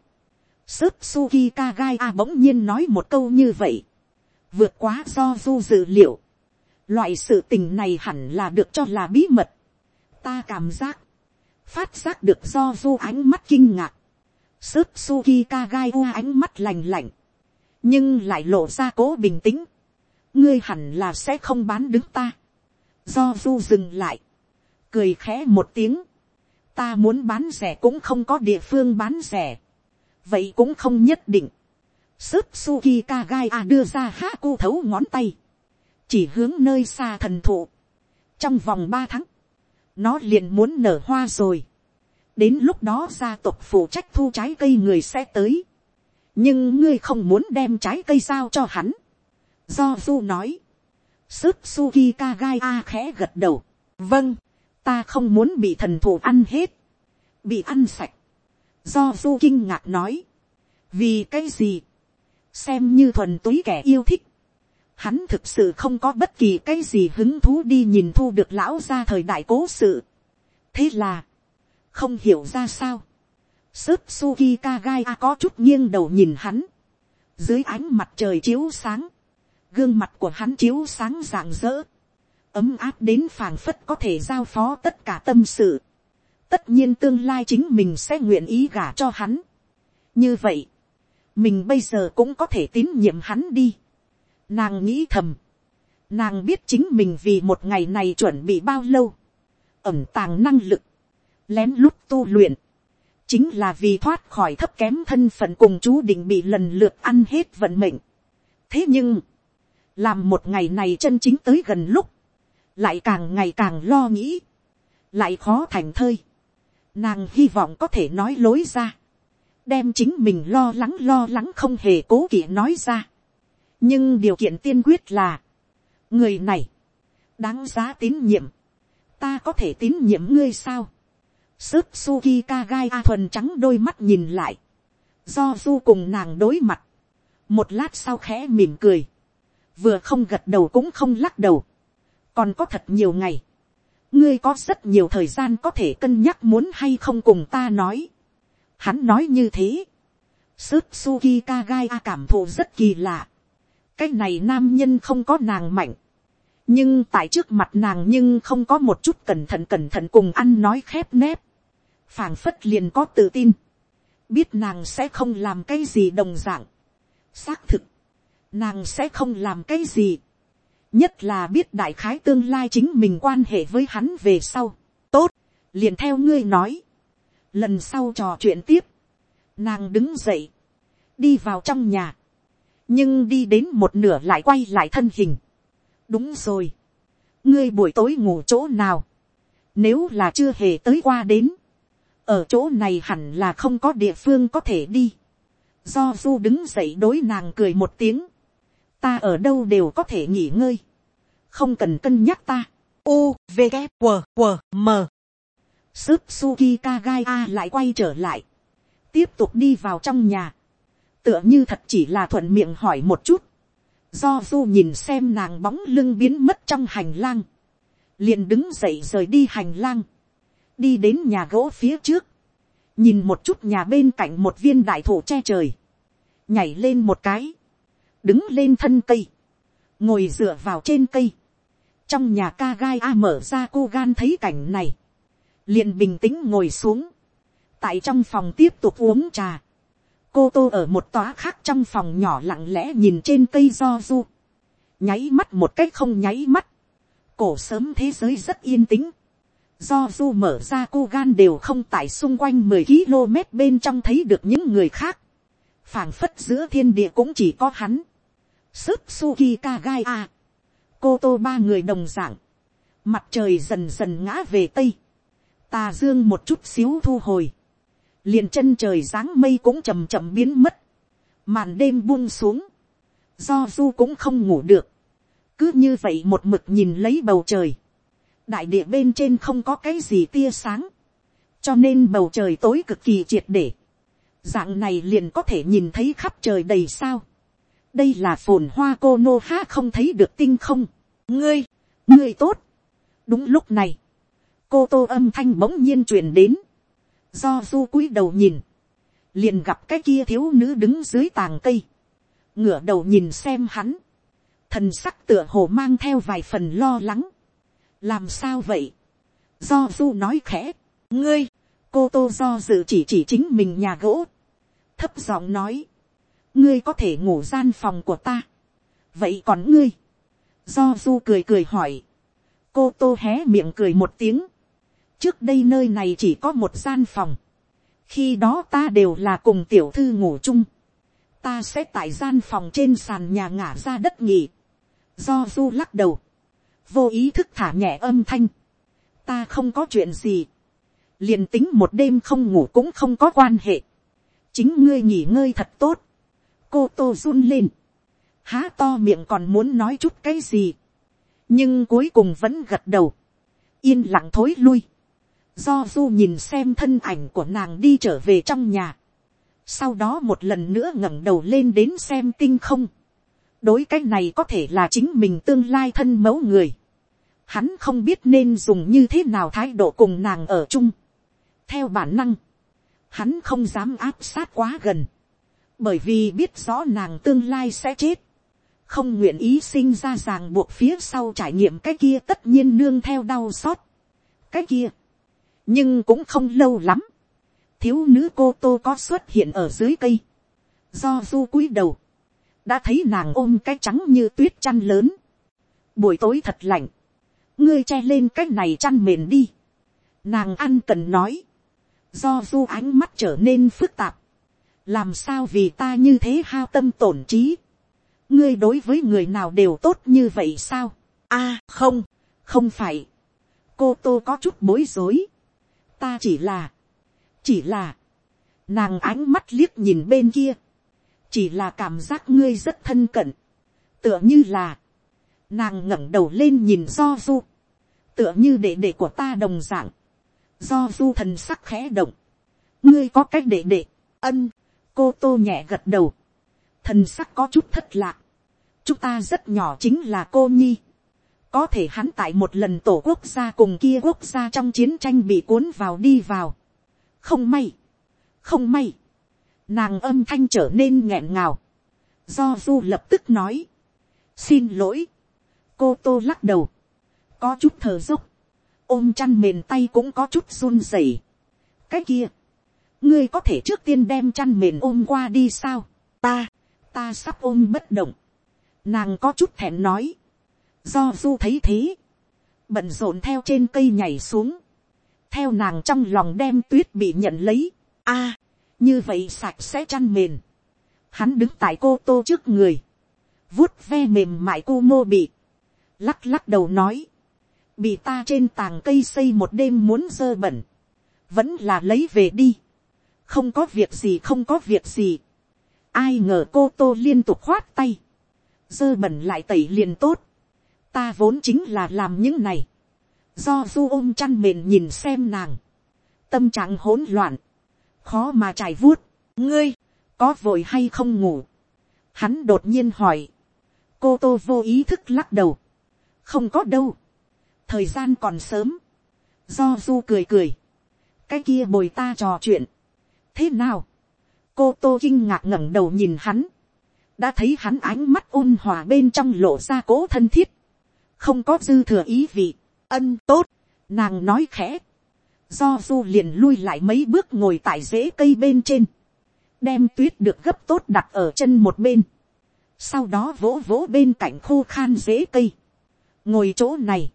Speaker 1: Sớp Suki Kagai A bỗng nhiên nói một câu như vậy, vượt quá do du dự liệu. Loại sự tình này hẳn là được cho là bí mật. Ta cảm giác, phát giác được do du ánh mắt kinh ngạc. Sớp Suki Kagai U ánh mắt lành lạnh, nhưng lại lộ ra cố bình tĩnh. ngươi hẳn là sẽ không bán đứng ta. do du dừng lại, cười khẽ một tiếng, ta muốn bán rẻ cũng không có địa phương bán rẻ, vậy cũng không nhất định, sớp suki kagai a đưa ra ha cu thấu ngón tay, chỉ hướng nơi xa thần thụ, trong vòng ba tháng, nó liền muốn nở hoa rồi, đến lúc đó gia tộc phụ trách thu trái cây người sẽ tới, nhưng ngươi không muốn đem trái cây giao cho hắn, do du nói, Sức Suki Kagai A khẽ gật đầu. Vâng, ta không muốn bị thần thủ ăn hết. Bị ăn sạch. Do Du kinh ngạc nói. Vì cái gì? Xem như thuần túy kẻ yêu thích. Hắn thực sự không có bất kỳ cái gì hứng thú đi nhìn thu được lão ra thời đại cố sự. Thế là, không hiểu ra sao. Sớt Suki Kagai A có chút nghiêng đầu nhìn hắn. Dưới ánh mặt trời chiếu sáng gương mặt của hắn chiếu sáng rạng rỡ, ấm áp đến phảng phất có thể giao phó tất cả tâm sự. tất nhiên tương lai chính mình sẽ nguyện ý gả cho hắn. như vậy, mình bây giờ cũng có thể tín nhiệm hắn đi. nàng nghĩ thầm, nàng biết chính mình vì một ngày này chuẩn bị bao lâu, ẩm tàng năng lực, lén lút tu luyện, chính là vì thoát khỏi thấp kém thân phận cùng chú định bị lần lượt ăn hết vận mệnh. thế nhưng, làm một ngày này chân chính tới gần lúc, lại càng ngày càng lo nghĩ, lại khó thành thơi. Nàng hy vọng có thể nói lối ra, đem chính mình lo lắng lo lắng không hề cố kỵ nói ra. nhưng điều kiện tiên quyết là, người này, đáng giá tín nhiệm, ta có thể tín nhiệm ngươi sao. Sức Suki Kagai A thuần trắng đôi mắt nhìn lại, do du cùng nàng đối mặt, một lát sau khẽ mỉm cười, vừa không gật đầu cũng không lắc đầu, còn có thật nhiều ngày, ngươi có rất nhiều thời gian có thể cân nhắc muốn hay không cùng ta nói. Hắn nói như thế, sức suki kagai a cảm thụ rất kỳ lạ, cái này nam nhân không có nàng mạnh, nhưng tại trước mặt nàng nhưng không có một chút cẩn thận cẩn thận cùng ăn nói khép nép, phảng phất liền có tự tin, biết nàng sẽ không làm cái gì đồng d ạ n g xác thực, nàng sẽ không làm cái gì, nhất là biết đại khái tương lai chính mình quan hệ với hắn về sau, tốt, liền theo ngươi nói, lần sau trò chuyện tiếp, nàng đứng dậy, đi vào trong nhà, nhưng đi đến một nửa lại quay lại thân hình, đúng rồi, ngươi buổi tối ngủ chỗ nào, nếu là chưa hề tới qua đến, ở chỗ này hẳn là không có địa phương có thể đi, do du đứng dậy đối nàng cười một tiếng, ta ở đâu đều có thể nghỉ ngơi, không cần cân nhắc ta. U, V, g W, W, M. Sức Suki Kagai A lại quay trở lại, tiếp tục đi vào trong nhà, tựa như thật chỉ là thuận miệng hỏi một chút, do du nhìn xem nàng bóng lưng biến mất trong hành lang, liền đứng dậy rời đi hành lang, đi đến nhà gỗ phía trước, nhìn một chút nhà bên cạnh một viên đại thụ che trời, nhảy lên một cái, đứng lên thân cây, ngồi dựa vào trên cây, trong nhà ca gai a mở ra cô gan thấy cảnh này, liền bình tĩnh ngồi xuống, tại trong phòng tiếp tục uống trà, cô tô ở một tòa khác trong phòng nhỏ lặng lẽ nhìn trên cây do du, nháy mắt một cách không nháy mắt, cổ sớm thế giới rất yên tĩnh, do du mở ra cô gan đều không tại xung quanh mười km bên trong thấy được những người khác, phảng phất giữa thiên địa cũng chỉ có hắn, sức suki kagai a, cô tô ba người đồng dạng, mặt trời dần dần ngã về tây, tà dương một chút xíu thu hồi, liền chân trời dáng mây cũng chậm chậm biến mất, màn đêm buông xuống, do du cũng không ngủ được, cứ như vậy một mực nhìn lấy bầu trời, đại địa bên trên không có cái gì tia sáng, cho nên bầu trời tối cực kỳ triệt để, dạng này liền có thể nhìn thấy khắp trời đầy sao, đây là phồn hoa cô nô ha không thấy được tinh không, ngươi, ngươi tốt, đúng lúc này, cô tô âm thanh bỗng nhiên truyền đến, do du cúi đầu nhìn, liền gặp cái kia thiếu nữ đứng dưới tàng cây, ngửa đầu nhìn xem hắn, thần sắc tựa hồ mang theo vài phần lo lắng, làm sao vậy, do du nói khẽ, ngươi, cô tô do dự chỉ chỉ chính mình nhà gỗ, thấp giọng nói, ngươi có thể ngủ gian phòng của ta, vậy còn ngươi, do du cười cười hỏi, cô tô hé miệng cười một tiếng, trước đây nơi này chỉ có một gian phòng, khi đó ta đều là cùng tiểu thư ngủ chung, ta sẽ tại gian phòng trên sàn nhà ngả ra đất nhỉ, do du lắc đầu, vô ý thức thả nhẹ âm thanh, ta không có chuyện gì, liền tính một đêm không ngủ cũng không có quan hệ, chính ngươi nghỉ ngơi thật tốt, cô tô run lên, há to miệng còn muốn nói chút cái gì, nhưng cuối cùng vẫn gật đầu, yên lặng thối lui, do du nhìn xem thân ảnh của nàng đi trở về trong nhà, sau đó một lần nữa ngẩng đầu lên đến xem tinh không, đối cái này có thể là chính mình tương lai thân mẫu người, hắn không biết nên dùng như thế nào thái độ cùng nàng ở chung, theo bản năng, hắn không dám áp sát quá gần, bởi vì biết rõ nàng tương lai sẽ chết, không nguyện ý sinh ra ràng buộc phía sau trải nghiệm cái kia tất nhiên nương theo đau xót. cái kia, nhưng cũng không lâu lắm, thiếu nữ cô tô có xuất hiện ở dưới cây, do du cúi đầu, đã thấy nàng ôm cái trắng như tuyết chăn lớn, buổi tối thật lạnh, ngươi che lên cái này chăn mền đi, nàng ăn cần nói, do du ánh mắt trở nên phức tạp, làm sao vì ta như thế hao tâm tổn trí, ngươi đối với người nào đều tốt như vậy sao, a không, không phải, cô tô có chút bối rối, ta chỉ là, chỉ là, nàng ánh mắt liếc nhìn bên kia, chỉ là cảm giác ngươi rất thân cận, tựa như là, nàng ngẩng đầu lên nhìn do du, tựa như đệ đệ của ta đồng d ạ n g do du thần sắc khẽ động, ngươi có cách đệ đệ, ân, cô tô nhẹ gật đầu, thần sắc có chút thất lạc, chúng ta rất nhỏ chính là cô nhi, có thể hắn tại một lần tổ quốc gia cùng kia quốc gia trong chiến tranh bị cuốn vào đi vào, không may, không may, nàng âm thanh trở nên nghẹn ngào, do du lập tức nói, xin lỗi, cô tô lắc đầu, có chút thở dốc, ôm chăn mền tay cũng có chút run rẩy. cái kia, ngươi có thể trước tiên đem chăn mền ôm qua đi sao, ta, ta sắp ôm bất động, nàng có chút thẹn nói, do du thấy thế, bận rộn theo trên cây nhảy xuống, theo nàng trong lòng đem tuyết bị nhận lấy, a, như vậy sạch sẽ chăn mền, hắn đứng tại cô tô trước người, vuốt ve mềm mại cô mô bị, lắc lắc đầu nói, bị ta trên tàng cây xây một đêm muốn dơ bẩn, vẫn là lấy về đi, không có việc gì không có việc gì, ai ngờ cô tô liên tục khoát tay, dơ bẩn lại tẩy liền tốt, ta vốn chính là làm những này, do du ôm chăn mền nhìn xem nàng, tâm trạng hỗn loạn, khó mà trải vuốt, ngươi, có vội hay không ngủ, hắn đột nhiên hỏi, cô tô vô ý thức lắc đầu, không có đâu, thời gian còn sớm, do du cười cười, cái kia bồi ta trò chuyện, thế nào, cô tô kinh ngạc ngẩng đầu nhìn hắn, đã thấy hắn ánh mắt ôn hòa bên trong lộ ra cố thân thiết, không có dư thừa ý vị, ân tốt, nàng nói khẽ, do du liền lui lại mấy bước ngồi tại rễ cây bên trên, đem tuyết được gấp tốt đặt ở chân một bên, sau đó vỗ vỗ bên cạnh khô khan rễ cây, ngồi chỗ này,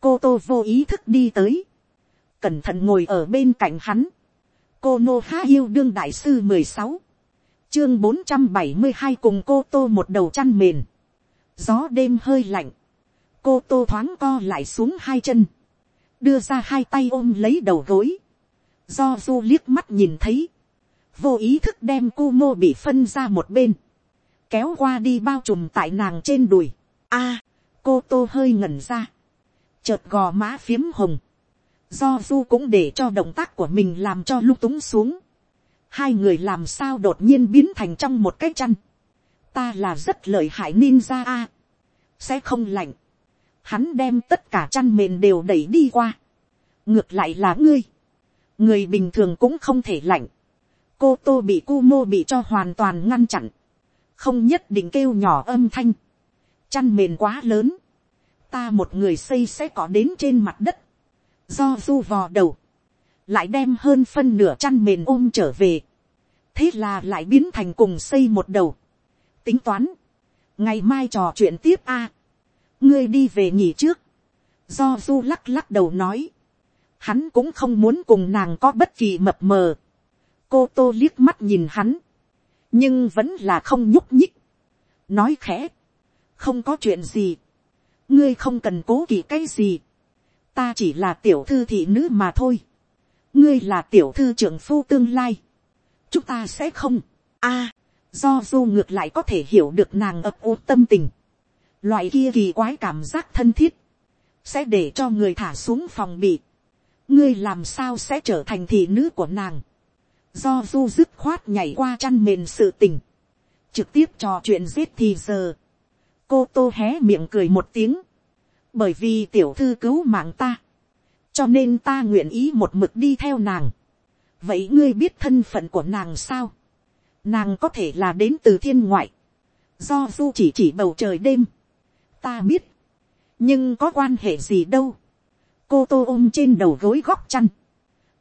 Speaker 1: cô tô vô ý thức đi tới, cẩn thận ngồi ở bên cạnh hắn, cô nô há yêu đương đại sư mười sáu, chương bốn trăm bảy mươi hai cùng cô tô một đầu chăn mền, gió đêm hơi lạnh, cô tô thoáng co lại xuống hai chân, đưa ra hai tay ôm lấy đầu gối, do du liếc mắt nhìn thấy, vô ý thức đem cu mô bị phân ra một bên, kéo qua đi bao trùm tại nàng trên đùi. A, cô tô hơi ngẩn ra, chợt gò má phiếm hồng, do du cũng để cho động tác của mình làm cho lung túng xuống. hai người làm sao đột nhiên biến thành trong một cái chăn. ta là rất lợi hại ninja a. sẽ không lạnh. hắn đem tất cả chăn mền đều đẩy đi qua. ngược lại là ngươi. người bình thường cũng không thể lạnh. cô tô bị cu mô bị cho hoàn toàn ngăn chặn. không nhất định kêu nhỏ âm thanh chăn mền quá lớn. ta một người xây sẽ có đến trên mặt đất. Do du vò đầu, lại đem hơn phân nửa chăn mền ôm trở về, thế là lại biến thành cùng xây một đầu, tính toán, ngày mai trò chuyện tiếp a, ngươi đi về nghỉ trước, do du lắc lắc đầu nói, hắn cũng không muốn cùng nàng có bất kỳ mập mờ, cô tô liếc mắt nhìn hắn, nhưng vẫn là không nhúc nhích, nói khẽ, không có chuyện gì, ngươi không cần cố kỵ cái gì, ta chỉ là tiểu thư thị nữ mà thôi. ngươi là tiểu thư trưởng phu tương lai. chúng ta sẽ không. a, do du ngược lại có thể hiểu được nàng ập ô tâm tình. loại kia kỳ quái cảm giác thân thiết, sẽ để cho người thả xuống phòng bị. ngươi làm sao sẽ trở thành thị nữ của nàng. do du dứt khoát nhảy qua chăn mền sự tình. trực tiếp trò chuyện giết thì giờ cô tô hé miệng cười một tiếng. Bởi vì tiểu thư cứu mạng ta, cho nên ta nguyện ý một mực đi theo nàng. vậy ngươi biết thân phận của nàng sao, nàng có thể là đến từ thiên ngoại, do du chỉ chỉ bầu trời đêm, ta biết, nhưng có quan hệ gì đâu, cô tô ôm trên đầu gối góc chăn,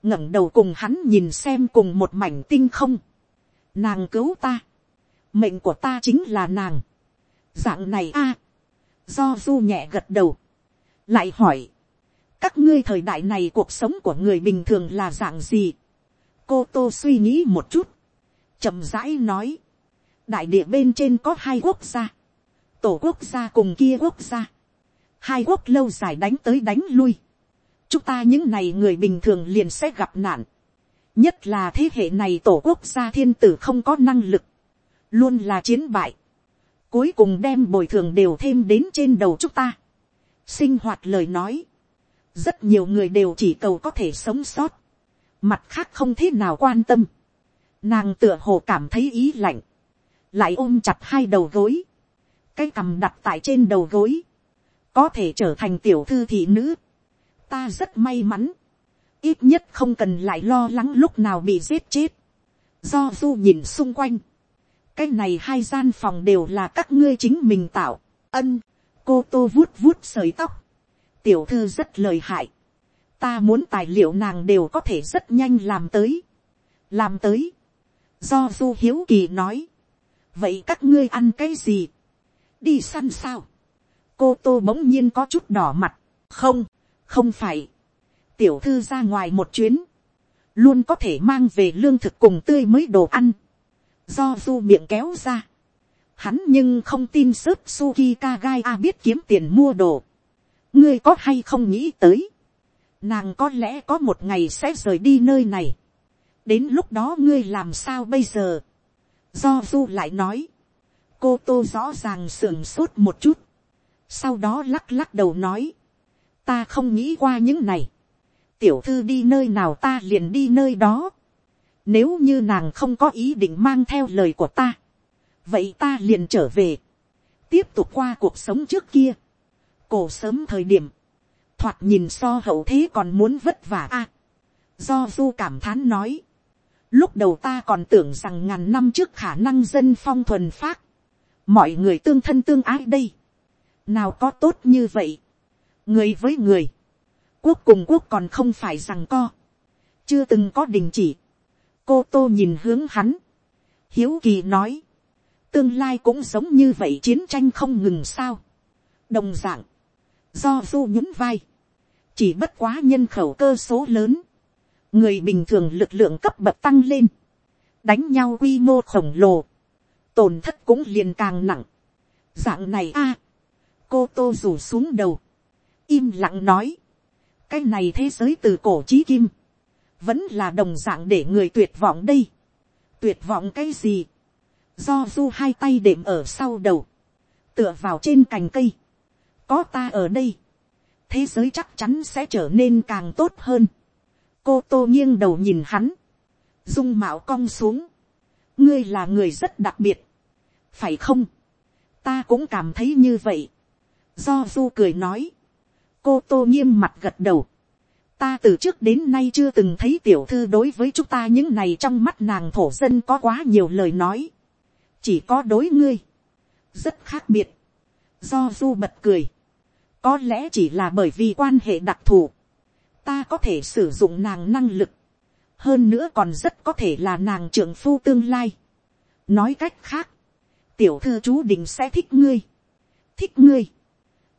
Speaker 1: ngẩng đầu cùng hắn nhìn xem cùng một mảnh tinh không, nàng cứu ta, mệnh của ta chính là nàng, dạng này a, do du nhẹ gật đầu, lại hỏi, các ngươi thời đại này cuộc sống của người bình thường là dạng gì. cô tô suy nghĩ một chút, chậm rãi nói, đại địa bên trên có hai quốc gia, tổ quốc gia cùng kia quốc gia, hai quốc lâu dài đánh tới đánh lui, chúng ta những này người bình thường liền sẽ gặp nạn, nhất là thế hệ này tổ quốc gia thiên tử không có năng lực, luôn là chiến bại, cuối cùng đem bồi thường đều thêm đến trên đầu chúng ta. Sinh hoạt lời nói, rất nhiều người đều chỉ cầu có thể sống sót, mặt khác không thế nào quan tâm, nàng tựa hồ cảm thấy ý lạnh, lại ôm chặt hai đầu gối, cái cằm đặt tại trên đầu gối, có thể trở thành tiểu thư thị nữ, ta rất may mắn, ít nhất không cần lại lo lắng lúc nào bị giết chết, do du nhìn xung quanh, cái này hai gian phòng đều là các ngươi chính mình tạo, ân, cô tô vuốt vuốt sợi tóc. tiểu thư rất lời hại. ta muốn tài liệu nàng đều có thể rất nhanh làm tới. làm tới. do du hiếu kỳ nói. vậy các ngươi ăn cái gì. đi săn sao. cô tô bỗng nhiên có chút đỏ mặt. không, không phải. tiểu thư ra ngoài một chuyến. luôn có thể mang về lương thực cùng tươi mới đồ ăn do du miệng kéo ra hắn nhưng không tin sớt suki kagai a biết kiếm tiền mua đồ. ngươi có hay không nghĩ tới. nàng có lẽ có một ngày sẽ rời đi nơi này. đến lúc đó ngươi làm sao bây giờ. do du lại nói. cô tô rõ ràng sưởng sốt một chút. sau đó lắc lắc đầu nói. ta không nghĩ qua những này. tiểu thư đi nơi nào ta liền đi nơi đó nếu như nàng không có ý định mang theo lời của ta vậy ta liền trở về, tiếp tục qua cuộc sống trước kia, cổ sớm thời điểm, thoạt nhìn so hậu thế còn muốn vất vả a, do du cảm thán nói, lúc đầu ta còn tưởng rằng ngàn năm trước khả năng dân phong thuần phát, mọi người tương thân tương ái đây, nào có tốt như vậy, người với người, quốc cùng quốc còn không phải rằng co, chưa từng có đình chỉ, cô tô nhìn hướng hắn, hiếu kỳ nói, tương lai cũng giống như vậy chiến tranh không ngừng sao. đồng d ạ n g do du nhún vai, chỉ bất quá nhân khẩu cơ số lớn, người bình thường lực lượng cấp bậc tăng lên, đánh nhau quy mô khổng lồ, tổn thất cũng liền càng nặng. dạng này a, cô tô rủ xuống đầu, im lặng nói, cái này thế giới từ cổ chí kim, vẫn là đồng dạng để người tuyệt vọng đây. tuyệt vọng cái gì, do du hai tay đệm ở sau đầu, tựa vào trên cành cây, có ta ở đây, thế giới chắc chắn sẽ trở nên càng tốt hơn. cô tô nghiêng đầu nhìn hắn, dung mạo cong xuống, ngươi là người rất đặc biệt, phải không, ta cũng cảm thấy như vậy, do du cười nói, cô tô nghiêm mặt gật đầu, ta từ trước đến nay chưa từng thấy tiểu thư đối với chúng ta những này trong mắt nàng thổ dân có quá nhiều lời nói, chỉ có đối ngươi, rất khác biệt, do du bật cười, có lẽ chỉ là bởi vì quan hệ đặc thù, ta có thể sử dụng nàng năng lực, hơn nữa còn rất có thể là nàng trưởng phu tương lai. nói cách khác, tiểu thư chú định sẽ thích ngươi, thích ngươi,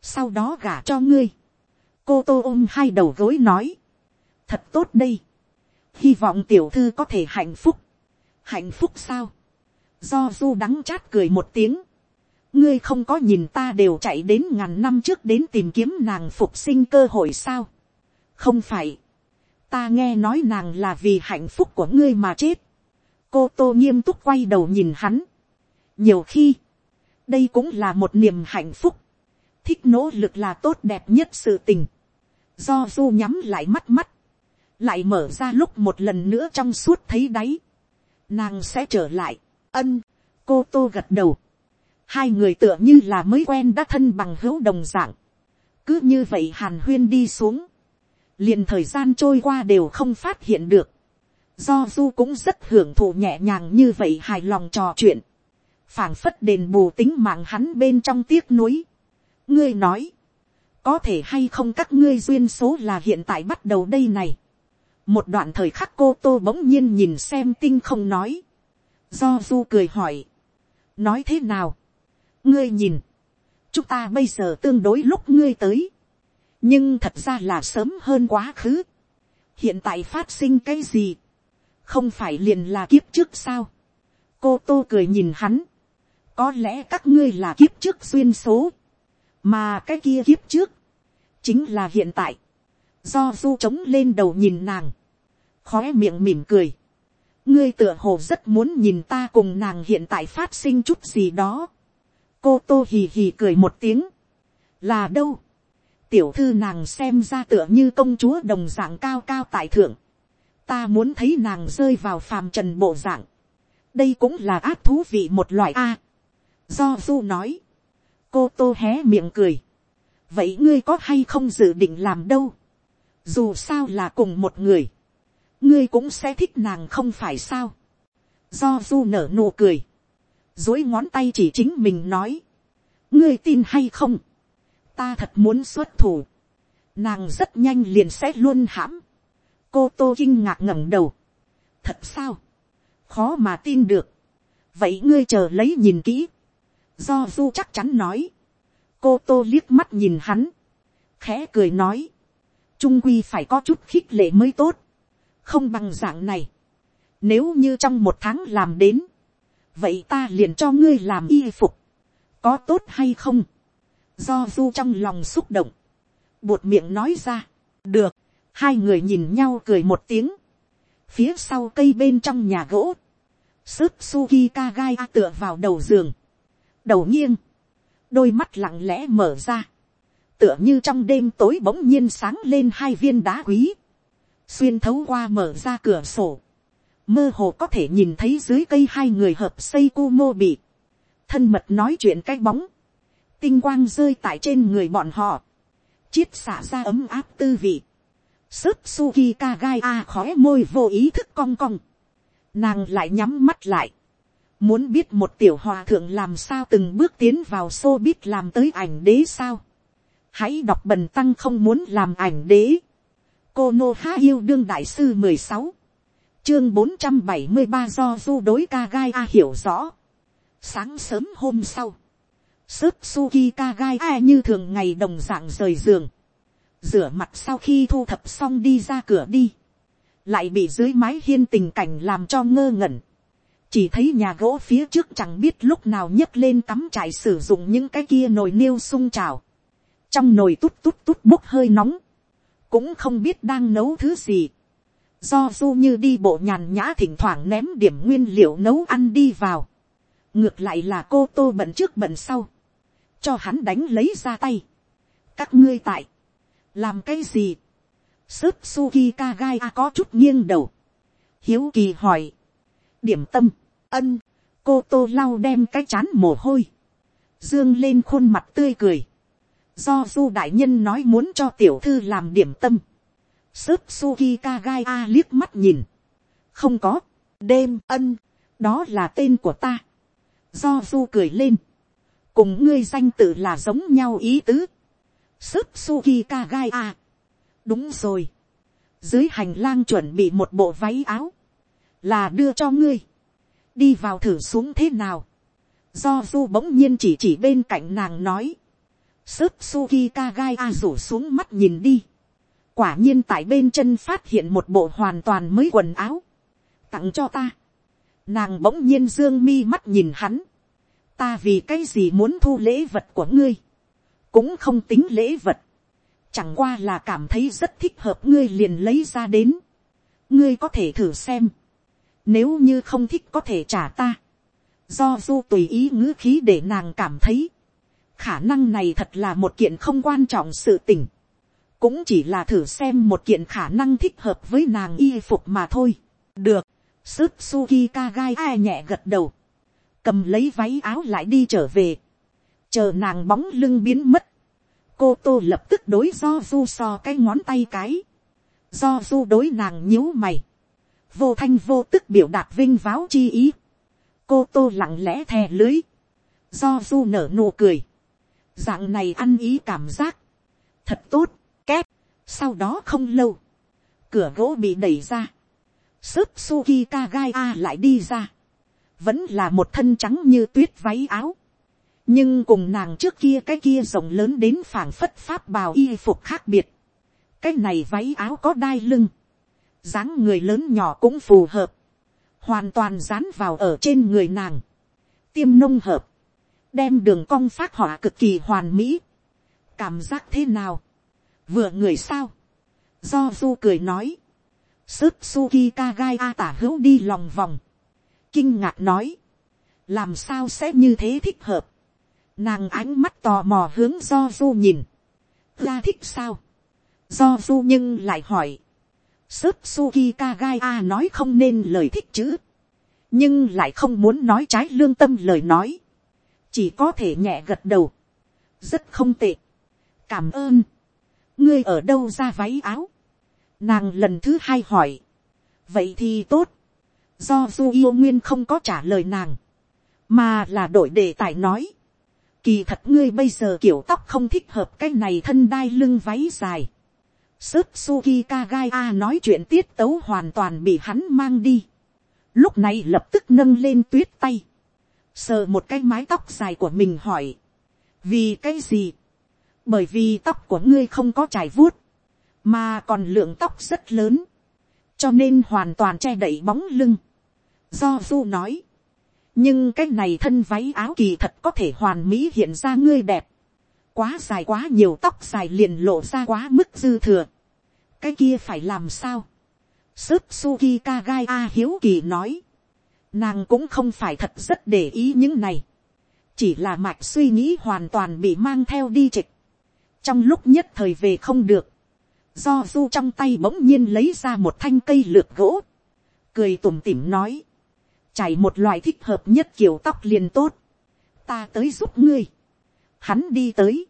Speaker 1: sau đó gả cho ngươi cô tô ôm hai đầu gối nói, thật tốt đây, hy vọng tiểu thư có thể hạnh phúc, hạnh phúc sao, do du đắng chát cười một tiếng, ngươi không có nhìn ta đều chạy đến ngàn năm trước đến tìm kiếm nàng phục sinh cơ hội sao, không phải, ta nghe nói nàng là vì hạnh phúc của ngươi mà chết, cô tô nghiêm túc quay đầu nhìn hắn, nhiều khi, đây cũng là một niềm hạnh phúc, thích nỗ lực là tốt đẹp nhất sự tình, do du nhắm lại mắt mắt, lại mở ra lúc một lần nữa trong suốt thấy đáy, nàng sẽ trở lại, ân, cô tô gật đầu, hai người tựa như là mới quen đã thân bằng hữu đồng dạng, cứ như vậy hàn huyên đi xuống, liền thời gian trôi qua đều không phát hiện được, do du cũng rất hưởng thụ nhẹ nhàng như vậy hài lòng trò chuyện, phảng phất đền bù tính mạng hắn bên trong tiếc nuối. ngươi nói, có thể hay không các ngươi duyên số là hiện tại bắt đầu đây này. một đoạn thời khắc cô tô bỗng nhiên nhìn xem tinh không nói. do du cười hỏi, nói thế nào, ngươi nhìn, chúng ta bây giờ tương đối lúc ngươi tới, nhưng thật ra là sớm hơn quá khứ. hiện tại phát sinh cái gì, không phải liền là kiếp trước sao. cô tô cười nhìn hắn, có lẽ các ngươi là kiếp trước duyên số, mà cái kia kiếp trước, chính là hiện tại, do du trống lên đầu nhìn nàng, khó miệng mỉm cười, ngươi tựa hồ rất muốn nhìn ta cùng nàng hiện tại phát sinh chút gì đó, cô tô hì hì cười một tiếng, là đâu, tiểu thư nàng xem ra tựa như công chúa đồng dạng cao cao tại thượng, ta muốn thấy nàng rơi vào phàm trần bộ dạng, đây cũng là ác thú vị một loại a, do du nói, cô tô hé miệng cười, vậy ngươi có hay không dự định làm đâu, dù sao là cùng một người, ngươi cũng sẽ thích nàng không phải sao, do du nở nụ cười, dối ngón tay chỉ chính mình nói, ngươi tin hay không, ta thật muốn xuất thủ, nàng rất nhanh liền sẽ luôn hãm, cô tô kinh ngạc ngẩng đầu, thật sao, khó mà tin được, vậy ngươi chờ lấy nhìn kỹ, do du chắc chắn nói, cô tô liếc mắt nhìn hắn, khẽ cười nói, trung quy phải có chút khích lệ mới tốt, không bằng dạng này, nếu như trong một tháng làm đến, vậy ta liền cho ngươi làm y phục, có tốt hay không, do du trong lòng xúc động, buột miệng nói ra, được, hai người nhìn nhau cười một tiếng, phía sau cây bên trong nhà gỗ, sức suki ka gai tựa vào đầu giường, đầu nghiêng, đôi mắt lặng lẽ mở ra, tựa như trong đêm tối bỗng nhiên sáng lên hai viên đá quý, xuyên thấu qua mở ra cửa sổ, mơ hồ có thể nhìn thấy dưới cây hai người hợp xây cu mô bị, thân mật nói chuyện cái bóng, tinh quang rơi tại trên người bọn họ, chiết xả ra ấm áp tư vị, sức suki ka gai a khói môi vô ý thức cong cong, nàng lại nhắm mắt lại, Muốn biết một tiểu hòa thượng làm sao từng bước tiến vào xô biết làm tới ảnh đế sao. Hãy đọc bần tăng không muốn làm ảnh đế. Cô Nô Há Yêu Đương Đại Sư mười sáu Chương bốn trăm bảy mươi ba do du đối ca gai A hiểu rõ. Sáng sớm hôm sau. Sức Suki ca gai A như thường ngày đồng dạng rời giường. Rửa mặt sau khi thu thập xong đi ra cửa đi. Lại bị dưới mái hiên tình cảnh làm cho ngơ ngẩn chỉ thấy nhà gỗ phía trước chẳng biết lúc nào nhấc lên cắm trại sử dụng những cái kia nồi niêu sung trào, trong nồi tút tút tút bốc hơi nóng, cũng không biết đang nấu thứ gì. Do du như đi bộ nhàn nhã thỉnh thoảng ném điểm nguyên liệu nấu ăn đi vào. Ngược lại là cô tô bận trước bận sau. Cho hắn đánh lấy ra tay. Các ngươi tại. Làm cái gì? Sức Suki Kagai có chút nghiêng đầu. Hiếu kỳ hỏi. Điểm tâm, ân, cô tô lau đem cái chán mồ hôi. Dương lên khuôn mặt tươi cười. Do du đại nhân nói muốn cho tiểu thư làm điểm tâm. sớp Suki Kagai a liếc mắt nhìn. Không có, đêm ân, đó là tên của ta. Do du cười lên. Cùng ngươi danh tự là giống nhau ý tứ. sớp Suki Kagai a đúng rồi. dưới hành lang chuẩn bị một bộ váy áo, là đưa cho ngươi, đi vào thử xuống thế nào. do du bỗng nhiên chỉ chỉ bên cạnh nàng nói, sớp suki kagai a rủ xuống mắt nhìn đi. quả nhiên tại bên chân phát hiện một bộ hoàn toàn mới quần áo, tặng cho ta. nàng bỗng nhiên dương mi mắt nhìn hắn, ta vì cái gì muốn thu lễ vật của ngươi, cũng không tính lễ vật, chẳng qua là cảm thấy rất thích hợp ngươi liền lấy ra đến. ngươi có thể thử xem nếu như không thích có thể trả ta. do du tùy ý ngữ khí để nàng cảm thấy. khả năng này thật là một kiện không quan trọng sự tình. cũng chỉ là thử xem một kiện khả năng thích hợp với nàng y phục mà thôi. được. sức suki kagai ai nhẹ gật đầu. cầm lấy váy áo lại đi trở về. chờ nàng bóng lưng biến mất cô tô lập tức đối do du so cái ngón tay cái. do du đối nàng nhíu mày vô thanh vô tức biểu đạt vinh váo chi ý. cô tô lặng lẽ thè lưới. do du nở nụ cười. dạng này ăn ý cảm giác. thật tốt, két. sau đó không lâu, cửa gỗ bị đẩy ra. sức suki kagai a lại đi ra. vẫn là một thân trắng như tuyết váy áo nhưng cùng nàng trước kia cái kia rộng lớn đến phảng phất pháp bào y phục khác biệt. cái này váy áo có đai lưng, dáng người lớn nhỏ cũng phù hợp, hoàn toàn dán vào ở trên người nàng, tiêm nông hợp, đem đường cong phát họa cực kỳ hoàn mỹ, cảm giác thế nào, vừa người sao, do du cười nói, sức suki kagai a tả hữu đi lòng vòng, kinh ngạc nói, làm sao sẽ như thế thích hợp, Nàng ánh mắt tò mò hướng do du nhìn. Ra thích sao? Do du nhưng lại hỏi. Sức Suki nói không nên lời thích chữ. Nhưng lại không muốn nói trái lương tâm lời nói. Chỉ có thể nhẹ gật đầu. Rất không tệ. Cảm ơn. Ngươi ở đâu ra váy áo? Nàng lần thứ hai hỏi. Vậy thì tốt. Do Du yêu nguyên không có trả lời nàng. Mà là đổi đề tài nói Kỳ thật ngươi bây giờ kiểu tóc không thích hợp cái này thân đai lưng váy dài. Sức Suki Kagai A nói chuyện tiết tấu hoàn toàn bị hắn mang đi. Lúc này lập tức nâng lên tuyết tay. Sờ một cái mái tóc dài của mình hỏi. Vì cái gì? Bởi vì tóc của ngươi không có trải vuốt. Mà còn lượng tóc rất lớn. Cho nên hoàn toàn che đậy bóng lưng. Do Du nói, nhưng cái này thân váy áo kỳ thật có thể hoàn mỹ hiện ra ngươi đẹp quá dài quá nhiều tóc dài liền lộ ra quá mức dư thừa. cái kia phải làm sao. Sớp suki kagai a hiếu kỳ nói. nàng cũng không phải thật rất để ý những này. chỉ là mạch suy nghĩ hoàn toàn bị mang theo đi trịch. trong lúc nhất thời về không được. do du trong tay bỗng nhiên lấy ra một thanh cây lược gỗ. cười tủm tỉm nói chảy một loại thích hợp nhất kiểu tóc liền tốt, ta tới giúp ngươi, hắn đi tới,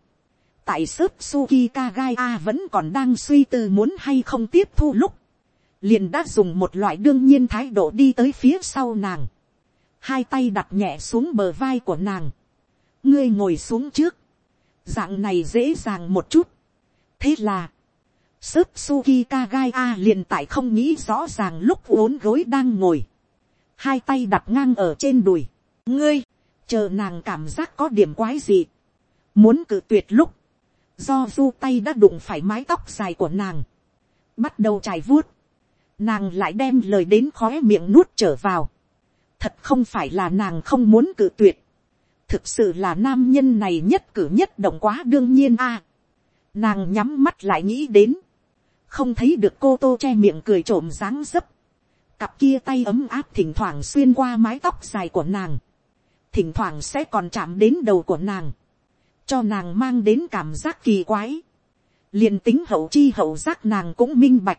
Speaker 1: tại sớp suki kagai a vẫn còn đang suy tư muốn hay không tiếp thu lúc, liền đã dùng một loại đương nhiên thái độ đi tới phía sau nàng, hai tay đặt nhẹ xuống bờ vai của nàng, ngươi ngồi xuống trước, dạng này dễ dàng một chút, thế là, sớp suki kagai a liền tại không nghĩ rõ ràng lúc uốn gối đang ngồi, hai tay đặt ngang ở trên đùi, ngươi, chờ nàng cảm giác có điểm quái gì, muốn cự tuyệt lúc, do du tay đã đụng phải mái tóc dài của nàng, bắt đầu trải vuốt, nàng lại đem lời đến khóe miệng nuốt trở vào, thật không phải là nàng không muốn cự tuyệt, thực sự là nam nhân này nhất cử nhất động quá đương nhiên a, nàng nhắm mắt lại nghĩ đến, không thấy được cô tô che miệng cười trộm dáng dấp, cặp kia tay ấm áp thỉnh thoảng xuyên qua mái tóc dài của nàng, thỉnh thoảng sẽ còn chạm đến đầu của nàng, cho nàng mang đến cảm giác kỳ quái, liền tính hậu chi hậu giác nàng cũng minh bạch,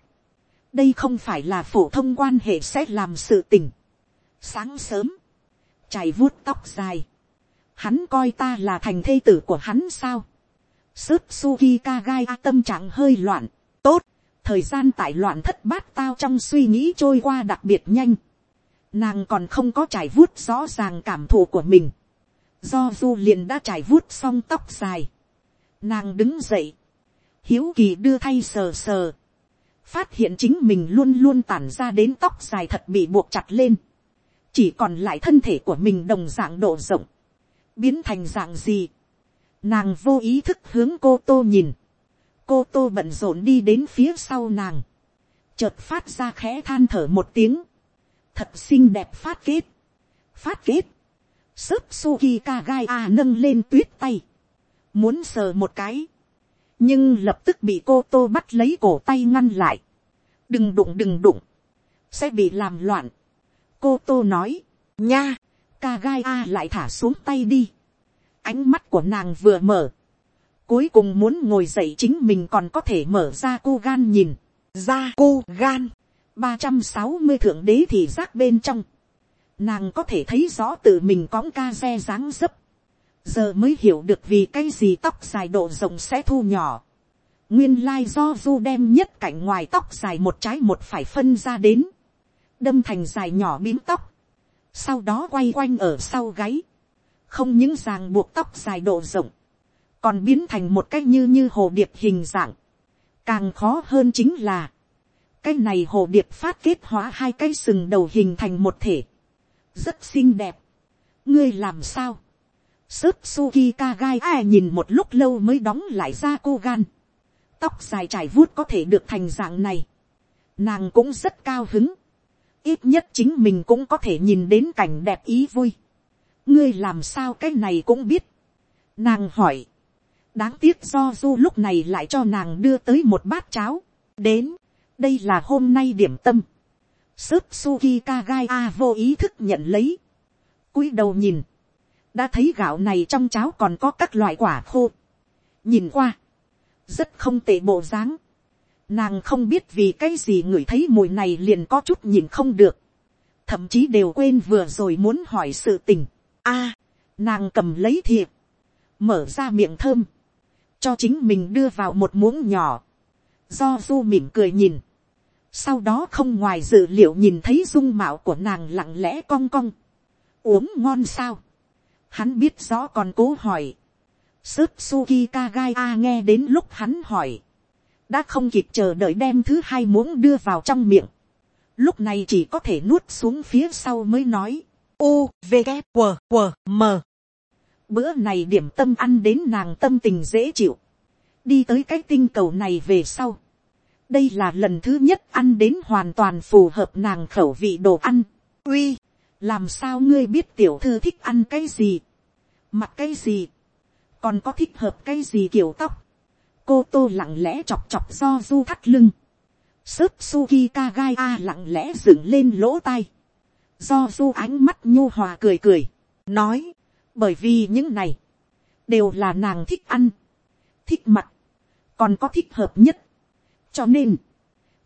Speaker 1: đây không phải là phổ thông quan hệ sẽ làm sự tình. Sáng sớm, chảy vuốt tóc dài, hắn coi ta là thành thê tử của hắn sao. Sớt suki kagai a tâm trạng hơi loạn, tốt, thời gian tại loạn thất bát tao trong suy nghĩ trôi qua đặc biệt nhanh. Nàng còn không có trải vuốt rõ ràng cảm thụ của mình. Do du liền đã trải vuốt xong tóc dài. Nàng đứng dậy. Hiếu kỳ đưa thay sờ sờ. Phát hiện chính mình luôn luôn tản ra đến tóc dài thật bị buộc chặt lên. Chỉ còn lại thân thể của mình đồng dạng độ rộng. Biến thành dạng gì. Nàng vô ý thức hướng cô tô nhìn. Cô tô bận rộn đi đến phía sau nàng. Chợt phát ra khẽ than thở một tiếng thật xinh đẹp phát kết, phát kết, sớp suki ka gai a nâng lên tuyết tay, muốn sờ một cái, nhưng lập tức bị cô tô bắt lấy cổ tay ngăn lại, đừng đụng đừng đụng, sẽ bị làm loạn. cô tô nói, nha, ca gai a lại thả xuống tay đi, ánh mắt của nàng vừa mở, cuối cùng muốn ngồi dậy chính mình còn có thể mở ra cô gan nhìn, ra cô gan, ba trăm sáu mươi thượng đế thì giác bên trong, nàng có thể thấy rõ tự mình cóng ca xe dáng dấp, giờ mới hiểu được vì cái gì tóc dài độ rộng sẽ thu nhỏ. nguyên lai do du đem nhất cạnh ngoài tóc dài một trái một phải phân ra đến, đâm thành dài nhỏ bím tóc, sau đó quay quanh ở sau gáy, không những ràng buộc tóc dài độ rộng, còn biến thành một cách như như hồ điệp hình dạng. càng khó hơn chính là, cái này hồ điệp phát kết hóa hai cái sừng đầu hình thành một thể, rất xinh đẹp. ngươi làm sao, sớp suki ka gai ai nhìn một lúc lâu mới đóng lại ra cô gan, tóc dài trải vuốt có thể được thành dạng này, nàng cũng rất cao hứng, ít nhất chính mình cũng có thể nhìn đến cảnh đẹp ý vui, ngươi làm sao cái này cũng biết, nàng hỏi, đáng tiếc do du lúc này lại cho nàng đưa tới một bát cháo, đến, đây là hôm nay điểm tâm. Sớp suki kagai a vô ý thức nhận lấy. cúi đầu nhìn. đã thấy gạo này trong cháo còn có các loại quả khô. nhìn qua. rất không tệ bộ dáng. nàng không biết vì cái gì ngửi thấy mùi này liền có chút nhìn không được. thậm chí đều quên vừa rồi muốn hỏi sự tình. a, nàng cầm lấy thiệp. mở ra miệng thơm. cho chính mình đưa vào một muỗng nhỏ do du mỉm cười nhìn, sau đó không ngoài dự liệu nhìn thấy dung mạo của nàng lặng lẽ cong cong, uống ngon sao, hắn biết rõ còn cố hỏi, sớt suki kagai a nghe đến lúc hắn hỏi, đã không kịp chờ đợi đem thứ hai muỗng đưa vào trong miệng, lúc này chỉ có thể nuốt xuống phía sau mới nói, u v g q q m. Bữa này điểm tâm ăn đến nàng tâm tình dễ chịu, đi tới cái tinh cầu này về sau, đây là lần thứ nhất ăn đến hoàn toàn phù hợp nàng khẩu vị đồ ăn. uy, làm sao ngươi biết tiểu thư thích ăn cái gì, mặc cái gì, còn có thích hợp cái gì kiểu tóc. cô tô lặng lẽ chọc chọc do du thắt lưng. sớp suki ka gai a lặng lẽ dựng lên lỗ tai. do du ánh mắt nhu hòa cười cười, nói, bởi vì những này, đều là nàng thích ăn, thích mặc, còn có thích hợp nhất cho nên,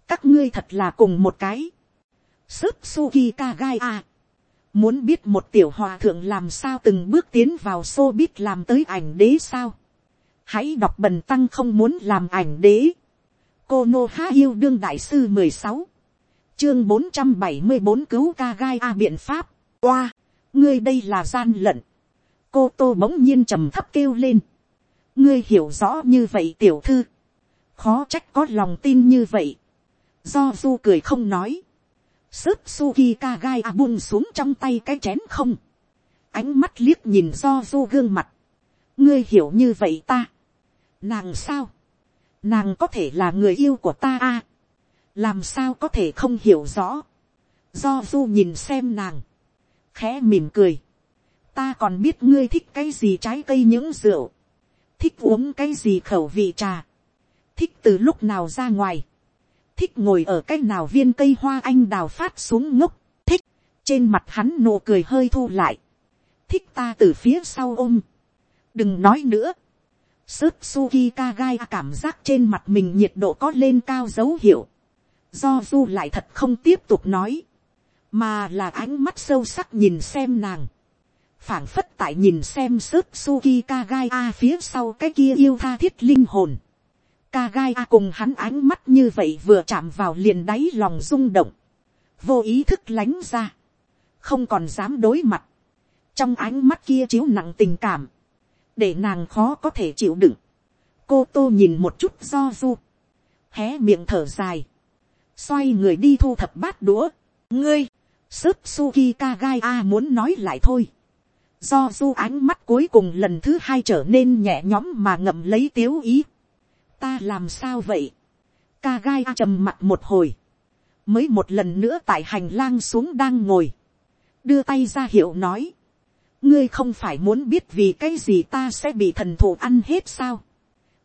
Speaker 1: các ngươi thật là cùng một cái. Sớp suki kagai a. Muốn biết một tiểu hòa thượng làm sao từng bước tiến vào xô biết làm tới ảnh đế sao. Hãy đọc bần tăng không muốn làm ảnh đế. Cô Nô Há Yêu Đương Đại Sư mười sáu Chương bốn trăm bảy mươi bốn cứu ca gai A à biện pháp. Oa, ngươi đây là gian lận. Cô Tô bỗng nhiên trầm thấp kêu lên. Ngươi hiểu rõ như vậy tiểu thư khó trách có lòng tin như vậy. do du cười không nói. sớp suki ka gai a à buông xuống trong tay cái chén không. ánh mắt liếc nhìn do du gương mặt. ngươi hiểu như vậy ta. nàng sao. nàng có thể là người yêu của ta a. làm sao có thể không hiểu rõ. do du nhìn xem nàng. khẽ mỉm cười. ta còn biết ngươi thích cái gì trái cây những rượu. thích uống cái gì khẩu vị trà thích từ lúc nào ra ngoài, thích ngồi ở cái nào viên cây hoa anh đào phát xuống ngốc, thích, trên mặt hắn nụ cười hơi thu lại, thích ta từ phía sau ôm, đừng nói nữa, Sớt Suki Kagai cảm giác trên mặt mình nhiệt độ có lên cao dấu hiệu. Do Du lại thật không tiếp tục nói. Mà là ánh mắt sâu sắc nhìn xem nàng. phảng phất tại nhìn xem Sớt Suki Kagai A phía sau cái kia yêu tha thiết linh hồn. Kagai A cùng hắn ánh mắt như vậy vừa chạm vào liền đáy lòng rung động. Vô ý thức lánh ra. Không còn dám đối mặt. Trong ánh mắt kia chiếu nặng tình cảm để nàng khó có thể chịu đựng. cô tô nhìn một chút do du, hé miệng thở dài, xoay người đi thu thập bát đũa, ngươi, sớp suki kagai a muốn nói lại thôi. do du ánh mắt cuối cùng lần thứ hai trở nên nhẹ nhõm mà ngậm lấy tiếu ý ta làm sao vậy. kagai gai trầm mặt một hồi, mới một lần nữa tại hành lang xuống đang ngồi, đưa tay ra hiệu nói, ngươi không phải muốn biết vì cái gì ta sẽ bị thần thù ăn hết sao.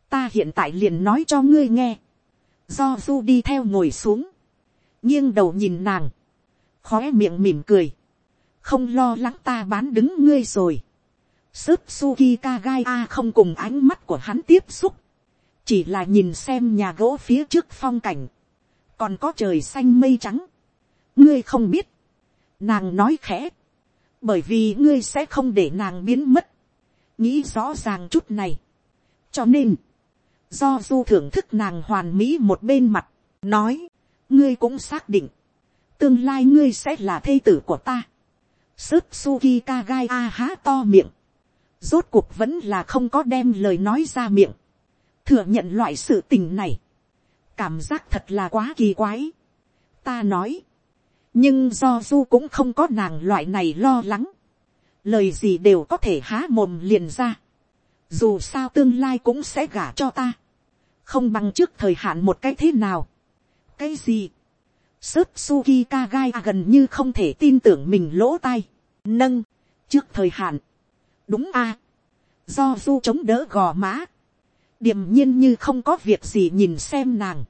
Speaker 1: ta hiện tại liền nói cho ngươi nghe. do du đi theo ngồi xuống. nghiêng đầu nhìn nàng. khó miệng mỉm cười. không lo lắng ta bán đứng ngươi rồi. Sức Suki Kagai A không cùng ánh mắt của hắn tiếp xúc. Chỉ là nhìn xem nhà gỗ phía trước phong cảnh. Còn có trời xanh mây trắng. Ngươi không biết. Nàng nói khẽ bởi vì ngươi sẽ không để nàng biến mất, nghĩ rõ ràng chút này. cho nên, do du thưởng thức nàng hoàn mỹ một bên mặt, nói, ngươi cũng xác định, tương lai ngươi sẽ là thê tử của ta. Sức Suki Kagai A há to miệng, rốt cuộc vẫn là không có đem lời nói ra miệng, thừa nhận loại sự tình này, cảm giác thật là quá kỳ quái. ta nói, nhưng do du cũng không có nàng loại này lo lắng, lời gì đều có thể há mồm liền ra, dù sao tương lai cũng sẽ gả cho ta, không bằng trước thời hạn một cái thế nào, cái gì, sớt suki kagai gần như không thể tin tưởng mình lỗ tai, nâng, trước thời hạn, đúng a, do du chống đỡ gò má, điềm nhiên như không có việc gì nhìn xem nàng,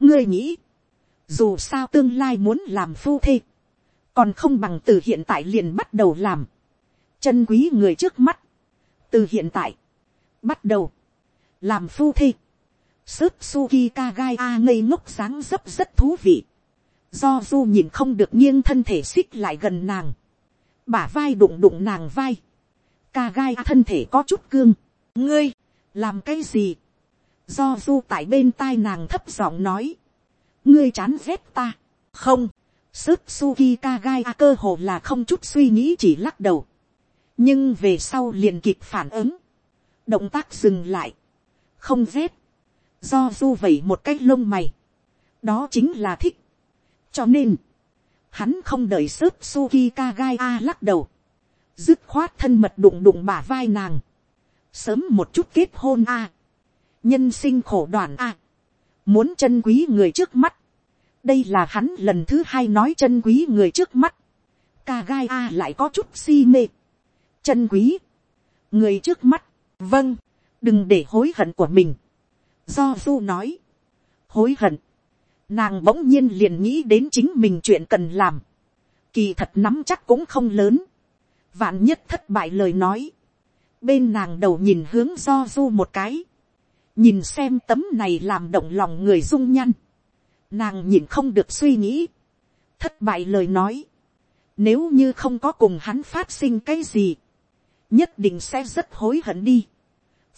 Speaker 1: ngươi nghĩ, dù sao tương lai muốn làm phu thê, còn không bằng từ hiện tại liền bắt đầu làm, chân quý người trước mắt, từ hiện tại, bắt đầu, làm phu thê, sớp suki kagai a ngây ngốc sáng dấp rất thú vị, do du nhìn không được nghiêng thân thể xích lại gần nàng, bả vai đụng đụng nàng vai, kagai a thân thể có chút cương, ngươi, làm cái gì, do du tại bên tai nàng thấp giọng nói, ngươi chán ghét ta, không, sức suki kagai a cơ hồ là không chút suy nghĩ chỉ lắc đầu, nhưng về sau liền kịp phản ứng, động tác dừng lại, không ghét, do du vẩy một cái lông mày, đó chính là thích, cho nên, hắn không đợi sức suki kagai a lắc đầu, dứt khoát thân mật đụng đụng bả vai nàng, sớm một chút kết hôn a, nhân sinh khổ đoàn a, muốn chân quý người trước mắt. đây là hắn lần thứ hai nói chân quý người trước mắt. ca gai a lại có chút si mê. chân quý. người trước mắt. vâng, đừng để hối hận của mình. do du nói. hối hận. nàng bỗng nhiên liền nghĩ đến chính mình chuyện cần làm. kỳ thật nắm chắc cũng không lớn. vạn nhất thất bại lời nói bên nàng đầu nhìn hướng do du một cái. Nhìn xem tấm này làm động lòng người dung nhăn, nàng nhìn không được suy nghĩ, thất bại lời nói, nếu như không có cùng hắn phát sinh cái gì, nhất định sẽ rất hối hận đi,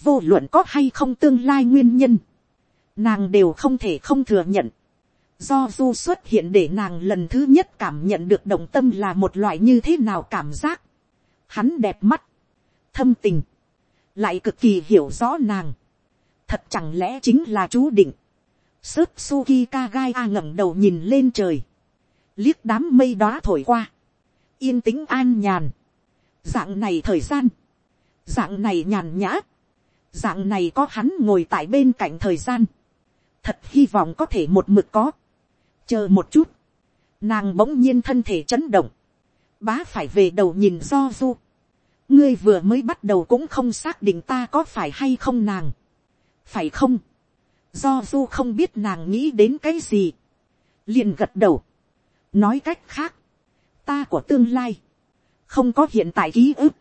Speaker 1: vô luận có hay không tương lai nguyên nhân, nàng đều không thể không thừa nhận, do du xuất hiện để nàng lần thứ nhất cảm nhận được động tâm là một loại như thế nào cảm giác, hắn đẹp mắt, thâm tình, lại cực kỳ hiểu rõ nàng, thật chẳng lẽ chính là chú định. Sớt Suki Kagai A ngẩng đầu nhìn lên trời. Liếc đám mây đó thổi qua. Yên tĩnh an nhàn. Dạng này thời gian. Dạng này nhàn nhã. Dạng này có hắn ngồi tại bên cạnh thời gian. Thật hy vọng có thể một mực có. Chờ một chút. Nàng bỗng nhiên thân thể chấn động. Bá phải về đầu nhìn do du. Ngươi vừa mới bắt đầu cũng không xác định ta có phải hay không nàng. Phải không, do du không biết nàng nghĩ đến cái gì, liền gật đầu, nói cách khác, ta của tương lai, không có hiện tại ký ức,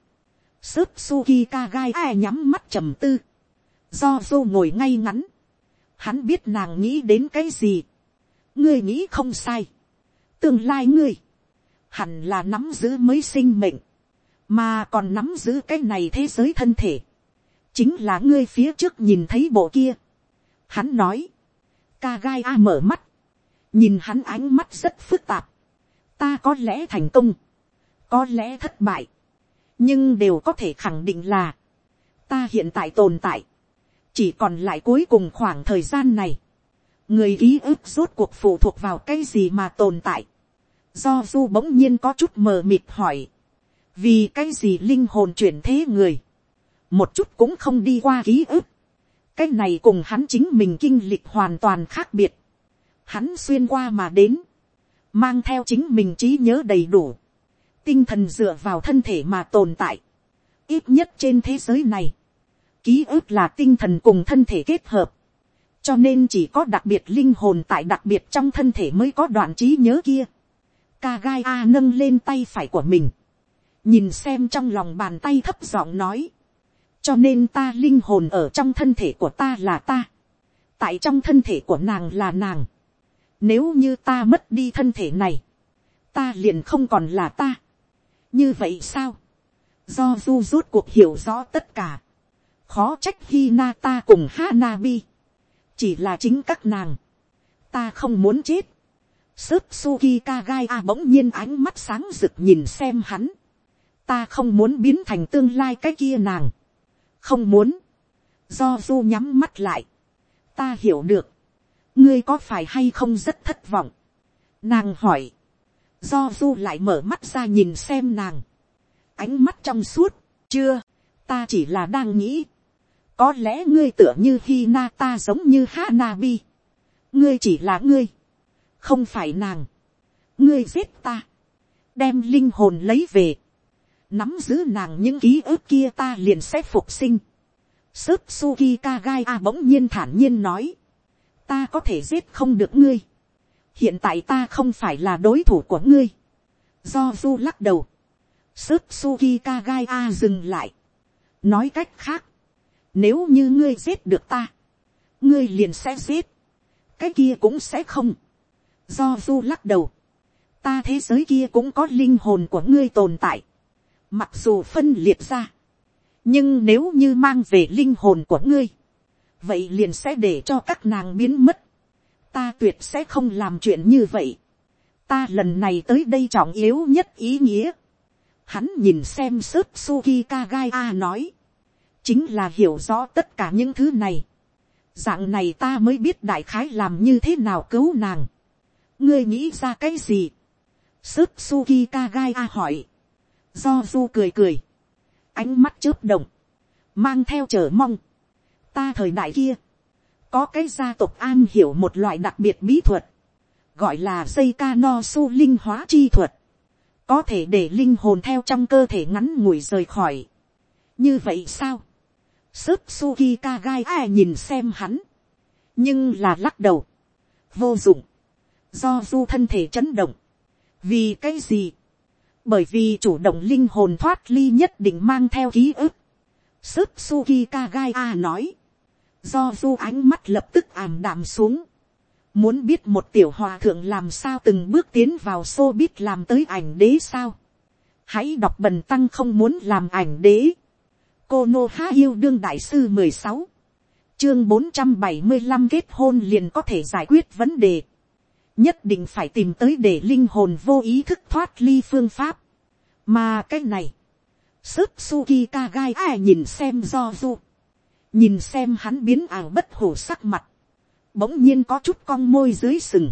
Speaker 1: sớp suki ka gai ai nhắm mắt trầm tư, do du ngồi ngay ngắn, hắn biết nàng nghĩ đến cái gì, ngươi nghĩ không sai, tương lai ngươi, hẳn là nắm giữ mới sinh mệnh, mà còn nắm giữ cái này thế giới thân thể, chính là ngươi phía trước nhìn thấy bộ kia. Hắn nói, ca gai a mở mắt, nhìn hắn ánh mắt rất phức tạp, ta có lẽ thành công, có lẽ thất bại, nhưng đều có thể khẳng định là, ta hiện tại tồn tại, chỉ còn lại cuối cùng khoảng thời gian này, người ký ức rốt cuộc phụ thuộc vào cái gì mà tồn tại, do du bỗng nhiên có chút mờ mịt hỏi, vì cái gì linh hồn chuyển thế người, một chút cũng không đi qua ký ức, cái này cùng hắn chính mình kinh lịch hoàn toàn khác biệt, hắn xuyên qua mà đến, mang theo chính mình trí nhớ đầy đủ, tinh thần dựa vào thân thể mà tồn tại, ít nhất trên thế giới này, ký ức là tinh thần cùng thân thể kết hợp, cho nên chỉ có đặc biệt linh hồn tại đặc biệt trong thân thể mới có đoạn trí nhớ kia. Kagai a nâng lên tay phải của mình, nhìn xem trong lòng bàn tay thấp giọng nói, cho nên ta linh hồn ở trong thân thể của ta là ta, tại trong thân thể của nàng là nàng, nếu như ta mất đi thân thể này, ta liền không còn là ta, như vậy sao, do du rút cuộc hiểu rõ tất cả, khó trách khi na ta cùng Hanabi, chỉ là chính các nàng, ta không muốn chết, Sức Suki Kagai A bỗng nhiên ánh mắt sáng rực nhìn xem hắn. Ta không muốn biến thành tương lai cái kia nàng. Không muốn. Do Du nhắm mắt lại. Ta hiểu được. Ngươi có phải hay không rất thất vọng. Nàng hỏi. Do Du lại mở mắt ra nhìn xem nàng. Ánh mắt trong suốt. Chưa. Ta chỉ là đang nghĩ. Có lẽ ngươi tựa như khi na ta giống như Hanabi. Ngươi chỉ là ngươi không phải nàng, ngươi giết ta, đem linh hồn lấy về, nắm giữ nàng những ký ức kia ta liền sẽ phục sinh. Sức Suki Kagai A bỗng nhiên thản nhiên nói, ta có thể giết không được ngươi, hiện tại ta không phải là đối thủ của ngươi, do du lắc đầu, Sức Suki Kagai A dừng lại, nói cách khác, nếu như ngươi giết được ta, ngươi liền sẽ giết, cái kia cũng sẽ không, do du lắc đầu, ta thế giới kia cũng có linh hồn của ngươi tồn tại, mặc dù phân liệt ra, nhưng nếu như mang về linh hồn của ngươi, vậy liền sẽ để cho các nàng biến mất, ta tuyệt sẽ không làm chuyện như vậy, ta lần này tới đây trọng yếu nhất ý nghĩa, hắn nhìn xem sớp suki kagai a nói, chính là hiểu rõ tất cả những thứ này, dạng này ta mới biết đại khái làm như thế nào cứu nàng, ngươi nghĩ ra cái gì, sớp suki kagai a hỏi, do du cười cười, ánh mắt chớp động, mang theo chờ mong, ta thời đại kia, có cái gia tộc an hiểu một loại đặc biệt bí thuật, gọi là dây ca no su linh hóa chi thuật, có thể để linh hồn theo trong cơ thể ngắn ngủi rời khỏi. như vậy sao, sớp suki kagai ai nhìn xem hắn, nhưng là lắc đầu, vô dụng, do du thân thể chấn động. vì cái gì, bởi vì chủ động linh hồn thoát ly nhất định mang theo ký ức. Sức Suki Kagaya nói, do du ánh mắt lập tức ảm đạm xuống. Muốn biết một tiểu hòa thượng làm sao từng bước tiến vào xô biết làm tới ảnh đế sao. Hãy đọc bần tăng không muốn làm ảnh đế. Cô Nô Há Yêu Đương Đại Sư mười sáu Chương bốn trăm bảy mươi 475 kết hôn liền có thể giải quyết vấn đề nhất định phải tìm tới để linh hồn vô ý thức thoát ly phương pháp. mà cái này, sức suki kagai ai nhìn xem do du, nhìn xem hắn biến ảo bất hủ sắc mặt, bỗng nhiên có chút cong môi dưới sừng,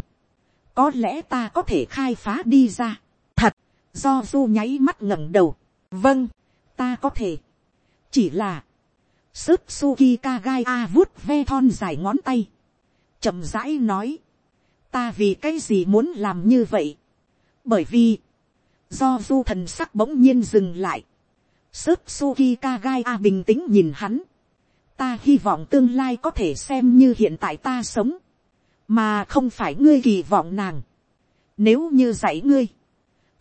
Speaker 1: có lẽ ta có thể khai phá đi ra, thật, do du nháy mắt ngẩng đầu, vâng, ta có thể, chỉ là, sức suki kagai a vuốt ve thon dài ngón tay, chậm rãi nói, ta vì cái gì muốn làm như vậy, bởi vì, do du thần sắc bỗng nhiên dừng lại, sớp suki kagai a bình tĩnh nhìn hắn, ta hy vọng tương lai có thể xem như hiện tại ta sống, mà không phải ngươi kỳ vọng nàng. Nếu như dạy ngươi,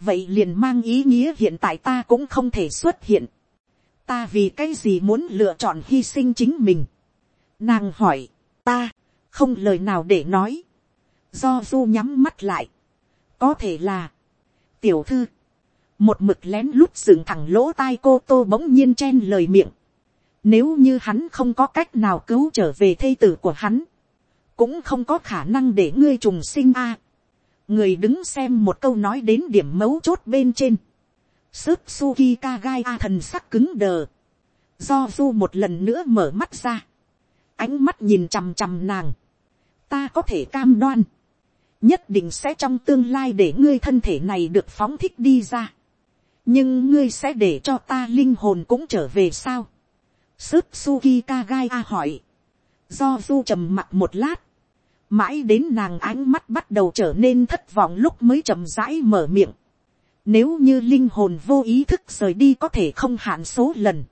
Speaker 1: vậy liền mang ý nghĩa hiện tại ta cũng không thể xuất hiện. ta vì cái gì muốn lựa chọn hy sinh chính mình. nàng hỏi, ta, không lời nào để nói do du nhắm mắt lại. có thể là, tiểu thư, một mực lén lút dựng thẳng lỗ tai cô tô bỗng nhiên chen lời miệng. Nếu như hắn không có cách nào cứu trở về thây tử của hắn, cũng không có khả năng để ngươi trùng sinh a. người đứng xem một câu nói đến điểm mấu chốt bên trên. Sức suki kagai a thần sắc cứng đờ. Do du một lần nữa mở mắt ra. Ánh mắt nhìn chằm chằm nàng. Ta có thể cam đoan. Nhất định sẽ trong tương lai để ngươi thân thể này được phóng thích đi ra. Nhưng ngươi sẽ để cho ta linh hồn cũng trở về sao? Sức suki kagai a hỏi. Do du trầm mặt một lát mãi đến nàng ánh mắt bắt đầu trở nên thất vọng lúc mới chậm rãi mở miệng. Nếu như linh hồn vô ý thức rời đi có thể không hạn số lần,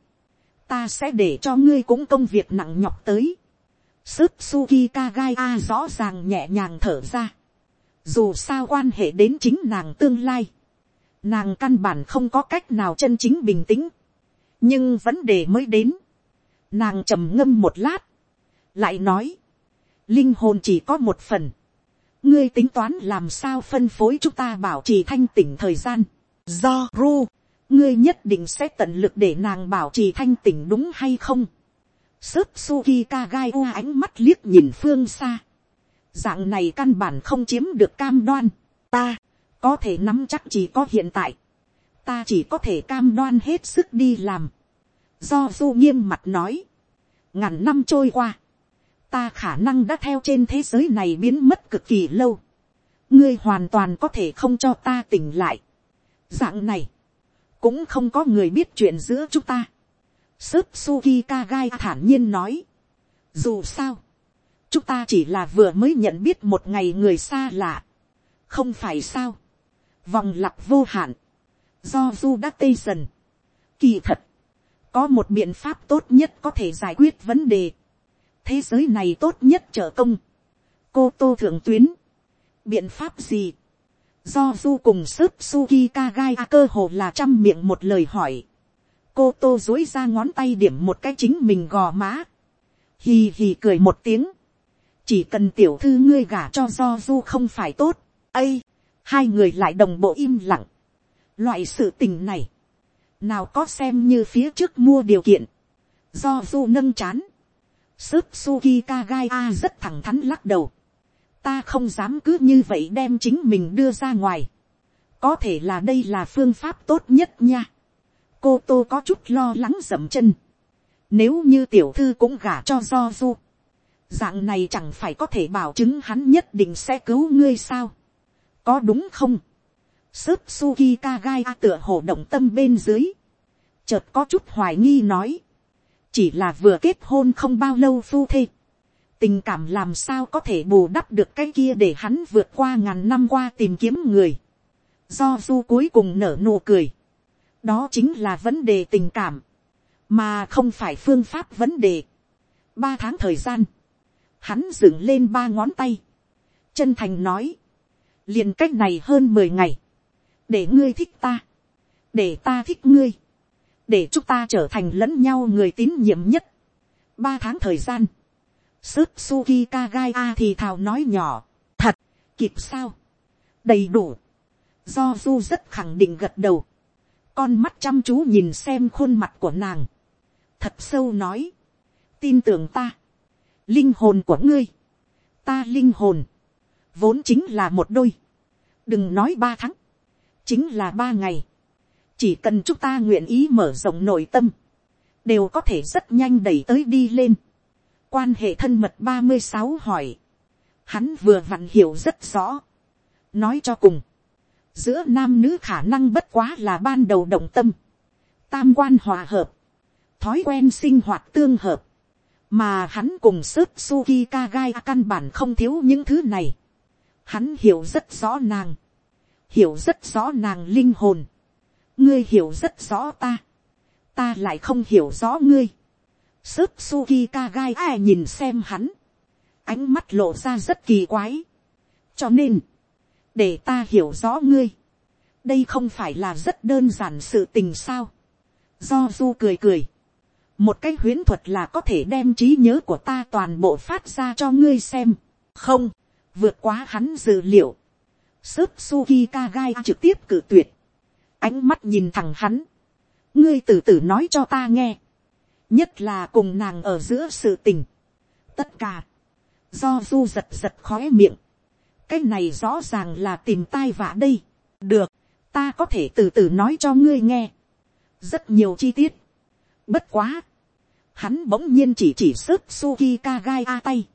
Speaker 1: ta sẽ để cho ngươi cũng công việc nặng nhọc tới. Sức Suki Kagai A rõ ràng nhẹ nhàng thở ra. Dù sao quan hệ đến chính nàng tương lai. Nàng căn bản không có cách nào chân chính bình tĩnh. Nhưng vấn đề mới đến. Nàng trầm ngâm một lát. Lại nói linh hồn chỉ có một phần, ngươi tính toán làm sao phân phối chúng ta bảo trì thanh tỉnh thời gian, do ru, ngươi nhất định sẽ tận lực để nàng bảo trì thanh tỉnh đúng hay không. Sớp suki kagai u ánh mắt liếc nhìn phương xa. Dạng này căn bản không chiếm được cam đoan. Ta, có thể nắm chắc chỉ có hiện tại. Ta chỉ có thể cam đoan hết sức đi làm. Do du nghiêm mặt nói. Ngàn năm trôi qua ta khả năng đã theo trên thế giới này biến mất cực kỳ lâu. ngươi hoàn toàn có thể không cho ta tỉnh lại. dạng này, cũng không có người biết chuyện giữa chúng ta. Sức Suki Kagai thản nhiên nói. Dù sao, chúng ta chỉ là vừa mới nhận biết một ngày người xa lạ. Không phải sao. Vòng lặp vô hạn. Do Du đã tây dần. Kỳ thật. Có một biện pháp tốt nhất có thể giải quyết vấn đề thế giới này tốt nhất trợ công. cô tô thượng tuyến. biện pháp gì. do du cùng sớp suki kagai a cơ hồ là trăm miệng một lời hỏi. cô tô dối ra ngón tay điểm một cái chính mình gò má. hì hì cười một tiếng chỉ cần tiểu thư ngươi gả cho do du không phải tốt. ây, hai người lại đồng bộ im lặng. loại sự tình này, nào có xem như phía trước mua điều kiện. do du nâng chán Sức Suki Kagai A rất thẳng thắn lắc đầu. Ta không dám cứ như vậy đem chính mình đưa ra ngoài. Có thể là đây là phương pháp tốt nhất nha. Cô Tô có chút lo lắng dậm chân. Nếu như tiểu thư cũng gả cho do du. Dạng này chẳng phải có thể bảo chứng hắn nhất định sẽ cứu ngươi sao. Có đúng không? sớp Suki Kagai A tựa hồ động tâm bên dưới. Chợt có chút hoài nghi nói chỉ là vừa kết hôn không bao lâu phu thê. tình cảm làm sao có thể bù đắp được cái kia để hắn vượt qua ngàn năm qua tìm kiếm người. do du cuối cùng nở nụ cười. đó chính là vấn đề tình cảm, mà không phải phương pháp vấn đề. ba tháng thời gian, hắn dựng lên ba ngón tay, chân thành nói, liền cách này hơn mười ngày, để ngươi thích ta, để ta thích ngươi, để chúng ta trở thành lẫn nhau người tín nhiệm nhất. ba tháng thời gian, sức suki kagai a thì thào nói nhỏ, thật, kịp sao, đầy đủ, do du rất khẳng định gật đầu, con mắt chăm chú nhìn xem khuôn mặt của nàng, thật sâu nói, tin tưởng ta, linh hồn của ngươi, ta linh hồn, vốn chính là một đôi, đừng nói ba tháng, chính là ba ngày, chỉ cần chúng ta nguyện ý mở rộng nội tâm, đều có thể rất nhanh đẩy tới đi lên. quan hệ thân mật ba mươi sáu hỏi, hắn vừa vặn hiểu rất rõ. nói cho cùng, giữa nam nữ khả năng bất quá là ban đầu động tâm, tam quan hòa hợp, thói quen sinh hoạt tương hợp, mà hắn cùng sức suki kagai căn bản không thiếu những thứ này. hắn hiểu rất rõ nàng, hiểu rất rõ nàng linh hồn, ngươi hiểu rất rõ ta, ta lại không hiểu rõ ngươi. Sớp Suki Kagai ai nhìn xem hắn. Ánh mắt lộ ra rất kỳ quái. Cho nên. Để ta hiểu rõ ngươi. Đây không phải là rất đơn giản sự tình sao. Do Du cười cười. Một cái huyến thuật là có thể đem trí nhớ của ta toàn bộ phát ra cho ngươi xem. Không. Vượt quá hắn dự liệu. Sớp Suki Kagai trực tiếp cử tuyệt. Ánh mắt nhìn thẳng hắn. Ngươi từ từ nói cho ta nghe nhất là cùng nàng ở giữa sự tình. tất cả, do du giật giật khói miệng, cái này rõ ràng là tìm tai vạ đây. được, ta có thể từ từ nói cho ngươi nghe. rất nhiều chi tiết bất quá, hắn bỗng nhiên chỉ chỉ sức suki kagai a tay.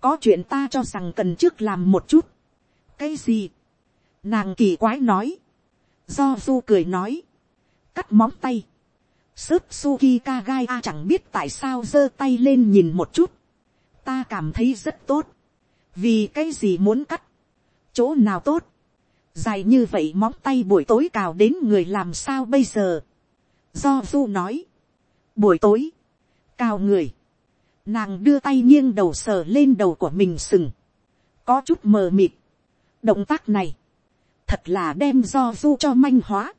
Speaker 1: có chuyện ta cho rằng cần trước làm một chút. cái gì, nàng kỳ quái nói, do du cười nói, cắt móng tay, Sớp Suki Kagai A chẳng biết tại sao giơ tay lên nhìn một chút. Ta cảm thấy rất tốt. Vì cái gì muốn cắt. Chỗ nào tốt. Dài như vậy móng tay buổi tối cào đến người làm sao bây giờ. Do Du nói. Buổi tối. Cào người. Nàng đưa tay nghiêng đầu sờ lên đầu của mình sừng. Có chút mờ mịt. Động tác này. Thật là đem do Du cho manh hóa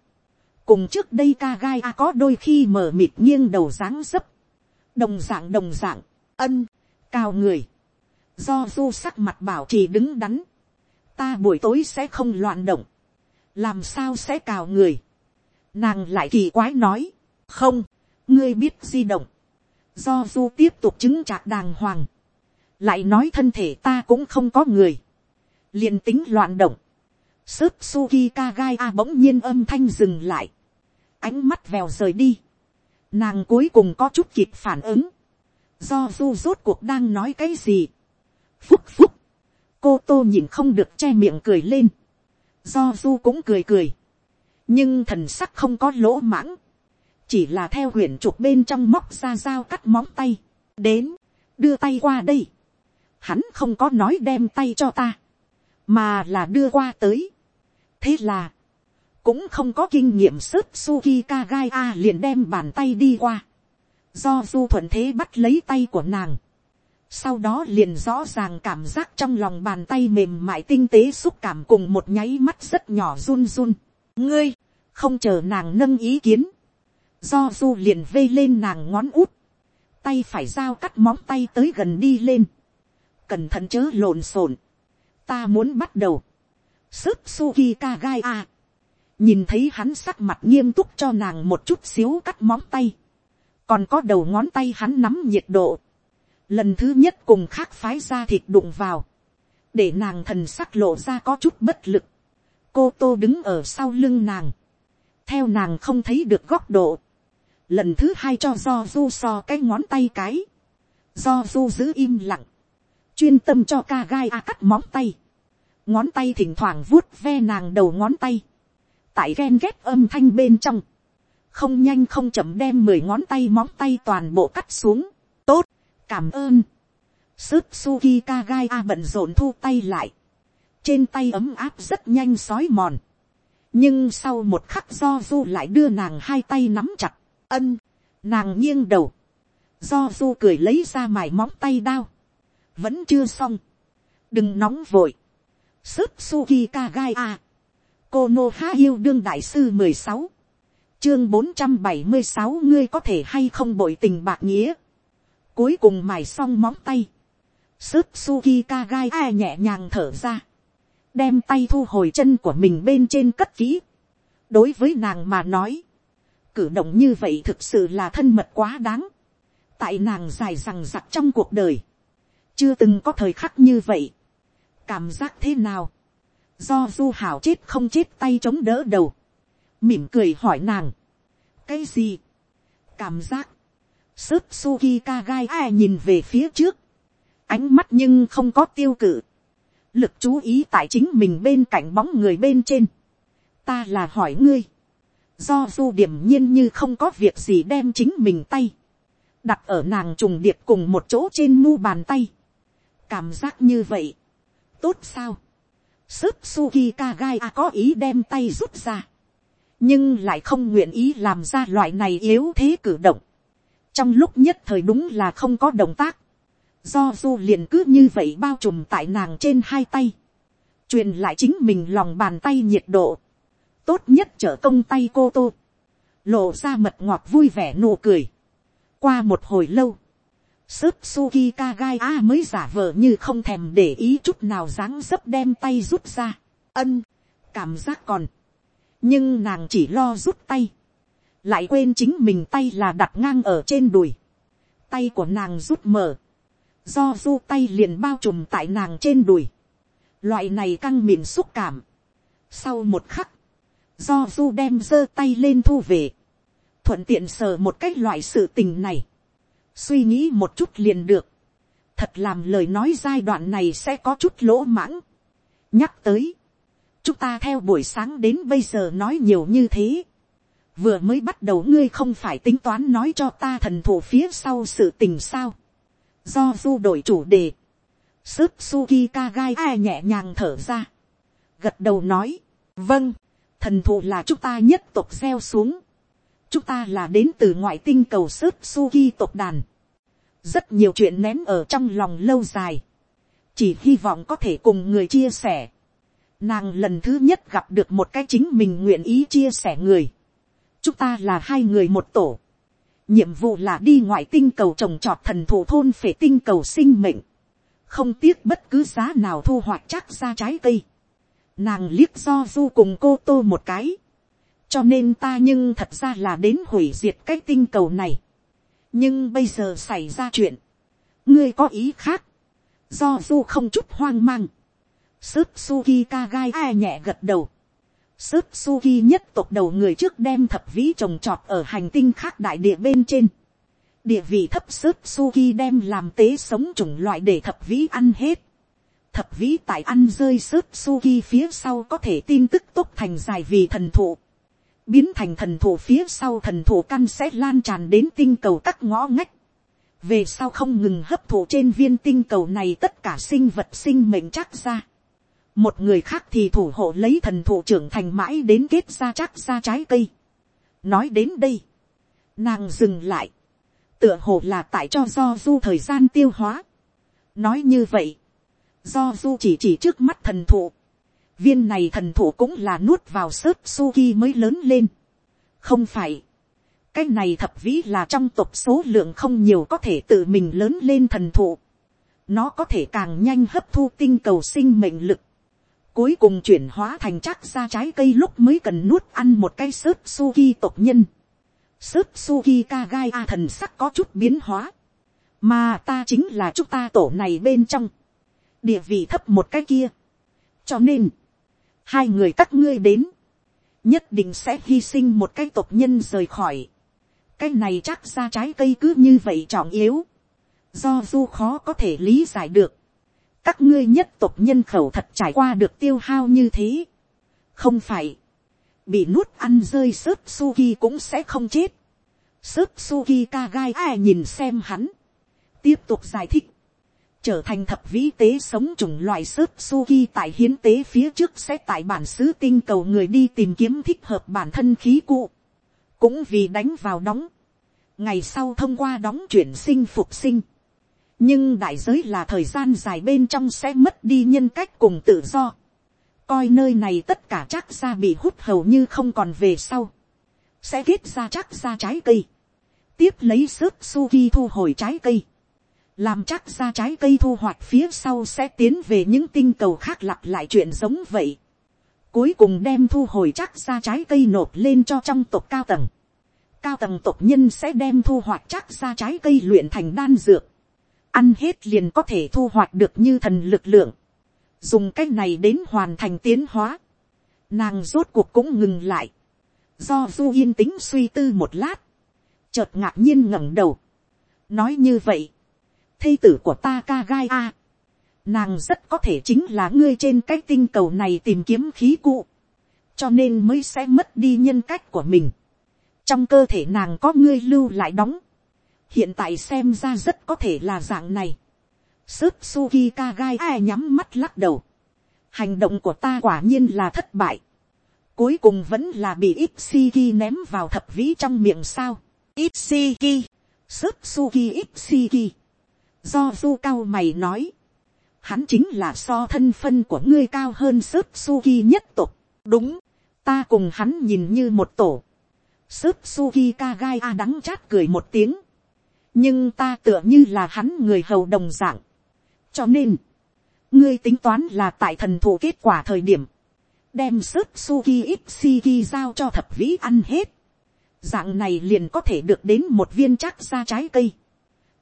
Speaker 1: cùng trước đây ca gai a có đôi khi mờ mịt nghiêng đầu dáng dấp, đồng dạng đồng dạng, ân, cao người, do du sắc mặt bảo trì đứng đắn, ta buổi tối sẽ không loạn động, làm sao sẽ cào người, nàng lại kỳ quái nói, không, ngươi biết di động, do du tiếp tục chứng trạc đàng hoàng, lại nói thân thể ta cũng không có người, liền tính loạn động, Sớp Suki Kagai A bỗng nhiên âm thanh dừng lại. Ánh mắt vèo rời đi. Nàng cuối cùng có chút kịp phản ứng. Do du rốt cuộc đang nói cái gì. Phúc phúc. Cô tô nhìn không được che miệng cười lên. Do du cũng cười cười. Nhưng thần sắc không có lỗ mãng. Chỉ là theo huyền trục bên trong móc ra dao cắt móng tay. Đến. Đưa tay qua đây. Hắn không có nói đem tay cho ta mà là đưa qua tới. thế là, cũng không có kinh nghiệm sức suki kagai a liền đem bàn tay đi qua, do du thuận thế bắt lấy tay của nàng, sau đó liền rõ ràng cảm giác trong lòng bàn tay mềm mại tinh tế xúc cảm cùng một nháy mắt rất nhỏ run run. ngươi, không chờ nàng nâng ý kiến, do du liền vây lên nàng ngón út, tay phải dao cắt móng tay tới gần đi lên, cẩn thận chớ lộn xộn, ta muốn bắt đầu, sức suki ka gai a, nhìn thấy hắn sắc mặt nghiêm túc cho nàng một chút xíu cắt móng tay, còn có đầu ngón tay hắn nắm nhiệt độ, lần thứ nhất cùng khác phái ra thịt đụng vào, để nàng thần sắc lộ ra có chút bất lực, cô tô đứng ở sau lưng nàng, theo nàng không thấy được góc độ, lần thứ hai cho do du so cái ngón tay cái, do du giữ im lặng, chuyên tâm cho ca gai a cắt móng tay, ngón tay thỉnh thoảng vuốt ve nàng đầu ngón tay, tại ghen ghét âm thanh bên trong, không nhanh không chậm đem mười ngón tay móng tay toàn bộ cắt xuống, tốt, cảm ơn, sức suki kagai a bận rộn thu tay lại, trên tay ấm áp rất nhanh sói mòn, nhưng sau một khắc do du lại đưa nàng hai tay nắm chặt, ân, nàng nghiêng đầu, do du cười lấy ra mài móng tay đao, vẫn chưa xong, đừng nóng vội, sức suki kagai a, cô nô há yêu đương đại sư mười sáu, chương bốn trăm bảy mươi sáu ngươi có thể hay không bội tình bạc nghĩa, cuối cùng mài xong móng tay, sức suki kagai a nhẹ nhàng thở ra, đem tay thu hồi chân của mình bên trên cất kỹ, đối với nàng mà nói, cử động như vậy thực sự là thân mật quá đáng, tại nàng dài rằng giặc trong cuộc đời, chưa từng có thời khắc như vậy, cảm giác thế nào, do du hảo chết không chết tay chống đỡ đầu, mỉm cười hỏi nàng, cái gì, cảm giác, sức suki ka gai ai nhìn về phía trước, ánh mắt nhưng không có tiêu cự, lực chú ý tại chính mình bên cạnh bóng người bên trên, ta là hỏi ngươi, do du điểm nhiên như không có việc gì đem chính mình tay, đặt ở nàng trùng điệp cùng một chỗ trên mu bàn tay, cảm giác như vậy, tốt sao, sức suki kagai a có ý đem tay rút ra, nhưng lại không nguyện ý làm ra loại này yếu thế cử động, trong lúc nhất thời đúng là không có động tác, do du liền cứ như vậy bao trùm tại nàng trên hai tay, truyền lại chính mình lòng bàn tay nhiệt độ, tốt nhất trở công tay cô tô, lộ ra mật ngọt vui vẻ nụ cười. qua một hồi lâu, Sức Suki Kagai A mới giả vờ như không thèm để ý chút nào dáng dấp đem tay rút ra. Ân, cảm giác còn. Nhưng nàng chỉ lo rút tay. Lại quên chính mình tay là đặt ngang ở trên đùi. Tay của nàng rút mở. Do du tay liền bao trùm tại nàng trên đùi. Loại này căng mịn xúc cảm. Sau một khắc. Do du đem giơ tay lên thu về. Thuận tiện sờ một cách loại sự tình này. Suy nghĩ một chút liền được, thật làm lời nói giai đoạn này sẽ có chút lỗ mãng. nhắc tới, chúng ta theo buổi sáng đến bây giờ nói nhiều như thế, vừa mới bắt đầu ngươi không phải tính toán nói cho ta thần thủ phía sau sự tình sao, do du đổi chủ đề, sức suki kagai ai nhẹ nhàng thở ra, gật đầu nói, vâng, thần thụ là chúng ta nhất tộc gieo xuống, chúng ta là đến từ ngoại tinh cầu sớt suki tộc đàn. rất nhiều chuyện nén ở trong lòng lâu dài. chỉ hy vọng có thể cùng người chia sẻ. nàng lần thứ nhất gặp được một cái chính mình nguyện ý chia sẻ người. chúng ta là hai người một tổ. nhiệm vụ là đi ngoại tinh cầu trồng trọt thần thụ thôn phể tinh cầu sinh mệnh. không tiếc bất cứ giá nào thu hoạch chắc ra trái cây nàng liếc do du cùng cô tô một cái. Cho nên ta nhưng thật ra là đến hủy diệt cái tinh cầu này. nhưng bây giờ xảy ra chuyện, ngươi có ý khác, do du không chút hoang mang, sức suki kagai ai nhẹ gật đầu, sức suki nhất tộc đầu người trước đem thập vĩ trồng trọt ở hành tinh khác đại địa bên trên, địa vị thấp sức suki đem làm tế sống chủng loại để thập vĩ ăn hết, thập vĩ tại ăn rơi sớt suki phía sau có thể tin tức tốt thành dài vì thần thụ biến thành thần thụ phía sau thần thụ căn sẽ lan tràn đến tinh cầu các ngõ ngách. về sau không ngừng hấp thụ trên viên tinh cầu này tất cả sinh vật sinh mệnh chắc ra. một người khác thì thủ hộ lấy thần thụ trưởng thành mãi đến kết ra chắc ra trái cây. nói đến đây, nàng dừng lại, tựa hồ là tại cho do du thời gian tiêu hóa. nói như vậy, do du chỉ chỉ trước mắt thần thụ, viên này thần thụ cũng là nuốt vào sớt suki mới lớn lên. không phải, cái này thập vĩ là trong tộc số lượng không nhiều có thể tự mình lớn lên thần thụ. nó có thể càng nhanh hấp thu tinh cầu sinh mệnh lực. cuối cùng chuyển hóa thành chắc ra trái cây lúc mới cần nuốt ăn một cái sớt suki tộc nhân. sớt suki kagai a thần sắc có chút biến hóa. mà ta chính là chúng ta tổ này bên trong địa vị thấp một cái kia. cho nên, hai người các ngươi đến, nhất định sẽ hy sinh một cái tộc nhân rời khỏi. cái này chắc ra trái cây cứ như vậy trọng yếu, do du khó có thể lý giải được. các ngươi nhất tộc nhân khẩu thật trải qua được tiêu hao như thế. không phải, bị nuốt ăn rơi sớp suki cũng sẽ không chết. sớp suki ka gai ai nhìn xem hắn, tiếp tục giải thích trở thành thập vĩ tế sống chủng loài sớp suki tại hiến tế phía trước sẽ tại bản xứ tinh cầu người đi tìm kiếm thích hợp bản thân khí cụ. Cũng vì đánh vào đóng. Ngày sau thông qua đóng chuyển sinh phục sinh. Nhưng đại giới là thời gian dài bên trong sẽ mất đi nhân cách cùng tự do. Coi nơi này tất cả chắc ra bị hút hầu như không còn về sau. Sẽ kết ra chắc ra trái cây. Tiếp lấy sức suki thu hồi trái cây làm chắc ra trái cây thu hoạch phía sau sẽ tiến về những tinh cầu khác lặp lại chuyện giống vậy. Cuối cùng đem thu hồi chắc ra trái cây nộp lên cho trong tộc cao tầng. Cao tầng tộc nhân sẽ đem thu hoạch chắc ra trái cây luyện thành đan dược. Ăn hết liền có thể thu hoạch được như thần lực lượng. Dùng cách này đến hoàn thành tiến hóa. Nàng rốt cuộc cũng ngừng lại. Do du yên tĩnh suy tư một lát. Chợt ngạc nhiên ngẩng đầu. Nói như vậy thây tử của ta ca gai a. Nàng rất có thể chính là ngươi trên cái tinh cầu này tìm kiếm khí cụ. Cho nên mới sẽ mất đi nhân cách của mình. Trong cơ thể nàng có ngươi lưu lại đóng. Hiện tại xem ra rất có thể là dạng này. Sớp Suki Kagai ai nhắm mắt lắc đầu. Hành động của ta quả nhiên là thất bại. Cuối cùng vẫn là bị Ipsiki ném vào thập vĩ trong miệng sao. Ipsiki sớp suki ipsiki, do du cao mày nói, hắn chính là so thân phân của ngươi cao hơn sớp suki nhất tục, đúng, ta cùng hắn nhìn như một tổ, sớp suki kagai a đắng chát cười một tiếng, nhưng ta tựa như là hắn người hầu đồng dạng, cho nên, ngươi tính toán là tại thần thủ kết quả thời điểm, đem sớp suki ipsiki giao cho thập vĩ ăn hết, dạng này liền có thể được đến một viên chắc ra trái cây.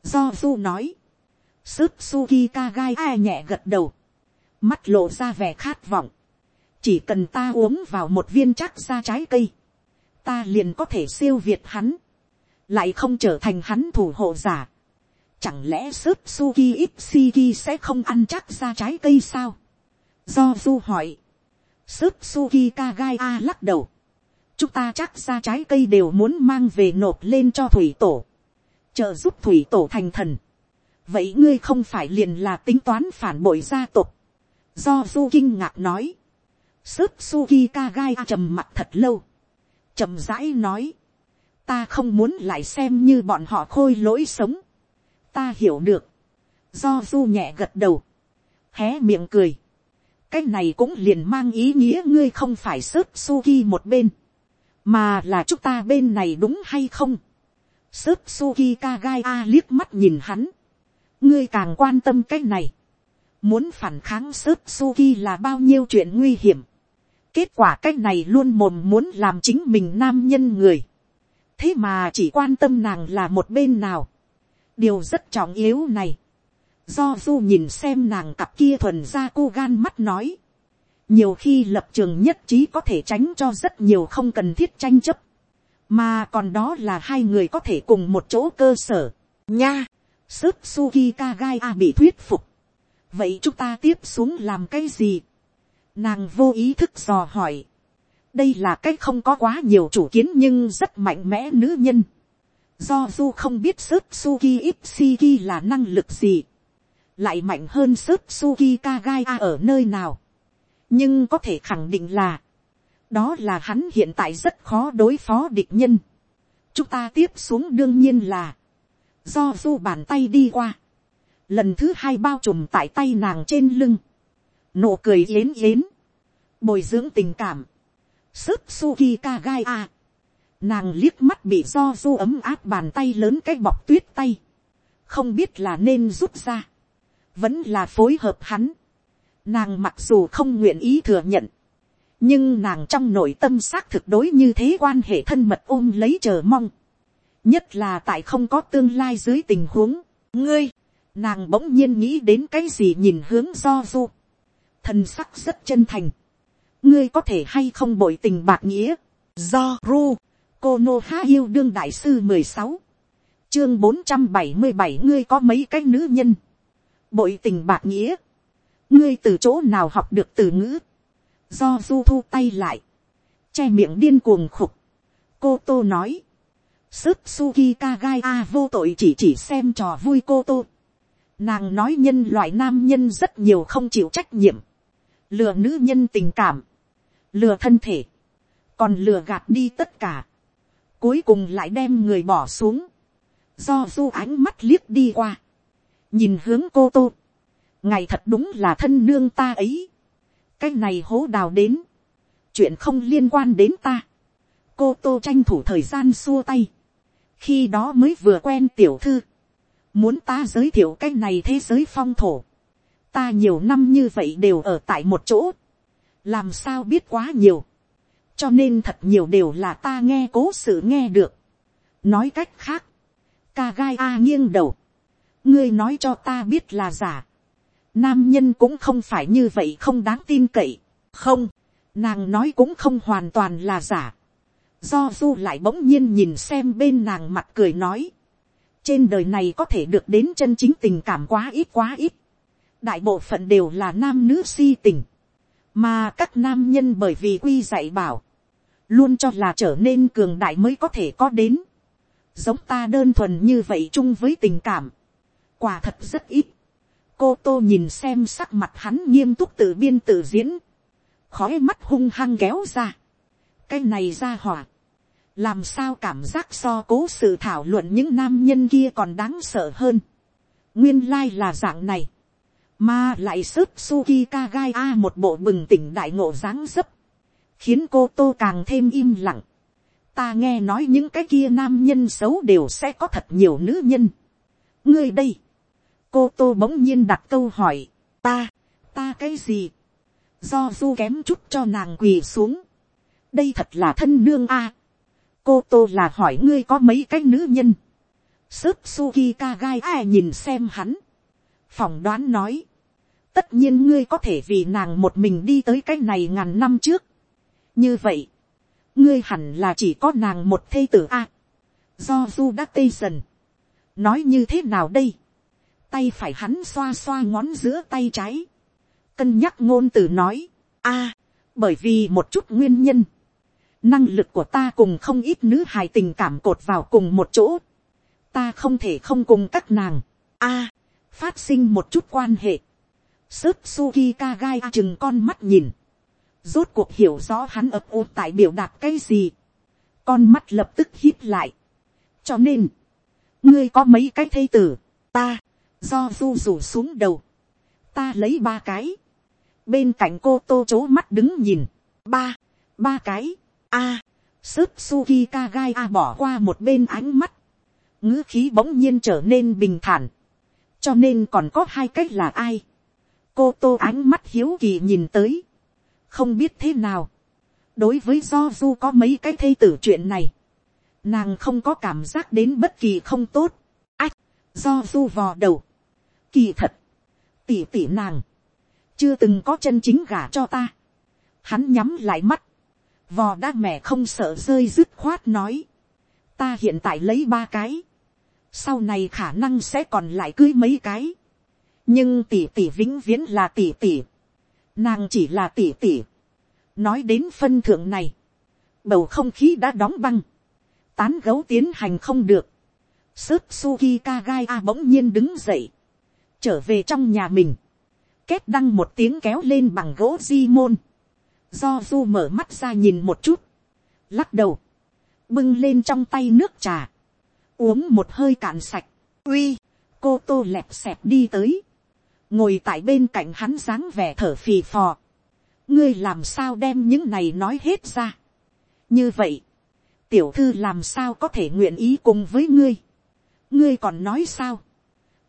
Speaker 1: do du nói, sớp suki Kagai ai nhẹ gật đầu, mắt lộ ra vẻ khát vọng, chỉ cần ta uống vào một viên chắc ra trái cây, ta liền có thể siêu việt hắn, lại không trở thành hắn thủ hộ giả. Chẳng lẽ sớp suki ipsiki sẽ không ăn chắc ra trái cây sao? Do du hỏi. Sớp suki kagai a lắc đầu. Chúng ta chắc ra trái cây đều muốn mang về nộp lên cho thủy tổ. Trợ giúp thủy tổ thành thần. Vậy ngươi không phải liền là tính toán phản bội gia tộc. Do du kinh ngạc nói. Sớp suki kagai gai trầm mặt thật lâu. trầm rãi nói ta không muốn lại xem như bọn họ khôi lỗi sống. ta hiểu được. do du nhẹ gật đầu. hé miệng cười. cái này cũng liền mang ý nghĩa ngươi không phải sớt suki một bên. mà là chúng ta bên này đúng hay không. sớt suki kagai a liếc mắt nhìn hắn ngươi càng quan tâm cái này. muốn phản kháng sớt suki là bao nhiêu chuyện nguy hiểm. kết quả cái này luôn mồm muốn làm chính mình nam nhân người thế mà chỉ quan tâm nàng là một bên nào. điều rất trọng yếu này. do du nhìn xem nàng cặp kia thuần ra cô gan mắt nói. nhiều khi lập trường nhất trí có thể tránh cho rất nhiều không cần thiết tranh chấp. mà còn đó là hai người có thể cùng một chỗ cơ sở. nha, sức suki kagai a bị thuyết phục. vậy chúng ta tiếp xuống làm cái gì. nàng vô ý thức dò hỏi đây là cách không có quá nhiều chủ kiến nhưng rất mạnh mẽ nữ nhân. do du không biết sức suki ipsiki là năng lực gì, lại mạnh hơn sức suki kagai a ở nơi nào. nhưng có thể khẳng định là, đó là hắn hiện tại rất khó đối phó địch nhân. chúng ta tiếp xuống đương nhiên là, do du bàn tay đi qua, lần thứ hai bao trùm tại tay nàng trên lưng, nụ cười yến yến, bồi dưỡng tình cảm, Sức Suki Kagai a. Nàng liếc mắt bị do du ấm áp bàn tay lớn cái bọc tuyết tay. Không biết là nên rút ra. Vẫn là phối hợp hắn. Nàng mặc dù không nguyện ý thừa nhận. Nhưng nàng trong nội tâm xác thực đối như thế quan hệ thân mật ôm lấy chờ mong. Nhất là tại không có tương lai dưới tình huống. Ngươi, nàng bỗng nhiên nghĩ đến cái gì nhìn hướng do du. Thần sắc rất chân thành. Ngươi có thể hay không bội tình bạc nghĩa, do ru, cô nô há yêu đương đại sư mười sáu, chương bốn trăm bảy mươi bảy ngươi có mấy cái nữ nhân, bội tình bạc nghĩa, ngươi từ chỗ nào học được từ ngữ, do du thu tay lại, che miệng điên cuồng khục, cô tô nói, sức suki kagai a vô tội chỉ chỉ xem trò vui cô tô, nàng nói nhân loại nam nhân rất nhiều không chịu trách nhiệm, lừa nữ nhân tình cảm, lừa thân thể, còn lừa gạt đi tất cả, cuối cùng lại đem người bỏ xuống, do du ánh mắt liếc đi qua, nhìn hướng cô tô, ngày thật đúng là thân nương ta ấy, cái này hố đào đến, chuyện không liên quan đến ta, cô tô tranh thủ thời gian xua tay, khi đó mới vừa quen tiểu thư, muốn ta giới thiệu cái này thế giới phong thổ, ta nhiều năm như vậy đều ở tại một chỗ, làm sao biết quá nhiều, cho nên thật nhiều đều là ta nghe cố sự nghe được. nói cách khác, ca gai a nghiêng đầu, ngươi nói cho ta biết là giả, nam nhân cũng không phải như vậy không đáng tin cậy, không, nàng nói cũng không hoàn toàn là giả, do du lại bỗng nhiên nhìn xem bên nàng mặt cười nói, trên đời này có thể được đến chân chính tình cảm quá ít quá ít, đại bộ phận đều là nam nữ si tình, mà các nam nhân bởi vì quy dạy bảo, luôn cho là trở nên cường đại mới có thể có đến, giống ta đơn thuần như vậy chung với tình cảm, quả thật rất ít, cô tô nhìn xem sắc mặt hắn nghiêm túc tự biên tự diễn, khói mắt hung hăng kéo ra, cái này ra hỏa, làm sao cảm giác so cố sự thảo luận những nam nhân kia còn đáng sợ hơn. nguyên lai là dạng này, mà lại sức suki kagai a một bộ bừng tỉnh đại ngộ dáng dấp, khiến cô tô càng thêm im lặng. ta nghe nói những cái kia nam nhân xấu đều sẽ có thật nhiều nữ nhân. ngươi đây, cô tô bỗng nhiên đặt câu hỏi, ta, ta cái gì, do du kém chút cho nàng quỳ xuống, đây thật là thân nương a, cô tô là hỏi ngươi có mấy cái nữ nhân, Sớp suki kagai ai nhìn xem hắn, phỏng đoán nói, tất nhiên ngươi có thể vì nàng một mình đi tới cái này ngàn năm trước, như vậy, ngươi hẳn là chỉ có nàng một thê tử a, do du đã tây dần, nói như thế nào đây, tay phải hắn xoa xoa ngón giữa tay trái, cân nhắc ngôn từ nói, a, bởi vì một chút nguyên nhân, năng lực của ta cùng không ít nữ hài tình cảm cột vào cùng một chỗ, ta không thể không cùng các nàng, a, phát sinh một chút quan hệ, sức suki ka gai chừng con mắt nhìn, rốt cuộc hiểu rõ hắn ập ô tại biểu đạt cái gì, con mắt lập tức hít lại, cho nên, ngươi có mấy cái thây tử, ta, do du rủ xuống đầu, ta lấy ba cái, bên cạnh cô tô c mắt đứng nhìn, ba, ba cái, a, à, sức suki kagai a bỏ qua một bên ánh mắt, ngữ khí bỗng nhiên trở nên bình thản, cho nên còn có hai cách là ai, cô tô ánh mắt hiếu kỳ nhìn tới, không biết thế nào, đối với do du có mấy cái thây tử chuyện này, nàng không có cảm giác đến bất kỳ không tốt, ách, do du vò đầu, kỳ thật, tỉ tỉ nàng, chưa từng có chân chính gả cho ta, hắn nhắm lại mắt, vò đa mẹ không sợ rơi dứt khoát nói, ta hiện tại lấy ba cái, sau này khả năng sẽ còn lại cưới mấy cái, nhưng tỷ tỷ vĩnh viễn là tỷ tỷ, nàng chỉ là tỷ tỷ, nói đến phân thượng này, bầu không khí đã đóng băng, tán gấu tiến hành không được, Sớt suki kagai a bỗng nhiên đứng dậy, trở về trong nhà mình, kết đăng một tiếng kéo lên bằng gỗ di môn, do du mở mắt ra nhìn một chút, lắc đầu, bưng lên trong tay nước trà, uống một hơi cạn sạch, uy, cô tô lẹp xẹp đi tới, ngồi tại bên cạnh hắn dáng vẻ thở phì phò, ngươi làm sao đem những này nói hết ra. như vậy, tiểu thư làm sao có thể nguyện ý cùng với ngươi. ngươi còn nói sao.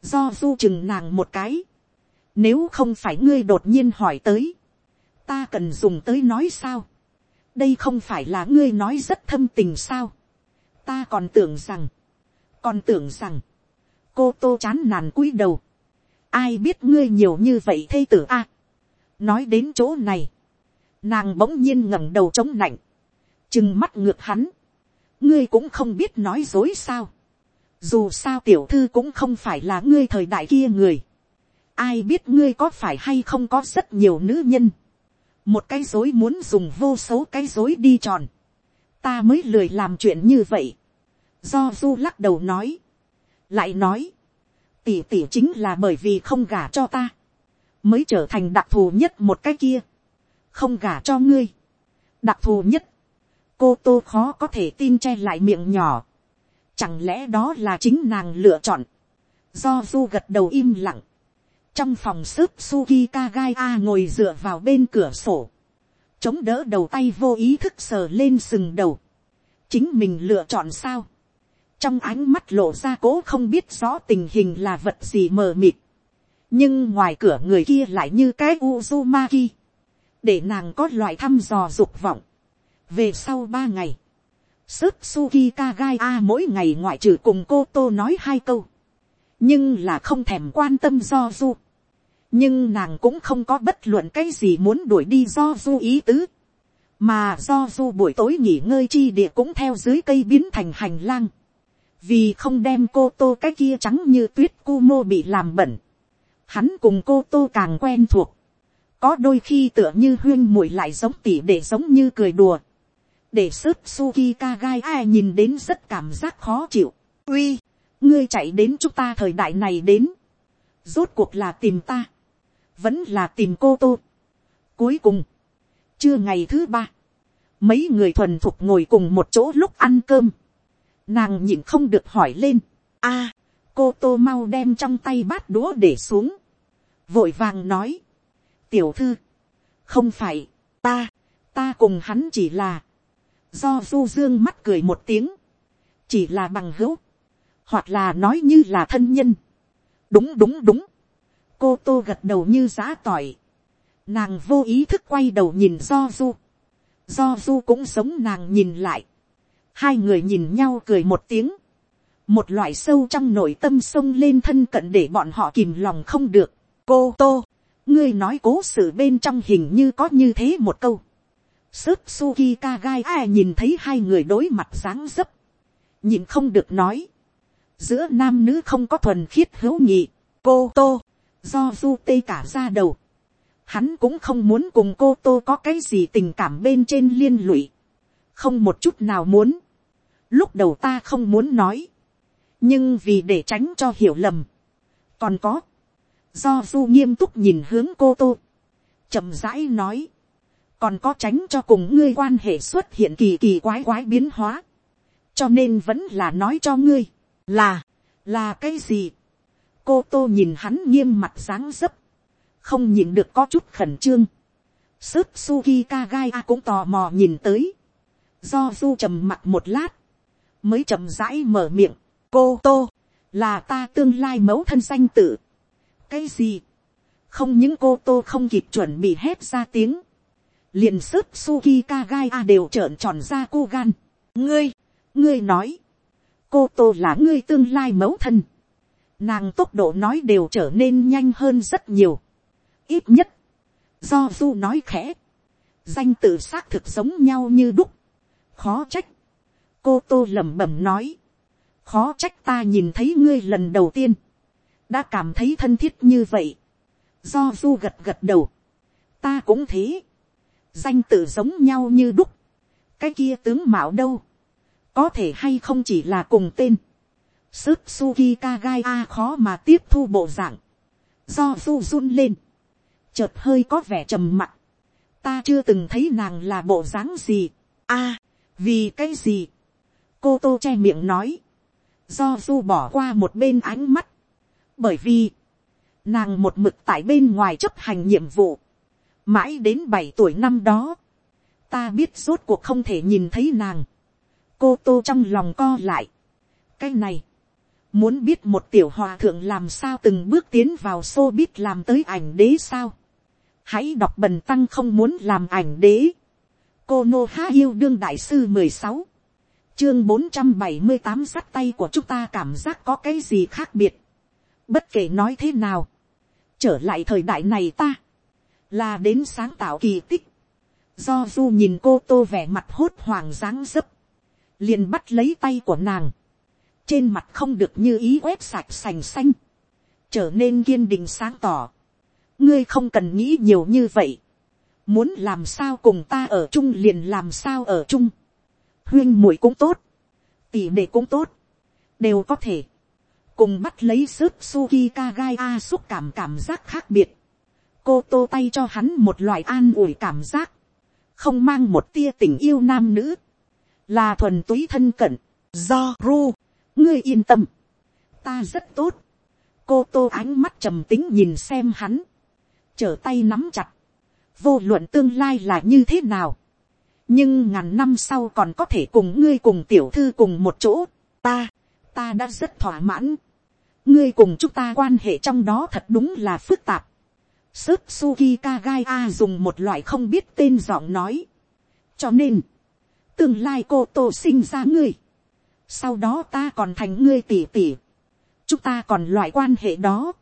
Speaker 1: do du chừng nàng một cái. nếu không phải ngươi đột nhiên hỏi tới, ta cần dùng tới nói sao. đây không phải là ngươi nói rất thâm tình sao. ta còn tưởng rằng, còn tưởng rằng, cô tô chán nản cúi đầu. ai biết ngươi nhiều như vậy thây tử a nói đến chỗ này, nàng bỗng nhiên ngẩng đầu chống nạnh, chừng mắt ngược hắn, ngươi cũng không biết nói dối sao, dù sao tiểu thư cũng không phải là ngươi thời đại kia người, ai biết ngươi có phải hay không có rất nhiều nữ nhân, một cái dối muốn dùng vô số cái dối đi tròn, ta mới lười làm chuyện như vậy, do du lắc đầu nói, lại nói, tỉ tỉ chính là bởi vì không gả cho ta, mới trở thành đặc thù nhất một cái kia, không gả cho ngươi, đặc thù nhất, cô tô khó có thể tin che lại miệng nhỏ, chẳng lẽ đó là chính nàng lựa chọn, do du gật đầu im lặng, trong phòng sức suki kagai a ngồi dựa vào bên cửa sổ, chống đỡ đầu tay vô ý thức sờ lên sừng đầu, chính mình lựa chọn sao, trong ánh mắt lộ ra cố không biết rõ tình hình là vật gì mờ mịt, nhưng ngoài cửa người kia lại như cái Uzumaki, để nàng có loại thăm dò dục vọng. về sau ba ngày, sức suki kagai a mỗi ngày ngoại trừ cùng cô tô nói hai câu, nhưng là không thèm quan tâm do du nhưng nàng cũng không có bất luận cái gì muốn đuổi đi do du ý tứ, mà do du buổi tối nghỉ ngơi chi địa cũng theo dưới cây biến thành hành lang, vì không đem cô tô cái kia trắng như tuyết cu mô bị làm bẩn, hắn cùng cô tô càng quen thuộc, có đôi khi tựa như huyên muội lại giống tỉ để giống như cười đùa, để sức suki kagai ai nhìn đến rất cảm giác khó chịu, uy, ngươi chạy đến chúng ta thời đại này đến, rốt cuộc là tìm ta, vẫn là tìm cô tô. Cuối cùng, trưa ngày thứ ba, mấy người thuần thục ngồi cùng một chỗ lúc ăn cơm, nàng nhịn không được hỏi lên, a, cô tô mau đem trong tay bát đũa để xuống, vội vàng nói, tiểu thư, không phải, ta, ta cùng hắn chỉ là, do du dương mắt cười một tiếng, chỉ là bằng hữu, hoặc là nói như là thân nhân. đúng đúng đúng, cô tô gật đầu như giã tỏi, nàng vô ý thức quay đầu nhìn do du, do du cũng sống nàng nhìn lại, hai người nhìn nhau cười một tiếng, một loại sâu trong nội tâm sông lên thân cận để bọn họ kìm lòng không được. cô tô, ngươi nói cố sự bên trong hình như có như thế một câu. Sức suki kagai ai nhìn thấy hai người đối mặt dáng dấp, nhìn không được nói, giữa nam nữ không có thuần khiết hữu nhị, cô tô, do du tê cả ra đầu, hắn cũng không muốn cùng cô tô có cái gì tình cảm bên trên liên lụy, không một chút nào muốn, lúc đầu ta không muốn nói, nhưng vì để tránh cho hiểu lầm, còn có, do du nghiêm túc nhìn hướng cô tô, chậm rãi nói, còn có tránh cho cùng ngươi quan hệ xuất hiện kỳ kỳ quái quái biến hóa, cho nên vẫn là nói cho ngươi, là, là cái gì cô tô nhìn hắn nghiêm mặt dáng dấp, không nhìn được có chút khẩn trương. Sớp suki kagai a cũng tò mò nhìn tới, do du trầm mặt một lát, mới chậm rãi mở miệng, cô tô, là ta tương lai mẫu thân danh tử. cái gì, không những cô tô không kịp chuẩn bị hét ra tiếng, liền Sớp suki kagai a đều trợn tròn ra cô gan. ngươi, ngươi nói, cô tô là ngươi tương lai mẫu thân. Nàng tốc độ nói đều trở nên nhanh hơn rất nhiều. ít nhất, do du nói khẽ, danh tự xác thực giống nhau như đúc. khó trách, cô tô lẩm bẩm nói, khó trách ta nhìn thấy ngươi lần đầu tiên, đã cảm thấy thân thiết như vậy. do du gật gật đầu, ta cũng thế, danh tự giống nhau như đúc, cái kia tướng mạo đâu, có thể hay không chỉ là cùng tên, sức suki kagai a khó mà tiếp thu bộ dạng, do du run lên, chợt hơi có vẻ trầm mặc, ta chưa từng thấy nàng là bộ dáng gì, a, vì cái gì, cô tô che miệng nói, do du bỏ qua một bên ánh mắt, bởi vì, nàng một mực tại bên ngoài chấp hành nhiệm vụ, mãi đến bảy tuổi năm đó, ta biết rốt cuộc không thể nhìn thấy nàng, cô tô trong lòng co lại. cái này, muốn biết một tiểu hòa thượng làm sao từng bước tiến vào xô biết làm tới ảnh đế sao. hãy đọc bần tăng không muốn làm ảnh đế. cô nô há yêu đương đại sư mười sáu, chương bốn trăm bảy mươi tám sắt tay của chúng ta cảm giác có cái gì khác biệt. bất kể nói thế nào, trở lại thời đại này ta, là đến sáng tạo kỳ tích. do du nhìn cô tô vẻ mặt hốt hoảng dáng dấp, liền bắt lấy tay của nàng, trên mặt không được như ý quét sạch sành xanh, trở nên kiên định sáng tỏ. ngươi không cần nghĩ nhiều như vậy, muốn làm sao cùng ta ở chung liền làm sao ở chung, huyên muội cũng tốt, tỷ đ ệ cũng tốt, đều có thể, cùng bắt lấy sức suki kagai a xúc cảm cảm giác khác biệt, cô tô tay cho hắn một loại an ủi cảm giác, không mang một tia tình yêu nam nữ, là thuần túy thân cận, do ru, ngươi yên tâm, ta rất tốt, cô tô ánh mắt trầm tính nhìn xem hắn, trở tay nắm chặt, vô luận tương lai là như thế nào, nhưng ngàn năm sau còn có thể cùng ngươi cùng tiểu thư cùng một chỗ, ta, ta đã rất thỏa mãn, ngươi cùng chúng ta quan hệ trong đó thật đúng là phức tạp, sức suki kagai a dùng một loại không biết tên giọng nói, cho nên, tương lai cô tô sinh ra ngươi, sau đó ta còn thành ngươi tỉ tỉ, chúng ta còn loại quan hệ đó,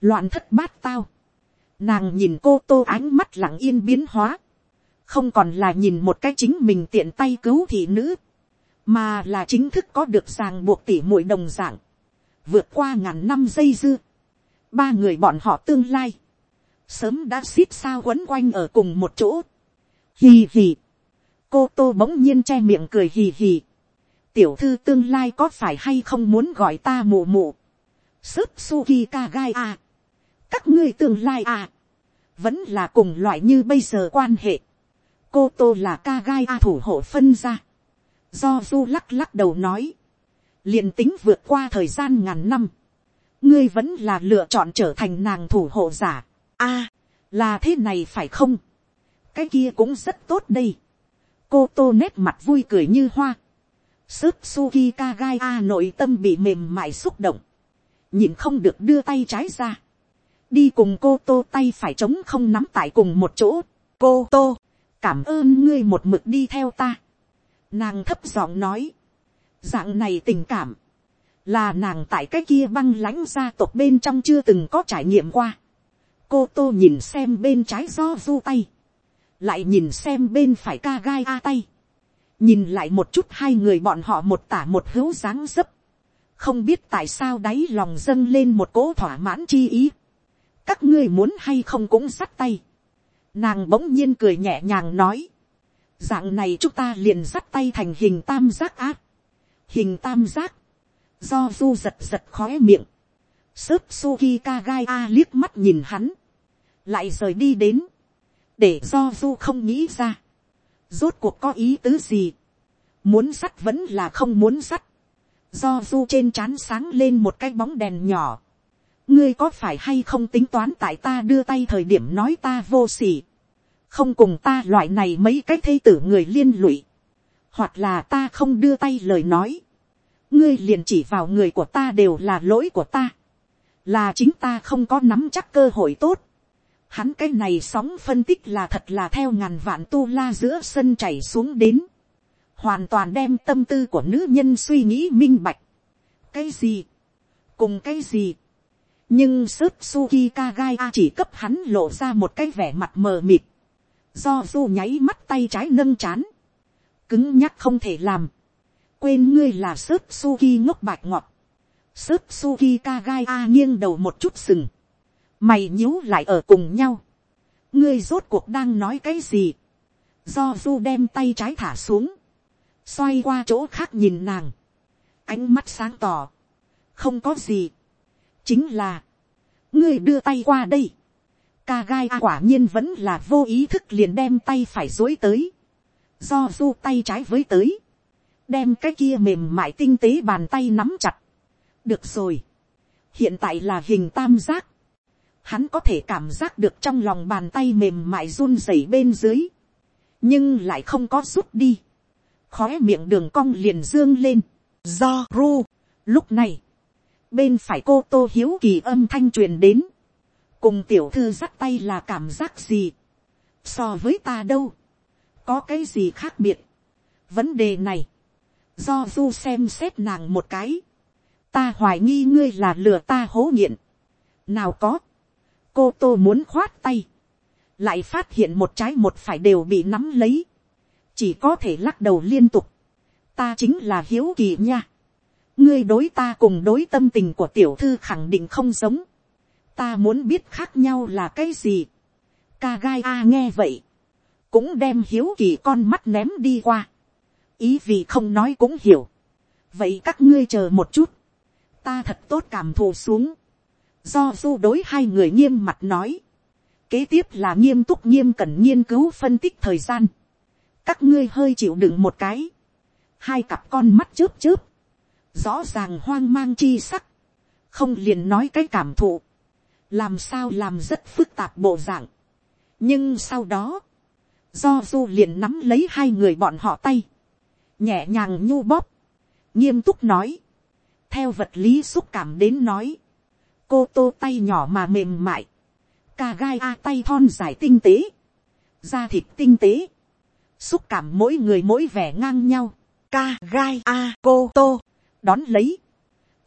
Speaker 1: loạn thất bát tao, nàng nhìn cô tô ánh mắt lặng yên biến hóa, không còn là nhìn một cái chính mình tiện tay cứu thị nữ, mà là chính thức có được ràng buộc tỉ mũi đồng dạng, vượt qua ngàn năm dây dưa, ba người bọn họ tương lai, sớm đã xít sao quấn quanh ở cùng một chỗ, hì hì, cô tô bỗng nhiên che miệng cười hì hì tiểu thư tương lai có phải hay không muốn gọi ta mù mù. sức suki ka gai à. các ngươi tương lai à. vẫn là cùng loại như bây giờ quan hệ. cô tô là ka gai a thủ hộ phân ra, do du lắc lắc đầu nói, liền tính vượt qua thời gian ngàn năm, ngươi vẫn là lựa chọn trở thành nàng thủ hộ giả. a, là thế này phải không, cái kia cũng rất tốt đây. cô tô nét mặt vui cười như hoa sức suki kagai a nội tâm bị mềm mại xúc động. nhìn không được đưa tay trái ra. đi cùng cô tô tay phải chống không nắm tại cùng một chỗ. cô tô, cảm ơn ngươi một mực đi theo ta. nàng thấp giọng nói. dạng này tình cảm là nàng tại cái kia băng lãnh gia tộc bên trong chưa từng có trải nghiệm qua. cô tô nhìn xem bên trái do du tay, lại nhìn xem bên phải ca gai a tay, nhìn lại một chút hai người bọn họ một tả một hữu dáng dấp, không biết tại sao đáy lòng dâng lên một cỗ thỏa mãn chi ý, các ngươi muốn hay không cũng sắt tay, nàng bỗng nhiên cười nhẹ nhàng nói, dạng này chúng ta liền sắt tay thành hình tam giác ác, hình tam giác, do du giật giật khóe miệng, sớp suki ka gai a liếc mắt nhìn hắn, lại rời đi đến, để do du không nghĩ ra, rốt cuộc có ý tứ gì, muốn sắt vẫn là không muốn sắt, do du trên trán sáng lên một cái bóng đèn nhỏ, ngươi có phải hay không tính toán tại ta đưa tay thời điểm nói ta vô s ỉ không cùng ta loại này mấy cái thây tử người liên lụy, hoặc là ta không đưa tay lời nói, ngươi liền chỉ vào người của ta đều là lỗi của ta, là chính ta không có nắm chắc cơ hội tốt, hắn cái này sóng phân tích là thật là theo ngàn vạn tu la giữa sân chảy xuống đến, hoàn toàn đem tâm tư của nữ nhân suy nghĩ minh bạch. cái gì, cùng cái gì, nhưng sớt suki kagai chỉ cấp hắn lộ ra một cái vẻ mặt mờ mịt, do du nháy mắt tay trái nâng chán, cứng nhắc không thể làm, quên ngươi là sớt suki ngốc bạch ngọt, sớt suki kagai nghiêng đầu một chút sừng, mày nhíu lại ở cùng nhau, ngươi rốt cuộc đang nói cái gì, do du đem tay trái thả xuống, xoay qua chỗ khác nhìn nàng, ánh mắt sáng tỏ, không có gì, chính là, ngươi đưa tay qua đây, ca gai quả nhiên vẫn là vô ý thức liền đem tay phải dối tới, do du tay trái với tới, đem cái kia mềm mại tinh tế bàn tay nắm chặt. được rồi, hiện tại là hình tam giác, hắn có thể cảm giác được trong lòng bàn tay mềm mại run rẩy bên dưới, nhưng lại không có rút đi, khói miệng đường cong liền dương lên, do ru, lúc này, bên phải cô tô hiếu kỳ âm thanh truyền đến, cùng tiểu thư dắt tay là cảm giác gì, so với ta đâu, có cái gì khác biệt, vấn đề này, do du xem xét nàng một cái, ta hoài nghi ngươi là lừa ta hố nghiện, nào có, cô tô muốn khoát tay, lại phát hiện một trái một phải đều bị nắm lấy, chỉ có thể lắc đầu liên tục, ta chính là hiếu kỳ nha, ngươi đối ta cùng đối tâm tình của tiểu thư khẳng định không giống, ta muốn biết khác nhau là cái gì, ca gai a nghe vậy, cũng đem hiếu kỳ con mắt ném đi qua, ý vì không nói cũng hiểu, vậy các ngươi chờ một chút, ta thật tốt cảm thụ xuống, do du đối hai người nghiêm mặt nói, kế tiếp là nghiêm túc nghiêm cẩn nghiên cứu phân tích thời gian, các ngươi hơi chịu đựng một cái, hai cặp con mắt chớp chớp, rõ ràng hoang mang chi sắc, không liền nói cái cảm thụ, làm sao làm rất phức tạp bộ dạng. nhưng sau đó, do du liền nắm lấy hai người bọn họ tay, nhẹ nhàng nhu bóp, nghiêm túc nói, theo vật lý xúc cảm đến nói, cô tô tay nhỏ mà mềm mại, ca gai a tay thon dài tinh tế, da thịt tinh tế, xúc cảm mỗi người mỗi vẻ ngang nhau, ca gai a cô tô, đón lấy,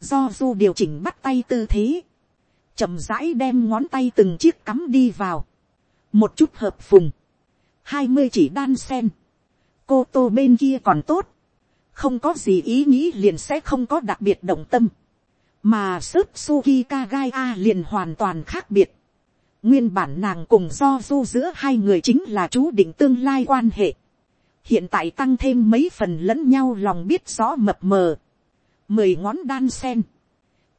Speaker 1: do du điều chỉnh bắt tay tư thế, chậm rãi đem ngón tay từng chiếc cắm đi vào, một chút hợp phùng, hai mươi chỉ đan sen, cô tô bên kia còn tốt, không có gì ý nghĩ liền sẽ không có đặc biệt động tâm, mà sức suki kagai a liền hoàn toàn khác biệt. nguyên bản nàng cùng do du giữa hai người chính là chú định tương lai quan hệ. hiện tại tăng thêm mấy phần lẫn nhau lòng biết rõ mập mờ. mười ngón đan sen.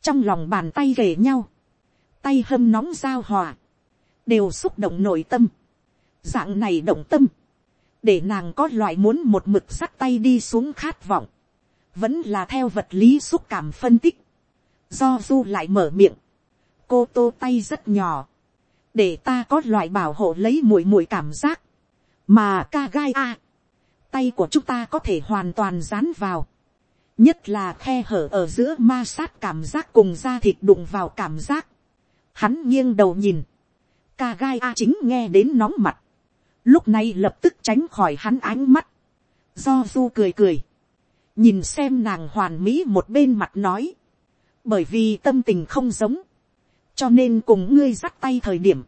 Speaker 1: trong lòng bàn tay kể nhau. tay hâm nóng giao hòa. đều xúc động nội tâm. dạng này động tâm để nàng có loại muốn một mực sắt tay đi xuống khát vọng, vẫn là theo vật lý xúc cảm phân tích, do du lại mở miệng, cô tô tay rất nhỏ, để ta có loại bảo hộ lấy mùi mùi cảm giác, mà ca gai a, tay của chúng ta có thể hoàn toàn dán vào, nhất là khe hở ở giữa ma sát cảm giác cùng da thịt đụng vào cảm giác. Hắn nghiêng đầu nhìn, ca gai a chính nghe đến nóng mặt, lúc này lập tức tránh khỏi hắn ánh mắt, do du cười cười, nhìn xem nàng hoàn mỹ một bên mặt nói, bởi vì tâm tình không giống, cho nên cùng ngươi dắt tay thời điểm,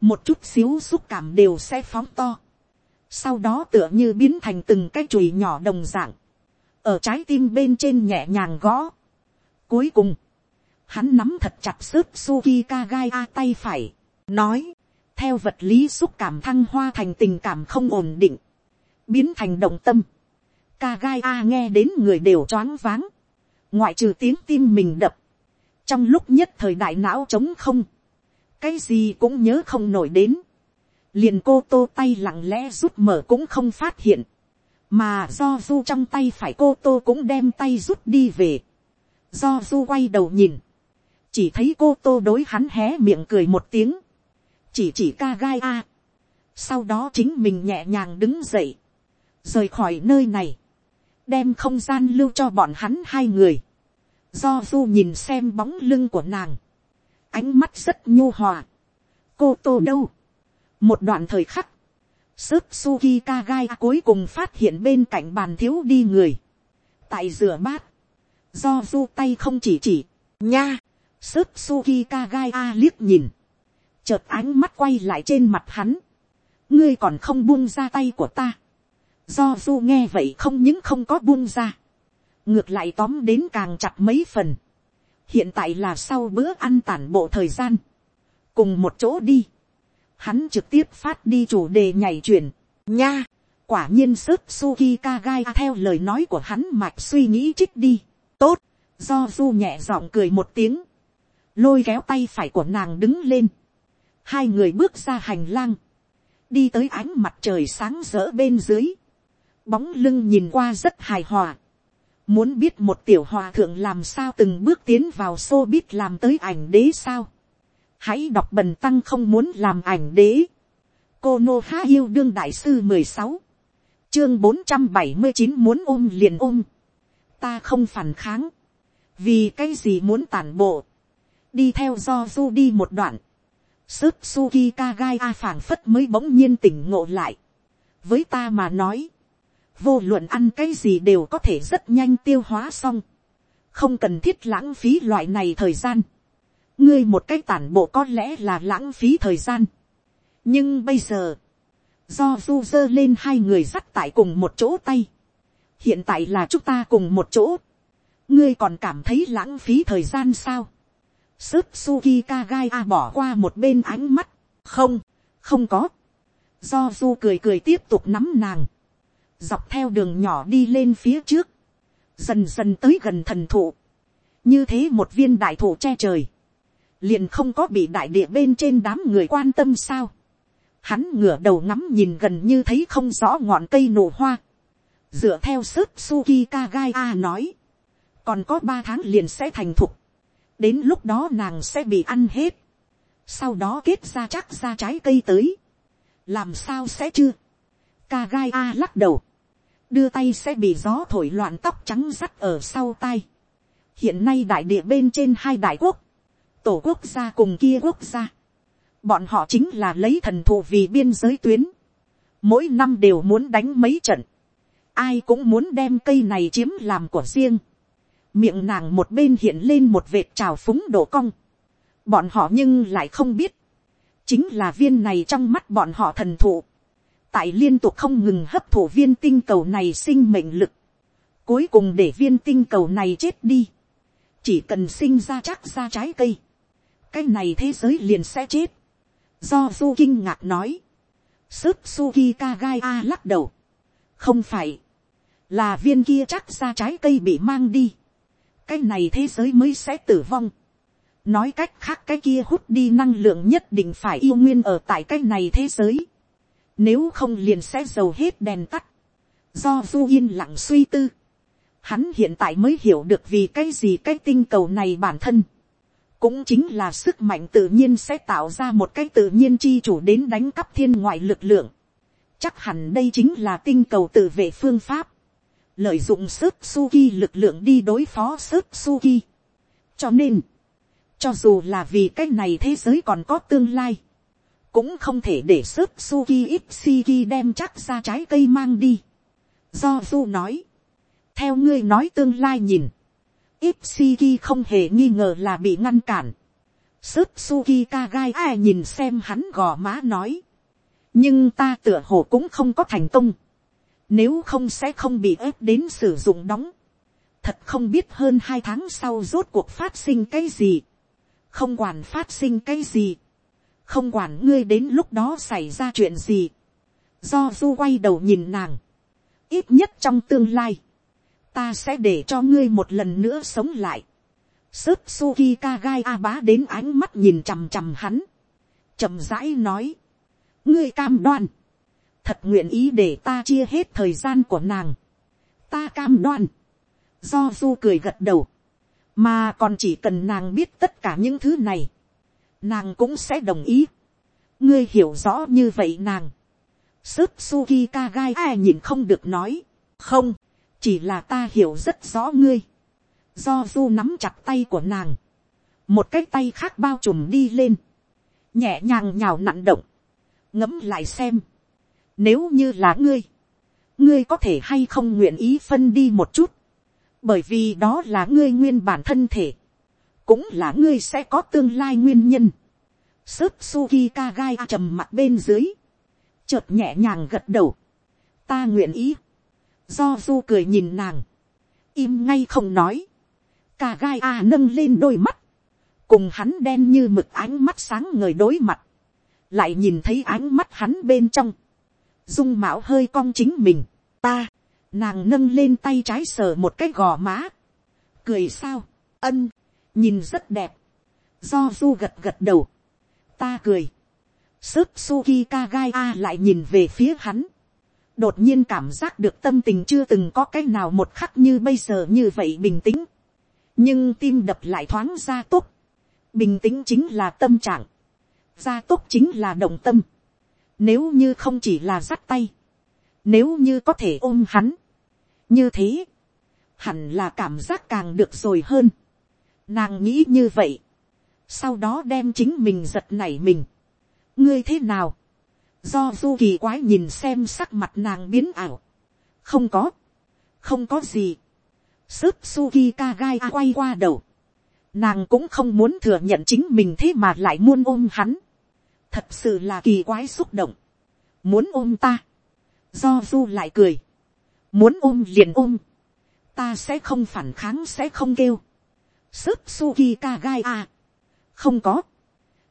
Speaker 1: một chút xíu xúc cảm đều sẽ phóng to, sau đó tựa như biến thành từng cái chùi nhỏ đồng dạng, ở trái tim bên trên nhẹ nhàng gõ. Cuối cùng, hắn nắm thật chặt sức Suki Kagai A tay phải, nói, theo vật lý xúc cảm thăng hoa thành tình cảm không ổn định, biến thành động tâm. Kagai A nghe đến người đều choáng váng, ngoại trừ tiếng tim mình đập, trong lúc nhất thời đại não trống không, cái gì cũng nhớ không nổi đến, liền cô tô tay lặng lẽ rút mở cũng không phát hiện, mà do du trong tay phải cô tô cũng đem tay rút đi về, do du quay đầu nhìn, chỉ thấy cô tô đối hắn hé miệng cười một tiếng, chỉ chỉ ca gai a, sau đó chính mình nhẹ nhàng đứng dậy, rời khỏi nơi này, đem không gian lưu cho bọn hắn hai người, do du nhìn xem bóng lưng của nàng, ánh mắt rất nhu hòa, cô tô đâu, một đoạn thời khắc, Sức Suki Kagai cuối cùng phát hiện bên cạnh bàn thiếu đi người. Tại rửa bát. Do du tay không chỉ chỉ. Nha. Sức Suki Kagai A liếc nhìn. Chợt ánh mắt quay lại trên mặt hắn. Ngươi còn không buông ra tay của ta. Do du nghe vậy không những không có buông ra. Ngược lại tóm đến càng chặt mấy phần. Hiện tại là sau bữa ăn tản bộ thời gian. Cùng một chỗ đi. Hắn trực tiếp phát đi chủ đề nhảy chuyển, nha, quả nhiên sức suki kagai theo lời nói của hắn mạch suy nghĩ trích đi, tốt, do du nhẹ giọng cười một tiếng, lôi kéo tay phải của nàng đứng lên, hai người bước ra hành lang, đi tới ánh mặt trời sáng rỡ bên dưới, bóng lưng nhìn qua rất hài hòa, muốn biết một tiểu hòa thượng làm sao từng bước tiến vào xô biết làm tới ảnh đế sao, hãy đọc bần tăng không muốn làm ảnh đế. cô nô há yêu đương đại sư mười sáu, chương bốn trăm bảy mươi chín muốn ôm liền ôm. ta không phản kháng, vì cái gì muốn tản bộ, đi theo do du đi một đoạn, sức suki kagai a phảng phất mới bỗng nhiên tỉnh ngộ lại. với ta mà nói, vô luận ăn cái gì đều có thể rất nhanh tiêu hóa xong, không cần thiết lãng phí loại này thời gian ngươi một cái tản bộ có lẽ là lãng phí thời gian. nhưng bây giờ, do du dơ lên hai người dắt tại cùng một chỗ tay, hiện tại là chúng ta cùng một chỗ, ngươi còn cảm thấy lãng phí thời gian sao. Sức Suki Kagai A bỏ qua một bên ánh mắt, không, không có. Do du cười cười tiếp tục nắm nàng, dọc theo đường nhỏ đi lên phía trước, dần dần tới gần thần thụ, như thế một viên đại thụ che trời, liền không có bị đại địa bên trên đám người quan tâm sao. Hắn ngửa đầu ngắm nhìn gần như thấy không rõ ngọn cây nổ hoa. Dựa theo sức Suki Kagai A nói. Còn có ba tháng liền sẽ thành thục. Đến lúc đó nàng sẽ bị ăn hết. Sau đó kết ra chắc ra trái cây tới. Làm sao sẽ chưa? Kagai A lắc đầu. Đưa tay sẽ bị gió thổi loạn tóc trắng rắt ở sau tay. Hiện nay đại địa bên trên hai đại quốc, tổ quốc gia cùng kia quốc gia. Bọn họ chính là lấy thần thụ vì biên giới tuyến. Mỗi năm đều muốn đánh mấy trận. Ai cũng muốn đem cây này chiếm làm của riêng. Miệng nàng một bên hiện lên một vệt trào phúng đổ cong. Bọn họ nhưng lại không biết. Chính là viên này trong mắt bọn họ thần thụ. Tại liên tục không ngừng hấp thụ viên tinh cầu này sinh mệnh lực. Cuối cùng để viên tinh cầu này chết đi chỉ cần sinh ra chắc ra trái cây, cái này thế giới liền sẽ chết. do du kinh ngạc nói, sức suki kagai a lắc đầu, không phải, là viên kia chắc ra trái cây bị mang đi, cái này thế giới mới sẽ tử vong. nói cách khác cái kia hút đi năng lượng nhất định phải yêu nguyên ở tại cái này thế giới. Nếu không liền sẽ dầu hết đèn tắt. Do du yên lặng suy tư. Hắn hiện tại mới hiểu được vì cái gì cái tinh cầu này bản thân. Cũng chính là sức mạnh tự nhiên sẽ tạo ra một cái tự nhiên chi chủ đến đánh cắp thiên ngoại lực lượng. Chắc hẳn đây chính là tinh cầu tự vệ phương pháp. Lợi dụng sức Suki lực lượng đi đối phó sức Suki. Cho nên, cho dù là vì cái này thế giới còn có tương lai cũng không thể để sớp Suki Ipsiki đem chắc ra trái cây mang đi. Do Du nói, theo ngươi nói tương lai nhìn, Ipsiki không hề nghi ngờ là bị ngăn cản. sớp Suki Kagai ai nhìn xem hắn gò má nói. Nhưng ta tựa hồ cũng không có thành công. Nếu không sẽ không bị ép đến sử dụng đóng. Thật không biết hơn hai tháng sau rốt cuộc phát sinh cái gì. Không quản phát sinh cái gì không quản ngươi đến lúc đó xảy ra chuyện gì, do du quay đầu nhìn nàng, ít nhất trong tương lai, ta sẽ để cho ngươi một lần nữa sống lại. Sức Suki Kagai A bá đến ánh mắt nhìn chằm chằm hắn. chậm rãi nói. Ngươi cam đoan. Thật nguyện ý để ta chia hết thời gian của nàng. Ta cam đoan. Do du cười gật đầu. Mà còn chỉ cần nàng biết tất cả những thứ này nàng cũng sẽ đồng ý. ngươi hiểu rõ như vậy nàng. sức suki kagai ai nhìn không được nói. không, chỉ là ta hiểu rất rõ ngươi. do du nắm chặt tay của nàng. một cái tay khác bao trùm đi lên. nhẹ nhàng nhào nặn động. ngẫm lại xem. nếu như là ngươi, ngươi có thể hay không nguyện ý phân đi một chút. bởi vì đó là ngươi nguyên bản thân thể cũng là ngươi sẽ có tương lai nguyên nhân. Sớp Suki Kagai trầm mặt bên dưới. Chợt nhẹ nhàng gật đầu. Ta nguyện ý. Do du cười nhìn nàng. Im ngay không nói. Kagai a nâng lên đôi mắt. Cùng hắn đen như mực ánh mắt sáng ngời đối mặt. Lại nhìn thấy ánh mắt hắn bên trong. Dung mạo hơi cong chính mình. Ta. Nàng nâng lên tay trái sờ một cái gò má. Cười sao. Ân nhìn rất đẹp. Do du gật gật đầu. Ta cười. Sức Suki Kagai A lại nhìn về phía hắn. Đột nhiên cảm giác được tâm tình chưa từng có cách nào một khắc như bây giờ như vậy bình tĩnh. Nhưng tim đập lại thoáng ra tốt. Bình tĩnh chính là tâm trạng. Gia tốt chính là động tâm. Nếu như không chỉ là dắt tay. Nếu như có thể ôm hắn. Như thế. Hẳn là cảm giác càng được rồi hơn Nàng nghĩ như vậy. Sau đó đem chính mình giật nảy mình. Ngươi thế nào? Do du kỳ quái nhìn xem sắc mặt nàng biến ảo. Không có. Không có gì. Sức Suki Kagai quay qua đầu. Nàng cũng không muốn thừa nhận chính mình thế mà lại muốn ôm hắn. Thật sự là kỳ quái xúc động. Muốn ôm ta. Do du lại cười. Muốn ôm liền ôm. Ta sẽ không phản kháng, sẽ không kêu sức suki kagai a. không có,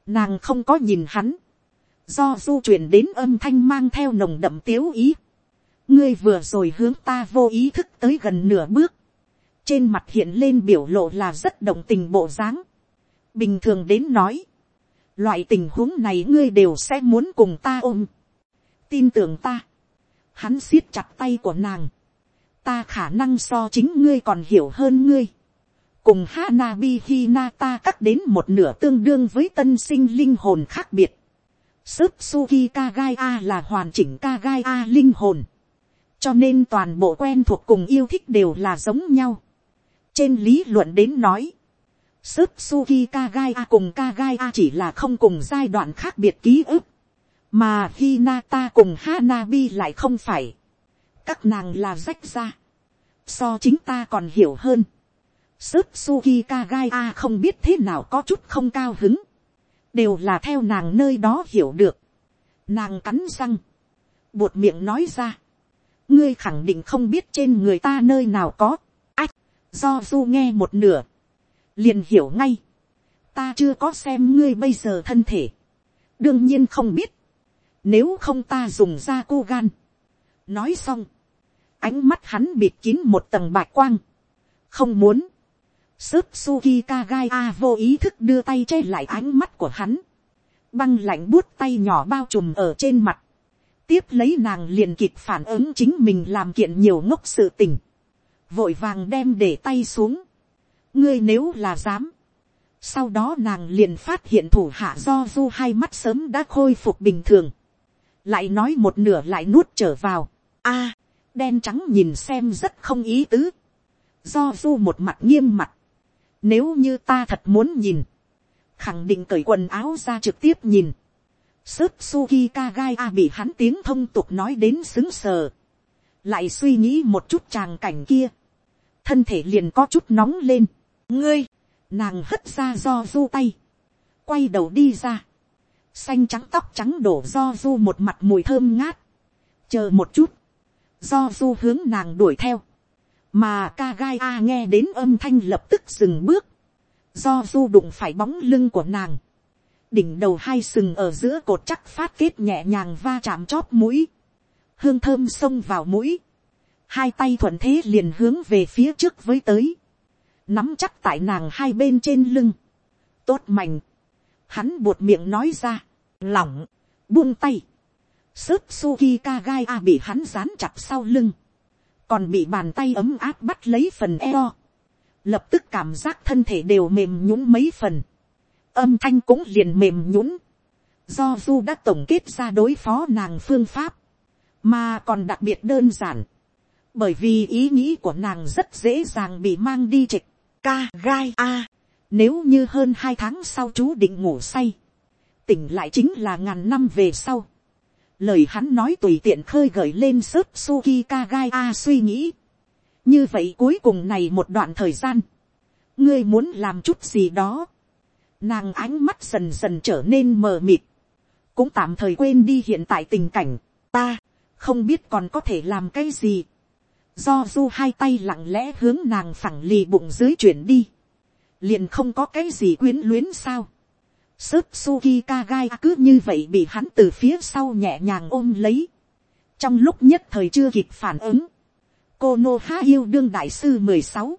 Speaker 1: nàng không có nhìn hắn, do du chuyển đến âm thanh mang theo nồng đậm tiếu ý, ngươi vừa rồi hướng ta vô ý thức tới gần nửa bước, trên mặt hiện lên biểu lộ là rất động tình bộ dáng, bình thường đến nói, loại tình huống này ngươi đều sẽ muốn cùng ta ôm, tin tưởng ta, hắn siết chặt tay của nàng, ta khả năng so chính ngươi còn hiểu hơn ngươi, cùng Hanabi Hinata cắt đến một nửa tương đương với tân sinh linh hồn khác biệt. Sutsuki Kagaya A là hoàn chỉnh Kagaya A linh hồn. Cho nên toàn bộ quen thuộc cùng yêu thích đều là giống nhau. Trên lý luận đến nói. Sutsuki Kagaya A cùng Kagaya A chỉ là không cùng giai đoạn khác biệt ký ức. Mà Hinata cùng Hanabi lại không phải. Các nàng là rách ra. So chính ta còn hiểu hơn Sớp Suki Kagai A không biết thế nào có chút không cao hứng. Đều là theo nàng nơi đó hiểu được. Nàng cắn răng. Buột miệng nói ra. Ngươi khẳng định không biết trên người ta nơi nào có. Ách. Do Du nghe một nửa. Liền hiểu ngay. Ta chưa có xem ngươi bây giờ thân thể. Đương nhiên không biết. Nếu không ta dùng ra cô gan. Nói xong. Ánh mắt hắn bịt kín một tầng bạch quang. Không muốn Sớp Suki Kagai A vô ý thức đưa tay che lại ánh mắt của hắn. Băng lạnh buốt tay nhỏ bao trùm ở trên mặt. tiếp lấy nàng liền kịp phản ứng chính mình làm kiện nhiều ngốc sự tình, vội vàng đem để tay xuống, ngươi nếu là dám, sau đó nàng liền phát hiện thủ hạ do du hai mắt sớm đã khôi phục bình thường, lại nói một nửa lại nuốt trở vào, a, đen trắng nhìn xem rất không ý tứ, do du một mặt nghiêm mặt, nếu như ta thật muốn nhìn, khẳng định cởi quần áo ra trực tiếp nhìn, Sớt Suki Kagai A bị hắn tiếng thông tục nói đến xứng sờ. Lại suy nghĩ một chút tràng cảnh kia. Thân thể liền có chút nóng lên. Ngươi, nàng hất ra do du tay. Quay đầu đi ra. Xanh trắng tóc trắng đổ do du một mặt mùi thơm ngát. Chờ một chút. Do du hướng nàng đuổi theo. Mà Kagaya A nghe đến âm thanh lập tức dừng bước. Do du đụng phải bóng lưng của nàng. Đỉnh đầu hai sừng ở giữa cột chắc phát kết nhẹ nhàng va chạm chóp mũi, hương thơm xông vào mũi, hai tay thuận thế liền hướng về phía trước với tới, nắm chắc tại nàng hai bên trên lưng, tốt mạnh, hắn buột miệng nói ra, lỏng, buông tay, sớt suki ka gai a bị hắn dán chặt sau lưng, còn bị bàn tay ấm áp bắt lấy phần eo, lập tức cảm giác thân thể đều mềm nhũng mấy phần, âm thanh cũng liền mềm nhũng, do du đã tổng kết ra đối phó nàng phương pháp, mà còn đặc biệt đơn giản, bởi vì ý nghĩ của nàng rất dễ dàng bị mang đi trịch, ca gai a, nếu như hơn hai tháng sau chú định ngủ say, tỉnh lại chính là ngàn năm về sau, lời hắn nói tùy tiện khơi gợi lên sớt suki kagai a suy nghĩ, như vậy cuối cùng này một đoạn thời gian, ngươi muốn làm chút gì đó, Nàng ánh mắt dần dần trở nên mờ mịt. Cũng tạm thời quên đi hiện tại tình cảnh. Ta, không biết còn có thể làm cái gì. Do du hai tay lặng lẽ hướng nàng phẳng lì bụng dưới chuyển đi. Liền không có cái gì quyến luyến sao. Sớp Suki Kagai cứ như vậy bị hắn từ phía sau nhẹ nhàng ôm lấy. Trong lúc nhất thời chưa kịp phản ứng. Cô Nô Há Yêu Đương Đại Sư mười sáu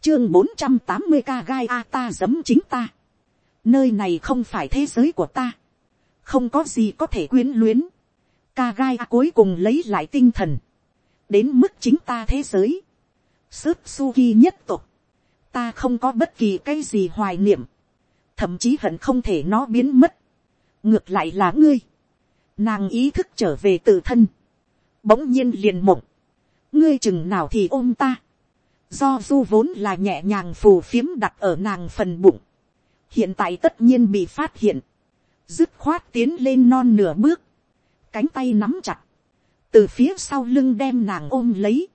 Speaker 1: Chương bốn trăm tám mươi Kagai A ta giấm chính ta. Nơi này không phải thế giới của ta, không có gì có thể quyến luyến, Kagai cuối cùng lấy lại tinh thần, đến mức chính ta thế giới, sức suki nhất tục, ta không có bất kỳ cái gì hoài niệm, thậm chí hận không thể nó biến mất, ngược lại là ngươi, nàng ý thức trở về tự thân, bỗng nhiên liền mộng, ngươi chừng nào thì ôm ta, do du vốn là nhẹ nhàng phù phiếm đặt ở nàng phần bụng, hiện tại tất nhiên bị phát hiện, dứt khoát tiến lên non nửa bước, cánh tay nắm chặt, từ phía sau lưng đem nàng ôm lấy,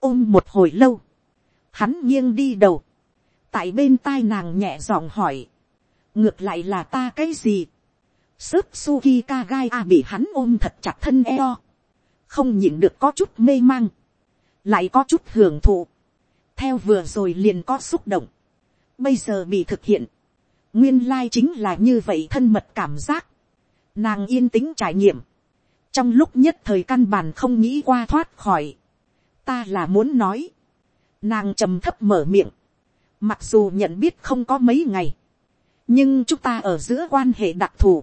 Speaker 1: ôm một hồi lâu, hắn nghiêng đi đầu, tại bên tai nàng nhẹ giọng hỏi, ngược lại là ta cái gì, sớp suki ka gai a bị hắn ôm thật chặt thân eo, không nhìn được có chút mê mang, lại có chút hưởng thụ, theo vừa rồi liền có xúc động, bây giờ bị thực hiện, nguyên lai chính là như vậy thân mật cảm giác, nàng yên tĩnh trải nghiệm, trong lúc nhất thời căn bản không nghĩ qua thoát khỏi, ta là muốn nói, nàng trầm thấp mở miệng, mặc dù nhận biết không có mấy ngày, nhưng chúng ta ở giữa quan hệ đặc thù,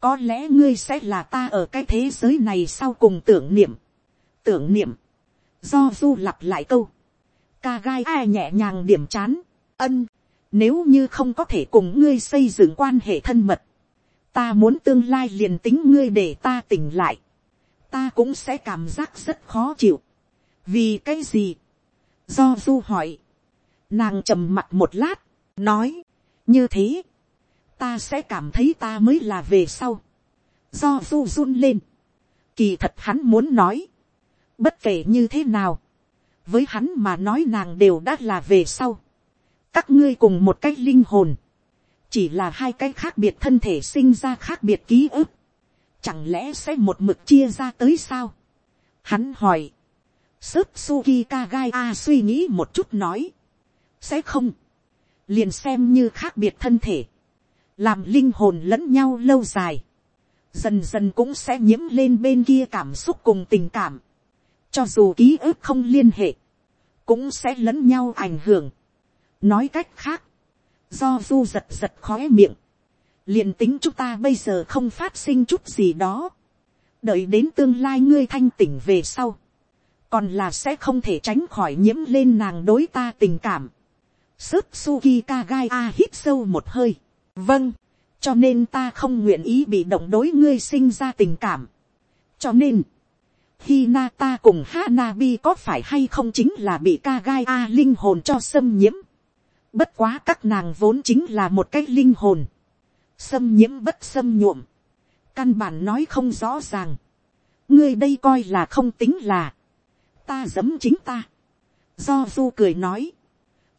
Speaker 1: có lẽ ngươi sẽ là ta ở cái thế giới này sau cùng tưởng niệm, tưởng niệm, do du lặp lại câu, ca gai ai nhẹ nhàng điểm chán, ân, nếu như không có thể cùng ngươi xây dựng quan hệ thân mật. Ta muốn tương lai liền tính ngươi để ta tỉnh lại. Ta cũng sẽ cảm giác rất khó chịu. Vì cái gì? Do du hỏi. Nàng trầm mặt một lát. Nói. Như thế. Ta sẽ cảm thấy ta mới là về sau. Do du run lên. Kỳ thật hắn muốn nói. Bất kể như thế nào. Với hắn mà nói nàng đều đã là về sau các ngươi cùng một cái linh hồn, chỉ là hai cái khác biệt thân thể sinh ra khác biệt ký ức, chẳng lẽ sẽ một mực chia ra tới sao. Hắn hỏi, sớp suki kagai a suy nghĩ một chút nói, sẽ không, liền xem như khác biệt thân thể, làm linh hồn lẫn nhau lâu dài, dần dần cũng sẽ nhiễm lên bên kia cảm xúc cùng tình cảm, cho dù ký ức không liên hệ, cũng sẽ lẫn nhau ảnh hưởng nói cách khác, do du giật giật khó miệng, liền tính chúng ta bây giờ không phát sinh chút gì đó, đợi đến tương lai ngươi thanh tỉnh về sau, còn là sẽ không thể tránh khỏi nhiễm lên nàng đối ta tình cảm. Sức suki kagai a hít sâu một hơi. vâng, cho nên ta không nguyện ý bị động đối ngươi sinh ra tình cảm. cho nên, Hinata cùng Hanabi có phải hay không chính là bị Kagai A linh hồn cho xâm nhiễm. Bất quá các nàng vốn chính là một cái linh hồn. Xâm nhiễm bất xâm nhuộm. Căn bản nói không rõ ràng. Ngươi đây coi là không tính là. Ta giấm chính ta. Do Du cười nói.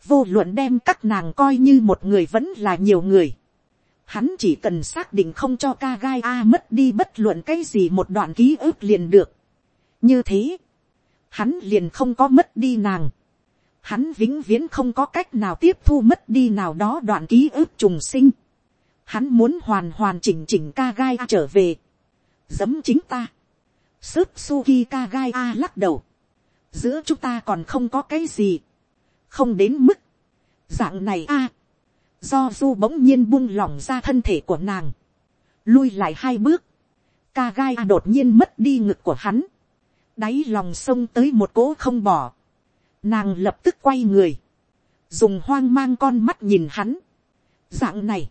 Speaker 1: Vô luận đem các nàng coi như một người vẫn là nhiều người. Hắn chỉ cần xác định không cho Kagai A mất đi bất luận cái gì một đoạn ký ức liền được như thế, hắn liền không có mất đi nàng. Hắn vĩnh viễn không có cách nào tiếp thu mất đi nào đó đoạn ký ức trùng sinh. Hắn muốn hoàn hoàn chỉnh chỉnh ca gai a trở về. Giấm chính ta. Sức suki ca gai a lắc đầu. Giữa chúng ta còn không có cái gì. Không đến mức. Dạng này a. Do du bỗng nhiên buông lỏng ra thân thể của nàng. Lui lại hai bước. Ca gai a đột nhiên mất đi ngực của hắn. Đáy lòng sông tới một cỗ không bỏ, nàng lập tức quay người, dùng hoang mang con mắt nhìn hắn, dạng này,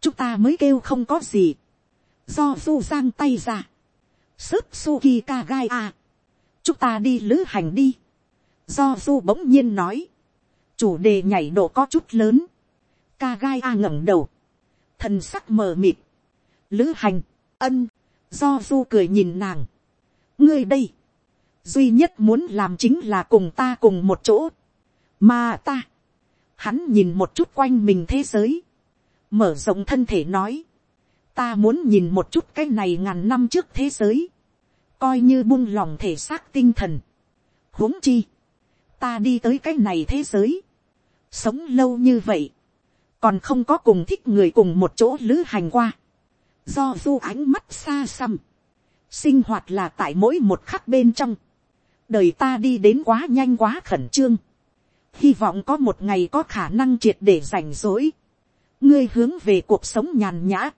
Speaker 1: chúng ta mới kêu không có gì, do du giang tay ra, sức suki ka gai a, chúng ta đi lữ hành đi, do du bỗng nhiên nói, chủ đề nhảy độ có chút lớn, ca gai a ngẩng đầu, thần sắc mờ mịt, lữ hành, ân, do du cười nhìn nàng, ngươi đây, duy nhất muốn làm chính là cùng ta cùng một chỗ, mà ta, hắn nhìn một chút quanh mình thế giới, mở rộng thân thể nói, ta muốn nhìn một chút cái này ngàn năm trước thế giới, coi như buông lòng thể xác tinh thần, huống chi, ta đi tới cái này thế giới, sống lâu như vậy, còn không có cùng thích người cùng một chỗ lữ hành qua, do du ánh mắt xa xăm, sinh hoạt là tại mỗi một khắc bên trong, đời ta đi đến quá nhanh quá khẩn trương, hy vọng có một ngày có khả năng triệt để rảnh rỗi, ngươi hướng về cuộc sống nhàn nhã,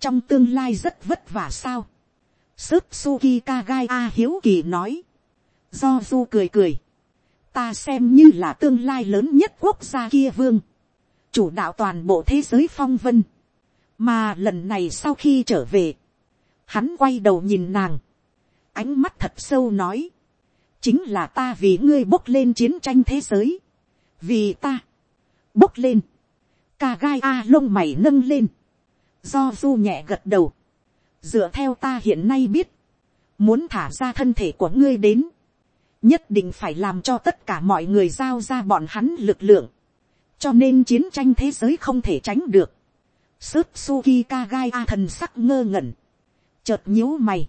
Speaker 1: trong tương lai rất vất vả sao, sức suki kagai a hiếu kỳ nói, do du cười cười, ta xem như là tương lai lớn nhất quốc gia kia vương, chủ đạo toàn bộ thế giới phong vân, mà lần này sau khi trở về, hắn quay đầu nhìn nàng, ánh mắt thật sâu nói, chính là ta vì ngươi bốc lên chiến tranh thế giới, vì ta, bốc lên, ca gai a lông mày nâng lên, do du nhẹ gật đầu, dựa theo ta hiện nay biết, muốn thả ra thân thể của ngươi đến, nhất định phải làm cho tất cả mọi người giao ra bọn hắn lực lượng, cho nên chiến tranh thế giới không thể tránh được. Sớp suki ka gai a thần sắc ngơ ngẩn, chợt nhíu mày,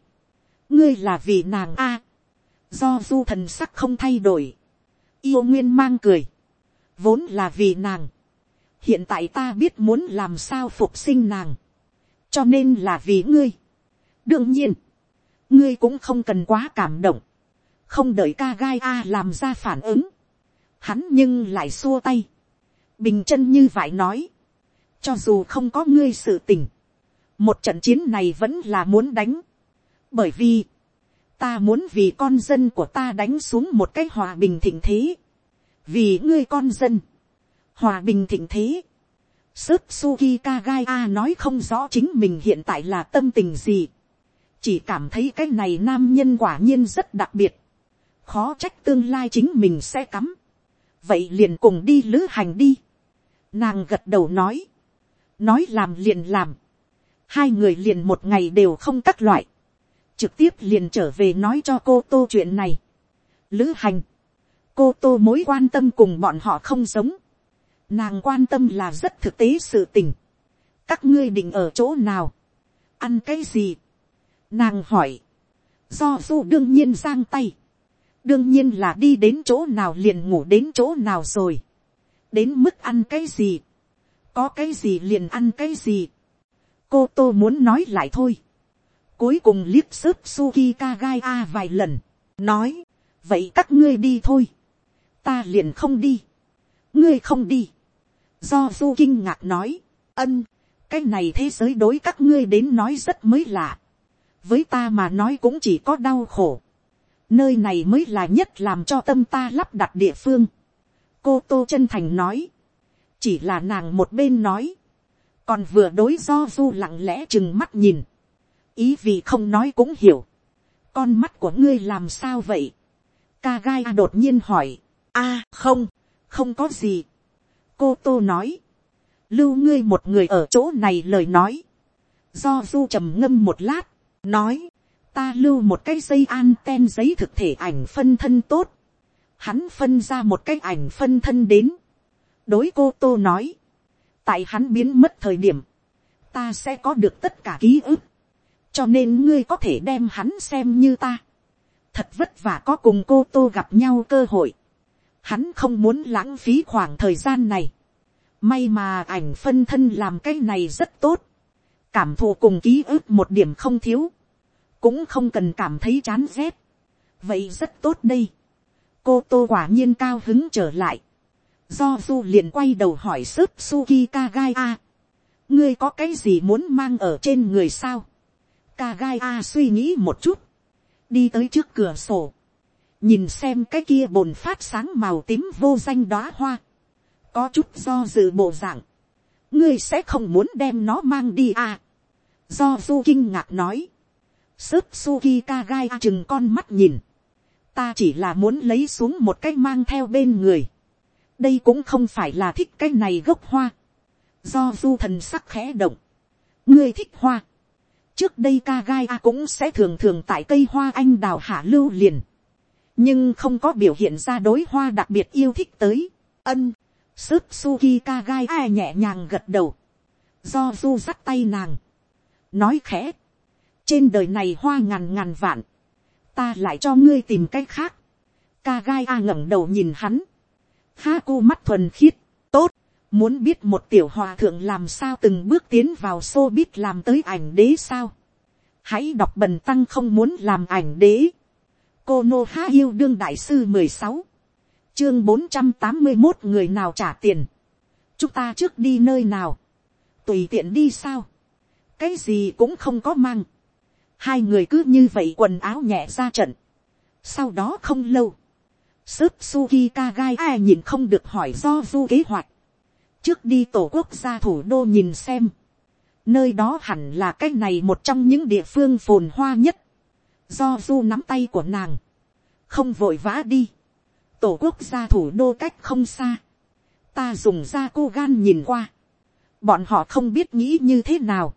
Speaker 1: ngươi là vì nàng a, do du thần sắc không thay đổi, yêu nguyên mang cười, vốn là vì nàng, hiện tại ta biết muốn làm sao phục sinh nàng, cho nên là vì ngươi. đương nhiên, ngươi cũng không cần quá cảm động, không đợi ca gai a làm ra phản ứng, hắn nhưng lại xua tay, bình chân như vậy nói, cho dù không có ngươi sự tình, một trận chiến này vẫn là muốn đánh, bởi vì, ta muốn vì con dân của ta đánh xuống một cái hòa bình thịnh thế, vì ngươi con dân, hòa bình thịnh thế, sức suki kagai a nói không rõ chính mình hiện tại là tâm tình gì, chỉ cảm thấy cái này nam nhân quả nhiên rất đặc biệt, khó trách tương lai chính mình sẽ cắm, vậy liền cùng đi lữ hành đi, nàng gật đầu nói, nói làm liền làm, hai người liền một ngày đều không các loại, trực tiếp liền trở về nói cho cô tô chuyện này. Lữ hành, cô tô mối quan tâm cùng bọn họ không giống. Nàng quan tâm là rất thực tế sự tình. Các ngươi định ở chỗ nào? Ăn cái gì? Nàng hỏi. Do du đương nhiên giang tay. Đương nhiên là đi đến chỗ nào liền ngủ đến chỗ nào rồi. Đến mức ăn cái gì? Có cái gì liền ăn cái gì? Cô tô muốn nói lại thôi. Cuối cùng liếc sớp suki kagai a vài lần, nói, vậy các ngươi đi thôi, ta liền không đi, ngươi không đi, do du kinh ngạc nói, ân, cái này thế giới đối các ngươi đến nói rất mới lạ, với ta mà nói cũng chỉ có đau khổ, nơi này mới là nhất làm cho tâm ta lắp đặt địa phương. cô tô chân thành nói, chỉ là nàng một bên nói, còn vừa đối do du lặng lẽ chừng mắt nhìn, ý vì không nói cũng hiểu, con mắt của ngươi làm sao vậy, ca gai đột nhiên hỏi, a không, không có gì, cô tô nói, lưu ngươi một người ở chỗ này lời nói, do du trầm ngâm một lát, nói, ta lưu một cái dây an ten giấy thực thể ảnh phân thân tốt, hắn phân ra một cái ảnh phân thân đến, đối cô tô nói, tại hắn biến mất thời điểm, ta sẽ có được tất cả ký ức, cho nên ngươi có thể đem hắn xem như ta. thật vất vả có cùng cô tô gặp nhau cơ hội, hắn không muốn lãng phí khoảng thời gian này, may mà ảnh phân thân làm cái này rất tốt, cảm thụ cùng ký ức một điểm không thiếu, cũng không cần cảm thấy chán rét, vậy rất tốt đây, cô tô quả nhiên cao hứng trở lại, do du liền quay đầu hỏi sức suki kagai a, ngươi có cái gì muốn mang ở trên người sao, kagai a suy nghĩ một chút, đi tới trước cửa sổ, nhìn xem cái kia bồn phát sáng màu tím vô danh đóa hoa, có chút do dự bộ dạng, ngươi sẽ không muốn đem nó mang đi à. do du kinh ngạc nói, sức suki kagai chừng con mắt nhìn, ta chỉ là muốn lấy xuống một cái mang theo bên người, đây cũng không phải là thích cái này gốc hoa, do du thần sắc khẽ động, ngươi thích hoa, trước đây ca gai a cũng sẽ thường thường tại cây hoa anh đào hạ lưu liền, nhưng không có biểu hiện ra đối hoa đặc biệt yêu thích tới, ân, sức suki Kagai a nhẹ nhàng gật đầu, do du dắt tay nàng, nói khẽ, trên đời này hoa ngàn ngàn vạn, ta lại cho ngươi tìm cách khác, ca gai a ngẩng đầu nhìn hắn, ha cô mắt thuần khiết, tốt, muốn biết một tiểu hòa thượng làm sao từng bước tiến vào xô biết làm tới ảnh đế sao, hãy đọc bần tăng không muốn làm ảnh đế, cô nô há yêu đương đại sư mười sáu, chương bốn trăm tám mươi một người nào trả tiền, chúng ta trước đi nơi nào, tùy tiện đi sao, cái gì cũng không có mang, hai người cứ như vậy quần áo nhẹ ra trận, sau đó không lâu, sớt suki kagai ai nhìn không được hỏi do du kế hoạch, trước đi tổ quốc gia thủ đô nhìn xem, nơi đó hẳn là cái này một trong những địa phương phồn hoa nhất, do du nắm tay của nàng, không vội vã đi, tổ quốc gia thủ đô cách không xa, ta dùng ra cô gan nhìn qua, bọn họ không biết nghĩ như thế nào,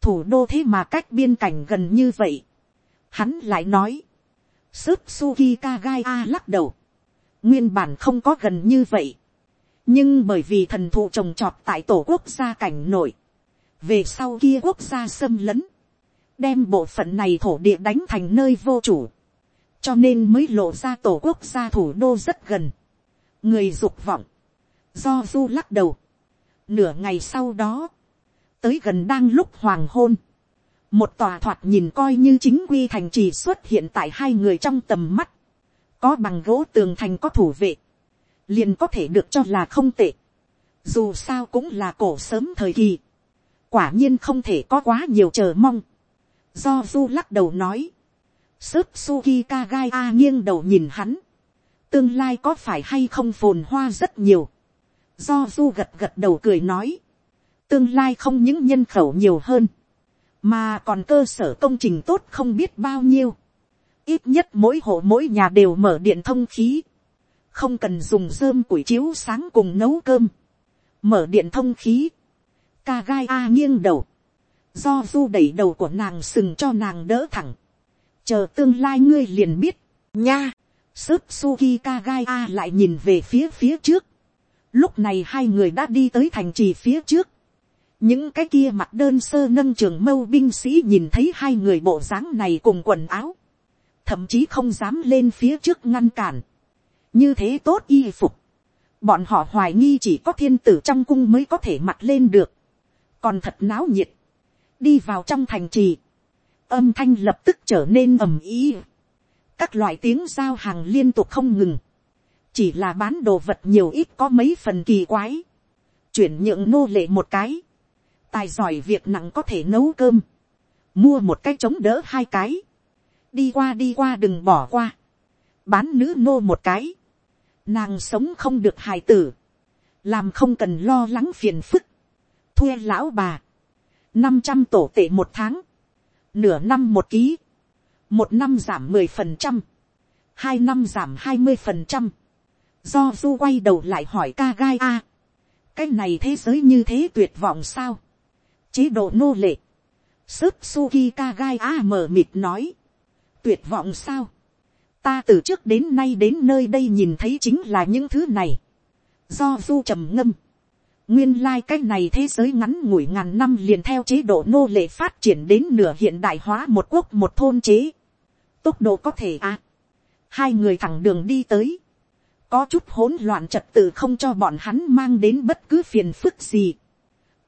Speaker 1: thủ đô thế mà cách biên cảnh gần như vậy, hắn lại nói, sức suki kagai lắc đầu, nguyên bản không có gần như vậy, nhưng bởi vì thần thụ trồng trọt tại tổ quốc gia cảnh nổi, về sau kia quốc gia xâm lấn, đem bộ phận này thổ địa đánh thành nơi vô chủ, cho nên mới lộ ra tổ quốc gia thủ đô rất gần, người dục vọng, do du lắc đầu, nửa ngày sau đó, tới gần đang lúc hoàng hôn, một tòa thoạt nhìn coi như chính quy thành trì xuất hiện tại hai người trong tầm mắt, có bằng gỗ tường thành có thủ vệ, liền có thể được cho là không tệ, dù sao cũng là cổ sớm thời kỳ, quả nhiên không thể có quá nhiều chờ mong, do du lắc đầu nói, Sớp suki kagai a nghiêng đầu nhìn hắn, tương lai có phải hay không phồn hoa rất nhiều, do du gật gật đầu cười nói, tương lai không những nhân khẩu nhiều hơn, mà còn cơ sở công trình tốt không biết bao nhiêu, ít nhất mỗi hộ mỗi nhà đều mở điện thông khí, không cần dùng rơm củi chiếu sáng cùng nấu cơm, mở điện thông khí, ca gai a nghiêng đầu, do du đẩy đầu của nàng sừng cho nàng đỡ thẳng, chờ tương lai ngươi liền biết, nha, sức suki ka gai a lại nhìn về phía phía trước, lúc này hai người đã đi tới thành trì phía trước, những cái kia mặt đơn sơ nâng trường mâu binh sĩ nhìn thấy hai người bộ dáng này cùng quần áo, thậm chí không dám lên phía trước ngăn cản, như thế tốt y phục, bọn họ hoài nghi chỉ có thiên tử trong cung mới có thể mặc lên được, còn thật náo nhiệt, đi vào trong thành trì, âm thanh lập tức trở nên ầm ý, các loại tiếng giao hàng liên tục không ngừng, chỉ là bán đồ vật nhiều ít có mấy phần kỳ quái, chuyển nhượng nô lệ một cái, tài giỏi việc nặng có thể nấu cơm, mua một cái chống đỡ hai cái, đi qua đi qua đừng bỏ qua, bán nữ nô một cái, nàng sống không được hài tử, làm không cần lo lắng phiền phức, thuê lão bà, năm trăm tổ tệ một tháng, nửa năm một ký, một năm giảm mười phần trăm, hai năm giảm hai mươi phần trăm, do du quay đầu lại hỏi ca gai a, cái này thế giới như thế tuyệt vọng sao, chế độ nô lệ, sớp suki kagai a mờ mịt nói, tuyệt vọng sao, ta từ trước đến nay đến nơi đây nhìn thấy chính là những thứ này, do du trầm ngâm, nguyên lai、like、cái này thế giới ngắn ngủi ngàn năm liền theo chế độ nô lệ phát triển đến nửa hiện đại hóa một quốc một thôn chế, tốc độ có thể à, hai người thẳng đường đi tới, có chút hỗn loạn trật tự không cho bọn hắn mang đến bất cứ phiền phức gì,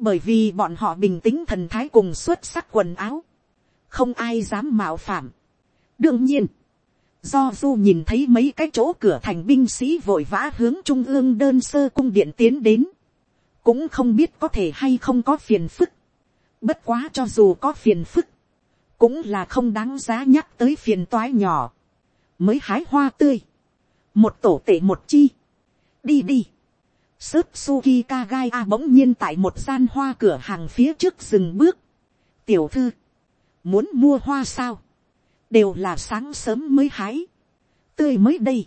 Speaker 1: bởi vì bọn họ bình tĩnh thần thái cùng xuất sắc quần áo, không ai dám mạo phạm. đương nhiên, do du nhìn thấy mấy cái chỗ cửa thành binh sĩ vội vã hướng trung ương đơn sơ cung điện tiến đến, cũng không biết có thể hay không có phiền phức. bất quá cho dù có phiền phức, cũng là không đáng giá nhắc tới phiền toái nhỏ, mới hái hoa tươi, một tổ tể một chi, đi đi, Sớp Suki Kagai A bỗng nhiên tại một gian hoa cửa hàng phía trước dừng bước. Tiểu thư, muốn mua hoa sao? Đều là sáng sớm mới hái. Tươi mới đây.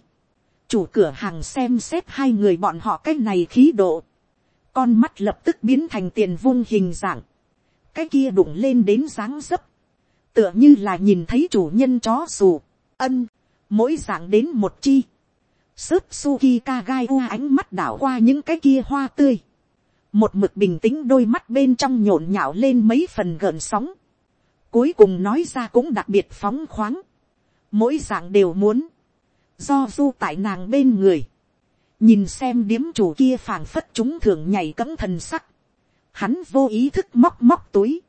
Speaker 1: Chủ cửa hàng xem xét hai người bọn họ cái này khí độ. Con mắt lập tức biến thành tiền vung hình dạng. Cái kia đụng lên đến dáng dấp. Tựa như là nhìn thấy chủ nhân chó dù. Ân, mỗi dạng đến một chi Sớp Suki Kagai u ánh mắt đảo qua những cái kia hoa tươi. Một mực bình tĩnh đôi mắt bên trong nhộn nhạo lên mấy phần gợn sóng. Cuối cùng nói ra cũng đặc biệt phóng khoáng. Mỗi dạng đều muốn. Do du tại nàng bên người. Nhìn xem điếm chủ kia phảng phất chúng thường nhảy cấm thần sắc. Hắn vô ý thức móc móc túi.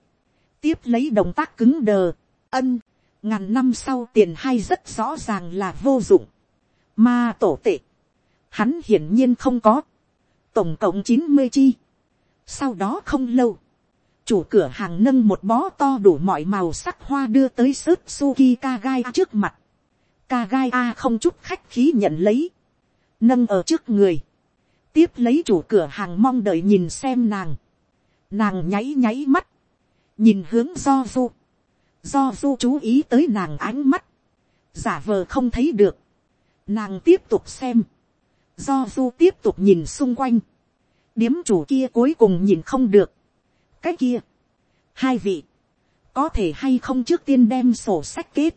Speaker 1: Tiếp lấy động tác cứng đờ. Ân. Ngàn năm sau tiền hay rất rõ ràng là vô dụng Ma tổ tệ. Hắn hiển nhiên không có. Tổng cộng chín mươi chi. Sau đó không lâu. Chủ cửa hàng nâng một bó to đủ mọi màu sắc hoa đưa tới sớp Suki Kagai trước mặt. Kagai A không chút khách khí nhận lấy. Nâng ở trước người. Tiếp lấy chủ cửa hàng mong đợi nhìn xem nàng. Nàng nháy nháy mắt. Nhìn hướng do du. Do du chú ý tới nàng ánh mắt. Giả vờ không thấy được Nàng tiếp tục xem. Do du tiếp tục nhìn xung quanh. Điếm chủ kia cuối cùng nhìn không được. Cái kia. Hai vị. Có thể hay không trước tiên đem sổ sách kết.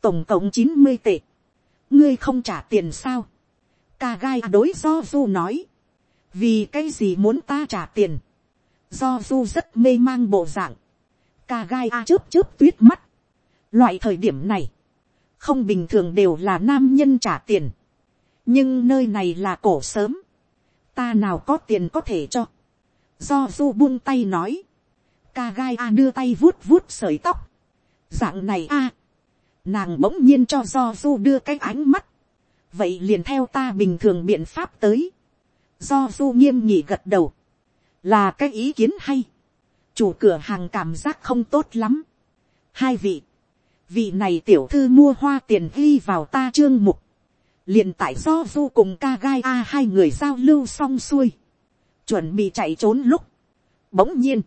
Speaker 1: Tổng cộng chín mươi tệ. Ngươi không trả tiền sao. Ca gai đối do du nói. Vì cái gì muốn ta trả tiền. Do du rất mê mang bộ dạng. Ca gai a chớp chớp tuyết mắt. Loại thời điểm này không bình thường đều là nam nhân trả tiền, nhưng nơi này là cổ sớm, ta nào có tiền có thể cho, do du buông tay nói, ca gai a đưa tay vuốt vuốt sởi tóc, dạng này a, nàng bỗng nhiên cho do du đưa cái ánh mắt, vậy liền theo ta bình thường biện pháp tới, do du nghiêm nhị gật đầu, là cái ý kiến hay, chủ cửa hàng cảm giác không tốt lắm, hai vị, vị này tiểu thư mua hoa tiền ghi vào ta trương mục, liền tại do du cùng ca gai a hai người giao lưu xong xuôi, chuẩn bị chạy trốn lúc, bỗng nhiên,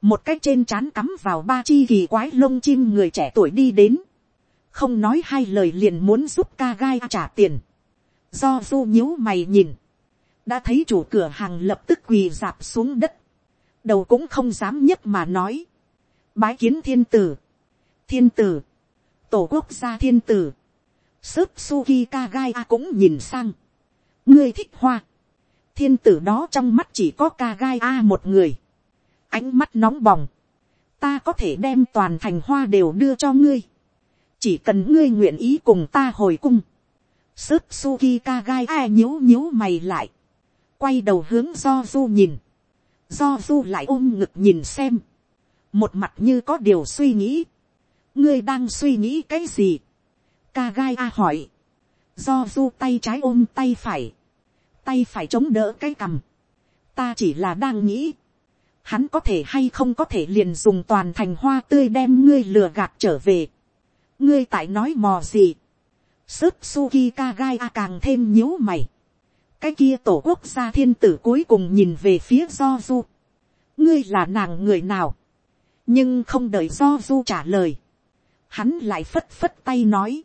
Speaker 1: một cái trên trán cắm vào ba chi kỳ quái lông chim người trẻ tuổi đi đến, không nói hai lời liền muốn giúp ca gai trả tiền, do du nhíu mày nhìn, đã thấy chủ cửa hàng lập tức quỳ dạp xuống đất, đầu cũng không dám nhất mà nói, bái kiến thiên tử, thiên tử, tổ quốc gia thiên tử, sớp suki kagai a cũng nhìn sang, ngươi thích hoa, thiên tử đó trong mắt chỉ có kagai a một người, ánh mắt nóng bỏng, ta có thể đem toàn thành hoa đều đưa cho ngươi, chỉ cần ngươi nguyện ý cùng ta hồi cung, sớp suki kagai a nhíu nhíu mày lại, quay đầu hướng do du nhìn, do du lại ôm ngực nhìn xem, một mặt như có điều suy nghĩ, ngươi đang suy nghĩ cái gì. ca gai a hỏi. do du tay trái ôm tay phải. tay phải chống đỡ cái cằm. ta chỉ là đang nghĩ. hắn có thể hay không có thể liền dùng toàn thành hoa tươi đem ngươi lừa gạt trở về. ngươi tại nói mò gì. sức suki kagai a càng thêm nhíu mày. cái kia tổ quốc gia thiên tử cuối cùng nhìn về phía do du. ngươi là nàng người nào. nhưng không đợi do du trả lời hắn lại phất phất tay nói.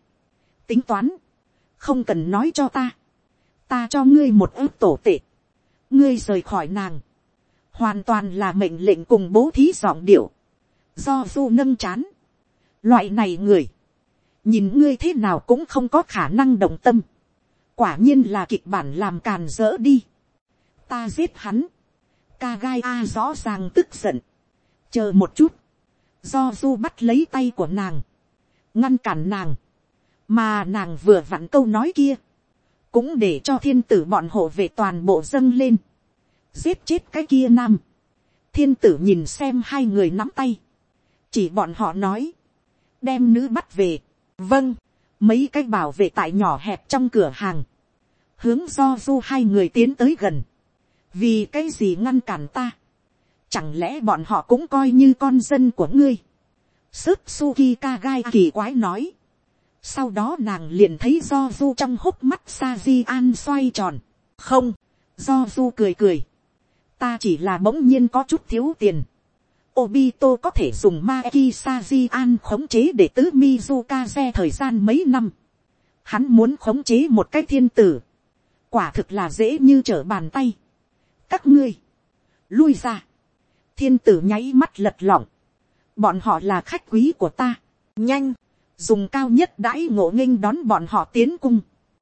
Speaker 1: tính toán. không cần nói cho ta. ta cho ngươi một ước tổ tệ. ngươi rời khỏi nàng hoàn toàn là mệnh lệnh cùng bố thí giọng điệu, do du nâng chán. Loại này người, nhìn ngươi thế nào cũng không có khả năng động tâm, quả nhiên là kịch bản làm càn dỡ đi. ta giết hắn, ca gai a rõ ràng tức giận, chờ một chút, do du bắt lấy tay của nàng, ngăn cản nàng, mà nàng vừa vặn câu nói kia, cũng để cho thiên tử bọn hộ về toàn bộ dâng lên. Giết chết cái kia nam. thiên tử nhìn xem hai người nắm tay, chỉ bọn họ nói, đem nữ bắt về, vâng, mấy cái bảo vệ tại nhỏ hẹp trong cửa hàng, hướng do du hai người tiến tới gần, vì cái gì ngăn cản ta, chẳng lẽ bọn họ cũng coi như con dân của ngươi, sức suki kagai kỳ quái nói, sau đó nàng liền thấy do du trong hốc mắt sa di an xoay tròn, không, do du cười cười, ta chỉ là bỗng nhiên có chút thiếu tiền. Obito có thể dùng Maeki Sajian khống chế để tứ Mizukaze thời gian mấy năm. Hắn muốn khống chế một cái thiên tử. Quả thực là dễ như trở bàn tay. Các ngươi. Lui ra. Thiên tử nháy mắt lật lỏng. Bọn họ là khách quý của ta. Nhanh. Dùng cao nhất đãi ngộ nghênh đón bọn họ tiến cung